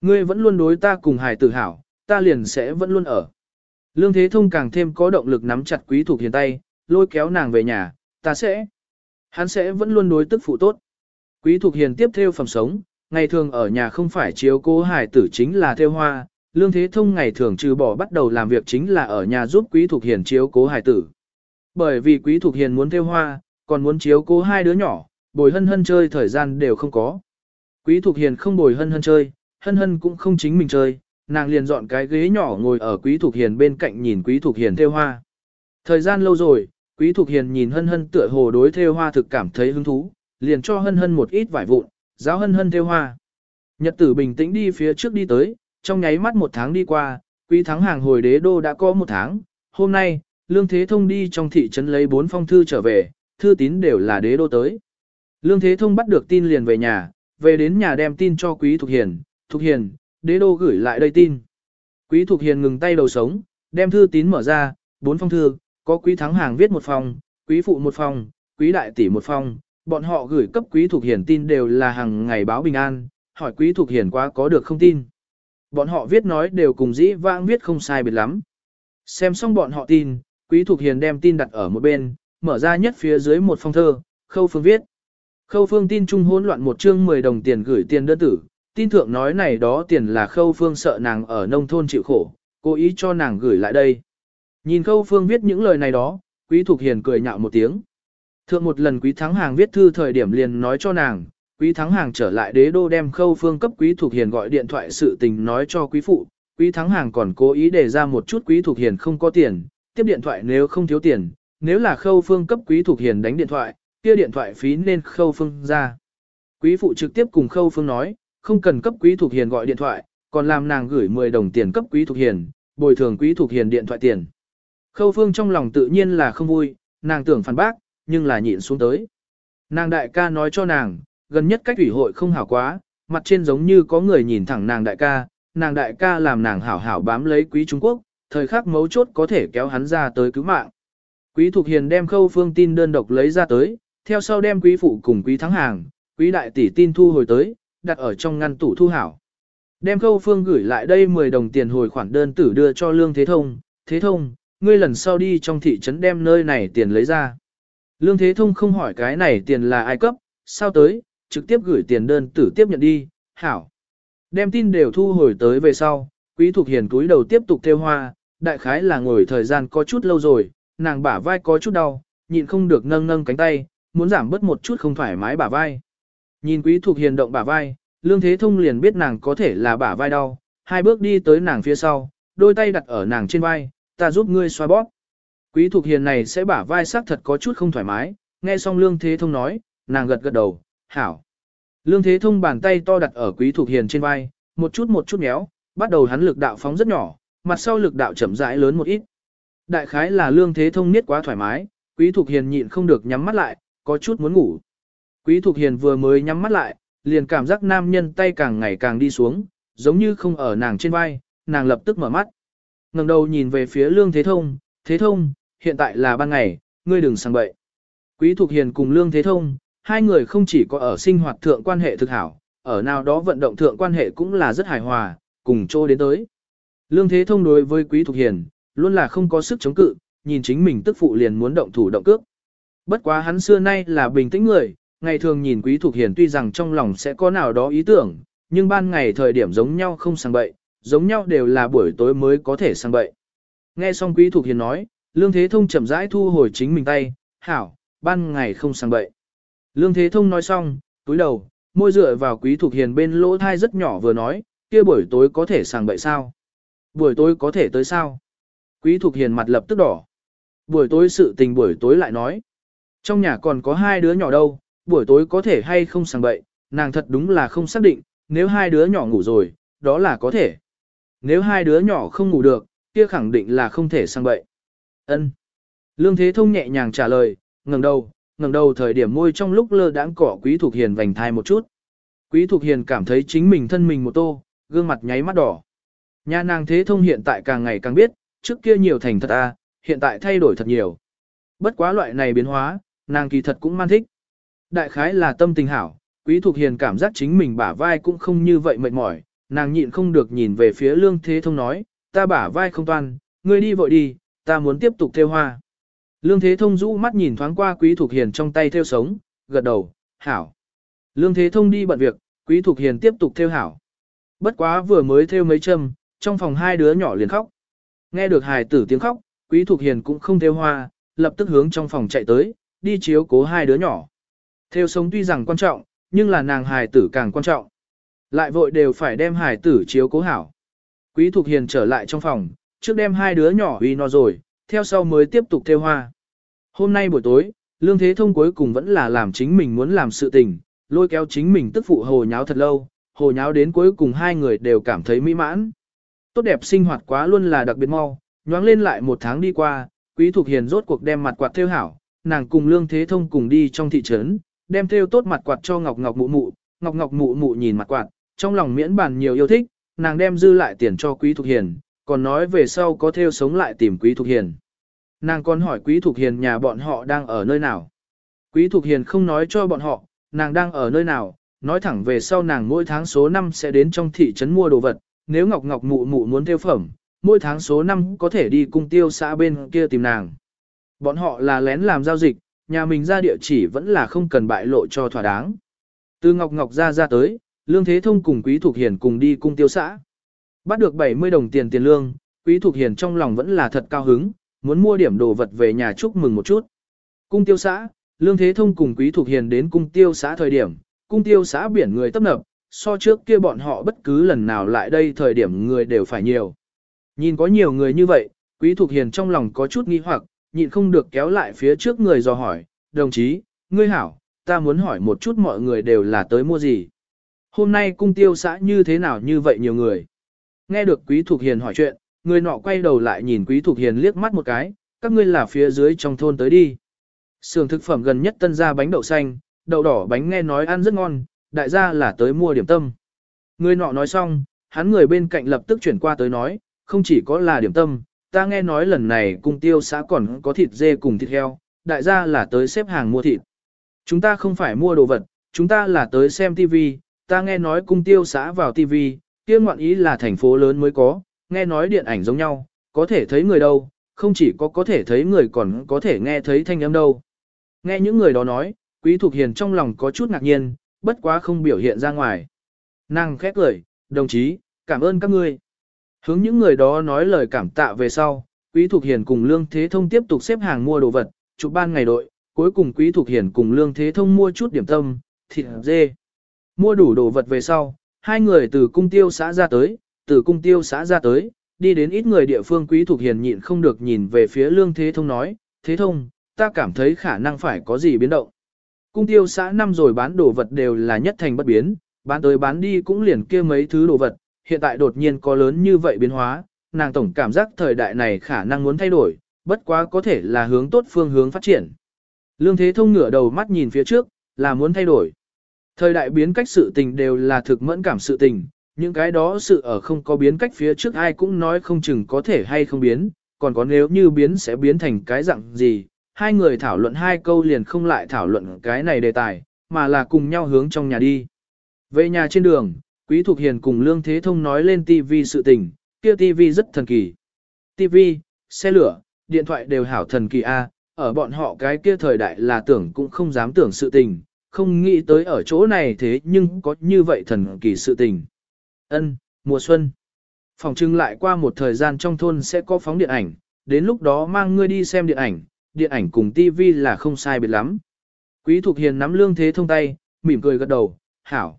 Ngươi vẫn luôn đối ta cùng hài tử hảo, ta liền sẽ vẫn luôn ở. Lương Thế Thông càng thêm có động lực nắm chặt quý Thục hiền tay, lôi kéo nàng về nhà, ta sẽ. Hắn sẽ vẫn luôn đối tức phụ tốt. Quý Thục hiền tiếp theo phẩm sống, ngày thường ở nhà không phải chiếu cố hài tử chính là theo hoa. Lương Thế Thông ngày thường trừ bỏ bắt đầu làm việc chính là ở nhà giúp Quý Thục Hiền chiếu cố hài tử. Bởi vì Quý Thục Hiền muốn theo hoa, còn muốn chiếu cố hai đứa nhỏ, bồi hân hân chơi thời gian đều không có. Quý Thục Hiền không bồi hân hân chơi, hân hân cũng không chính mình chơi, nàng liền dọn cái ghế nhỏ ngồi ở Quý Thục Hiền bên cạnh nhìn Quý Thục Hiền theo hoa. Thời gian lâu rồi, Quý Thục Hiền nhìn hân hân tựa hồ đối theo hoa thực cảm thấy hứng thú, liền cho hân hân một ít vải vụn, giáo hân hân theo hoa. Nhật tử bình tĩnh đi phía trước đi tới, trong nháy mắt một tháng đi qua, quý thắng hàng hồi đế đô đã có một tháng, hôm nay, Lương Thế Thông đi trong thị trấn lấy bốn phong thư trở về, thư tín đều là đế đô tới. Lương Thế Thông bắt được tin liền về nhà, về đến nhà đem tin cho Quý Thục Hiền, Thục Hiền, đế đô gửi lại đây tin. Quý Thục Hiền ngừng tay đầu sống, đem thư tín mở ra, bốn phong thư, có Quý Thắng Hàng viết một phòng, Quý Phụ một phòng, Quý Đại Tỷ một phòng, bọn họ gửi cấp Quý thuộc hiển tin đều là hàng ngày báo bình an, hỏi Quý thuộc hiển quá có được không tin. Bọn họ viết nói đều cùng dĩ vãng viết không sai biệt lắm. Xem xong bọn họ tin, Quý thuộc Hiền đem tin đặt ở một bên, mở ra nhất phía dưới một phong thơ, khâu phương viết. Khâu phương tin trung hỗn loạn một chương 10 đồng tiền gửi tiền đơn tử, tin thượng nói này đó tiền là khâu phương sợ nàng ở nông thôn chịu khổ, cố ý cho nàng gửi lại đây. Nhìn khâu phương viết những lời này đó, quý thuộc hiền cười nhạo một tiếng. Thượng một lần quý thắng hàng viết thư thời điểm liền nói cho nàng, quý thắng hàng trở lại đế đô đem khâu phương cấp quý thuộc hiền gọi điện thoại sự tình nói cho quý phụ, quý thắng hàng còn cố ý đề ra một chút quý thuộc hiền không có tiền, tiếp điện thoại nếu không thiếu tiền, nếu là khâu phương cấp quý thuộc hiền đánh điện thoại, kia điện thoại phí nên khâu phương ra. Quý phụ trực tiếp cùng khâu phương nói, không cần cấp quý thuộc hiền gọi điện thoại, còn làm nàng gửi 10 đồng tiền cấp quý thuộc hiền, bồi thường quý thuộc hiền điện thoại tiền. Khâu phương trong lòng tự nhiên là không vui, nàng tưởng phản bác, nhưng là nhịn xuống tới. Nàng đại ca nói cho nàng, gần nhất cách ủy hội không hảo quá, mặt trên giống như có người nhìn thẳng nàng đại ca, nàng đại ca làm nàng hảo hảo bám lấy quý Trung Quốc, thời khắc mấu chốt có thể kéo hắn ra tới cứu mạng. Quý Thục Hiền đem khâu phương tin đơn độc lấy ra tới, theo sau đem quý phụ cùng quý thắng hàng, quý đại tỷ tin thu hồi tới, đặt ở trong ngăn tủ thu hảo. Đem khâu phương gửi lại đây 10 đồng tiền hồi khoản đơn tử đưa cho Lương Thế Thông, Thế Thông, ngươi lần sau đi trong thị trấn đem nơi này tiền lấy ra. Lương Thế Thông không hỏi cái này tiền là ai cấp, sao tới, trực tiếp gửi tiền đơn tử tiếp nhận đi, hảo. Đem tin đều thu hồi tới về sau, quý Thục hiền túi đầu tiếp tục theo hoa, đại khái là ngồi thời gian có chút lâu rồi, nàng bả vai có chút đau, nhịn không được nâng nâng cánh tay, muốn giảm bớt một chút không thoải mái bả vai. Nhìn quý Thục hiền động bả vai, lương thế thông liền biết nàng có thể là bả vai đau, hai bước đi tới nàng phía sau, đôi tay đặt ở nàng trên vai, ta giúp ngươi xoa bóp. Quý Thục hiền này sẽ bả vai xác thật có chút không thoải mái, nghe xong lương thế thông nói, nàng gật gật đầu, hảo. Lương thế thông bàn tay to đặt ở quý Thục hiền trên vai, một chút một chút méo, bắt đầu hắn lực đạo phóng rất nhỏ, mặt sau lực đạo chậm rãi lớn một ít. Đại khái là lương thế thông niết quá thoải mái, quý Thục hiền nhịn không được nhắm mắt lại, có chút muốn ngủ. Quý Thục hiền vừa mới nhắm mắt lại, liền cảm giác nam nhân tay càng ngày càng đi xuống, giống như không ở nàng trên vai, nàng lập tức mở mắt. ngẩng đầu nhìn về phía lương thế thông, thế thông, hiện tại là ban ngày, ngươi đừng sang bậy. Quý Thục hiền cùng lương thế thông, hai người không chỉ có ở sinh hoạt thượng quan hệ thực hảo, ở nào đó vận động thượng quan hệ cũng là rất hài hòa, cùng chỗ đến tới. Lương Thế Thông đối với Quý Thục Hiền, luôn là không có sức chống cự, nhìn chính mình tức phụ liền muốn động thủ động cước. Bất quá hắn xưa nay là bình tĩnh người, ngày thường nhìn Quý Thục Hiền tuy rằng trong lòng sẽ có nào đó ý tưởng, nhưng ban ngày thời điểm giống nhau không sang bậy, giống nhau đều là buổi tối mới có thể sang bậy. Nghe xong Quý Thục Hiền nói, Lương Thế Thông chậm rãi thu hồi chính mình tay, hảo, ban ngày không sang bậy. Lương Thế Thông nói xong, túi đầu, môi dựa vào Quý thuộc Hiền bên lỗ thai rất nhỏ vừa nói, kia buổi tối có thể sang bậy sao? Buổi tối có thể tới sao? Quý thuộc Hiền mặt lập tức đỏ. Buổi tối sự tình buổi tối lại nói. Trong nhà còn có hai đứa nhỏ đâu, buổi tối có thể hay không sang bậy, nàng thật đúng là không xác định, nếu hai đứa nhỏ ngủ rồi, đó là có thể. Nếu hai đứa nhỏ không ngủ được, kia khẳng định là không thể sang bậy. Ân. Lương Thế Thông nhẹ nhàng trả lời, ngẩng đầu, ngẩng đầu thời điểm môi trong lúc lơ đãng cỏ Quý Thục Hiền vành thai một chút. Quý Thục Hiền cảm thấy chính mình thân mình một tô, gương mặt nháy mắt đỏ. Nhà nàng thế thông hiện tại càng ngày càng biết, trước kia nhiều thành thật à, hiện tại thay đổi thật nhiều. Bất quá loại này biến hóa, nàng kỳ thật cũng man thích. Đại khái là tâm tình hảo, quý thục hiền cảm giác chính mình bả vai cũng không như vậy mệt mỏi, nàng nhịn không được nhìn về phía lương thế thông nói, ta bả vai không toan, ngươi đi vội đi, ta muốn tiếp tục theo hoa. Lương thế thông rũ mắt nhìn thoáng qua quý thục hiền trong tay theo sống, gật đầu, hảo. Lương thế thông đi bận việc, quý thục hiền tiếp tục theo hảo. Bất quá vừa mới theo mấy châm, trong phòng hai đứa nhỏ liền khóc. Nghe được hài tử tiếng khóc, Quý Thục Hiền cũng không theo hoa, lập tức hướng trong phòng chạy tới, đi chiếu cố hai đứa nhỏ. Theo sống tuy rằng quan trọng, nhưng là nàng hài tử càng quan trọng. Lại vội đều phải đem hài tử chiếu cố hảo. Quý Thục Hiền trở lại trong phòng, trước đem hai đứa nhỏ uy no rồi, theo sau mới tiếp tục theo hoa. Hôm nay buổi tối, Lương Thế Thông cuối cùng vẫn là làm chính mình muốn làm sự tình, lôi kéo chính mình tức phụ hồ nháo thật lâu, hồ nháo đến cuối cùng hai người đều cảm thấy mỹ mãn. Tốt đẹp sinh hoạt quá luôn là đặc biệt mau, nhoáng lên lại một tháng đi qua, Quý Thục Hiền rốt cuộc đem mặt quạt theo hảo, nàng cùng Lương Thế Thông cùng đi trong thị trấn, đem theo tốt mặt quạt cho Ngọc Ngọc mụ mụ, Ngọc Ngọc mụ mụ nhìn mặt quạt, trong lòng miễn bàn nhiều yêu thích, nàng đem dư lại tiền cho Quý Thục Hiền, còn nói về sau có theo sống lại tìm Quý Thục Hiền. Nàng còn hỏi Quý Thục Hiền nhà bọn họ đang ở nơi nào. Quý Thục Hiền không nói cho bọn họ, nàng đang ở nơi nào, nói thẳng về sau nàng mỗi tháng số 5 sẽ đến trong thị trấn mua đồ vật, nếu Ngọc Ngọc mụ mụ muốn theo phẩm, mỗi tháng số 5 có thể đi cung tiêu xã bên kia tìm nàng. Bọn họ là lén làm giao dịch, nhà mình ra địa chỉ vẫn là không cần bại lộ cho thỏa đáng. Từ Ngọc Ngọc ra ra tới, Lương Thế Thông cùng Quý Thục Hiền cùng đi cung tiêu xã. Bắt được 70 đồng tiền tiền lương, Quý Thục Hiền trong lòng vẫn là thật cao hứng, muốn mua điểm đồ vật về nhà chúc mừng một chút. Cung tiêu xã, Lương Thế Thông cùng Quý Thục Hiền đến cung tiêu xã thời điểm, cung tiêu xã biển người tấp nập, so trước kia bọn họ bất cứ lần nào lại đây thời điểm người đều phải nhiều. Nhìn có nhiều người như vậy, Quý Thục Hiền trong lòng có chút nghi hoặc, nhịn không được kéo lại phía trước người dò hỏi, đồng chí, ngươi hảo, ta muốn hỏi một chút mọi người đều là tới mua gì. Hôm nay cung tiêu xã như thế nào như vậy nhiều người. Nghe được Quý Thục Hiền hỏi chuyện, người nọ quay đầu lại nhìn Quý Thục Hiền liếc mắt một cái, các ngươi là phía dưới trong thôn tới đi. Sưởng thực phẩm gần nhất tân ra bánh đậu xanh, đậu đỏ bánh nghe nói ăn rất ngon, đại gia là tới mua điểm tâm. Người nọ nói xong, hắn người bên cạnh lập tức chuyển qua tới nói, không chỉ có là điểm tâm, ta nghe nói lần này cung tiêu xã còn có thịt dê cùng thịt heo, đại gia là tới xếp hàng mua thịt. Chúng ta không phải mua đồ vật, chúng ta là tới xem TV, ta nghe nói cung tiêu xã vào TV, kia ngoạn ý là thành phố lớn mới có, nghe nói điện ảnh giống nhau, có thể thấy người đâu, không chỉ có có thể thấy người còn có thể nghe thấy thanh âm đâu. Nghe những người đó nói, Quý Thục Hiền trong lòng có chút ngạc nhiên, bất quá không biểu hiện ra ngoài. Nàng khét cười, đồng chí, cảm ơn các ngươi. Hướng những người đó nói lời cảm tạ về sau, Quý Thục Hiền cùng Lương Thế Thông tiếp tục xếp hàng mua đồ vật, chụp ban ngày đội, cuối cùng Quý Thục Hiền cùng Lương Thế Thông mua chút điểm tâm, thịt dê. Mua đủ đồ vật về sau, hai người từ cung tiêu xã ra tới, từ cung tiêu xã ra tới, đi đến ít người địa phương Quý thuộc Hiền nhịn không được nhìn về phía Lương Thế Thông nói, Thế Thông, ta cảm thấy khả năng phải có gì biến động. Cung tiêu xã năm rồi bán đồ vật đều là nhất thành bất biến, bán tới bán đi cũng liền kia mấy thứ đồ vật, hiện tại đột nhiên có lớn như vậy biến hóa, nàng tổng cảm giác thời đại này khả năng muốn thay đổi, bất quá có thể là hướng tốt phương hướng phát triển. Lương Thế Thông ngửa đầu mắt nhìn phía trước, là muốn thay đổi. Thời đại biến cách sự tình đều là thực mẫn cảm sự tình, những cái đó sự ở không có biến cách phía trước ai cũng nói không chừng có thể hay không biến, còn có nếu như biến sẽ biến thành cái dạng gì. Hai người thảo luận hai câu liền không lại thảo luận cái này đề tài, mà là cùng nhau hướng trong nhà đi. Về nhà trên đường, Quý Thục Hiền cùng Lương Thế Thông nói lên TV sự tình, kia TV rất thần kỳ. TV, xe lửa, điện thoại đều hảo thần kỳ A, ở bọn họ cái kia thời đại là tưởng cũng không dám tưởng sự tình, không nghĩ tới ở chỗ này thế nhưng có như vậy thần kỳ sự tình. Ân, mùa xuân. Phòng trưng lại qua một thời gian trong thôn sẽ có phóng điện ảnh, đến lúc đó mang ngươi đi xem điện ảnh, điện ảnh cùng TV là không sai biệt lắm. Quý Thục Hiền nắm lương thế thông tay, mỉm cười gật đầu, hảo.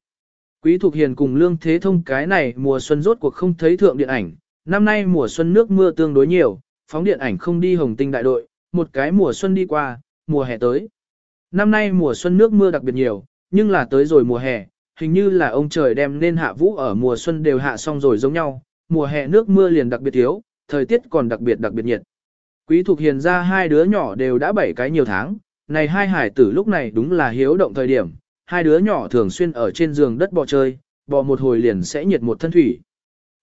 Quý Thục Hiền cùng lương thế thông cái này mùa xuân rốt cuộc không thấy thượng điện ảnh, năm nay mùa xuân nước mưa tương đối nhiều, phóng điện ảnh không đi hồng tinh đại đội, một cái mùa xuân đi qua, mùa hè tới. Năm nay mùa xuân nước mưa đặc biệt nhiều, nhưng là tới rồi mùa hè, hình như là ông trời đem nên hạ vũ ở mùa xuân đều hạ xong rồi giống nhau, mùa hè nước mưa liền đặc biệt thiếu, thời tiết còn đặc biệt đặc biệt nhiệt. Quý Thục Hiền ra hai đứa nhỏ đều đã bảy cái nhiều tháng, này hai hải tử lúc này đúng là hiếu động thời điểm, hai đứa nhỏ thường xuyên ở trên giường đất bò chơi, bò một hồi liền sẽ nhiệt một thân thủy.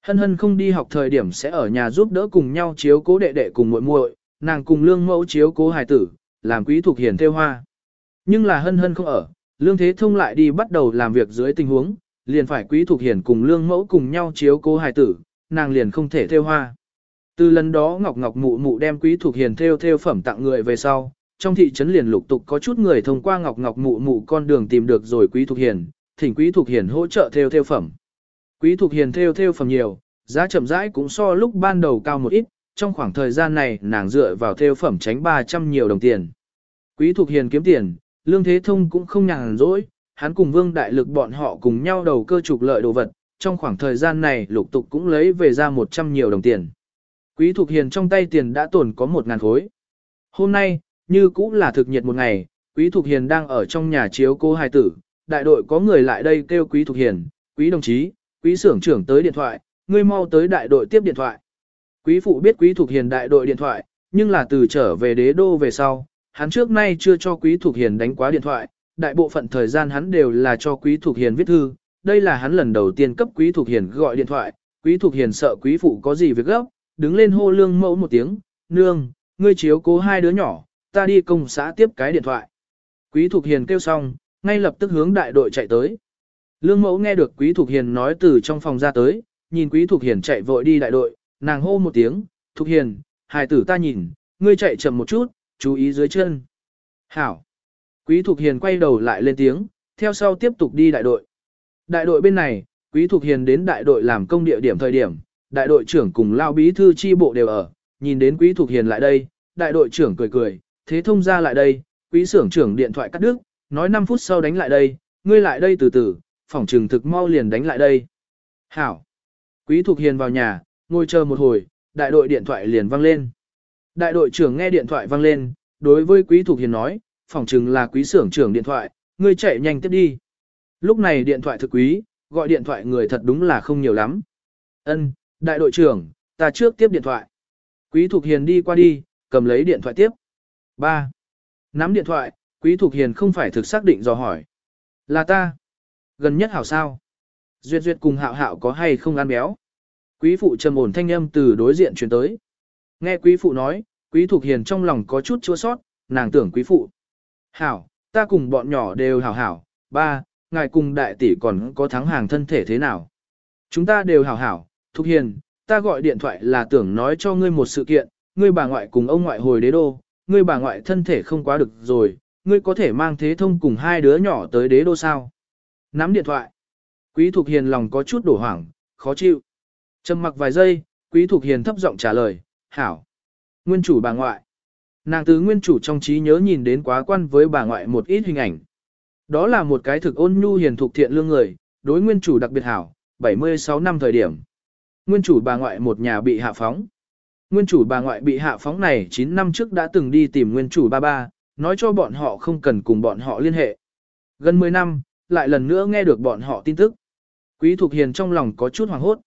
Hân hân không đi học thời điểm sẽ ở nhà giúp đỡ cùng nhau chiếu cố đệ đệ cùng muội muội, nàng cùng lương mẫu chiếu cố hải tử, làm quý thuộc hiền theo hoa. Nhưng là hân hân không ở, lương thế thông lại đi bắt đầu làm việc dưới tình huống, liền phải quý thuộc hiển cùng lương mẫu cùng nhau chiếu cố hài tử, nàng liền không thể theo hoa. Từ lần đó Ngọc Ngọc mụ mụ đem quý thuộc hiền theo theo phẩm tặng người về sau, trong thị trấn liền lục tục có chút người thông qua Ngọc Ngọc mụ mụ con đường tìm được rồi quý thuộc hiền, thỉnh quý thuộc hiền hỗ trợ theo theo phẩm. Quý thuộc hiền theo theo phẩm nhiều, giá chậm rãi cũng so lúc ban đầu cao một ít, trong khoảng thời gian này nàng dựa vào theo phẩm tránh 300 nhiều đồng tiền. Quý Thục Hiền kiếm tiền, Lương Thế Thông cũng không nhàn rỗi, hắn cùng Vương Đại Lực bọn họ cùng nhau đầu cơ trục lợi đồ vật, trong khoảng thời gian này lục tục cũng lấy về ra 100 nhiều đồng tiền. Quý Thục Hiền trong tay tiền đã tồn có 1.000 khối. Hôm nay, như cũng là thực nhiệt một ngày, Quý Thục Hiền đang ở trong nhà chiếu cô hài tử, đại đội có người lại đây kêu Quý Thục Hiền, Quý đồng chí, Quý xưởng trưởng tới điện thoại, ngươi mau tới đại đội tiếp điện thoại. Quý phụ biết quý Thục hiền đại đội điện thoại, nhưng là từ trở về đế đô về sau, hắn trước nay chưa cho quý thuộc hiền đánh quá điện thoại, đại bộ phận thời gian hắn đều là cho quý thuộc hiền viết thư, đây là hắn lần đầu tiên cấp quý thuộc hiền gọi điện thoại, quý thuộc hiền sợ quý phụ có gì việc gấp, đứng lên hô lương mẫu một tiếng, nương, ngươi chiếu cố hai đứa nhỏ, ta đi công xã tiếp cái điện thoại. Quý thuộc hiền kêu xong, ngay lập tức hướng đại đội chạy tới. Lương mẫu nghe được quý thuộc hiền nói từ trong phòng ra tới, nhìn quý thuộc hiền chạy vội đi đại đội, nàng hô một tiếng, Thục Hiền, hài tử ta nhìn, ngươi chạy chậm một chút, chú ý dưới chân. Hảo. Quý Thục Hiền quay đầu lại lên tiếng, theo sau tiếp tục đi đại đội. Đại đội bên này, Quý Thục Hiền đến đại đội làm công địa điểm thời điểm, đại đội trưởng cùng lao bí thư chi bộ đều ở, nhìn đến Quý Thục Hiền lại đây, đại đội trưởng cười cười, thế thông ra lại đây, Quý xưởng trưởng điện thoại cắt đứt, nói 5 phút sau đánh lại đây, ngươi lại đây từ từ, phòng trừng thực mau liền đánh lại đây. Hảo. Quý Thục Hiền vào nhà, ngồi chờ một hồi, đại đội điện thoại liền vang lên. Đại đội trưởng nghe điện thoại vang lên, đối với Quý Thục Hiền nói, phòng chừng là quý xưởng trưởng điện thoại, ngươi chạy nhanh tiếp đi. Lúc này điện thoại thực quý, gọi điện thoại người thật đúng là không nhiều lắm. Ân, đại đội trưởng, ta trước tiếp điện thoại. Quý Thục Hiền đi qua đi, cầm lấy điện thoại tiếp. 3. Nắm điện thoại, Quý Thục Hiền không phải thực xác định dò hỏi. Là ta. Gần nhất hảo sao. Duyệt duyệt cùng hạo hạo có hay không ăn béo. Quý phụ trầm ổn thanh âm từ đối diện truyền tới. Nghe quý phụ nói, quý thục hiền trong lòng có chút chua sót, nàng tưởng quý phụ. Hảo, ta cùng bọn nhỏ đều hảo hảo, ba, ngài cùng đại tỷ còn có thắng hàng thân thể thế nào. Chúng ta đều hảo hảo, thục hiền, ta gọi điện thoại là tưởng nói cho ngươi một sự kiện, ngươi bà ngoại cùng ông ngoại hồi đế đô, ngươi bà ngoại thân thể không quá được rồi, ngươi có thể mang thế thông cùng hai đứa nhỏ tới đế đô sao. Nắm điện thoại. Quý Thục Hiền lòng có chút đổ hoảng, khó chịu. Trầm mặc vài giây, Quý Thục Hiền thấp giọng trả lời, hảo. Nguyên chủ bà ngoại. Nàng từ nguyên chủ trong trí nhớ nhìn đến quá quan với bà ngoại một ít hình ảnh. Đó là một cái thực ôn nhu hiền thục thiện lương người, đối nguyên chủ đặc biệt hảo, 76 năm thời điểm. Nguyên chủ bà ngoại một nhà bị hạ phóng. Nguyên chủ bà ngoại bị hạ phóng này 9 năm trước đã từng đi tìm nguyên chủ ba ba, nói cho bọn họ không cần cùng bọn họ liên hệ. Gần 10 năm, lại lần nữa nghe được bọn họ tin tức. Quý Thục Hiền trong lòng có chút hoảng hốt.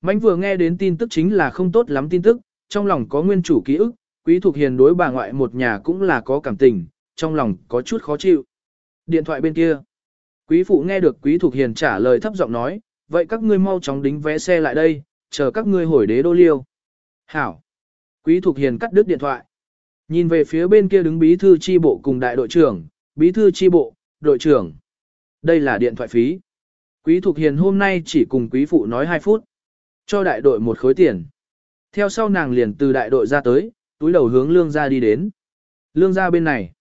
Mạnh vừa nghe đến tin tức chính là không tốt lắm tin tức, trong lòng có nguyên chủ ký ức, Quý thuộc Hiền đối bà ngoại một nhà cũng là có cảm tình, trong lòng có chút khó chịu. Điện thoại bên kia. Quý phụ nghe được Quý thuộc Hiền trả lời thấp giọng nói, vậy các ngươi mau chóng đính vé xe lại đây, chờ các ngươi hồi đế đô liêu. Hảo. Quý thuộc Hiền cắt đứt điện thoại. Nhìn về phía bên kia đứng bí thư chi bộ cùng đại đội trưởng, bí thư chi bộ, đội trưởng. Đây là điện thoại phí. Quý Thục Hiền hôm nay chỉ cùng quý phụ nói 2 phút. Cho đại đội một khối tiền. Theo sau nàng liền từ đại đội ra tới, túi đầu hướng lương ra đi đến. Lương ra bên này.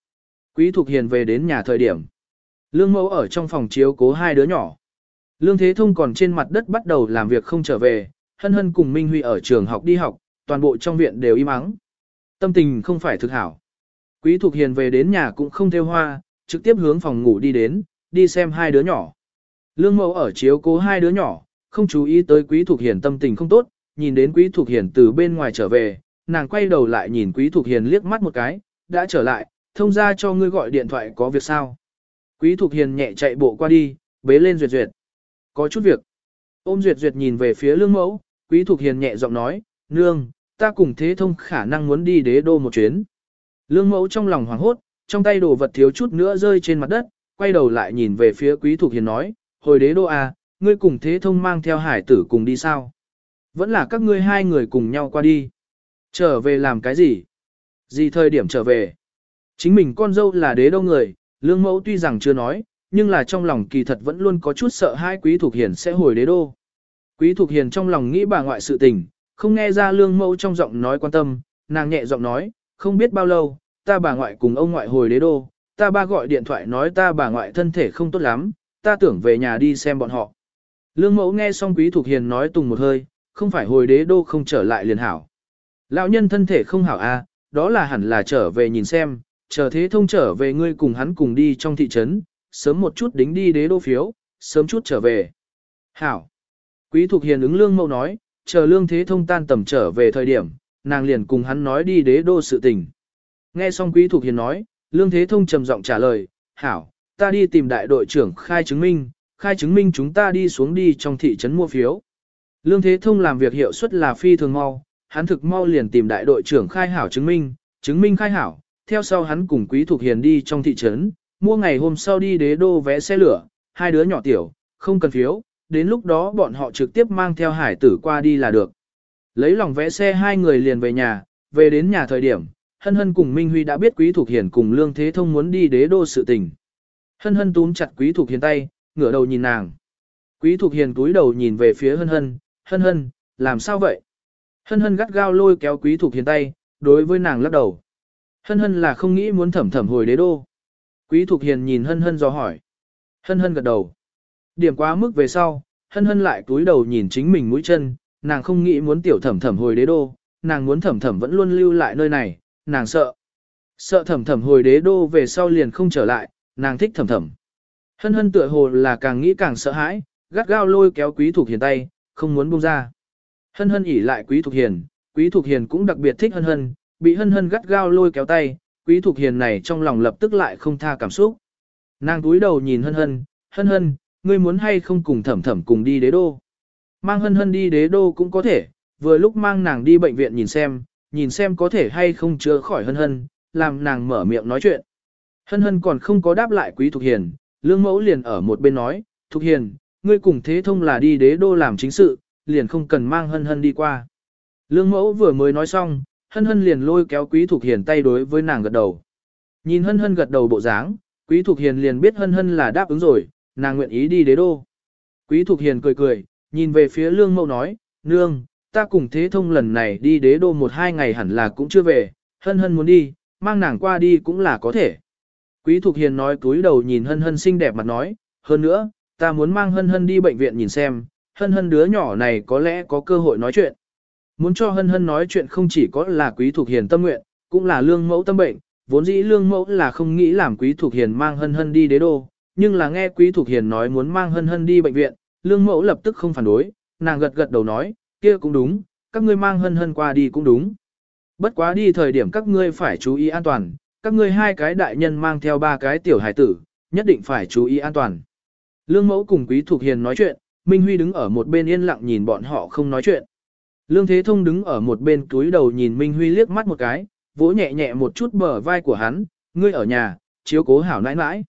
Quý Thục Hiền về đến nhà thời điểm. Lương mẫu ở trong phòng chiếu cố hai đứa nhỏ. Lương Thế Thông còn trên mặt đất bắt đầu làm việc không trở về, hân hân cùng Minh Huy ở trường học đi học, toàn bộ trong viện đều im ắng. Tâm tình không phải thực hảo. Quý Thục Hiền về đến nhà cũng không theo hoa, trực tiếp hướng phòng ngủ đi đến, đi xem hai đứa nhỏ. Lương mẫu ở chiếu cố hai đứa nhỏ, không chú ý tới Quý Thục Hiền tâm tình không tốt, nhìn đến Quý Thục Hiền từ bên ngoài trở về, nàng quay đầu lại nhìn Quý Thục Hiền liếc mắt một cái, đã trở lại, thông ra cho ngươi gọi điện thoại có việc sao. Quý Thục Hiền nhẹ chạy bộ qua đi, bế lên Duyệt Duyệt. Có chút việc. Ôm Duyệt Duyệt nhìn về phía lương mẫu, Quý Thục Hiền nhẹ giọng nói, nương, ta cùng thế thông khả năng muốn đi đế đô một chuyến. Lương mẫu trong lòng hoảng hốt, trong tay đồ vật thiếu chút nữa rơi trên mặt đất, quay đầu lại nhìn về phía Quý Thục Hiền nói, hồi đế đô à, ngươi cùng thế thông mang theo hải tử cùng đi sao? Vẫn là các ngươi hai người cùng nhau qua đi. Trở về làm cái gì? Gì thời điểm trở về? Chính mình con dâu là đế đô người, lương mẫu tuy rằng chưa nói, nhưng là trong lòng kỳ thật vẫn luôn có chút sợ hai quý thuộc hiền sẽ hồi đế đô. Quý thuộc hiền trong lòng nghĩ bà ngoại sự tình, không nghe ra lương mẫu trong giọng nói quan tâm, nàng nhẹ giọng nói, không biết bao lâu, ta bà ngoại cùng ông ngoại hồi đế đô, ta ba gọi điện thoại nói ta bà ngoại thân thể không tốt lắm, ta tưởng về nhà đi xem bọn họ. Lương mẫu nghe xong quý thuộc hiền nói tùng một hơi, không phải hồi đế đô không trở lại liền hảo. Lão nhân thân thể không hảo a, à, đó là hẳn là trở về nhìn xem, chờ thế thông trở về ngươi cùng hắn cùng đi trong thị trấn, sớm một chút đính đi đế đô phiếu, sớm chút trở về. Hảo. Quý Thục Hiền ứng lương mâu nói, chờ lương thế thông tan tầm trở về thời điểm, nàng liền cùng hắn nói đi đế đô sự tình. Nghe xong Quý Thục Hiền nói, lương thế thông trầm giọng trả lời, Hảo, ta đi tìm đại đội trưởng khai chứng minh, khai chứng minh chúng ta đi xuống đi trong thị trấn mua phiếu. Lương Thế Thông làm việc hiệu suất là phi thường mau, hắn thực mau liền tìm đại đội trưởng khai hảo chứng minh, chứng minh khai hảo, theo sau hắn cùng Quý Thục Hiền đi trong thị trấn, mua ngày hôm sau đi đế đô vé xe lửa, hai đứa nhỏ tiểu, không cần phiếu, đến lúc đó bọn họ trực tiếp mang theo hải tử qua đi là được. Lấy lòng vé xe hai người liền về nhà, về đến nhà thời điểm, Hân Hân cùng Minh Huy đã biết Quý Thục Hiền cùng Lương Thế Thông muốn đi đế đô sự tình. Hân Hân túm chặt Quý Thục Hiền tay, ngửa đầu nhìn nàng. Quý Thục Hiền cúi đầu nhìn về phía Hân Hân, Hân Hân, làm sao vậy? Hân Hân gắt gao lôi kéo Quý Thục Hiền tay, đối với nàng lắc đầu. Hân hân là không nghĩ muốn thẩm thẩm hồi đế đô. Quý Thục Hiền nhìn hân hân do hỏi. Hân hân gật đầu. Điểm quá mức về sau, hân hân lại túi đầu nhìn chính mình mũi chân, nàng không nghĩ muốn tiểu thẩm thẩm hồi đế đô, nàng muốn thẩm thẩm vẫn luôn lưu lại nơi này, nàng sợ. Sợ thẩm thẩm hồi đế đô về sau liền không trở lại, nàng thích thẩm thẩm. Hân hân tựa hồ là càng nghĩ càng sợ hãi, gắt gao lôi kéo Quý Thục Hiền tay, không muốn buông ra. Hân hân ỉ lại Quý Thục Hiền, Quý Thục Hiền cũng đặc biệt thích hân hân, bị hân hân gắt gao lôi kéo tay, quý thục hiền này trong lòng lập tức lại không tha cảm xúc. Nàng túi đầu nhìn hân hân, hân hân, ngươi muốn hay không cùng thẩm thẩm cùng đi đế đô. Mang hân hân đi đế đô cũng có thể, vừa lúc mang nàng đi bệnh viện nhìn xem, nhìn xem có thể hay không chữa khỏi hân hân, làm nàng mở miệng nói chuyện. Hân hân còn không có đáp lại quý thục hiền, lương mẫu liền ở một bên nói, thục hiền, ngươi cùng thế thông là đi đế đô làm chính sự, liền không cần mang hân hân đi qua. Lương mẫu vừa mới nói xong, hân hân liền lôi kéo quý thục hiền tay đối với nàng gật đầu. Nhìn hân hân gật đầu bộ dáng, quý thục hiền liền biết hân hân là đáp ứng rồi, nàng nguyện ý đi đế đô. Quý thục hiền cười cười, nhìn về phía lương mẫu nói, nương, ta cùng thế thông lần này đi đế đô một hai ngày hẳn là cũng chưa về, hân hân muốn đi, mang nàng qua đi cũng là có thể. Quý thục hiền nói cúi đầu nhìn hân hân xinh đẹp mặt nói, hơn nữa, ta muốn mang hân hân đi bệnh viện nhìn xem, hân hân đứa nhỏ này có lẽ có cơ hội nói chuyện. Muốn cho hân hân nói chuyện không chỉ có là quý thuộc hiền tâm nguyện, cũng là lương mẫu tâm bệnh, vốn dĩ lương mẫu là không nghĩ làm quý thuộc hiền mang hân hân đi đế đô, nhưng là nghe quý thuộc hiền nói muốn mang hân hân đi bệnh viện, lương mẫu lập tức không phản đối, nàng gật gật đầu nói, kia cũng đúng, các ngươi mang hân hân qua đi cũng đúng. Bất quá đi thời điểm các ngươi phải chú ý an toàn, các ngươi hai cái đại nhân mang theo ba cái tiểu hải tử, nhất định phải chú ý an toàn. Lương mẫu cùng quý thuộc hiền nói chuyện, Minh Huy đứng ở một bên yên lặng nhìn bọn họ không nói chuyện. Lương Thế Thông đứng ở một bên túi đầu nhìn Minh Huy liếc mắt một cái, vỗ nhẹ nhẹ một chút bờ vai của hắn, ngươi ở nhà, chiếu cố hảo nãi nãi.